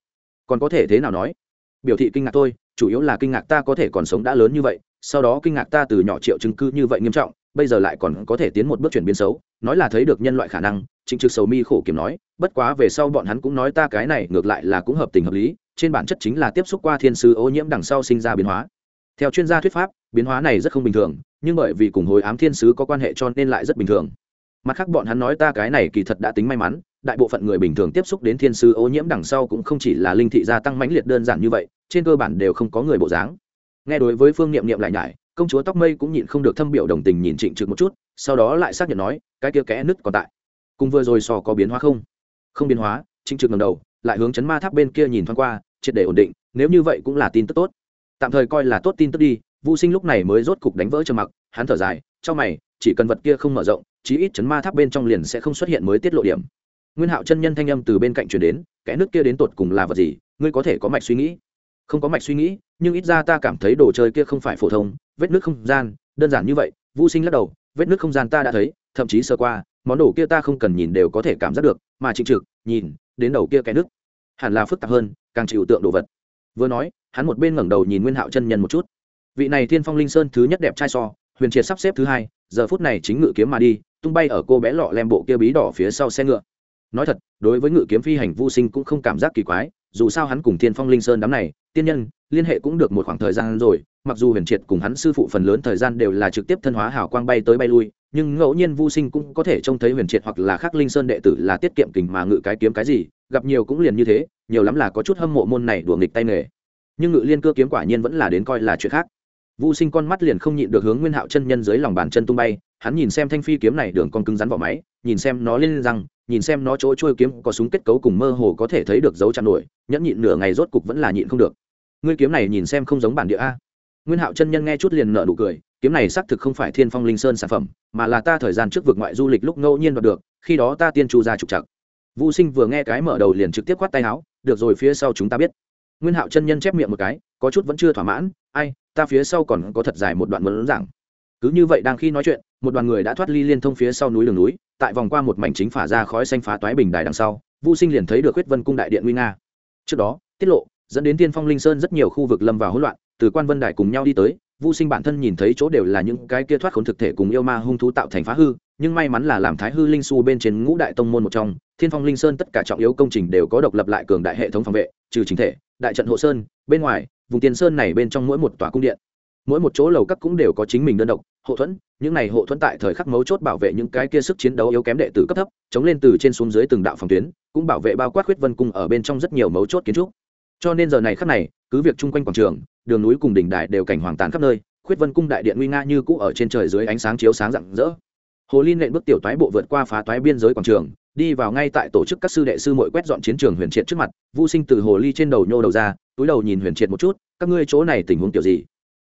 Còn có thể thế nào nói? Biểu thị kinh ngạc tôi chủ yếu là kinh ngạc ta có thể còn sống đã lớn như vậy, sau đó kinh ngạc ta từ nhỏ triệu chứng cư như vậy nghiêm trọng bây giờ lại còn có thể tiến một bước chuyển biến xấu, nói là thấy được nhân loại khả năng chính trực sầu mi khổ kiểm nói, bất quá về sau bọn hắn cũng nói ta cái này ngược lại là cũng hợp tình hợp lý, trên bản chất chính là tiếp xúc qua thiên sư ô nhiễm đằng sau sinh ra biến hóa. Theo chuyên gia thuyết pháp, biến hóa này rất không bình thường, nhưng bởi vì cùng hồi ám thiên sứ có quan hệ cho nên lại rất bình thường. Mặt khác bọn hắn nói ta cái này kỳ thật đã tính may mắn, đại bộ phận người bình thường tiếp xúc đến thiên sư ô nhiễm đằng sau cũng không chỉ là linh thị gia tăng mãnh liệt đơn giản như vậy, trên cơ bản đều không có người bộ dáng. Nghe đối với phương niệm niệm lại nhải công chúa tóc mây cũng nhịn không được thâm biểu đồng tình nhìn trịnh trực một chút, sau đó lại xác nhận nói, cái kia kẽ nứt còn tại. Cùng vừa rồi sò có biến hóa không? Không biến hóa, trịnh trực ngầm đầu, lại hướng chấn ma tháp bên kia nhìn thoáng qua, triệt để ổn định, nếu như vậy cũng là tin tức tốt. Tạm thời coi là tốt tin tức đi vũ sinh lúc này mới rốt cục đánh vỡ trầm mặc, hắn thở dài trong mày, chỉ cần vật kia không mở rộng, chí ít chấn ma tháp bên trong liền sẽ không xuất hiện mới tiết lộ điểm. Nguyên hạo chân nhân thanh âm từ bên cạnh truyền đến, kẽ nước kia đến tột cùng là vật gì? Ngươi có thể có mạch suy nghĩ. Không có mạch suy nghĩ, nhưng ít ra ta cảm thấy đồ chơi kia không phải phổ thông vết nước không gian, đơn giản như vậy vũ sinh lắc đầu, vết nước không gian ta đã thấy, thậm chí sơ qua, món đồ kia ta không cần nhìn đều có thể cảm giác được, mà trịnh trực, nhìn, đến đầu kia cái nước hẳn là phức tạp hơn, càng chịu tượng đồ vật. Vừa nói, hắn một bên ngẩng đầu nhìn nguyên hạo chân nhân một chút. Vị này thiên phong linh sơn thứ nhất đẹp trai so, huyền triệt sắp xếp thứ hai, giờ phút này chính ngự kiếm mà đi, tung bay ở cô bé lọ lem bộ kia bí đỏ phía sau xe ngựa. Nói thật, đối với ngự kiếm phi hành vô sinh cũng không cảm giác kỳ quái, dù sao hắn cùng thiên phong linh sơn đám này, tiên nhân, liên hệ cũng được một khoảng thời gian rồi mặc dù huyền triệt cùng hắn sư phụ phần lớn thời gian đều là trực tiếp thân hóa hào quang bay tới bay lui, nhưng ngẫu nhiên vô sinh cũng có thể trông thấy huyền triệt hoặc là khắc linh sơn đệ tử là tiết kiệm kình mà ngự cái kiếm cái gì, gặp nhiều cũng liền như thế, nhiều lắm là có chút hâm mộ môn này đùa nghịch tay nghề. Nhưng ngự liên cơ kiếm quả nhiên vẫn là đến coi là chuyện khác. Vô sinh con mắt liền không nhịn được hướng nguyên hạo chân nhân dưới lòng bàn chân tung bay, hắn nhìn xem thanh phi kiếm này đường con cứng rắn vỏ máy, nhìn xem nó lên răng, nhìn xem nó chỗ trôi kiếm có súng kết cấu cùng mơ hồ có thể thấy được dấu chăn nổi, nhẫn nhịn nửa ngày rốt cục vẫn là nhịn không được. Ngươi kiếm này nhìn xem không giống bản địa a nguyên hạo chân nhân nghe chút liền nợ nụ cười, kiếm này xác thực không phải thiên phong linh sơn sản phẩm, mà là ta thời gian trước vượt ngoại du lịch lúc ngẫu nhiên đoạt được, khi đó ta tiên chu ra trục chặt vũ sinh vừa nghe cái mở đầu liền trực tiếp quát tay áo, được rồi, phía sau chúng ta biết. Nguyên hạo chân nhân chép miệng một cái, có chút vẫn chưa thỏa mãn, ai, ta phía sau còn có thật dài một đoạn muốn giảng. Cứ như vậy đang khi nói chuyện, một đoàn người đã thoát ly liên thông phía sau núi đường núi, tại vòng qua một mảnh chính phả ra khói xanh phá toái bình đài đằng sau vũ sinh liền thấy được huyết vân cung đại điện nguy nga. Trước đó, tiết lộ dẫn đến tiên phong linh sơn rất nhiều khu vực lâm vào hỗn loạn từ quan vân đài cùng nhau đi tới Vu Sinh bản thân nhìn thấy chỗ đều là những cái kia thoát khốn thực thể cùng yêu ma hung thú tạo thành phá hư, nhưng may mắn là làm Thái hư linh su bên trên ngũ đại tông môn một trong, Thiên Phong Linh Sơn tất cả trọng yếu công trình đều có độc lập lại cường đại hệ thống phòng vệ, trừ chính thể, đại trận hộ sơn, bên ngoài, vùng tiền sơn này bên trong mỗi một tòa cung điện, mỗi một chỗ lầu các cũng đều có chính mình đơn độc, hộ thuẫn, những này hộ thuẫn tại thời khắc mấu chốt bảo vệ những cái kia sức chiến đấu yếu kém đệ tử cấp thấp, chống lên từ trên xuống dưới từng đạo phòng tuyến, cũng bảo vệ bao quát huyết vân cung ở bên trong rất nhiều mấu chốt kiến trúc. Cho nên giờ này khắc này, cứ việc chung quanh quảng trường, đường núi cùng đỉnh đài đều cảnh hoàng tàn khắp nơi, khuyết vân cung đại điện nguy nga như cũ ở trên trời dưới ánh sáng chiếu sáng rạng rỡ. Hồ linh nện bước tiểu toái bộ vượt qua phá toái biên giới quảng trường đi vào ngay tại tổ chức các sư đệ sư mội quét dọn chiến trường huyền triệt trước mặt vũ sinh từ hồ ly trên đầu nhô đầu ra túi đầu nhìn huyền triệt một chút các ngươi chỗ này tình huống kiểu gì?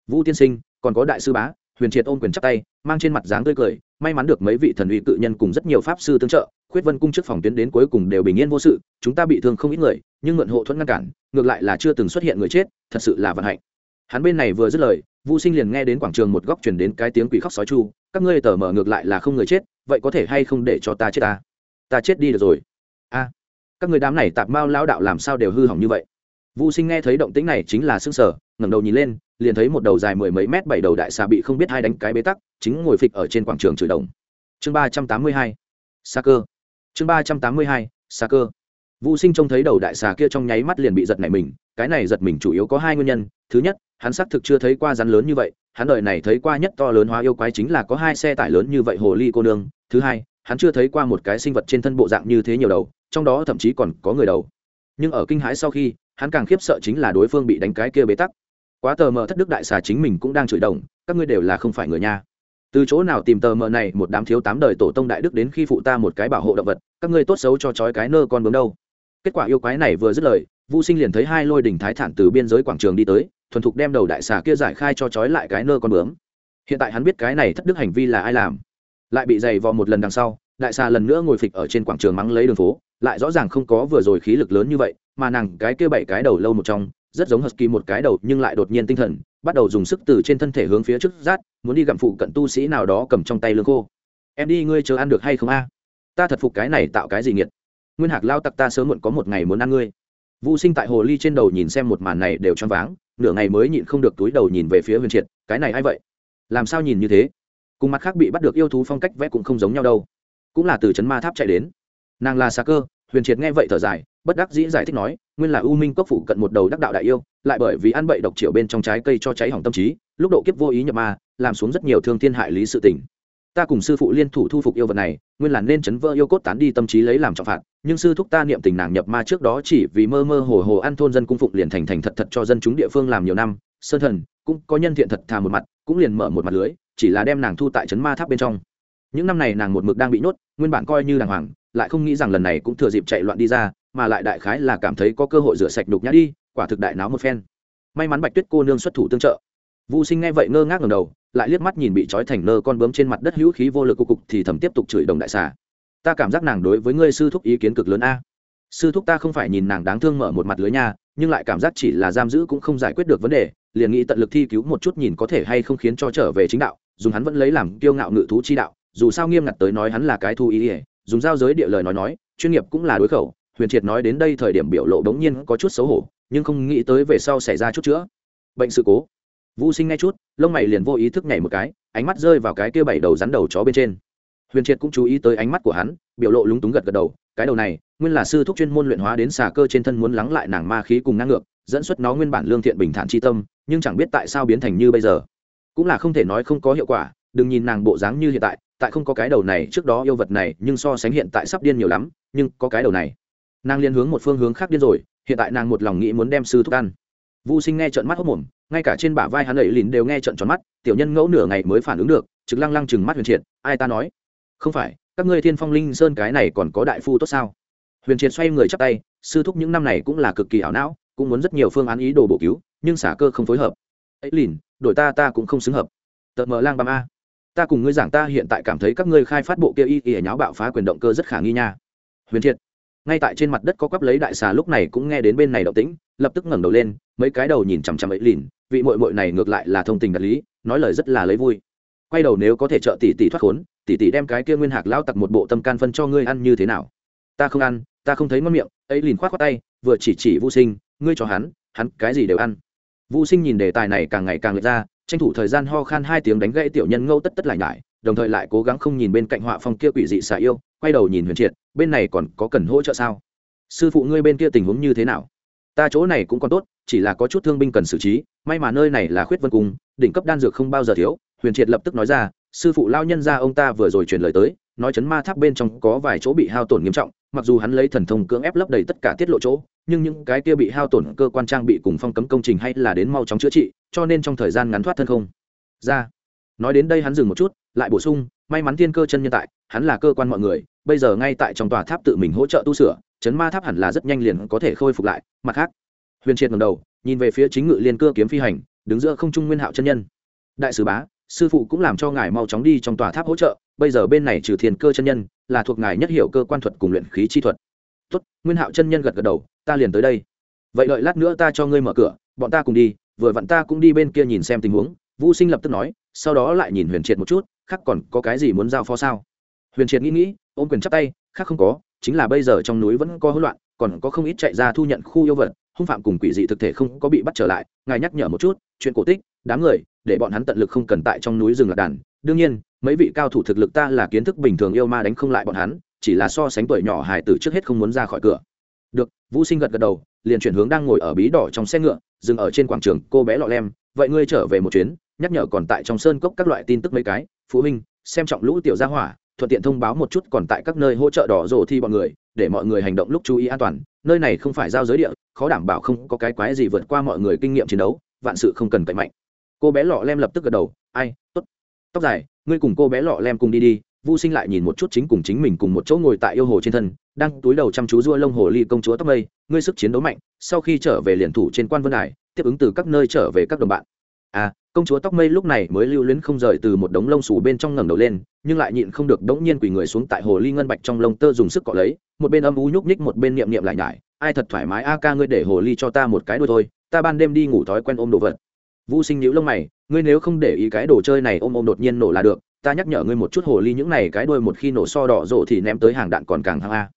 Vũ tiên sinh còn có đại sư bá huyền triệt ôm quyền chắc tay mang trên mặt dáng tươi cười may mắn được mấy vị thần uy cự nhân cùng rất nhiều pháp sư tương trợ khuyết vân cung trước phòng tuyến đến cuối cùng đều bình yên vô sự chúng ta bị thương không ít người nhưng mượn hộ thuẫn ngăn cản ngược lại là chưa từng xuất hiện người chết thật sự là vận hạnh hắn bên này vừa dứt lời Vu Sinh liền nghe đến quảng trường một góc truyền đến cái tiếng quỷ khóc sói chu, các ngươi tờ mở ngược lại là không người chết, vậy có thể hay không để cho ta chết ta? Ta chết đi được rồi. A, các người đám này tạp mao lão đạo làm sao đều hư hỏng như vậy? Vu Sinh nghe thấy động tĩnh này chính là xương sờ, ngẩng đầu nhìn lên, liền thấy một đầu dài mười mấy mét bảy đầu đại xà bị không biết hai đánh cái bế tắc, chính ngồi phịch ở trên quảng trường chửi đồng. Chương ba trăm tám mươi hai, Sa cơ. Chương ba trăm tám mươi hai, Sa cơ. Vu Sinh trông thấy đầu đại xà kia trong nháy mắt liền bị giật nảy mình, cái này giật mình chủ yếu có hai nguyên nhân, thứ nhất, hắn xác thực chưa thấy qua rắn lớn như vậy hắn đời này thấy qua nhất to lớn hóa yêu quái chính là có hai xe tải lớn như vậy hồ ly cô nương. Thứ hai hắn chưa thấy qua một cái sinh vật trên thân bộ dạng như thế nhiều đầu trong đó thậm chí còn có người đầu. Nhưng ở kinh hãi sau khi hắn càng khiếp sợ chính là đối phương bị đánh cái kia bế tắc. Quá tờ mờ thất đức đại xà chính mình cũng đang chửi đồng các ngươi đều là không phải người nha. Từ chỗ nào tìm tờ mờ này một đám thiếu tám đời tổ tông đại đức đến khi phụ ta một cái bảo hộ động vật các ngươi tốt xấu cho chói cái nơ con bướm đâu kết quả yêu quái này vừa dứt lời Vu Sinh liền thấy hai lôi đỉnh thái thản từ biên giới quảng trường đi tới, thuần thục đem đầu đại xà kia giải khai cho trói lại cái nơ con bướm. Hiện tại hắn biết cái này thất đức hành vi là ai làm, lại bị giày vò một lần đằng sau, đại xà lần nữa ngồi phịch ở trên quảng trường mắng lấy đường phố, lại rõ ràng không có vừa rồi khí lực lớn như vậy, mà nàng cái kia bảy cái đầu lâu một trong, rất giống husky một cái đầu nhưng lại đột nhiên tinh thần, bắt đầu dùng sức từ trên thân thể hướng phía trước rát, muốn đi gặm phụ cận tu sĩ nào đó cầm trong tay lương khô. Em đi ngươi chờ ăn được hay không a? Ta thật phục cái này tạo cái gì nghiệt. Nguyên Hạc lao tặc ta sớm muộn có một ngày muốn ăn ngươi Vu Sinh tại hồ ly trên đầu nhìn xem một màn này đều choáng váng, nửa ngày mới nhịn không được túi đầu nhìn về phía Huyền Triệt, cái này ai vậy? Làm sao nhìn như thế? Cùng mặt khác bị bắt được yêu thú phong cách vẽ cũng không giống nhau đâu. Cũng là từ chấn ma tháp chạy đến. Nàng là xa Cơ, Huyền Triệt nghe vậy thở dài, bất đắc dĩ giải thích nói, nguyên là U Minh cốc phủ cận một đầu đắc đạo đại yêu, lại bởi vì ăn bậy độc triệu bên trong trái cây cho cháy hỏng tâm trí, lúc độ kiếp vô ý nhập ma, làm xuống rất nhiều thương thiên hại lý sự tình ta cùng sư phụ liên thủ thu phục yêu vật này nguyên là nên chấn vỡ yêu cốt tán đi tâm trí lấy làm trọng phạt, nhưng sư thúc ta niệm tình nàng nhập ma trước đó chỉ vì mơ mơ hồ hồ ăn thôn dân cung phụng liền thành thành thật thật cho dân chúng địa phương làm nhiều năm, sơn thần, cũng có nhân thiện thật thà một mặt, cũng liền mở một mặt lưới, chỉ là đem nàng thu tại trấn ma tháp bên trong. Những năm này nàng một mực đang bị nhốt, nguyên bản coi như đàng hoàng, lại không nghĩ rằng lần này cũng thừa dịp chạy loạn đi ra, mà lại đại khái là cảm thấy có cơ hội rửa sạch đục nhã đi, quả thực đại náo một phen. May mắn bạch tuyết cô nương xuất thủ tương trợ Vu Sinh nghe vậy ngơ ngác ngẩng đầu, lại liếc mắt nhìn bị trói thành nơ con bướm trên mặt đất hữu khí vô lực cục cục thì thầm tiếp tục chửi đồng đại xà. Ta cảm giác nàng đối với ngươi sư thúc ý kiến cực lớn a. Sư thúc ta không phải nhìn nàng đáng thương mở một mặt lưới nha, nhưng lại cảm giác chỉ là giam giữ cũng không giải quyết được vấn đề, liền nghĩ tận lực thi cứu một chút nhìn có thể hay không khiến cho trở về chính đạo, dùng hắn vẫn lấy làm kiêu ngạo ngự thú chi đạo, dù sao nghiêm ngặt tới nói hắn là cái thu ý, ý dùng giao giới địa lời nói nói, chuyên nghiệp cũng là đối khẩu. Huyền Triệt nói đến đây thời điểm biểu lộ đống nhiên có chút xấu hổ, nhưng không nghĩ tới về sau xảy ra chút chữa. Bệnh sự cố vũ sinh ngay chút, lông mày liền vô ý thức nhảy một cái, ánh mắt rơi vào cái kia bảy đầu rắn đầu chó bên trên. Huyền triệt cũng chú ý tới ánh mắt của hắn, biểu lộ lúng túng gật gật đầu, cái đầu này, nguyên là sư thúc chuyên môn luyện hóa đến xà cơ trên thân muốn lắng lại nàng ma khí cùng năng ngược dẫn xuất nó nguyên bản lương thiện bình thản chi tâm, nhưng chẳng biết tại sao biến thành như bây giờ. Cũng là không thể nói không có hiệu quả, đừng nhìn nàng bộ dáng như hiện tại tại không có cái đầu này trước đó yêu vật này, nhưng so sánh hiện tại sắp điên nhiều lắm, nhưng có cái đầu này. Nàng liên hướng một phương hướng khác điên rồi, hiện tại nàng một lòng nghĩ muốn đem sư thúc ăn. Vu Sinh nghe trợn mắt hốt mồm, ngay cả trên bả vai hắn ấy lìn đều nghe trợn tròn mắt, tiểu nhân ngẫu nửa ngày mới phản ứng được, trực lăng lăng chừng mắt huyền triệt, ai ta nói? Không phải, các ngươi thiên phong linh sơn cái này còn có đại phu tốt sao? Huyền triệt xoay người chắp tay sư thúc những năm này cũng là cực kỳ ảo não cũng muốn rất nhiều phương án ý đồ bổ cứu nhưng xả cơ không phối hợp. Ấy lìn đổi ta ta cũng không xứng hợp. Tợt mờ lang băm a. Ta cùng ngươi giảng ta hiện tại cảm thấy các ngươi khai phát bộ kia y y nháo bạo phá quyền động cơ rất khả nghi nha. Huyền triệt ngay tại trên mặt đất có quắp lấy đại xà lúc này cũng nghe đến bên này động tĩnh lập tức ngẩng đầu lên, mấy cái đầu nhìn chằm chằm ấy lìn vị mội mội này ngược lại là thông tình đạt lý, nói lời rất là lấy vui. Quay đầu nếu có thể trợ tỷ tỷ thoát khốn, tỷ tỷ đem cái kia nguyên hạc lao tặc một bộ tâm can phân cho ngươi ăn như thế nào? Ta không ăn, ta không thấy ngon miệng, ấy lìn khoát khoát tay, vừa chỉ chỉ vô sinh, ngươi cho hắn hắn cái gì đều ăn. Vô sinh nhìn đề tài này càng ngày càng lệch ra, tranh thủ thời gian ho khan hai tiếng đánh gãy tiểu nhân ngâu tất tất lại nhải, đồng thời lại cố gắng không nhìn bên cạnh họa phong kia quỷ dị xà yêu, quay đầu nhìn huyền triệt, bên này còn có cần hỗ trợ sao? Sư phụ ngươi bên kia tình huống như thế nào? Ta chỗ này cũng còn tốt, chỉ là có chút thương binh cần xử trí, may mà nơi này là khuyết vân cung, đỉnh cấp đan dược không bao giờ thiếu, huyền triệt lập tức nói ra, sư phụ lao nhân ra ông ta vừa rồi truyền lời tới, nói chấn ma tháp bên trong có vài chỗ bị hao tổn nghiêm trọng, mặc dù hắn lấy thần thông cưỡng ép lấp đầy tất cả tiết lộ chỗ, nhưng những cái kia bị hao tổn cơ quan trang bị cùng phong cấm công trình hay là đến mau chóng chữa trị, cho nên trong thời gian ngắn thoát thân không. Ra. Nói đến đây hắn dừng một chút, lại bổ sung, may mắn thiên cơ chân nhân tại, hắn là cơ quan mọi người, bây giờ ngay tại trong tòa tháp tự mình hỗ trợ tu sửa chấn ma tháp hẳn là rất nhanh liền có thể khôi phục lại, mặt khác, huyền triệt ngầm đầu, nhìn về phía chính ngự liên cơ kiếm phi hành, đứng giữa không trung nguyên hạo chân nhân. Đại sứ bá, sư phụ cũng làm cho ngài mau chóng đi trong tòa tháp hỗ trợ, bây giờ bên này trừ thiền cơ chân nhân, là thuộc ngài nhất hiểu cơ quan thuật cùng luyện khí chi thuật. Tốt, nguyên hạo chân nhân gật gật đầu, ta liền tới đây. Vậy đợi lát nữa ta cho ngươi mở cửa, bọn ta cùng đi, vừa vặn ta cũng đi bên kia nhìn xem tình huống. Vũ sinh lập tức nói, sau đó lại nhìn huyền triệt một chút, khác còn có cái gì muốn giao phó sao? Huyền triệt nghĩ nghĩ, ôm quyền chắp tay, khác không có chính là bây giờ trong núi vẫn có hỗn loạn, còn có không ít chạy ra thu nhận khu yêu vật, hung phạm cùng quỷ dị thực thể không có bị bắt trở lại, ngài nhắc nhở một chút, chuyện cổ tích, đám người, để bọn hắn tận lực không cần tại trong núi rừng lạc đàn. Đương nhiên, mấy vị cao thủ thực lực ta là kiến thức bình thường yêu ma đánh không lại bọn hắn, chỉ là so sánh tuổi nhỏ hài tử trước hết không muốn ra khỏi cửa. Được, vũ sinh gật gật đầu, liền chuyển hướng đang ngồi ở bí đỏ trong xe ngựa, dừng ở trên quảng trường, cô bé lọ lem, vậy ngươi trở về một chuyến, nhắc nhở còn tại trong sơn cốc các loại tin tức mấy cái, phụ huynh, xem trọng lũ tiểu gia hỏa thuận tiện thông báo một chút còn tại các nơi hỗ trợ đỏ rổ thi bọn người, để mọi người hành động lúc chú ý an toàn. Nơi này không phải giao giới địa, khó đảm bảo không có cái quái gì vượt qua mọi người kinh nghiệm chiến đấu, vạn sự không cần cậy mạnh. Cô bé lọ lem lập tức gật đầu, ai, tốt. Tóc dài, ngươi cùng cô bé lọ lem cùng đi đi. Vu sinh lại nhìn một chút chính cùng chính mình cùng một chỗ ngồi tại yêu hồ trên thân, đang túi đầu chăm chú dua lông hồ ly công chúa tóc mây. Ngươi sức chiến đấu mạnh, sau khi trở về liền thủ trên quan vân đài, tiếp ứng từ các nơi trở về các đồng bạn. À công chúa tóc mây lúc này mới lưu luyến không rời từ một đống lông xù bên trong ngẩng đầu lên, nhưng lại nhịn không được đống nhiên quỳ người xuống tại hồ ly ngân bạch trong lông tơ dùng sức cọ lấy, một bên âm u nhúc nhích một bên niệm niệm lại nhải, ai thật thoải mái, a ca ngươi để hồ ly cho ta một cái đôi thôi, ta ban đêm đi ngủ thói quen ôm đồ vật. Vũ sinh nhíu lông mày, ngươi nếu không để ý cái đồ chơi này ôm ôm đột nhiên nổ là được, ta nhắc nhở ngươi một chút hồ ly những này cái đuôi một khi nổ so đỏ rộ thì ném tới hàng đạn còn càng hăng a.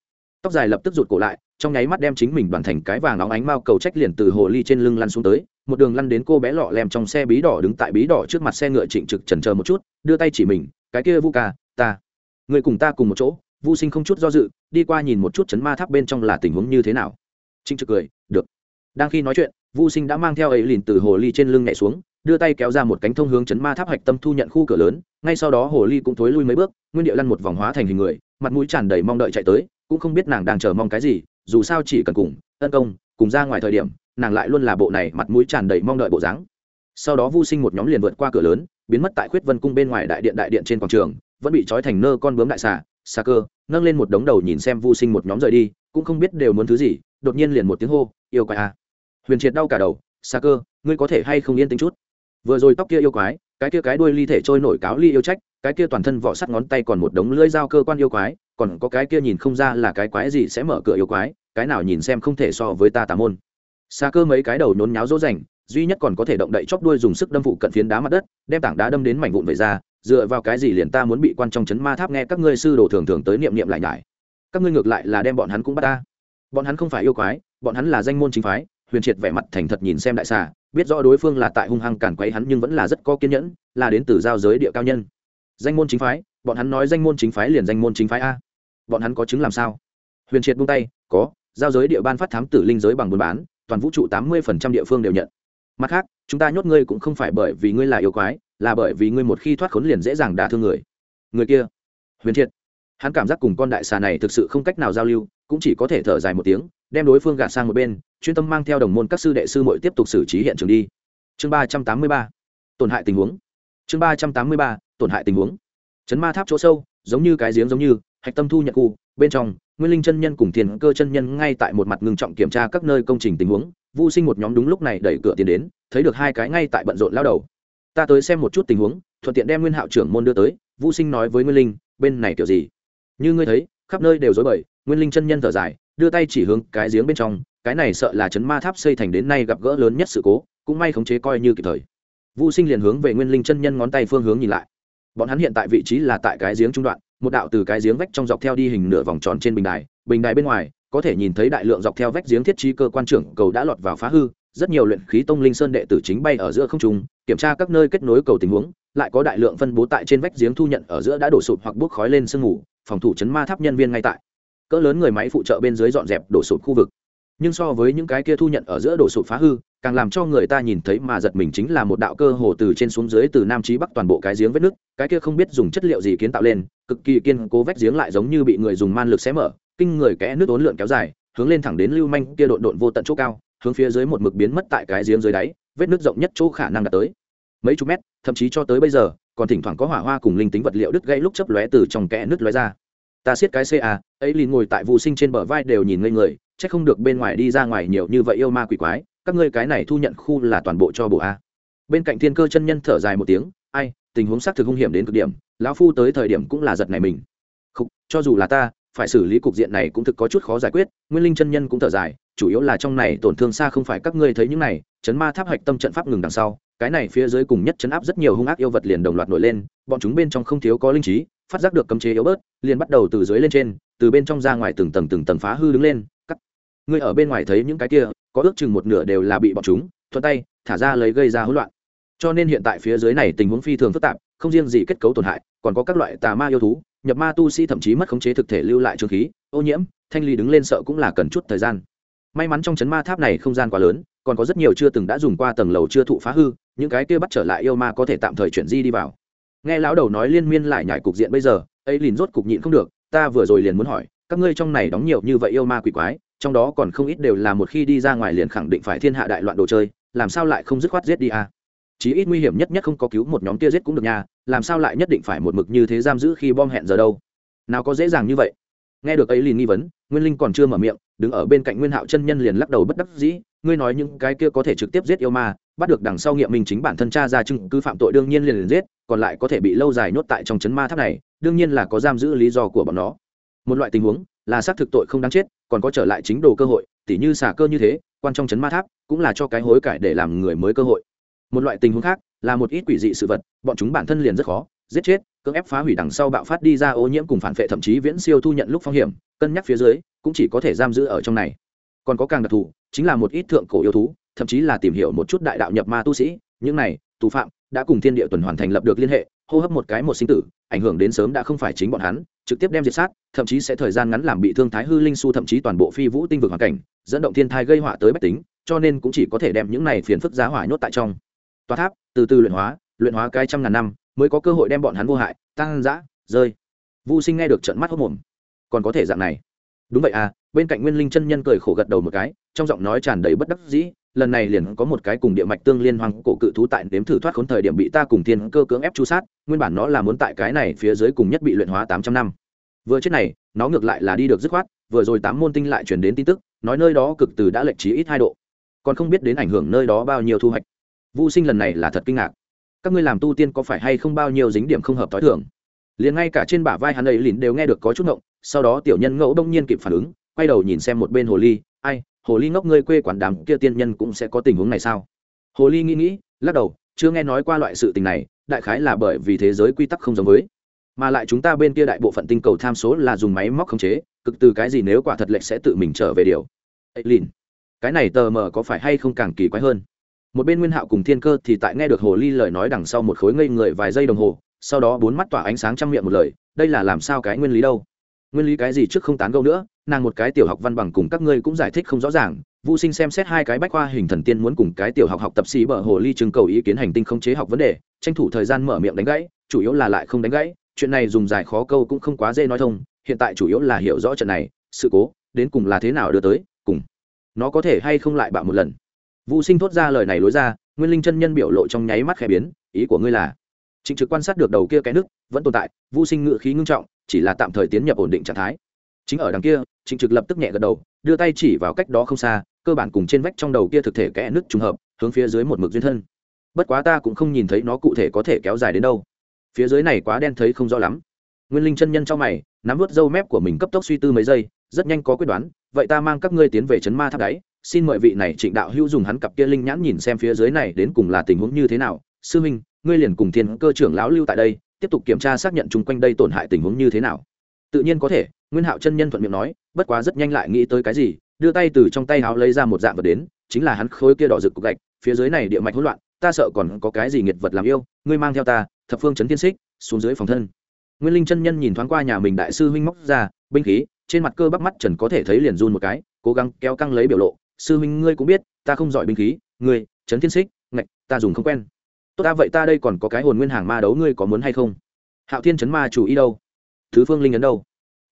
Tóc dài lập tức rụt cổ lại trong nháy mắt đem chính mình đoàn thành cái vàng óng ánh mao cầu trách liền từ hồ ly trên lưng lăn xuống tới, một đường lăn đến cô bé lọ lem trong xe bí đỏ đứng tại bí đỏ trước mặt xe ngựa trịnh trực trần chờ một chút, đưa tay chỉ mình, cái kia vu ca, ta, người cùng ta cùng một chỗ. Vu sinh không chút do dự, đi qua nhìn một chút chấn ma tháp bên trong là tình huống như thế nào. Trịnh trực cười, được. Đang khi nói chuyện, vu sinh đã mang theo ấy lìn từ hồ ly trên lưng nhảy xuống, đưa tay kéo ra một cánh thông hướng chấn ma tháp hạch tâm thu nhận khu cửa lớn, ngay sau đó hồ ly cũng thối lui mấy bước, nguyên điệu lăn một vòng hóa thành hình người, mặt mũi tràn đầy mong đợi chạy tới, cũng không biết nàng đang chờ mong cái gì dù sao chỉ cần cùng tấn công, cùng ra ngoài thời điểm, nàng lại luôn là bộ này mặt mũi tràn đầy mong đợi bộ dáng. Sau đó vu sinh một nhóm liền vượt qua cửa lớn, biến mất tại khuyết vân cung bên ngoài đại điện đại điện trên quảng trường, vẫn bị trói thành nơ con bướm đại xà xà cơ, nâng lên một đống đầu nhìn xem vu sinh một nhóm rời đi, cũng không biết đều muốn thứ gì, đột nhiên liền một tiếng hô, yêu quái a huyền triệt đau cả đầu, xà cơ, ngươi có thể hay không yên tĩnh chút? Vừa rồi tóc kia yêu quái, cái kia cái đuôi ly thể trôi nổi cáo ly yêu trách, cái kia toàn thân vỏ sắt ngón tay còn một đống lưỡi dao cơ quan yêu quái còn có cái kia nhìn không ra là cái quái gì sẽ mở cửa yêu quái, cái nào nhìn xem không thể so với ta tà môn. Xa cơ mấy cái đầu nhốn nháo dỗ dành, duy nhất còn có thể động đậy chóp đuôi dùng sức đâm phụ cận phiến đá mặt đất, đem tảng đá đâm đến mảnh vụn về ra, dựa vào cái gì liền ta muốn bị quan trong chấn ma tháp nghe các ngươi sư đồ thường thường tới niệm niệm lại nhải. Các ngươi ngược lại là đem bọn hắn cũng bắt ta. Bọn hắn không phải yêu quái, bọn hắn là danh môn chính phái, huyền triệt vẻ mặt thành thật nhìn xem đại xà, biết rõ đối phương là tại hung hăng cản quấy hắn nhưng vẫn là rất có kiên nhẫn, là đến từ giao giới địa cao nhân. Danh môn chính phái, bọn hắn nói danh môn chính phái liền danh môn chính phái a bọn hắn có chứng làm sao? Huyền triệt buông tay, có, giao giới địa ban phát thám tử linh giới bằng buôn bán, toàn vũ trụ tám mươi phần trăm địa phương đều nhận. Mặt khác, chúng ta nhốt ngươi cũng không phải bởi vì ngươi là yêu quái, là bởi vì ngươi một khi thoát khốn liền dễ dàng đả thương người. Người kia? Huyền triệt. Hắn cảm giác cùng con đại xà này thực sự không cách nào giao lưu, cũng chỉ có thể thở dài một tiếng, đem đối phương gạt sang một bên, chuyên tâm mang theo đồng môn các sư đệ sư mội tiếp tục xử trí hiện trường đi. Chương ba trăm tám mươi ba. Tổn hại tình huống. Chương ba trăm tám mươi ba, tổn hại tình huống. Chấn ma tháp chỗ sâu, giống như cái giếng giống như hạch tâm thu nhận khu, bên trong, nguyên linh chân nhân cùng thiền cơ chân nhân ngay tại một mặt ngừng trọng kiểm tra các nơi công trình tình huống vô sinh một nhóm đúng lúc này đẩy cửa tiến đến, thấy được hai cái ngay tại bận rộn lao đầu. Ta tới xem một chút tình huống, thuận tiện đem nguyên hạo trưởng môn đưa tới. Vô sinh nói với nguyên linh, bên này kiểu gì? Như ngươi thấy, khắp nơi đều dối bời. Nguyên linh chân nhân thở dài, đưa tay chỉ hướng cái giếng bên trong, cái này sợ là chấn ma tháp xây thành đến nay gặp gỡ lớn nhất sự cố, cũng may khống chế coi như kịp thời. Vô sinh liền hướng về nguyên linh chân nhân ngón tay phương hướng nhìn lại bọn hắn hiện tại vị trí là tại cái giếng trung đoạn, một đạo từ cái giếng vách trong dọc theo đi hình nửa vòng tròn trên bình đài bình đài bên ngoài, có thể nhìn thấy đại lượng dọc theo vách giếng thiết trí cơ quan trưởng cầu đã lọt vào phá hư, rất nhiều luyện khí tông linh sơn đệ tử chính bay ở giữa không trung, kiểm tra các nơi kết nối cầu tình huống, lại có đại lượng phân bố tại trên vách giếng thu nhận ở giữa đã đổ sụp hoặc bốc khói lên sương mù, phòng thủ chấn ma tháp nhân viên ngay tại. Cỡ lớn người máy phụ trợ bên dưới dọn dẹp đổ sụp khu vực nhưng so với những cái kia thu nhận ở giữa đổ sụp phá hư, càng làm cho người ta nhìn thấy mà giật mình chính là một đạo cơ hồ từ trên xuống dưới từ nam chí bắc toàn bộ cái giếng vết nước, cái kia không biết dùng chất liệu gì kiến tạo lên, cực kỳ kiên cố vách giếng lại giống như bị người dùng man lực xé mở, kinh người kẽ nước ốn lượn kéo dài, hướng lên thẳng đến lưu manh kia độn độn vô tận chỗ cao, hướng phía dưới một mực biến mất tại cái giếng dưới đáy, vết nước rộng nhất chỗ khả năng đạt tới. Mấy chục mét, thậm chí cho tới bây giờ, còn thỉnh thoảng có hỏa hoa cùng linh tính vật liệu đứt gãy lúc chớp lóe từ trong kẽ nước lóe ra. Ta siết cái ca ấy liền ngồi tại vụ sinh trên bờ vai đều nhìn ngây người chắc không được bên ngoài đi ra ngoài nhiều như vậy yêu ma quỷ quái, các ngươi cái này thu nhận khu là toàn bộ cho bộ a. Bên cạnh thiên cơ chân nhân thở dài một tiếng, ai, tình huống xác thực hung hiểm đến cực điểm, lão phu tới thời điểm cũng là giật này mình. Không cho dù là ta, phải xử lý cục diện này cũng thực có chút khó giải quyết, nguyên linh chân nhân cũng thở dài, chủ yếu là trong này tổn thương xa không phải các ngươi thấy những này, chấn ma tháp hạch tâm trận pháp ngừng đằng sau, cái này phía dưới cùng nhất chấn áp rất nhiều hung ác yêu vật liền đồng loạt nổi lên, bọn chúng bên trong không thiếu có linh trí, phát giác được cấm chế yếu bớt, liền bắt đầu từ dưới lên trên, từ bên trong ra ngoài từng tầng từng tầng phá hư đứng lên ngươi ở bên ngoài thấy những cái kia, có ước chừng một nửa đều là bị bọn chúng, thuận tay, thả ra lấy gây ra hỗn loạn. Cho nên hiện tại phía dưới này tình huống phi thường phức tạp, không riêng gì kết cấu tổn hại, còn có các loại tà ma yêu thú, nhập ma tu sĩ thậm chí mất khống chế thực thể lưu lại trường khí, ô nhiễm, thanh lý đứng lên sợ cũng là cần chút thời gian. May mắn trong chấn ma tháp này không gian quá lớn, còn có rất nhiều chưa từng đã dùng qua tầng lầu chưa thụ phá hư, những cái kia bắt trở lại yêu ma có thể tạm thời chuyển di đi vào. Nghe lão đầu nói liên miên lại nhải cục diện bây giờ, ấy liền rốt cục nhịn không được, ta vừa rồi liền muốn hỏi, các ngươi trong này đóng nhiều như vậy yêu ma quỷ quái? Trong đó còn không ít đều là một khi đi ra ngoài liền khẳng định phải thiên hạ đại loạn đồ chơi, làm sao lại không dứt khoát giết đi à? chí ít nguy hiểm nhất nhất không có cứu một nhóm kia giết cũng được nha, làm sao lại nhất định phải một mực như thế giam giữ khi bom hẹn giờ đâu? Nào có dễ dàng như vậy. Nghe được ấy liền nghi vấn, nguyên linh còn chưa mở miệng, đứng ở bên cạnh nguyên hạo chân nhân liền lắc đầu bất đắc dĩ, ngươi nói những cái kia có thể trực tiếp giết yêu ma, bắt được đằng sau nghiệm mình chính bản thân cha ra chứng cứ phạm tội đương nhiên liền liền giết, còn lại có thể bị lâu dài nhốt tại trong chấn ma tháp này, đương nhiên là có giam giữ lý do của bọn nó. Một loại tình huống là xác thực tội không đáng chết, còn có trở lại chính đồ cơ hội, tỉ như xả cơ như thế, quan trong chấn ma tháp, cũng là cho cái hối cải để làm người mới cơ hội. Một loại tình huống khác, là một ít quỷ dị sự vật, bọn chúng bản thân liền rất khó, giết chết, cưỡng ép phá hủy đằng sau bạo phát đi ra ô nhiễm cùng phản vệ, thậm chí viễn siêu thu nhận lúc phong hiểm, cân nhắc phía dưới, cũng chỉ có thể giam giữ ở trong này. Còn có càng đặc thù, chính là một ít thượng cổ yêu thú, thậm chí là tìm hiểu một chút đại đạo nhập ma tu sĩ, những này, tù phạm, đã cùng thiên địa tuần hoàn thành lập được liên hệ, hô hấp một cái một sinh tử, ảnh hưởng đến sớm đã không phải chính bọn hắn trực tiếp đem diệt sát, thậm chí sẽ thời gian ngắn làm bị thương thái hư linh su, thậm chí toàn bộ phi vũ tinh vực hoàn cảnh, dẫn động thiên thai gây họa tới bách tính, cho nên cũng chỉ có thể đem những này phiền phức giá hỏa nhốt tại trong. Tòa tháp, từ từ luyện hóa luyện hóa cái trăm ngàn năm, mới có cơ hội đem bọn hắn vô hại tăng dã rơi. Vô sinh nghe được trận mắt hốc mồm còn có thể dạng này. Đúng vậy à bên cạnh nguyên linh chân nhân cười khổ gật đầu một cái, trong giọng nói tràn đầy bất đắc dĩ lần này liền có một cái cùng địa mạch tương liên hoang cổ cự thú tại nếm thử thoát khốn thời điểm bị ta cùng thiên cơ cưỡng ép chu sát, nguyên bản nó là muốn tại cái này phía dưới cùng nhất bị luyện hóa tám trăm năm. Vừa chết này, nó ngược lại là đi được dứt khoát, vừa rồi tám môn tinh lại chuyển đến tin tức, nói nơi đó cực từ đã lệch trí ít hai độ. Còn không biết đến ảnh hưởng nơi đó bao nhiêu thu hoạch. Vô sinh lần này là thật kinh ngạc. Các ngươi làm tu tiên có phải hay không bao nhiêu dính điểm không hợp t h i thường? Liền ngay cả trên bả vai hắn ấy lìn đều nghe được có chút ngộng, sau đó tiểu nhân ngẫu đông nhiên kịp phản ứng, quay đầu nhìn xem một bên hồ ly, ai hồ ly ngốc ngươi quê quán đám kia tiên nhân cũng sẽ có tình huống này sao? Hồ ly nghĩ nghĩ, lắc đầu, chưa nghe nói qua loại sự tình này, đại khái là bởi vì thế giới quy tắc không giống với. Mà lại chúng ta bên kia đại bộ phận tinh cầu tham số là dùng máy móc khống chế, cực từ cái gì nếu quả thật lệch sẽ tự mình trở về điều. Ấy lìn, cái này tờ mờ có phải hay không càng kỳ quái hơn? Một bên nguyên hạo cùng thiên cơ thì tại nghe được hồ ly lời nói đằng sau một khối ngây người vài giây đồng hồ, sau đó bốn mắt tỏa ánh sáng trong miệng một lời, đây là làm sao cái nguyên lý đâu? Nguyên lý cái gì trước không tán gẫu nữa, nàng một cái tiểu học văn bằng cùng các ngươi cũng giải thích không rõ ràng vũ sinh xem xét hai cái bách khoa hình thần tiên muốn cùng cái tiểu học học tập sĩ bờ hồ ly trưng cầu ý kiến hành tinh không chế học vấn đề, tranh thủ thời gian mở miệng đánh gãy, chủ yếu là lại không đánh gãy, chuyện này dùng dài khó câu cũng không quá dễ nói thông, hiện tại chủ yếu là hiểu rõ trận này, sự cố, đến cùng là thế nào đưa tới, cùng nó có thể hay không lại bạo một lần. Vũ sinh thốt ra lời này lối ra, nguyên linh chân nhân biểu lộ trong nháy mắt khẽ biến, ý của ngươi là trịnh trực quan sát được đầu kia cái nước, vẫn tồn tại Vu sinh Ngựa khí ngưng trọng, chỉ là tạm thời tiến nhập ổn định trạng thái. Chính ở đằng kia, trịnh trực lập tức nhẹ gật đầu, đưa tay chỉ vào cách đó không xa, cơ bản cùng trên vách trong đầu kia thực thể kẽ nước trùng hợp, hướng phía dưới một mực duyên thân. Bất quá ta cũng không nhìn thấy nó cụ thể có thể kéo dài đến đâu. Phía dưới này quá đen thấy không rõ lắm. Nguyên linh chân nhân trong mày, nắm vớt râu mép của mình cấp tốc suy tư mấy giây, rất nhanh có quyết đoán, vậy ta mang các ngươi tiến về chấn ma tháp đáy, xin mời vị này trịnh đạo hữu dùng hắn cặp kia linh nhãn nhìn xem phía dưới này đến cùng là tình huống như thế nào. Sư minh ngươi liền cùng thiên cơ trưởng lão lưu tại đây, tiếp tục kiểm tra xác nhận chung quanh đây tổn hại tình huống như thế nào. Tự nhiên có thể, nguyên hạo chân nhân thuận miệng nói, bất quá rất nhanh lại nghĩ tới cái gì, đưa tay từ trong tay háo lấy ra một dạng vật đến, chính là hắn khối kia đỏ rực cục gạch, phía dưới này địa mạch hỗn loạn, ta sợ còn có cái gì nghiệt vật làm yêu, ngươi mang theo ta, thập phương chấn thiên xích, xuống dưới phòng thân. Nguyên linh chân nhân nhìn thoáng qua nhà mình đại sư huynh móc ra, binh khí, trên mặt cơ bắp mắt trần có thể thấy liền run một cái, cố gắng kéo căng lấy biểu lộ, sư huynh ngươi cũng biết, ta không giỏi binh khí, ngươi, chấn thiên xích, ngạch, ta dùng không quen tốt ta, vậy ta đây còn có cái hồn nguyên hàng ma đấu, ngươi có muốn hay không? Hạo thiên chấn ma chủ y đâu? Thứ phương linh ấn đâu?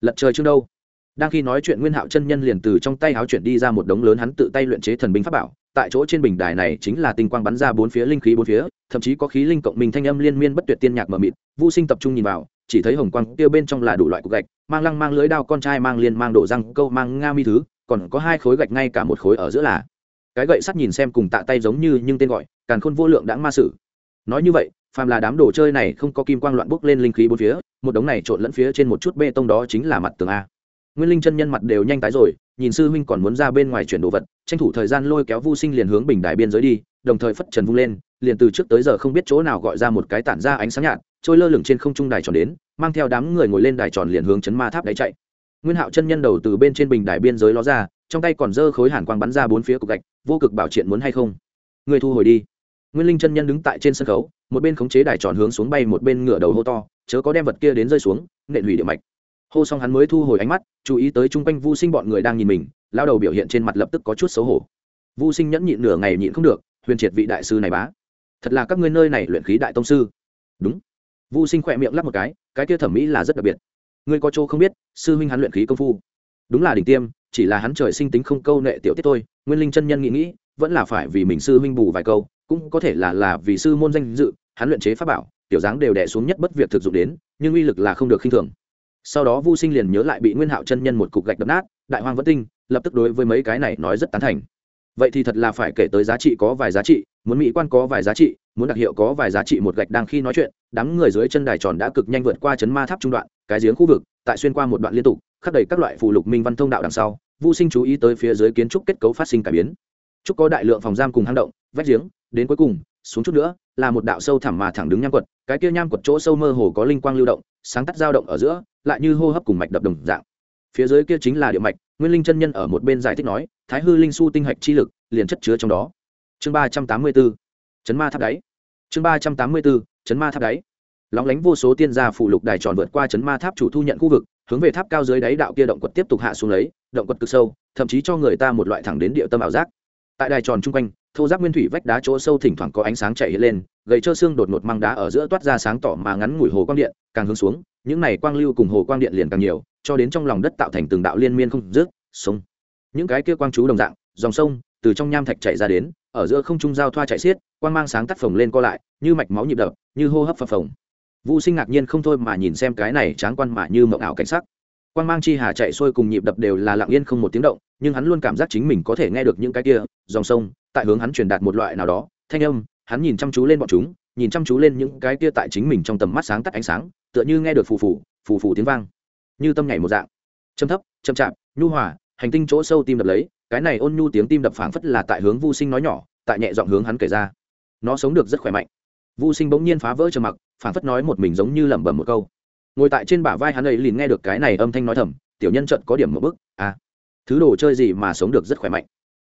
Lật trời chương đâu? Đang khi nói chuyện, nguyên hạo chân nhân liền từ trong tay háo chuyển đi ra một đống lớn, hắn tự tay luyện chế thần binh pháp bảo. Tại chỗ trên bình đài này chính là tinh quang bắn ra bốn phía linh khí bốn phía, thậm chí có khí linh cộng minh thanh âm liên miên bất tuyệt tiên nhạc mờ mịt. Vô sinh tập trung nhìn vào, chỉ thấy hồng quang tiêu bên trong là đủ loại cục gạch, mang lăng, mang lưới đao, con trai mang liên, mang đổ răng, câu, mang nga mi thứ, còn có hai khối gạch ngay cả một khối ở giữa là. Cái gậy sắt nhìn xem cùng tạ tay giống như, nhưng tên gọi, càn khôn vô lượng đã ma sử nói như vậy, phàm là đám đồ chơi này không có kim quang loạn bốc lên linh khí bốn phía, một đống này trộn lẫn phía trên một chút bê tông đó chính là mặt tường a. Nguyên linh chân nhân mặt đều nhanh tái rồi, nhìn sư huynh còn muốn ra bên ngoài chuyển đồ vật, tranh thủ thời gian lôi kéo vu sinh liền hướng bình đài biên giới đi, đồng thời phất trần vung lên, liền từ trước tới giờ không biết chỗ nào gọi ra một cái tản ra ánh sáng nhạt, trôi lơ lửng trên không trung đài tròn đến, mang theo đám người ngồi lên đài tròn liền hướng chấn ma tháp đáy chạy. Nguyên hạo chân nhân đầu từ bên trên bình đài biên giới ló ra, trong tay còn dơ khối hàn quang bắn ra bốn phía cục gạch, vô cực bảo triện muốn hay không? Người thu hồi đi nguyên linh chân nhân đứng tại trên sân khấu, một bên khống chế đài tròn hướng xuống bay, một bên ngửa đầu hô to, chớ có đem vật kia đến rơi xuống, nện hủy địa mạch. Hô xong hắn mới thu hồi ánh mắt, chú ý tới chung quanh vu sinh bọn người đang nhìn mình, lao đầu biểu hiện trên mặt lập tức có chút xấu hổ. Vu sinh nhẫn nhịn nửa ngày nhịn không được, huyền triệt vị đại sư này bá. Thật là các ngươi nơi này luyện khí đại tông sư. Đúng. Vu sinh khỏe miệng lắp một cái cái kia thẩm mỹ là rất đặc biệt. Ngươi có chỗ không biết, sư huynh hắn luyện khí công phu. Đúng là đỉnh tiêm, chỉ là hắn trời sinh tính không câu nệ tiểu tiết thôi, nguyên linh chân nhân nghĩ nghĩ, vẫn là phải vì mình sư huynh bù vài câu cũng có thể là là vì sư môn danh dự, hắn luyện chế pháp bảo tiểu dáng đều đẻ xuống nhất bất việc thực dụng đến, nhưng uy lực là không được khinh thường. Sau đó vu sinh liền nhớ lại bị nguyên hạo chân nhân một cục gạch đập nát, đại hoang vẫn tinh, lập tức đối với mấy cái này nói rất tán thành. Vậy thì thật là phải kể tới giá trị có vài giá trị, muốn mỹ quan có vài giá trị, muốn đặc hiệu có vài giá trị một gạch đang khi nói chuyện, đám người dưới chân đài tròn đã cực nhanh vượt qua chấn ma tháp trung đoạn, cái giếng khu vực, tại xuyên qua một đoạn liên tục, khắc đầy các loại phụ lục minh văn thông đạo đằng sau vô sinh chú ý tới phía dưới kiến trúc kết cấu phát sinh cải biến. Chúc có đại lượng phòng giam cùng hang động, vách giếng, đến cuối cùng, xuống chút nữa, là một đạo sâu thẳm mà thẳng đứng nham quật, cái kia nham quật chỗ sâu mơ hồ có linh quang lưu động, sáng tắt dao động ở giữa, lại như hô hấp cùng mạch đập đồng dạng. Phía dưới kia chính là địa mạch, nguyên linh chân nhân ở một bên giải thích nói, thái hư linh su tinh hạch chi lực, liền chất chứa trong đó. Chương ba trăm tám mươi bốn, chấn ma tháp đáy. Chương ba trăm tám mươi bốn, chấn ma tháp đáy. Lóng lánh vô số tiên gia phụ lục đài tròn vượt qua chấn ma tháp chủ thu nhận khu vực, hướng về tháp cao dưới đáy đạo kia động quật tiếp tục hạ xuống lấy, động quật cực sâu, thậm chí cho người ta một loại thẳng đến địa tâm ảo giác tại đài tròn chung quanh, thô giáp nguyên thủy vách đá chỗ sâu thỉnh thoảng có ánh sáng chạy lên, gầy trơ xương đột ngột mang đá ở giữa toát ra sáng tỏ mà ngắn ngủi hồ quang điện, càng hướng xuống, những này quang lưu cùng hồ quang điện liền càng nhiều, cho đến trong lòng đất tạo thành từng đạo liên miên không dứt, sông. Những cái kia quang chú đồng dạng, dòng sông, từ trong nham thạch chạy ra đến, ở giữa không trung giao thoa chạy xiết, quang mang sáng tắt phồng lên co lại, như mạch máu nhịp đập, như hô hấp phập phồng. Vũ sinh ngạc nhiên không thôi mà nhìn xem cái này tráng quan mà như mộng ảo cảnh sắc quang mang chi hà chạy xuôi cùng nhịp đập đều là lặng yên không một tiếng động, nhưng hắn luôn cảm giác chính mình có thể nghe được những cái kia, dòng sông, tại hướng hắn truyền đạt một loại nào đó, thanh âm, hắn nhìn chăm chú lên bọn chúng, nhìn chăm chú lên những cái kia tại chính mình trong tầm mắt sáng tắt ánh sáng, tựa như nghe được phù phù phù phù tiếng vang. Như tâm nhảy một dạng. Châm thấp châm chạm nhu hòa, hành tinh chỗ sâu tim đập lấy, cái này ôn nhu tiếng tim đập phảng phất là tại hướng vô sinh nói nhỏ, tại nhẹ dọn hướng hắn kể ra. Nó sống được rất khỏe mạnh. Vô sinh bỗng nhiên phá vỡ trầm mặc, phảng phất nói một mình giống như lẩm bẩm một câu ngồi tại trên bả vai hắn ấy liền nghe được cái này âm thanh nói thầm, tiểu nhân trận có điểm một bức à thứ đồ chơi gì mà sống được rất khỏe mạnh.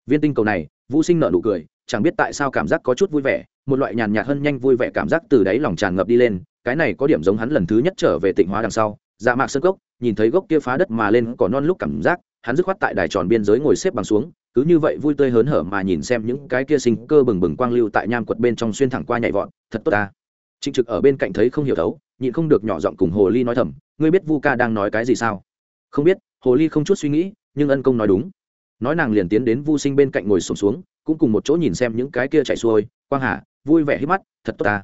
Viên tinh cầu này, vũ sinh nợ nụ cười, chẳng biết tại sao cảm giác có chút vui vẻ, một loại nhàn nhạt hơn nhanh vui vẻ cảm giác từ đáy lòng tràn ngập đi lên, cái này có điểm giống hắn lần thứ nhất trở về tịnh hóa đằng sau dạ mạc sơn gốc nhìn thấy gốc kia phá đất mà lên có non lúc cảm giác, hắn dứt khoát tại đài tròn biên giới ngồi xếp bằng xuống, cứ như vậy vui tươi hớn hở mà nhìn xem những cái kia sinh cơ bừng bừng quang lưu tại nham quật bên trong xuyên thẳng qua nhảy vọt, thật tốt ta. Trịnh trực ở bên cạnh thấy không hiểu thấu nhịn không được nhỏ giọng cùng hồ ly nói thầm ngươi biết vu ca đang nói cái gì sao? Không biết. Hồ ly không chút suy nghĩ nhưng ân công nói đúng. Nói nàng liền tiến đến vu sinh bên cạnh ngồi sụp xuống, xuống cũng cùng một chỗ nhìn xem những cái kia chạy xuôi. Quang hà vui vẻ hít mắt thật tốt ta.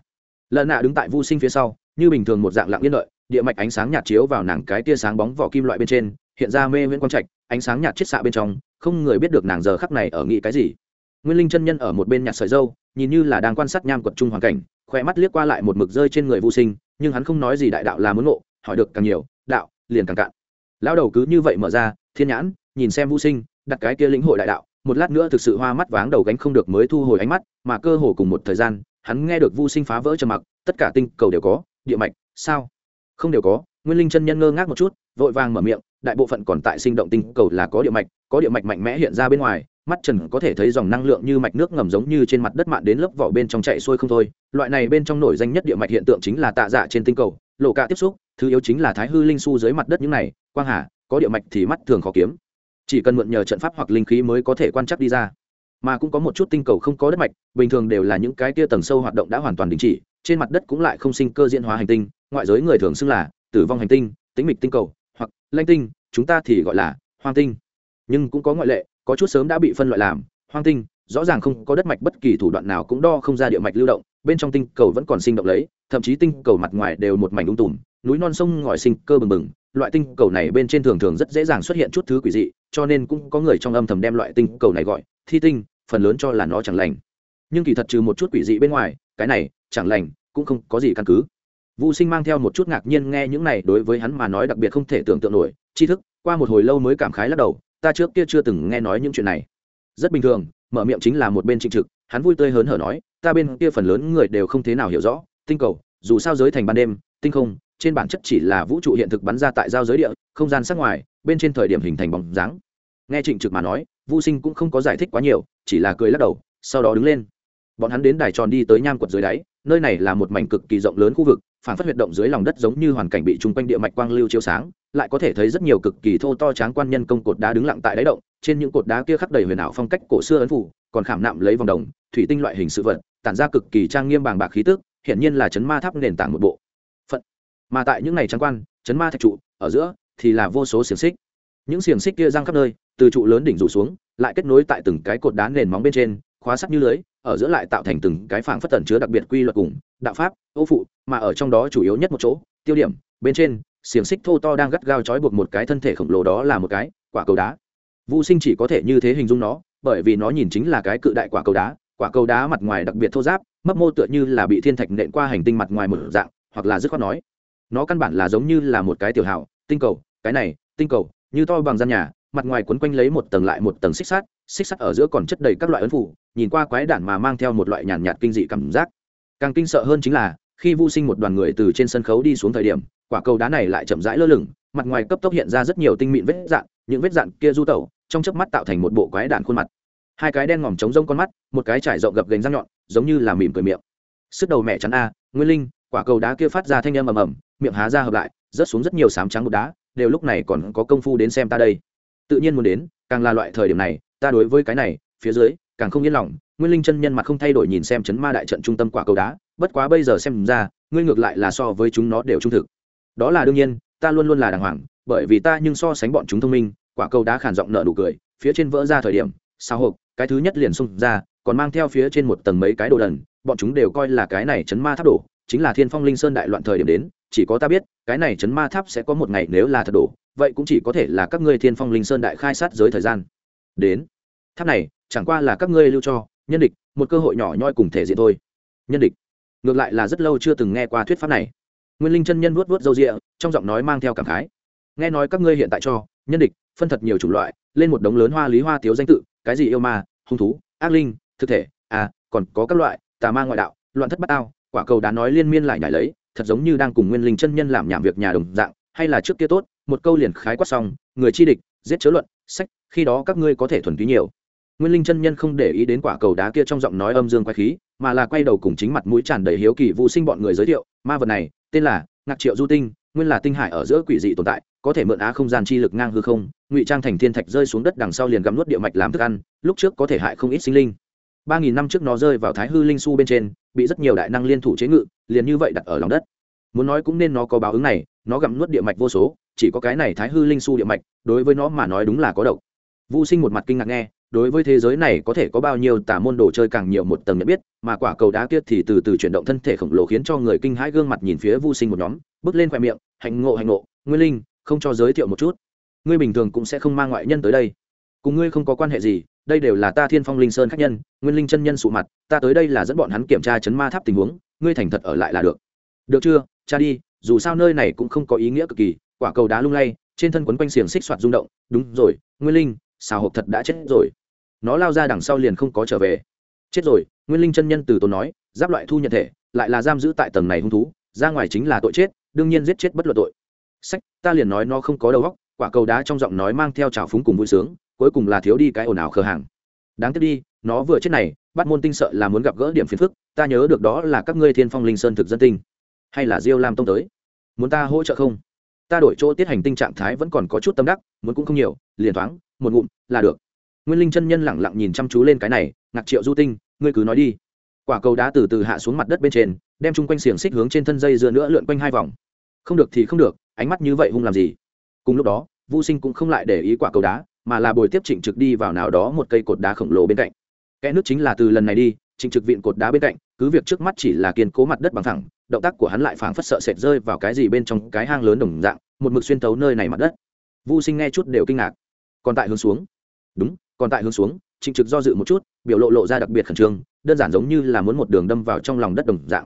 Lợn nạ đứng tại vu sinh phía sau như bình thường một dạng lặng yên lợi địa mạch ánh sáng nhạt chiếu vào nàng cái tia sáng bóng vỏ kim loại bên trên hiện ra mê nguyễn quang trạch ánh sáng nhạt chiết xạ bên trong không người biết được nàng giờ khắc này ở nghĩ cái gì. Nguyên linh chân nhân ở một bên nhặt sợi dâu nhìn như là đang quan sát nham quật trung hoàn cảnh khoe mắt liếc qua lại một mực rơi trên người vô sinh nhưng hắn không nói gì đại đạo là muốn ngộ, hỏi được càng nhiều, đạo, liền càng cạn. Lão đầu cứ như vậy mở ra, thiên nhãn, nhìn xem vũ sinh, đặt cái kia lĩnh hội đại đạo, một lát nữa thực sự hoa mắt váng đầu gánh không được mới thu hồi ánh mắt, mà cơ hồ cùng một thời gian, hắn nghe được Vu sinh phá vỡ trầm mặc, tất cả tinh cầu đều có, địa mạch, sao? Không đều có, nguyên linh chân nhân ngơ ngác một chút, vội vàng mở miệng, đại bộ phận còn tại sinh động tinh cầu là có địa mạch, có địa mạch mạnh mẽ hiện ra bên ngoài mắt trần có thể thấy dòng năng lượng như mạch nước ngầm giống như trên mặt đất mạn đến lớp vỏ bên trong chạy xuôi không thôi. Loại này bên trong nổi danh nhất địa mạch hiện tượng chính là tạ dạ trên tinh cầu. Lộ cả tiếp xúc, thứ yếu chính là thái hư linh su dưới mặt đất những này. Quang hà, có địa mạch thì mắt thường khó kiếm. Chỉ cần mượn nhờ trận pháp hoặc linh khí mới có thể quan trắc đi ra. Mà cũng có một chút tinh cầu không có đất mạch, bình thường đều là những cái tia tầng sâu hoạt động đã hoàn toàn đình chỉ, trên mặt đất cũng lại không sinh cơ diễn hóa hành tinh. Ngoại giới người thường xưng là tử vong hành tinh tính mịch tinh cầu, hoặc lanh tinh, chúng ta thì gọi là hoang tinh. Nhưng cũng có ngoại lệ có chút sớm đã bị phân loại làm hoang tinh rõ ràng không có đất mạch bất kỳ thủ đoạn nào cũng đo không ra địa mạch lưu động bên trong tinh cầu vẫn còn sinh động lấy thậm chí tinh cầu mặt ngoài đều một mảnh ung tùm núi non sông ngòi sinh cơ bừng bừng loại tinh cầu này bên trên thường thường rất dễ dàng xuất hiện chút thứ quỷ dị cho nên cũng có người trong âm thầm đem loại tinh cầu này gọi thi tinh phần lớn cho là nó chẳng lành. Nhưng kỳ thật trừ một chút quỷ dị bên ngoài cái này chẳng lành cũng không có gì căn cứ. Vu Sinh mang theo một chút ngạc nhiên nghe những này đối với hắn mà nói đặc biệt không thể tưởng tượng nổi, tri thức, qua một hồi lâu mới cảm khái lắc đầu, ta trước kia chưa từng nghe nói những chuyện này. Rất bình thường, mở miệng chính là một bên trịnh trực, hắn vui tươi hớn hở nói, ta bên kia phần lớn người đều không thế nào hiểu rõ, tinh cầu, dù sao giới thành ban đêm, tinh không, trên bản chất chỉ là vũ trụ hiện thực bắn ra tại giao giới địa, không gian sắc ngoài, bên trên thời điểm hình thành bóng dáng. Nghe Trịnh Trực mà nói, vô Sinh cũng không có giải thích quá nhiều, chỉ là cười lắc đầu, sau đó đứng lên. Bọn hắn đến đài tròn đi tới nham quật dưới đáy, nơi này là một mảnh cực kỳ rộng lớn khu vực, phản phát huyệt động dưới lòng đất giống như hoàn cảnh bị trung quanh địa mạch quang lưu chiếu sáng lại có thể thấy rất nhiều cực kỳ thô to tráng quan nhân công cột đá đứng lặng tại đáy động, trên những cột đá kia khắc đầy huyền ảo phong cách cổ xưa ấn phủ, còn khảm nạm lấy vòng đồng, thủy tinh loại hình sự vật, tản ra cực kỳ trang nghiêm bàng bạc khí tức, hiển nhiên là chấn ma tháp nền tảng một bộ. Phận. Mà tại những ngày tráng quan, chấn ma thạch trụ, ở giữa thì là vô số xiềng xích. Những xiềng xích kia giang khắp nơi, từ trụ lớn đỉnh rủ xuống, lại kết nối tại từng cái cột đá nền móng bên trên, khóa sắt như lưới, ở giữa lại tạo thành từng cái phảng phất tẩn chứa đặc biệt quy luật cùng, đạo pháp, ô phụ, mà ở trong đó chủ yếu nhất một chỗ tiêu điểm bên trên xiềng xích thô to đang gắt gao trói buộc một cái thân thể khổng lồ đó là một cái quả cầu đá. Vô sinh chỉ có thể như thế hình dung nó bởi vì nó nhìn chính là cái cự đại quả cầu đá quả cầu đá mặt ngoài đặc biệt thô giáp mấp mô tựa như là bị thiên thạch nện qua hành tinh mặt ngoài một dạng hoặc là dứt khoát nói. Nó căn bản là giống như là một cái tiểu hào tinh cầu cái này tinh cầu như to bằng gian nhà mặt ngoài quấn quanh lấy một tầng lại một tầng xích sắt xích sắt ở giữa còn chất đầy các loại ấn phủ nhìn qua quái đản mà mang theo một loại nhàn nhạt, nhạt kinh dị cảm giác. Càng kinh sợ hơn chính là khi vu sinh một đoàn người từ trên sân khấu đi xuống thời điểm, quả cầu đá này lại chậm rãi lơ lửng, mặt ngoài cấp tốc hiện ra rất nhiều tinh mịn vết dạn, những vết dạn kia du tẩu, trong chớp mắt tạo thành một bộ quái đản khuôn mặt. Hai cái đen ngòm trống rông con mắt, một cái trải rộng gập gành răng nhọn, giống như là mỉm cười miệng. Sức đầu mẹ chắn a, nguyên linh, quả cầu đá kia phát ra thanh âm ầm ầm, miệng há ra hợp lại, rớt xuống rất nhiều sám trắng bột đá, đều lúc này còn có công phu đến xem ta đây. Tự nhiên muốn đến, càng là loại thời điểm này, ta đối với cái này, phía dưới, càng không yên lòng, nguyên linh chân nhân mặt không thay đổi nhìn xem chấn ma đại trận trung tâm quả cầu đá bất quá bây giờ xem ra, ngươi ngược lại là so với chúng nó đều trung thực. Đó là đương nhiên, ta luôn luôn là đàng hoàng, bởi vì ta nhưng so sánh bọn chúng thông minh, quả cầu đá khản giọng nợ nụ cười, phía trên vỡ ra thời điểm sao hộp, cái thứ nhất liền xung ra, còn mang theo phía trên một tầng mấy cái đồ đần, bọn chúng đều coi là cái này chấn ma tháp đổ, chính là thiên phong linh sơn đại loạn thời điểm đến, chỉ có ta biết, cái này chấn ma tháp sẽ có một ngày nếu là thật đổ, vậy cũng chỉ có thể là các ngươi thiên phong linh sơn đại khai sát giới thời gian. Đến. Tháp này, chẳng qua là các ngươi lưu cho, nhân địch, một cơ hội nhỏ nhoi cùng thể diện thôi. Nhân địch ngược lại là rất lâu chưa từng nghe qua thuyết pháp này. Nguyên linh chân nhân vuốt vuốt râu rịa, trong giọng nói mang theo cảm khái. Nghe nói các ngươi hiện tại cho, nhân địch, phân thật nhiều chủng loại, lên một đống lớn hoa lý hoa tiếu danh tự, cái gì yêu ma, hung thú, ác linh, thực thể à còn có các loại, tà ma ngoại đạo, loạn thất bát ao quả cầu đá nói liên miên lại nhảy lấy, thật giống như đang cùng nguyên linh chân nhân làm nhảm việc nhà đồng dạng, hay là trước kia tốt, một câu liền khái quát xong, người chi địch, giết chớ luận, sách, khi đó các ngươi có thể thuần túy nhiều nguyên linh chân nhân không để ý đến quả cầu đá kia trong giọng nói âm dương quay khí, mà là quay đầu cùng chính mặt mũi tràn đầy hiếu kỳ vũ sinh bọn người giới thiệu, ma vật này, tên là ngạc triệu du tinh, nguyên là tinh hải ở giữa quỷ dị tồn tại, có thể mượn á không gian chi lực ngang hư không, ngụy trang thành thiên thạch rơi xuống đất đằng sau liền gắm nuốt địa mạch làm thức ăn, lúc trước có thể hại không ít sinh linh. Ba nghìn năm trước nó rơi vào thái hư linh su bên trên, bị rất nhiều đại năng liên thủ chế ngự, liền như vậy đặt ở lòng đất. Muốn nói cũng nên nó có báo ứng này, nó gặm nuốt địa mạch vô số, chỉ có cái này thái hư linh su địa mạch, đối với nó mà nói đúng là có độc. Vô sinh một mặt kinh ngạc nghe đối với thế giới này có thể có bao nhiêu tà môn đồ chơi càng nhiều một tầng nhận biết, mà quả cầu đá kia thì từ từ chuyển động thân thể khổng lồ khiến cho người kinh hãi gương mặt nhìn phía vô sinh một nhóm, bước lên khoe miệng, hạnh ngộ hạnh ngộ, nguyên linh, không cho giới thiệu một chút. Ngươi bình thường cũng sẽ không mang ngoại nhân tới đây. Cùng ngươi không có quan hệ gì, đây đều là ta thiên phong linh sơn khách nhân, nguyên linh chân nhân sụ mặt, ta tới đây là dẫn bọn hắn kiểm tra chấn ma tháp tình huống, ngươi thành thật ở lại là được. Được chưa? Cha đi, dù sao nơi này cũng không có ý nghĩa cực kỳ, quả cầu đá lung lay, trên thân quấn quanh xiềng xích soạt rung động, đúng rồi, nguyên linh, xào hộp thật đã chết rồi nó lao ra đằng sau liền không có trở về. Chết rồi, nguyên linh chân nhân từ tốn nói, giáp loại thu nhận thể, lại là giam giữ tại tầng này hung thú, ra ngoài chính là tội chết, đương nhiên giết chết bất luận tội. Sách, ta liền nói nó không có đầu óc, quả cầu đá trong giọng nói mang theo trào phúng cùng vui sướng, cuối cùng là thiếu đi cái ồn ào khờ hàng. Đáng tiếc đi, nó vừa chết này, bắt môn tinh sợ là muốn gặp gỡ điểm phiền phức, ta nhớ được đó là các ngươi thiên phong linh sơn thực dân tinh. Hay là diêu lam tông tới? Muốn ta hỗ trợ không? Ta đổi chỗ tiết hành tinh trạng thái vẫn còn có chút tâm đắc, muốn cũng không nhiều, liền thoáng, một ngụm, là được nguyên linh chân nhân lẳng lặng nhìn chăm chú lên cái này, ngạc triệu du tinh, ngươi cứ nói đi. Quả cầu đá từ từ hạ xuống mặt đất bên trên, đem chung quanh xiềng xích hướng trên thân dây dựa nữa lượn quanh hai vòng. Không được thì không được, ánh mắt như vậy hung làm gì? Cùng lúc đó vô sinh cũng không lại để ý quả cầu đá, mà là bồi tiếp trịnh trực đi vào nào đó một cây cột đá khổng lồ bên cạnh. Kẽ nước chính là từ lần này đi, trịnh trực viện cột đá bên cạnh, cứ việc trước mắt chỉ là kiên cố mặt đất bằng thẳng động tác của hắn lại phảng phất sợ sệt rơi vào cái gì bên trong cái hang lớn đồng dạng, một mực xuyên tấu nơi này mặt đất. Vô sinh nghe chút đều kinh ngạc. Còn tại hướng xuống? Đúng còn tại hướng xuống, trịnh trực do dự một chút, biểu lộ lộ ra đặc biệt khẩn trương, đơn giản giống như là muốn một đường đâm vào trong lòng đất đồng dạng.